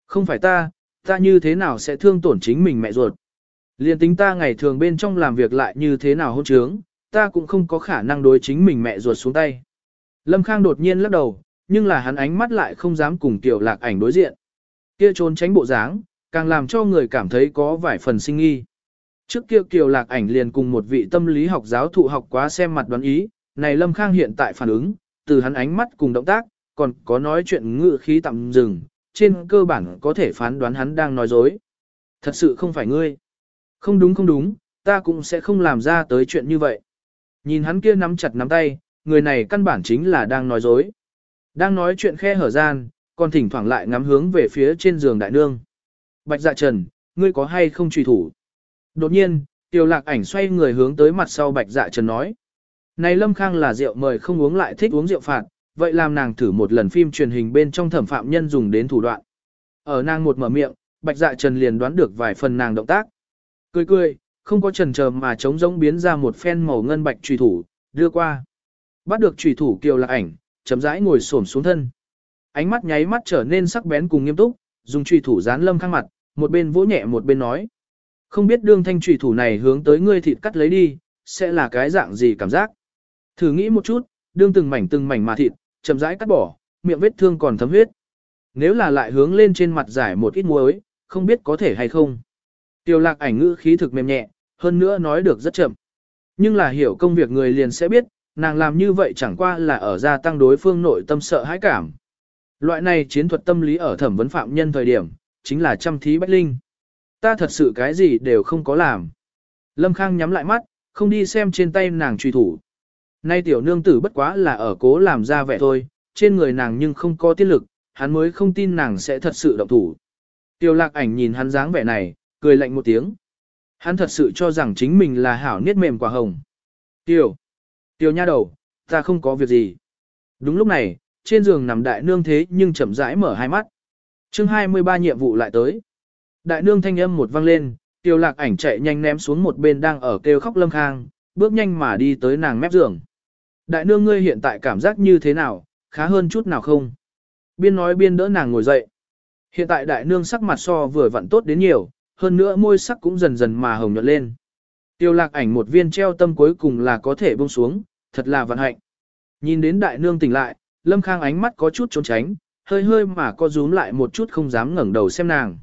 Không phải ta, ta như thế nào sẽ thương tổn chính mình mẹ ruột. Liên tính ta ngày thường bên trong làm việc lại như thế nào hôn trướng, ta cũng không có khả năng đối chính mình mẹ ruột xuống tay. Lâm Khang đột nhiên lắc đầu, nhưng là hắn ánh mắt lại không dám cùng tiểu lạc ảnh đối diện. Kia trốn tránh bộ dáng, càng làm cho người cảm thấy có vài phần sinh nghi. Trước kia Kiều Lạc ảnh liền cùng một vị tâm lý học giáo thụ học quá xem mặt đoán ý, này Lâm Khang hiện tại phản ứng, từ hắn ánh mắt cùng động tác, còn có nói chuyện ngự khí tạm dừng, trên cơ bản có thể phán đoán hắn đang nói dối. Thật sự không phải ngươi. Không đúng không đúng, ta cũng sẽ không làm ra tới chuyện như vậy. Nhìn hắn kia nắm chặt nắm tay, người này căn bản chính là đang nói dối. Đang nói chuyện khe hở gian, còn thỉnh thoảng lại ngắm hướng về phía trên giường đại nương. Bạch dạ trần, ngươi có hay không truy thủ? Đột nhiên, tiểu lạc ảnh xoay người hướng tới mặt sau bạch dạ trần nói. Này Lâm Khang là rượu mời không uống lại thích uống rượu phạt, vậy làm nàng thử một lần phim truyền hình bên trong thẩm phạm nhân dùng đến thủ đoạn. Ở nàng một mở miệng, bạch dạ trần liền đoán được vài phần nàng động tác. Cười cười, không có trần chờ mà trống rỗng biến ra một phen màu ngân bạch trùy thủ, đưa qua. Bắt được trùy thủ kiều lạc ảnh, chấm rãi ngồi xổm xuống thân. Ánh mắt nháy mắt trở nên sắc bén cùng nghiêm túc, dùng chùy thủ dán lâm khang mặt, một bên vỗ nhẹ một bên nói. Không biết đương thanh chùy thủ này hướng tới ngươi thịt cắt lấy đi, sẽ là cái dạng gì cảm giác. Thử nghĩ một chút, đương từng mảnh từng mảnh mà thịt, chậm rãi cắt bỏ, miệng vết thương còn thấm huyết. Nếu là lại hướng lên trên mặt giải một ít muối, không biết có thể hay không. Tiêu lạc ảnh ngữ khí thực mềm nhẹ, hơn nữa nói được rất chậm. Nhưng là hiểu công việc người liền sẽ biết, nàng làm như vậy chẳng qua là ở gia tăng đối phương nội tâm sợ hãi cảm. Loại này chiến thuật tâm lý ở thẩm vấn phạm nhân thời điểm, chính là chăm thí bách linh. Ta thật sự cái gì đều không có làm. Lâm Khang nhắm lại mắt, không đi xem trên tay nàng truy thủ. Nay tiểu nương tử bất quá là ở cố làm ra vẻ thôi, trên người nàng nhưng không có tiết lực, hắn mới không tin nàng sẽ thật sự động thủ. Tiểu lạc ảnh nhìn hắn dáng vẻ này, cười lạnh một tiếng. Hắn thật sự cho rằng chính mình là hảo niết mềm quả hồng. Tiểu, tiểu nha đầu, ta không có việc gì. Đúng lúc này, trên giường nằm đại nương thế nhưng chậm rãi mở hai mắt. chương 23 nhiệm vụ lại tới. Đại nương thanh âm một vang lên, tiêu lạc ảnh chạy nhanh ném xuống một bên đang ở kêu khóc lâm khang, bước nhanh mà đi tới nàng mép giường. Đại nương ngươi hiện tại cảm giác như thế nào, khá hơn chút nào không? Biên nói biên đỡ nàng ngồi dậy. Hiện tại đại nương sắc mặt so vừa vặn tốt đến nhiều, hơn nữa môi sắc cũng dần dần mà hồng nhuận lên. Tiêu lạc ảnh một viên treo tâm cuối cùng là có thể buông xuống, thật là vận hạnh. Nhìn đến đại nương tỉnh lại, lâm khang ánh mắt có chút trốn tránh, hơi hơi mà co rúm lại một chút không dám ngẩng đầu xem nàng.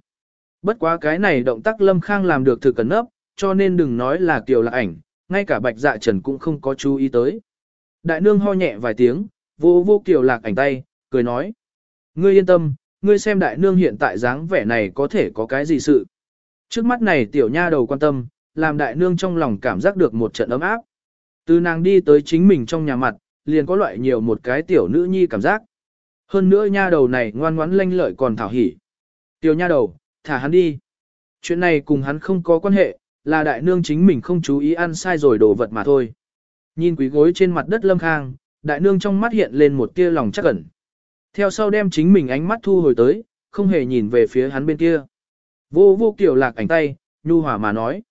Bất quá cái này động tác lâm khang làm được thực cẩn nấp, cho nên đừng nói là tiêu lạc ảnh, ngay cả bạch dạ trần cũng không có chú ý tới. Đại nương ho nhẹ vài tiếng, vô vô kiều lạc ảnh tay, cười nói. Ngươi yên tâm, ngươi xem đại nương hiện tại dáng vẻ này có thể có cái gì sự. Trước mắt này tiểu nha đầu quan tâm, làm đại nương trong lòng cảm giác được một trận ấm áp. Từ nàng đi tới chính mình trong nhà mặt, liền có loại nhiều một cái tiểu nữ nhi cảm giác. Hơn nữa nha đầu này ngoan ngoãn lanh lợi còn thảo hỉ. Tiểu nha đầu, thả hắn đi. Chuyện này cùng hắn không có quan hệ, là đại nương chính mình không chú ý ăn sai rồi đồ vật mà thôi. Nhìn quý gối trên mặt đất lâm khang, đại nương trong mắt hiện lên một tia lòng chắc ẩn. Theo sau đem chính mình ánh mắt thu hồi tới, không hề nhìn về phía hắn bên kia. Vô vô kiểu lạc ảnh tay, nhu hòa mà nói.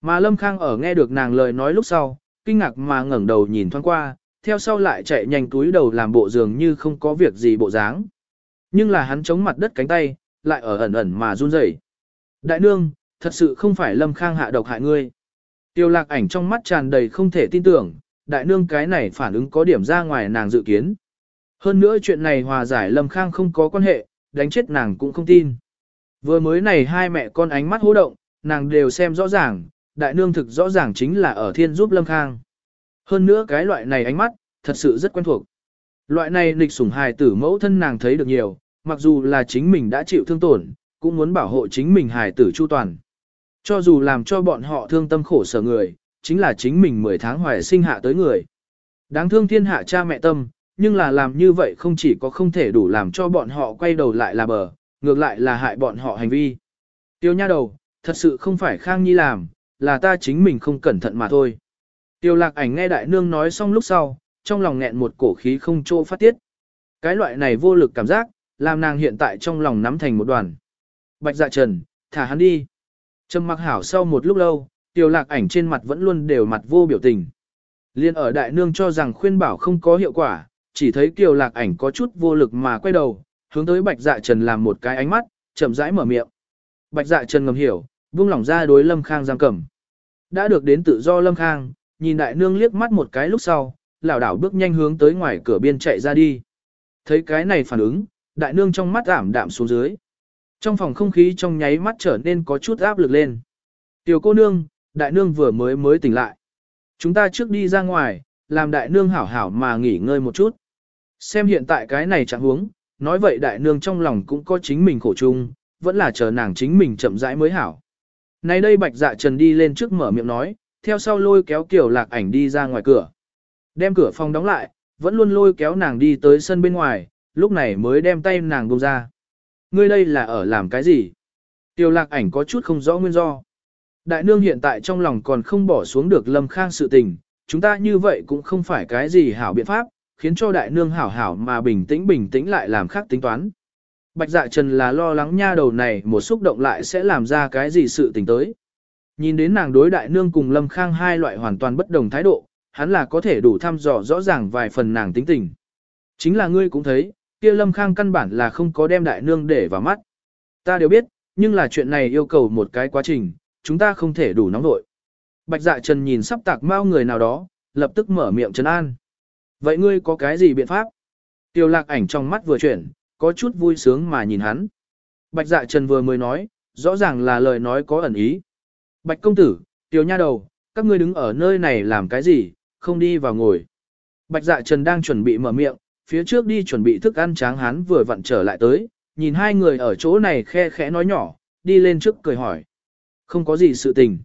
Mà lâm khang ở nghe được nàng lời nói lúc sau, kinh ngạc mà ngẩng đầu nhìn thoáng qua, theo sau lại chạy nhanh túi đầu làm bộ dường như không có việc gì bộ dáng. Nhưng là hắn chống mặt đất cánh tay, lại ở ẩn ẩn mà run rẩy. Đại nương, thật sự không phải lâm khang hạ độc hại ngươi. Tiêu lạc ảnh trong mắt tràn đầy không thể tin tưởng, đại nương cái này phản ứng có điểm ra ngoài nàng dự kiến. Hơn nữa chuyện này hòa giải Lâm Khang không có quan hệ, đánh chết nàng cũng không tin. Vừa mới này hai mẹ con ánh mắt hô động, nàng đều xem rõ ràng, đại nương thực rõ ràng chính là ở thiên giúp Lâm Khang. Hơn nữa cái loại này ánh mắt, thật sự rất quen thuộc. Loại này lịch sủng hài tử mẫu thân nàng thấy được nhiều, mặc dù là chính mình đã chịu thương tổn, cũng muốn bảo hộ chính mình hài tử chu toàn. Cho dù làm cho bọn họ thương tâm khổ sở người, chính là chính mình 10 tháng hoài sinh hạ tới người. Đáng thương thiên hạ cha mẹ tâm, nhưng là làm như vậy không chỉ có không thể đủ làm cho bọn họ quay đầu lại là bờ, ngược lại là hại bọn họ hành vi. Tiêu nha đầu, thật sự không phải Khang Nhi làm, là ta chính mình không cẩn thận mà thôi. Tiêu lạc ảnh nghe đại nương nói xong lúc sau, trong lòng nghẹn một cổ khí không chỗ phát tiết. Cái loại này vô lực cảm giác, làm nàng hiện tại trong lòng nắm thành một đoàn. Bạch dạ trần, thả hắn đi. Trầm mặc hảo sau một lúc lâu, tiêu lạc ảnh trên mặt vẫn luôn đều mặt vô biểu tình. Liên ở đại nương cho rằng khuyên bảo không có hiệu quả, chỉ thấy Tiêu lạc ảnh có chút vô lực mà quay đầu, hướng tới bạch dạ trần làm một cái ánh mắt, chậm rãi mở miệng. Bạch dạ trần ngầm hiểu, buông lỏng ra đối lâm khang giam cầm. Đã được đến tự do lâm khang, nhìn đại nương liếc mắt một cái lúc sau, lảo đảo bước nhanh hướng tới ngoài cửa biên chạy ra đi. Thấy cái này phản ứng, đại nương trong mắt ảm đạm xuống dưới. Trong phòng không khí trong nháy mắt trở nên có chút áp lực lên. Tiểu cô nương, đại nương vừa mới mới tỉnh lại. Chúng ta trước đi ra ngoài, làm đại nương hảo hảo mà nghỉ ngơi một chút. Xem hiện tại cái này chẳng huống, nói vậy đại nương trong lòng cũng có chính mình khổ chung, vẫn là chờ nàng chính mình chậm rãi mới hảo. Nay đây bạch dạ trần đi lên trước mở miệng nói, theo sau lôi kéo kiểu lạc ảnh đi ra ngoài cửa. Đem cửa phòng đóng lại, vẫn luôn lôi kéo nàng đi tới sân bên ngoài, lúc này mới đem tay nàng buông ra. Ngươi đây là ở làm cái gì? Tiểu lạc ảnh có chút không rõ nguyên do. Đại nương hiện tại trong lòng còn không bỏ xuống được lâm khang sự tình, chúng ta như vậy cũng không phải cái gì hảo biện pháp, khiến cho đại nương hảo hảo mà bình tĩnh bình tĩnh lại làm khác tính toán. Bạch dạ trần là lo lắng nha đầu này một xúc động lại sẽ làm ra cái gì sự tình tới. Nhìn đến nàng đối đại nương cùng lâm khang hai loại hoàn toàn bất đồng thái độ, hắn là có thể đủ thăm dò rõ ràng vài phần nàng tính tình. Chính là ngươi cũng thấy, kia lâm khang căn bản là không có đem đại nương để vào mắt. Ta đều biết, nhưng là chuyện này yêu cầu một cái quá trình, chúng ta không thể đủ nóng nội. Bạch dạ trần nhìn sắp tạc mau người nào đó, lập tức mở miệng trấn an. Vậy ngươi có cái gì biện pháp? Tiêu lạc ảnh trong mắt vừa chuyển, có chút vui sướng mà nhìn hắn. Bạch dạ trần vừa mới nói, rõ ràng là lời nói có ẩn ý. Bạch công tử, tiểu nha đầu, các ngươi đứng ở nơi này làm cái gì, không đi vào ngồi. Bạch dạ trần đang chuẩn bị mở miệng, phía trước đi chuẩn bị thức ăn tráng hán vừa vặn trở lại tới, nhìn hai người ở chỗ này khe khẽ nói nhỏ, đi lên trước cười hỏi. Không có gì sự tình.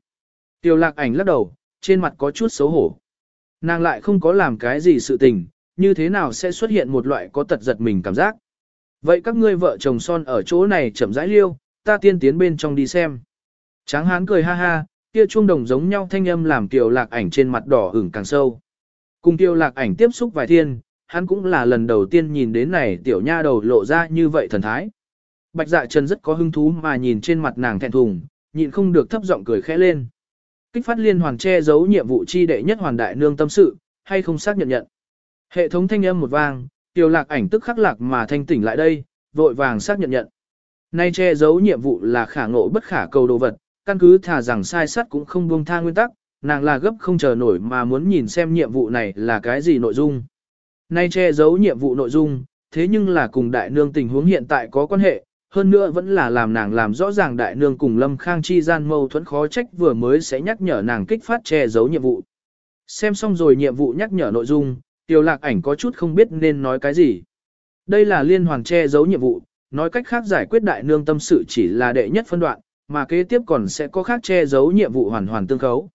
Tiểu lạc ảnh lắc đầu, trên mặt có chút xấu hổ. Nàng lại không có làm cái gì sự tình, như thế nào sẽ xuất hiện một loại có tật giật mình cảm giác. Vậy các ngươi vợ chồng son ở chỗ này chậm rãi liêu, ta tiên tiến bên trong đi xem. Tráng hán cười ha ha, kia chuông đồng giống nhau thanh âm làm Kiều Lạc ảnh trên mặt đỏ ửng càng sâu. Cùng Kiều Lạc ảnh tiếp xúc vài thiên, hắn cũng là lần đầu tiên nhìn đến này tiểu nha đầu lộ ra như vậy thần thái. Bạch dạ trần rất có hứng thú mà nhìn trên mặt nàng thẹn thùng, nhịn không được thấp giọng cười khẽ lên. Kích phát liên hoàn che giấu nhiệm vụ chi đệ nhất hoàn đại nương tâm sự, hay không xác nhận nhận. Hệ thống thanh âm một vang, tiểu lạc ảnh tức khắc lạc mà thanh tỉnh lại đây, vội vàng xác nhận nhận. Nay che giấu nhiệm vụ là khả ngộ bất khả cầu đồ vật, căn cứ thà rằng sai sắt cũng không buông tha nguyên tắc, nàng là gấp không chờ nổi mà muốn nhìn xem nhiệm vụ này là cái gì nội dung. Nay che giấu nhiệm vụ nội dung, thế nhưng là cùng đại nương tình huống hiện tại có quan hệ, hơn nữa vẫn là làm nàng làm rõ ràng đại nương cùng Lâm Khang chi gian mâu thuẫn khó trách vừa mới sẽ nhắc nhở nàng kích phát che giấu nhiệm vụ. Xem xong rồi nhiệm vụ nhắc nhở nội dung, Tiêu Lạc Ảnh có chút không biết nên nói cái gì. Đây là liên hoàn che giấu nhiệm vụ, nói cách khác giải quyết đại nương tâm sự chỉ là đệ nhất phân đoạn, mà kế tiếp còn sẽ có khác che giấu nhiệm vụ hoàn hoàn tương khấu.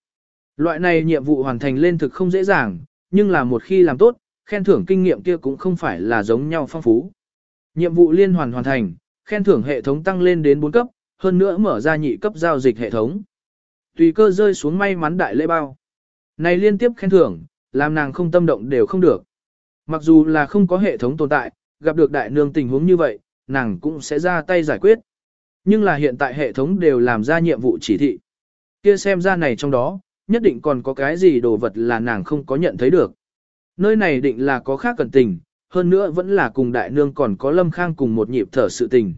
Loại này nhiệm vụ hoàn thành lên thực không dễ dàng, nhưng là một khi làm tốt, khen thưởng kinh nghiệm kia cũng không phải là giống nhau phong phú. Nhiệm vụ liên hoàn hoàn thành, khen thưởng hệ thống tăng lên đến 4 cấp, hơn nữa mở ra nhị cấp giao dịch hệ thống. Tùy cơ rơi xuống may mắn đại lễ bao. Này liên tiếp khen thưởng, làm nàng không tâm động đều không được. Mặc dù là không có hệ thống tồn tại, gặp được đại nương tình huống như vậy, nàng cũng sẽ ra tay giải quyết. Nhưng là hiện tại hệ thống đều làm ra nhiệm vụ chỉ thị. Kia xem ra này trong đó, nhất định còn có cái gì đồ vật là nàng không có nhận thấy được. Nơi này định là có khác cần tình, hơn nữa vẫn là cùng đại nương còn có lâm khang cùng một nhịp thở sự tình.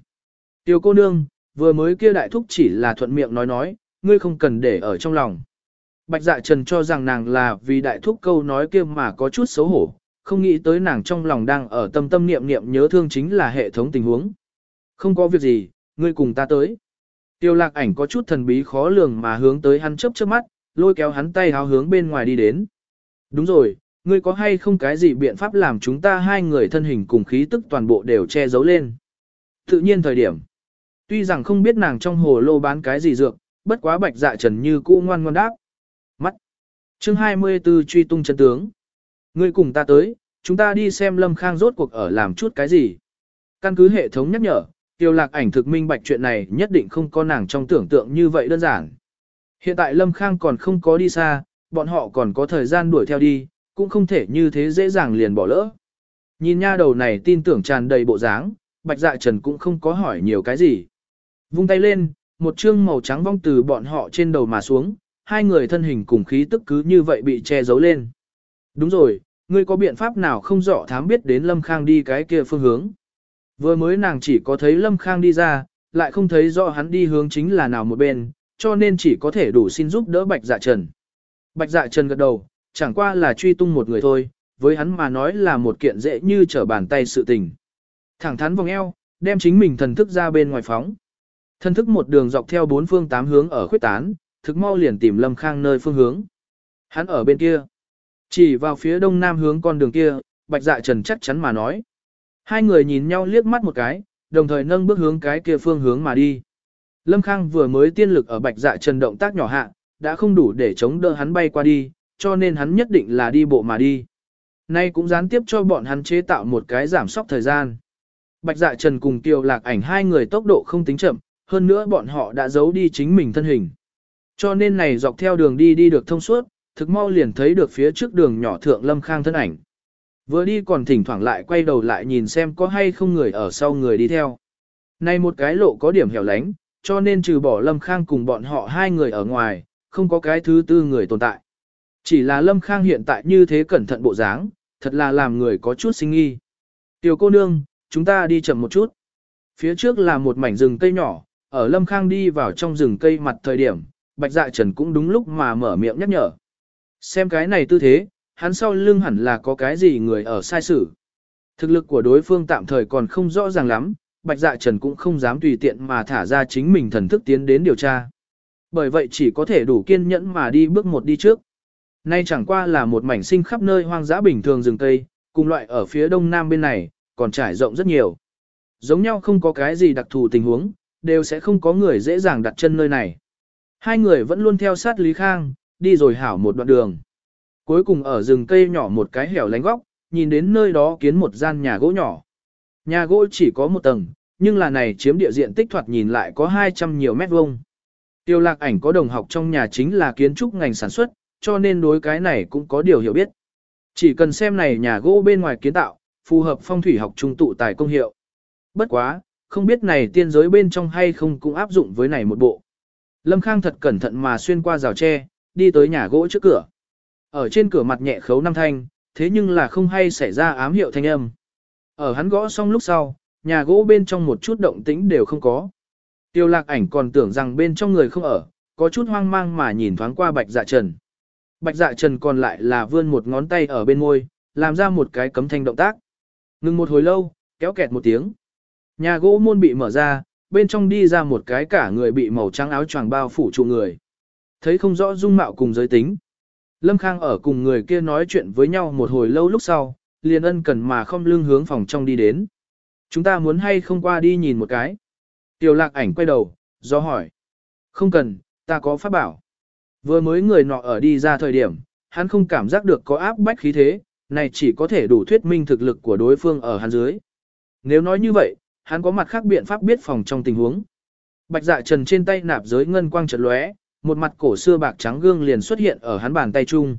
tiểu cô nương, vừa mới kia đại thúc chỉ là thuận miệng nói nói, ngươi không cần để ở trong lòng. Bạch dạ trần cho rằng nàng là vì đại thúc câu nói kia mà có chút xấu hổ, không nghĩ tới nàng trong lòng đang ở tâm tâm niệm niệm nhớ thương chính là hệ thống tình huống. Không có việc gì, ngươi cùng ta tới. Tiêu lạc ảnh có chút thần bí khó lường mà hướng tới hắn chớp chớp mắt, lôi kéo hắn tay háo hướng bên ngoài đi đến. Đúng rồi, ngươi có hay không cái gì biện pháp làm chúng ta hai người thân hình cùng khí tức toàn bộ đều che giấu lên. Tự nhiên thời điểm, tuy rằng không biết nàng trong hồ lô bán cái gì dược, bất quá bạch dạ trần như cũ ngoan ngoan đáp. Mắt. Chương 24 truy tung chân tướng. Ngươi cùng ta tới, chúng ta đi xem Lâm Khang rốt cuộc ở làm chút cái gì. Căn cứ hệ thống nhắc nhở, tiêu lạc ảnh thực minh bạch chuyện này nhất định không có nàng trong tưởng tượng như vậy đơn giản. Hiện tại Lâm Khang còn không có đi xa, bọn họ còn có thời gian đuổi theo đi, cũng không thể như thế dễ dàng liền bỏ lỡ. Nhìn nha đầu này tin tưởng tràn đầy bộ dáng, bạch dạ trần cũng không có hỏi nhiều cái gì. Vung tay lên, một chương màu trắng vong từ bọn họ trên đầu mà xuống, hai người thân hình cùng khí tức cứ như vậy bị che giấu lên. Đúng rồi, ngươi có biện pháp nào không rõ thám biết đến Lâm Khang đi cái kia phương hướng. Vừa mới nàng chỉ có thấy Lâm Khang đi ra, lại không thấy rõ hắn đi hướng chính là nào một bên, cho nên chỉ có thể đủ xin giúp đỡ Bạch Dạ Trần. Bạch Dạ Trần gật đầu, chẳng qua là truy tung một người thôi, với hắn mà nói là một kiện dễ như trở bàn tay sự tình. Thẳng thắn vòng eo, đem chính mình thần thức ra bên ngoài phóng. Thần thức một đường dọc theo bốn phương tám hướng ở khuyết tán, thực mau liền tìm Lâm Khang nơi phương hướng. Hắn ở bên kia. Chỉ vào phía đông nam hướng con đường kia, Bạch Dạ Trần chắc chắn mà nói. Hai người nhìn nhau liếc mắt một cái, đồng thời nâng bước hướng cái kia phương hướng mà đi. Lâm Khang vừa mới tiên lực ở Bạch Dạ Trần động tác nhỏ hạ, đã không đủ để chống đỡ hắn bay qua đi, cho nên hắn nhất định là đi bộ mà đi. Nay cũng gián tiếp cho bọn hắn chế tạo một cái giảm sóc thời gian. Bạch Dạ Trần cùng Tiêu Lạc Ảnh hai người tốc độ không tính chậm, hơn nữa bọn họ đã giấu đi chính mình thân hình. Cho nên này dọc theo đường đi đi được thông suốt, thực mau liền thấy được phía trước đường nhỏ thượng Lâm Khang thân ảnh. Vừa đi còn thỉnh thoảng lại quay đầu lại nhìn xem có hay không người ở sau người đi theo. Này một cái lộ có điểm hẻo lánh, cho nên trừ bỏ Lâm Khang cùng bọn họ hai người ở ngoài, không có cái thứ tư người tồn tại. Chỉ là Lâm Khang hiện tại như thế cẩn thận bộ dáng, thật là làm người có chút sinh nghi. Tiểu cô nương, chúng ta đi chậm một chút. Phía trước là một mảnh rừng cây nhỏ, ở Lâm Khang đi vào trong rừng cây mặt thời điểm, Bạch Dạ Trần cũng đúng lúc mà mở miệng nhắc nhở. Xem cái này tư thế, hắn sau lưng hẳn là có cái gì người ở sai sử. Thực lực của đối phương tạm thời còn không rõ ràng lắm, Bạch Dạ Trần cũng không dám tùy tiện mà thả ra chính mình thần thức tiến đến điều tra. Bởi vậy chỉ có thể đủ kiên nhẫn mà đi bước một đi trước. Nay chẳng qua là một mảnh sinh khắp nơi hoang dã bình thường rừng cây, cùng loại ở phía đông nam bên này, còn trải rộng rất nhiều. Giống nhau không có cái gì đặc thù tình huống, đều sẽ không có người dễ dàng đặt chân nơi này. Hai người vẫn luôn theo sát Lý Khang, đi rồi hảo một đoạn đường. Cuối cùng ở rừng cây nhỏ một cái hẻo lánh góc, nhìn đến nơi đó kiến một gian nhà gỗ nhỏ. Nhà gỗ chỉ có một tầng, nhưng là này chiếm địa diện tích thoạt nhìn lại có 200 nhiều mét vuông. Tiêu lạc ảnh có đồng học trong nhà chính là kiến trúc ngành sản xuất, cho nên đối cái này cũng có điều hiểu biết. Chỉ cần xem này nhà gỗ bên ngoài kiến tạo, phù hợp phong thủy học trung tụ tài công hiệu. Bất quá, không biết này tiên giới bên trong hay không cũng áp dụng với này một bộ. Lâm Khang thật cẩn thận mà xuyên qua rào tre, đi tới nhà gỗ trước cửa. Ở trên cửa mặt nhẹ khấu năm thanh, thế nhưng là không hay xảy ra ám hiệu thanh âm. Ở hắn gõ xong lúc sau, nhà gỗ bên trong một chút động tĩnh đều không có. Tiêu lạc ảnh còn tưởng rằng bên trong người không ở, có chút hoang mang mà nhìn thoáng qua bạch dạ trần. Bạch dạ trần còn lại là vươn một ngón tay ở bên môi, làm ra một cái cấm thanh động tác. Ngừng một hồi lâu, kéo kẹt một tiếng. Nhà gỗ môn bị mở ra, bên trong đi ra một cái cả người bị màu trắng áo choàng bao phủ trụ người. Thấy không rõ dung mạo cùng giới tính. Lâm Khang ở cùng người kia nói chuyện với nhau một hồi lâu lúc sau, liền ân cần mà không lưng hướng phòng trong đi đến. Chúng ta muốn hay không qua đi nhìn một cái. Tiểu lạc ảnh quay đầu, do hỏi. Không cần, ta có pháp bảo. Vừa mới người nọ ở đi ra thời điểm, hắn không cảm giác được có áp bách khí thế, này chỉ có thể đủ thuyết minh thực lực của đối phương ở hắn dưới. Nếu nói như vậy, hắn có mặt khác biện pháp biết phòng trong tình huống. Bạch dạ trần trên tay nạp giới ngân quang chợt lóe, một mặt cổ xưa bạc trắng gương liền xuất hiện ở hắn bàn tay chung.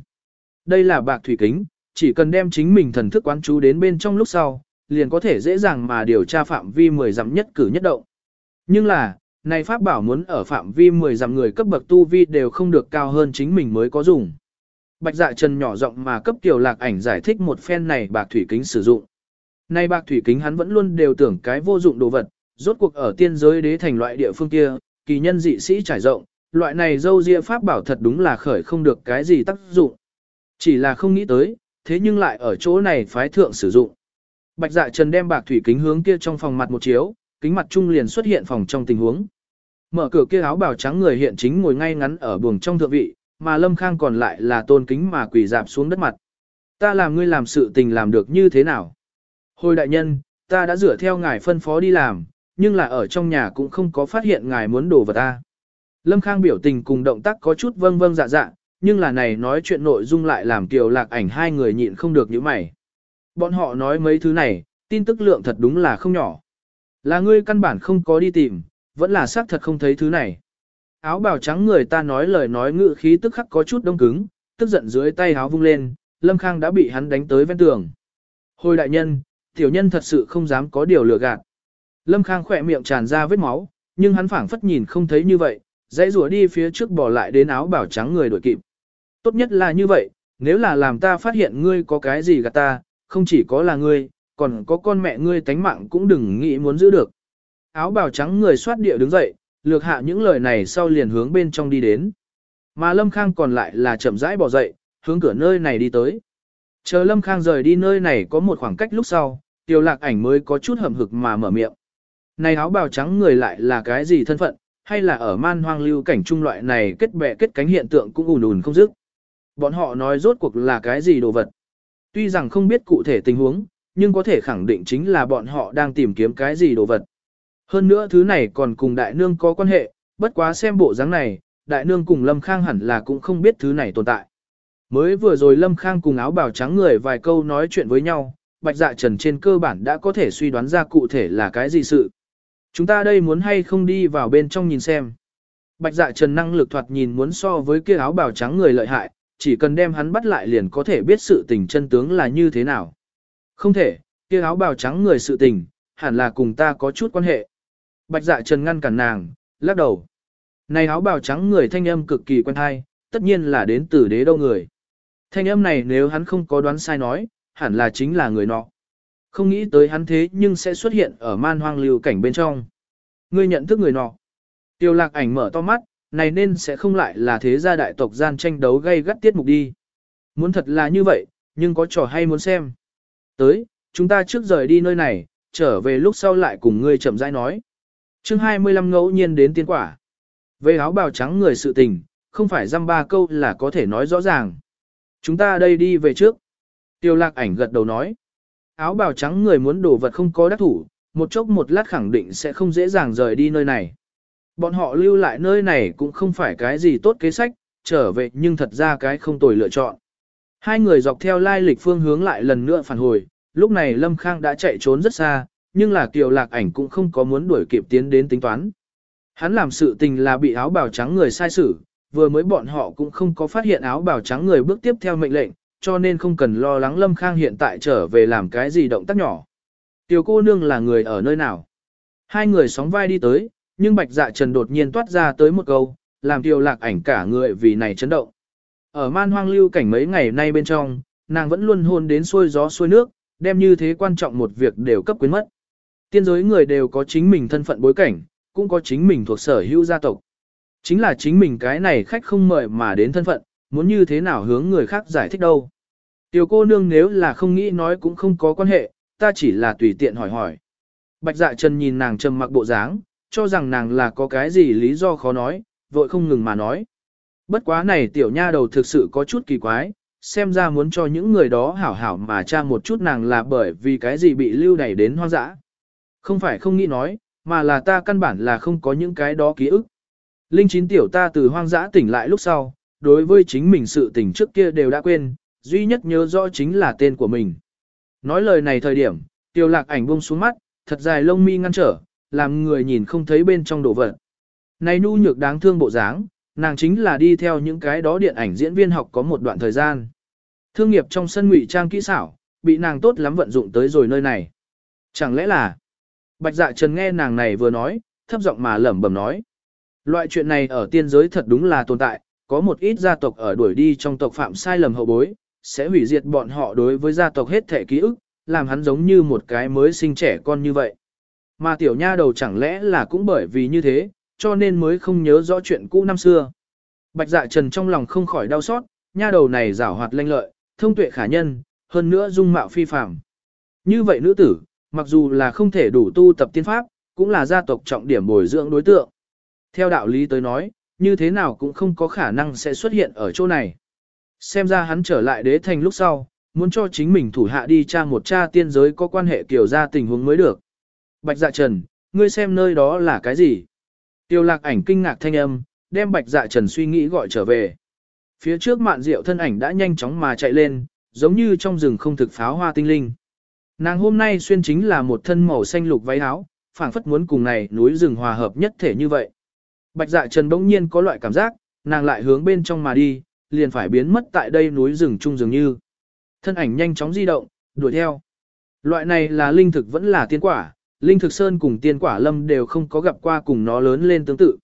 Đây là bạc thủy kính, chỉ cần đem chính mình thần thức quán chú đến bên trong lúc sau, liền có thể dễ dàng mà điều tra phạm vi 10 dặm nhất cử nhất động. Nhưng là, này pháp bảo muốn ở phạm vi 10 dặm người cấp bậc tu vi đều không được cao hơn chính mình mới có dùng. Bạch dạ trần nhỏ giọng mà cấp tiểu lạc ảnh giải thích một phen này bạc thủy kính sử dụng. Này bạc thủy kính hắn vẫn luôn đều tưởng cái vô dụng đồ vật, rốt cuộc ở tiên giới đế thành loại địa phương kia, kỳ nhân dị sĩ trải rộng, loại này dâu ria pháp bảo thật đúng là khởi không được cái gì tác dụng. Chỉ là không nghĩ tới, thế nhưng lại ở chỗ này phái thượng sử dụng. Bạch dạ trần đem bạc thủy kính hướng kia trong phòng mặt một chiếu, kính mặt trung liền xuất hiện phòng trong tình huống. Mở cửa kia áo bào trắng người hiện chính ngồi ngay ngắn ở buồng trong thượng vị, mà Lâm Khang còn lại là tôn kính mà quỳ dạp xuống đất mặt. Ta làm ngươi làm sự tình làm được như thế nào? Hồi đại nhân, ta đã dựa theo ngài phân phó đi làm, nhưng là ở trong nhà cũng không có phát hiện ngài muốn đổ vào ta. Lâm Khang biểu tình cùng động tác có chút vâng vâng dạ dạ, nhưng là này nói chuyện nội dung lại làm Kiều Lạc ảnh hai người nhịn không được những mày. Bọn họ nói mấy thứ này, tin tức lượng thật đúng là không nhỏ. Là ngươi căn bản không có đi tìm, vẫn là xác thật không thấy thứ này. Áo bào trắng người ta nói lời nói ngự khí tức khắc có chút đông cứng, tức giận dưới tay áo vung lên, Lâm Khang đã bị hắn đánh tới ven tường. Hồi đại nhân, tiểu nhân thật sự không dám có điều lừa gạt. Lâm Khang khỏe miệng tràn ra vết máu, nhưng hắn phảng phất nhìn không thấy như vậy, dãy rùa đi phía trước bỏ lại đến áo bảo trắng người đuổi kịp. Tốt nhất là như vậy, nếu là làm ta phát hiện ngươi có cái gì gạt ta, không chỉ có là ngươi, còn có con mẹ ngươi tánh mạng cũng đừng nghĩ muốn giữ được. Áo bào trắng người xoát địa đứng dậy, lược hạ những lời này sau liền hướng bên trong đi đến. Mà Lâm Khang còn lại là chậm rãi bỏ dậy, hướng cửa nơi này đi tới. Chờ Lâm Khang rời đi nơi này có một khoảng cách lúc sau, tiêu lạc ảnh mới có chút hầm hực mà mở miệng. Này áo bào trắng người lại là cái gì thân phận, hay là ở man hoang lưu cảnh trung loại này kết bè kết cánh hiện tượng cũng ùn ùn không dứt. Bọn họ nói rốt cuộc là cái gì đồ vật. Tuy rằng không biết cụ thể tình huống, nhưng có thể khẳng định chính là bọn họ đang tìm kiếm cái gì đồ vật. Hơn nữa thứ này còn cùng đại nương có quan hệ, bất quá xem bộ dáng này, đại nương cùng Lâm Khang hẳn là cũng không biết thứ này tồn tại. Mới vừa rồi Lâm Khang cùng áo bào trắng người vài câu nói chuyện với nhau, bạch dạ trần trên cơ bản đã có thể suy đoán ra cụ thể là cái gì sự. Chúng ta đây muốn hay không đi vào bên trong nhìn xem. Bạch dạ trần năng lực thoạt nhìn muốn so với kia áo bào trắng người lợi hại, chỉ cần đem hắn bắt lại liền có thể biết sự tình chân tướng là như thế nào. Không thể, kia áo bào trắng người sự tình, hẳn là cùng ta có chút quan hệ. Bạch dạ trần ngăn cản nàng, lắc đầu. Này áo bào trắng người thanh âm cực kỳ quen thai, tất nhiên là đến từ đế đâu người. Thanh âm này nếu hắn không có đoán sai nói, hẳn là chính là người nọ. Không nghĩ tới hắn thế nhưng sẽ xuất hiện ở man hoang lưu cảnh bên trong. Ngươi nhận thức người nọ. Tiêu lạc ảnh mở to mắt, này nên sẽ không lại là thế gia đại tộc gian tranh đấu gây gắt tiết mục đi. Muốn thật là như vậy, nhưng có trò hay muốn xem. Tới, chúng ta trước rời đi nơi này, trở về lúc sau lại cùng ngươi chậm rãi nói. chương 25 ngẫu nhiên đến tiên quả. Về áo bào trắng người sự tình, không phải dăm ba câu là có thể nói rõ ràng. Chúng ta đây đi về trước. Tiêu lạc ảnh gật đầu nói. Áo bào trắng người muốn đổ vật không có đắc thủ, một chốc một lát khẳng định sẽ không dễ dàng rời đi nơi này. Bọn họ lưu lại nơi này cũng không phải cái gì tốt kế sách, trở về nhưng thật ra cái không tồi lựa chọn. Hai người dọc theo lai lịch phương hướng lại lần nữa phản hồi, lúc này Lâm Khang đã chạy trốn rất xa, nhưng là Kiều Lạc Ảnh cũng không có muốn đuổi kịp tiến đến tính toán. Hắn làm sự tình là bị áo bào trắng người sai xử, vừa mới bọn họ cũng không có phát hiện áo bào trắng người bước tiếp theo mệnh lệnh, cho nên không cần lo lắng Lâm Khang hiện tại trở về làm cái gì động tác nhỏ. Tiểu cô nương là người ở nơi nào? Hai người sóng vai đi tới, nhưng bạch dạ trần đột nhiên toát ra tới một câu, làm tiêu lạc ảnh cả người vì này chấn động. Ở man hoang lưu cảnh mấy ngày nay bên trong, nàng vẫn luôn hôn đến xuôi gió xuôi nước, đem như thế quan trọng một việc đều cấp quyến mất. Tiên giới người đều có chính mình thân phận bối cảnh, cũng có chính mình thuộc sở hữu gia tộc. Chính là chính mình cái này khách không mời mà đến thân phận, muốn như thế nào hướng người khác giải thích đâu. Tiểu cô nương nếu là không nghĩ nói cũng không có quan hệ, ta chỉ là tùy tiện hỏi hỏi. Bạch dạ trần nhìn nàng trầm mặc bộ dáng, cho rằng nàng là có cái gì lý do khó nói, vội không ngừng mà nói. Bất quá này tiểu nha đầu thực sự có chút kỳ quái, xem ra muốn cho những người đó hảo hảo mà tra một chút nàng là bởi vì cái gì bị lưu đẩy đến hoang dã. Không phải không nghĩ nói, mà là ta căn bản là không có những cái đó ký ức. Linh chín tiểu ta từ hoang dã tỉnh lại lúc sau, đối với chính mình sự tình trước kia đều đã quên, duy nhất nhớ rõ chính là tên của mình. Nói lời này thời điểm, tiêu lạc ảnh buông xuống mắt, thật dài lông mi ngăn trở, làm người nhìn không thấy bên trong đồ vật. Này nu nhược đáng thương bộ dáng, nàng chính là đi theo những cái đó điện ảnh diễn viên học có một đoạn thời gian. Thương nghiệp trong sân ngụy trang kỹ xảo, bị nàng tốt lắm vận dụng tới rồi nơi này. Chẳng lẽ là... Bạch dạ trần nghe nàng này vừa nói, thấp giọng mà lẩm bẩm nói. Loại chuyện này ở tiên giới thật đúng là tồn tại, có một ít gia tộc ở đuổi đi trong tộc phạm sai lầm hậu bối, sẽ hủy diệt bọn họ đối với gia tộc hết thể ký ức, làm hắn giống như một cái mới sinh trẻ con như vậy. Mà tiểu nha đầu chẳng lẽ là cũng bởi vì như thế, cho nên mới không nhớ rõ chuyện cũ năm xưa. Bạch dạ trần trong lòng không khỏi đau xót, nha đầu này giảo hoạt lanh lợi, thông tuệ khả nhân, hơn nữa dung mạo phi phàm. Như vậy nữ tử, mặc dù là không thể đủ tu tập tiên pháp, cũng là gia tộc trọng điểm bồi dưỡng đối tượng. Theo đạo lý tới nói, như thế nào cũng không có khả năng sẽ xuất hiện ở chỗ này. Xem ra hắn trở lại đế thành lúc sau, muốn cho chính mình thủ hạ đi tra một cha tiên giới có quan hệ kiểu ra tình huống mới được. Bạch dạ trần, ngươi xem nơi đó là cái gì? Tiêu lạc ảnh kinh ngạc thanh âm, đem bạch dạ trần suy nghĩ gọi trở về. Phía trước mạn diệu thân ảnh đã nhanh chóng mà chạy lên, giống như trong rừng không thực pháo hoa tinh linh. Nàng hôm nay xuyên chính là một thân màu xanh lục váy áo, phảng phất muốn cùng này núi rừng hòa hợp nhất thể như vậy. Bạch dạ trần bỗng nhiên có loại cảm giác, nàng lại hướng bên trong mà đi, liền phải biến mất tại đây núi rừng trung dường như. Thân ảnh nhanh chóng di động, đuổi theo. Loại này là linh thực vẫn là tiên quả, linh thực sơn cùng tiên quả lâm đều không có gặp qua cùng nó lớn lên tương tự.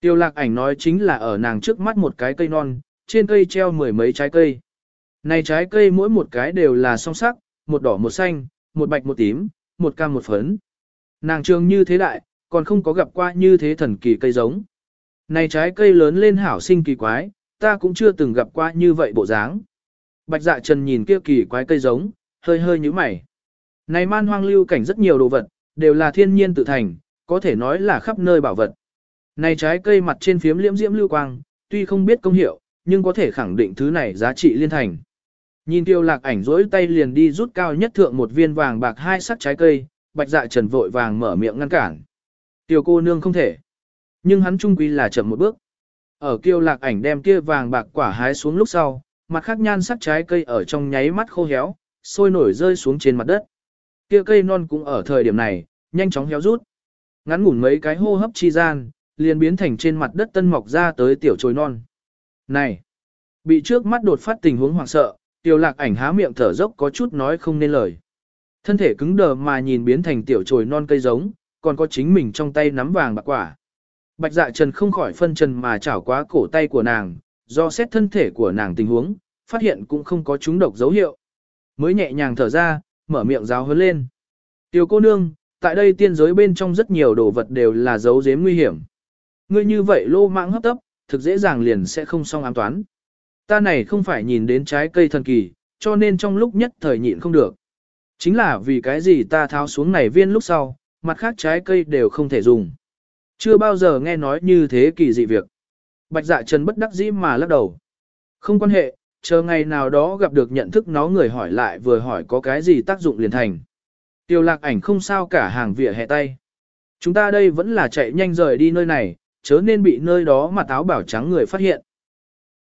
Tiêu lạc ảnh nói chính là ở nàng trước mắt một cái cây non, trên cây treo mười mấy trái cây. Này trái cây mỗi một cái đều là song sắc, một đỏ một xanh, một bạch một tím, một cam một phấn. Nàng trường như thế đại, còn không có gặp qua như thế thần kỳ cây giống. Này trái cây lớn lên hảo sinh kỳ quái, ta cũng chưa từng gặp qua như vậy bộ dáng. Bạch dạ trần nhìn kia kỳ quái cây giống, hơi hơi như mày. Này man hoang lưu cảnh rất nhiều đồ vật, đều là thiên nhiên tự thành, có thể nói là khắp nơi bảo vật. Này trái cây mặt trên phiếm liễm diễm lưu quang, tuy không biết công hiệu, nhưng có thể khẳng định thứ này giá trị liên thành. Nhìn tiêu lạc ảnh rỗi tay liền đi rút cao nhất thượng một viên vàng bạc hai sắc trái cây, bạch dạ trần vội vàng mở miệng ngăn cản. Tiểu cô nương không thể. Nhưng hắn trung quy là chậm một bước. Ở kiêu lạc ảnh đem kia vàng bạc quả hái xuống lúc sau, mặt khác nhan sắc trái cây ở trong nháy mắt khô héo, sôi nổi rơi xuống trên mặt đất. Kia cây non cũng ở thời điểm này, nhanh chóng héo rút. Ngắn ngủn mấy cái hô hấp chi gian, liền biến thành trên mặt đất tân mọc ra tới tiểu trồi non. Này! Bị trước mắt đột phát tình huống hoảng sợ, tiểu lạc ảnh há miệng thở dốc có chút nói không nên lời. Thân thể cứng đờ mà nhìn biến thành tiểu trồi non cây giống, còn có chính mình trong tay nắm vàng bạc quả. Bạch dạ trần không khỏi phân trần mà chảo quá cổ tay của nàng, do xét thân thể của nàng tình huống, phát hiện cũng không có chúng độc dấu hiệu. Mới nhẹ nhàng thở ra, mở miệng giáo hơn lên. Tiểu cô nương, tại đây tiên giới bên trong rất nhiều đồ vật đều là dấu giếm nguy hiểm. Ngươi như vậy lô mạng hấp tấp, thực dễ dàng liền sẽ không xong ám toán. Ta này không phải nhìn đến trái cây thần kỳ, cho nên trong lúc nhất thời nhịn không được. Chính là vì cái gì ta tháo xuống này viên lúc sau, mặt khác trái cây đều không thể dùng. Chưa bao giờ nghe nói như thế kỳ dị việc. Bạch dạ trần bất đắc dĩ mà lắc đầu. Không quan hệ, chờ ngày nào đó gặp được nhận thức nó người hỏi lại vừa hỏi có cái gì tác dụng liền thành. Tiêu lạc ảnh không sao cả hàng vỉa hè tay. Chúng ta đây vẫn là chạy nhanh rời đi nơi này, chớ nên bị nơi đó mà táo bảo trắng người phát hiện.